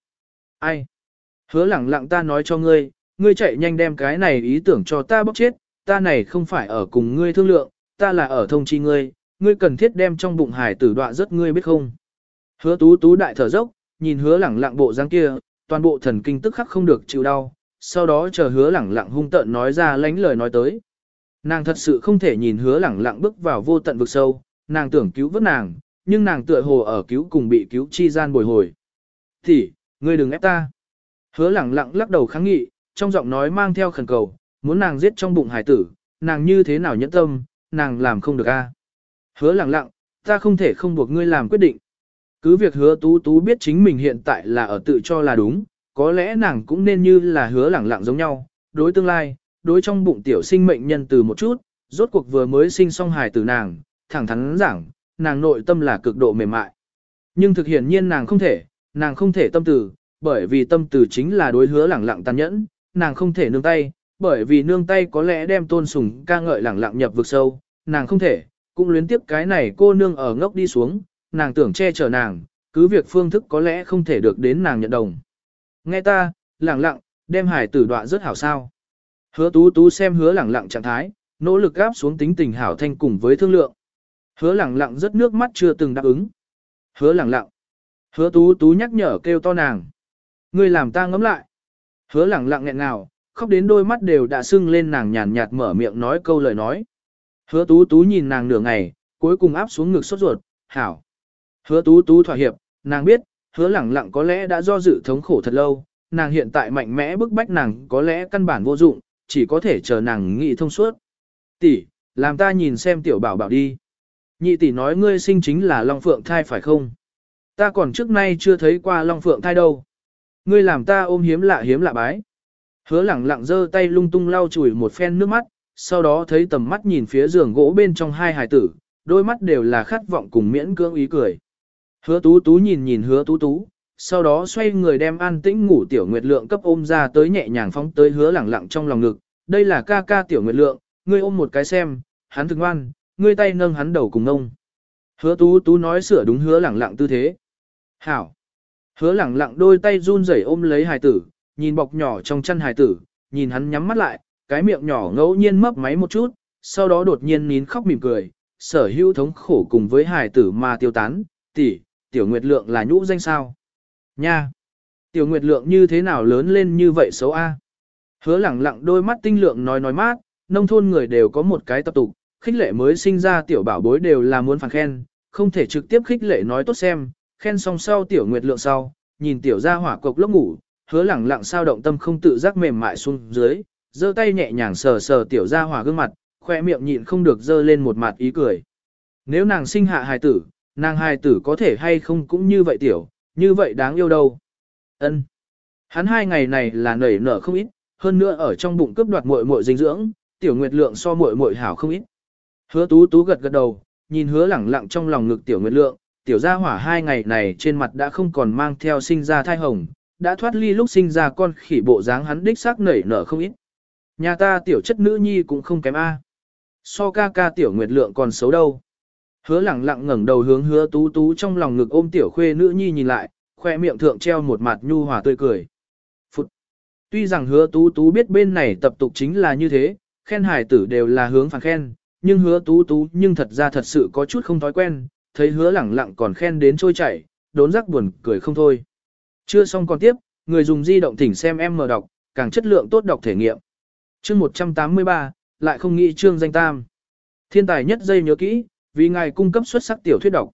Ai? Hứa lẳng lặng ta nói cho ngươi, ngươi chạy nhanh đem cái này ý tưởng cho ta bóc chết, ta này không phải ở cùng ngươi thương lượng, ta là ở thông chi ngươi, ngươi cần thiết đem trong bụng hải tử đọa rất ngươi biết không. Hứa tú tú đại thở dốc, nhìn hứa lẳng lặng bộ dáng kia, toàn bộ thần kinh tức khắc không được chịu đau, sau đó chờ hứa lẳng lặng hung tợn nói ra lánh lời nói tới. Nàng thật sự không thể nhìn hứa lẳng lặng bước vào vô tận vực sâu, nàng tưởng cứu vớt nàng, nhưng nàng tựa hồ ở cứu cùng bị cứu chi gian bồi hồi. Thì, ngươi đừng ép ta. Hứa lẳng lặng lắc đầu kháng nghị, trong giọng nói mang theo khẩn cầu, muốn nàng giết trong bụng hải tử, nàng như thế nào nhẫn tâm, nàng làm không được a. Hứa lẳng lặng, ta không thể không buộc ngươi làm quyết định. Cứ việc hứa tú tú biết chính mình hiện tại là ở tự cho là đúng, có lẽ nàng cũng nên như là hứa lẳng lặng giống nhau, đối tương lai, đối trong bụng tiểu sinh mệnh nhân từ một chút, rốt cuộc vừa mới sinh xong hài tử nàng, thẳng thắn giảng, nàng nội tâm là cực độ mềm mại. Nhưng thực hiện nhiên nàng không thể, nàng không thể tâm từ, bởi vì tâm từ chính là đối hứa lẳng lặng tàn nhẫn, nàng không thể nương tay, bởi vì nương tay có lẽ đem tôn sùng ca ngợi lẳng lặng nhập vực sâu, nàng không thể, cũng luyến tiếp cái này cô nương ở ngốc đi xuống, nàng tưởng che chở nàng, cứ việc phương thức có lẽ không thể được đến nàng nhận đồng. Nghe ta, lẳng lặng, đem hải tử đọa rất hảo sao. Hứa tú tú xem hứa lẳng lặng trạng thái, nỗ lực gáp xuống tính tình hảo thanh cùng với thương lượng. Hứa lẳng lặng rất nước mắt chưa từng đáp ứng. Hứa lẳng lặng. Hứa tú tú nhắc nhở kêu to nàng. Ngươi làm ta ngấm lại. Hứa lẳng lặng nghẹn ngào, khóc đến đôi mắt đều đã sưng lên nàng nhàn nhạt mở miệng nói câu lời nói. Hứa tú tú nhìn nàng nửa ngày, cuối cùng áp xuống ngực sốt ruột, hảo. Hứa tú tú thỏa hiệp, nàng biết, hứa lẳng lặng có lẽ đã do dự thống khổ thật lâu, nàng hiện tại mạnh mẽ bức bách nàng có lẽ căn bản vô dụng, chỉ có thể chờ nàng nghĩ thông suốt. Tỷ, làm ta nhìn xem tiểu bảo bảo đi. Nhị tỷ nói ngươi sinh chính là Long Phượng thai phải không? Ta còn trước nay chưa thấy qua Long Phượng thai đâu. Ngươi làm ta ôm hiếm lạ hiếm lạ bái. Hứa lẳng lặng giơ tay lung tung lau chùi một phen nước mắt, sau đó thấy tầm mắt nhìn phía giường gỗ bên trong hai hài tử, đôi mắt đều là khát vọng cùng miễn cưỡng ý cười. Hứa tú tú nhìn nhìn hứa tú tú, sau đó xoay người đem an tĩnh ngủ tiểu nguyệt lượng cấp ôm ra tới nhẹ nhàng phóng tới hứa lẳng lặng trong lòng ngực. Đây là ca ca tiểu nguyệt lượng, ngươi ôm một cái xem, hắn thực ngoan, ngươi tay nâng hắn đầu cùng ông. Hứa tú tú nói sửa đúng hứa lẳng lặng tư thế. Hảo. Hứa lẳng lặng đôi tay run rẩy ôm lấy hài tử, nhìn bọc nhỏ trong chân hài tử, nhìn hắn nhắm mắt lại, cái miệng nhỏ ngẫu nhiên mấp máy một chút, sau đó đột nhiên nín khóc mỉm cười, sở hữu thống khổ cùng với hài tử mà tiêu tán, tỷ, tiểu nguyệt lượng là nhũ danh sao. Nha! Tiểu nguyệt lượng như thế nào lớn lên như vậy xấu a? Hứa lẳng lặng đôi mắt tinh lượng nói nói mát, nông thôn người đều có một cái tập tục, khích lệ mới sinh ra tiểu bảo bối đều là muốn phản khen, không thể trực tiếp khích lệ nói tốt xem, khen xong sau tiểu nguyệt lượng sau, nhìn tiểu gia hỏa cục lốc ngủ, hứa lẳng lặng sao động tâm không tự giác mềm mại xuống dưới, giơ tay nhẹ nhàng sờ sờ tiểu gia hỏa gương mặt, khoe miệng nhịn không được dơ lên một mặt ý cười. Nếu nàng sinh hạ hài tử, nàng hài tử có thể hay không cũng như vậy tiểu, như vậy đáng yêu đâu. Ân. Hắn hai ngày này là nảy nở không ít, hơn nữa ở trong bụng cướp đoạt muội muội dinh dưỡng, tiểu nguyệt lượng so muội muội hảo không ít. Hứa tú tú gật gật đầu, nhìn hứa lẳng lặng trong lòng ngực tiểu nguyệt lượng, tiểu gia hỏa hai ngày này trên mặt đã không còn mang theo sinh ra thai hồng, đã thoát ly lúc sinh ra con khỉ bộ dáng hắn đích xác nảy nở không ít. Nhà ta tiểu chất nữ nhi cũng không kém A. So ca ca tiểu nguyệt lượng còn xấu đâu. Hứa lẳng lặng ngẩng đầu hướng hứa tú tú trong lòng ngực ôm tiểu khuê nữ nhi nhìn lại, khoe miệng thượng treo một mặt nhu hòa tươi cười. Phụt! Tuy rằng hứa tú tú biết bên này tập tục chính là như thế, khen hải tử đều là hướng phản khen, nhưng hứa tú tú nhưng thật ra thật sự có chút không thói quen, thấy hứa lẳng lặng còn khen đến trôi chảy, đốn giác buồn cười không thôi. Chưa xong còn tiếp, người dùng di động thỉnh xem em mở đọc, càng chất lượng tốt đọc thể nghiệm. Chương 183, lại không nghĩ chương danh tam. Thiên tài nhất dây nhớ kỹ, vì ngài cung cấp xuất sắc tiểu thuyết độc.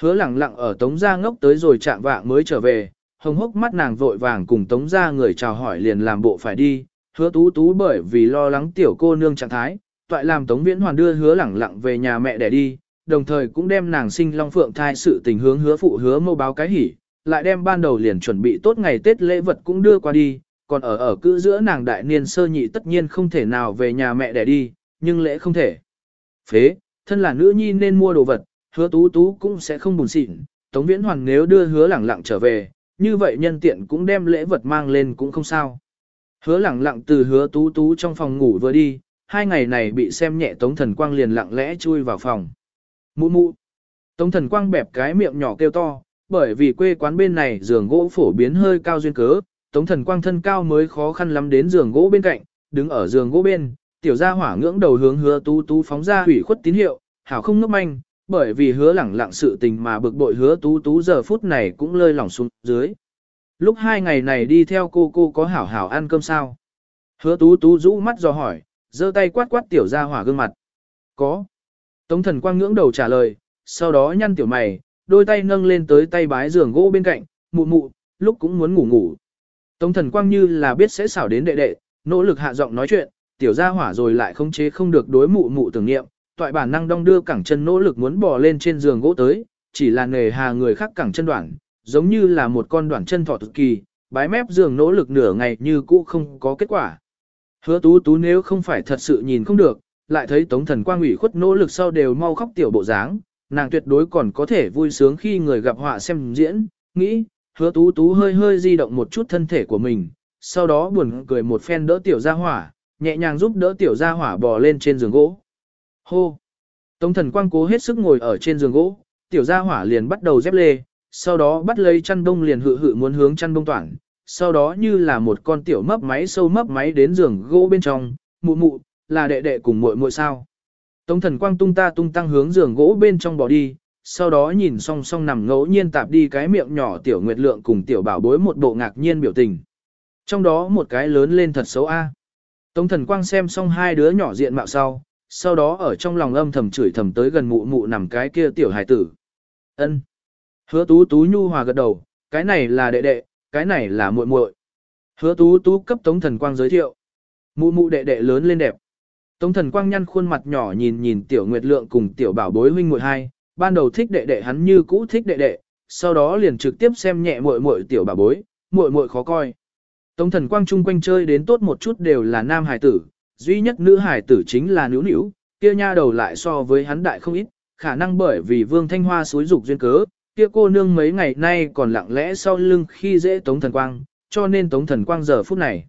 Hứa lẳng lặng ở Tống Gia ngốc tới rồi chạm vạng mới trở về, hồng hốc mắt nàng vội vàng cùng Tống Gia người chào hỏi liền làm bộ phải đi, hứa tú tú bởi vì lo lắng tiểu cô nương trạng thái, toại làm Tống Viễn Hoàn đưa hứa lẳng lặng về nhà mẹ để đi, đồng thời cũng đem nàng sinh long phượng thai sự tình hướng hứa phụ hứa mâu báo cái hỉ, lại đem ban đầu liền chuẩn bị tốt ngày Tết lễ vật cũng đưa qua đi, còn ở ở cữ giữa nàng đại niên sơ nhị tất nhiên không thể nào về nhà mẹ để đi, nhưng lễ không thể. Phế, thân là nữ nhi nên mua đồ vật, hứa tú tú cũng sẽ không buồn xịn, Tống Viễn Hoàng nếu đưa hứa lẳng lặng trở về, như vậy nhân tiện cũng đem lễ vật mang lên cũng không sao. Hứa lẳng lặng từ hứa tú tú trong phòng ngủ vừa đi, hai ngày này bị xem nhẹ Tống Thần Quang liền lặng lẽ chui vào phòng. Mụ mụ. Tống Thần Quang bẹp cái miệng nhỏ kêu to, bởi vì quê quán bên này giường gỗ phổ biến hơi cao duyên cớ, Tống Thần Quang thân cao mới khó khăn lắm đến giường gỗ bên cạnh, đứng ở giường gỗ bên, tiểu gia hỏa ngưỡng đầu hướng hứa tú tú phóng ra hủy khuất tín hiệu, hảo không ngốc manh, bởi vì hứa lẳng lặng sự tình mà bực bội hứa tú tú giờ phút này cũng lơi lỏng xuống dưới. Lúc hai ngày này đi theo cô cô có hảo hảo ăn cơm sao? Hứa tú tú rũ mắt do hỏi, giơ tay quát quát tiểu gia hỏa gương mặt. Có. Tống thần quang ngưỡng đầu trả lời, sau đó nhăn tiểu mày, đôi tay nâng lên tới tay bái giường gỗ bên cạnh, mụ mụ, lúc cũng muốn ngủ ngủ. Tống thần quang như là biết sẽ xảo đến đệ đệ, nỗ lực hạ giọng nói chuyện, tiểu gia hỏa rồi lại không chế không được đối mụ mụ tưởng niệm, toại bản năng đong đưa cẳng chân nỗ lực muốn bò lên trên giường gỗ tới, chỉ là nghề hà người khác cẳng chân đoạn, giống như là một con đoạn chân thỏ thực kỳ, bái mép giường nỗ lực nửa ngày như cũ không có kết quả. Hứa tú tú nếu không phải thật sự nhìn không được, lại thấy tống thần quang ủy khuất nỗ lực sau đều mau khóc tiểu bộ dáng, nàng tuyệt đối còn có thể vui sướng khi người gặp họa xem diễn, nghĩ, hứa tú tú hơi hơi di động một chút thân thể của mình, sau đó buồn cười một phen đỡ tiểu gia hỏa, nhẹ nhàng giúp đỡ tiểu gia hỏa bò lên trên giường gỗ. Hô! Tống thần quang cố hết sức ngồi ở trên giường gỗ, tiểu gia hỏa liền bắt đầu dép lê, sau đó bắt lấy chăn đông liền hự hự muốn hướng chăn đông toàn, sau đó như là một con tiểu mấp máy sâu mấp máy đến giường gỗ bên trong, mụ mụ, là đệ đệ cùng muội muội sao. Tống thần quang tung ta tung tăng hướng giường gỗ bên trong bỏ đi, sau đó nhìn song song nằm ngẫu nhiên tạp đi cái miệng nhỏ tiểu nguyệt lượng cùng tiểu bảo bối một bộ ngạc nhiên biểu tình. Trong đó một cái lớn lên thật xấu a. Tống thần quang xem xong hai đứa nhỏ diện mạo sau, sau đó ở trong lòng âm thầm chửi thầm tới gần mụ mụ nằm cái kia tiểu hải tử. ân Hứa tú tú nhu hòa gật đầu, cái này là đệ đệ, cái này là muội muội. Hứa tú tú cấp tống thần quang giới thiệu. Mụ mụ đệ đệ lớn lên đẹp. Tống thần quang nhăn khuôn mặt nhỏ nhìn nhìn tiểu nguyệt lượng cùng tiểu bảo bối huynh muội hai, ban đầu thích đệ đệ hắn như cũ thích đệ đệ, sau đó liền trực tiếp xem nhẹ muội muội tiểu bảo bối, muội muội khó coi. Tống thần quang chung quanh chơi đến tốt một chút đều là nam hải tử, duy nhất nữ hải tử chính là nữ nữ, kia nha đầu lại so với hắn đại không ít, khả năng bởi vì vương thanh hoa xối dục duyên cớ, kia cô nương mấy ngày nay còn lặng lẽ sau lưng khi dễ tống thần quang, cho nên tống thần quang giờ phút này.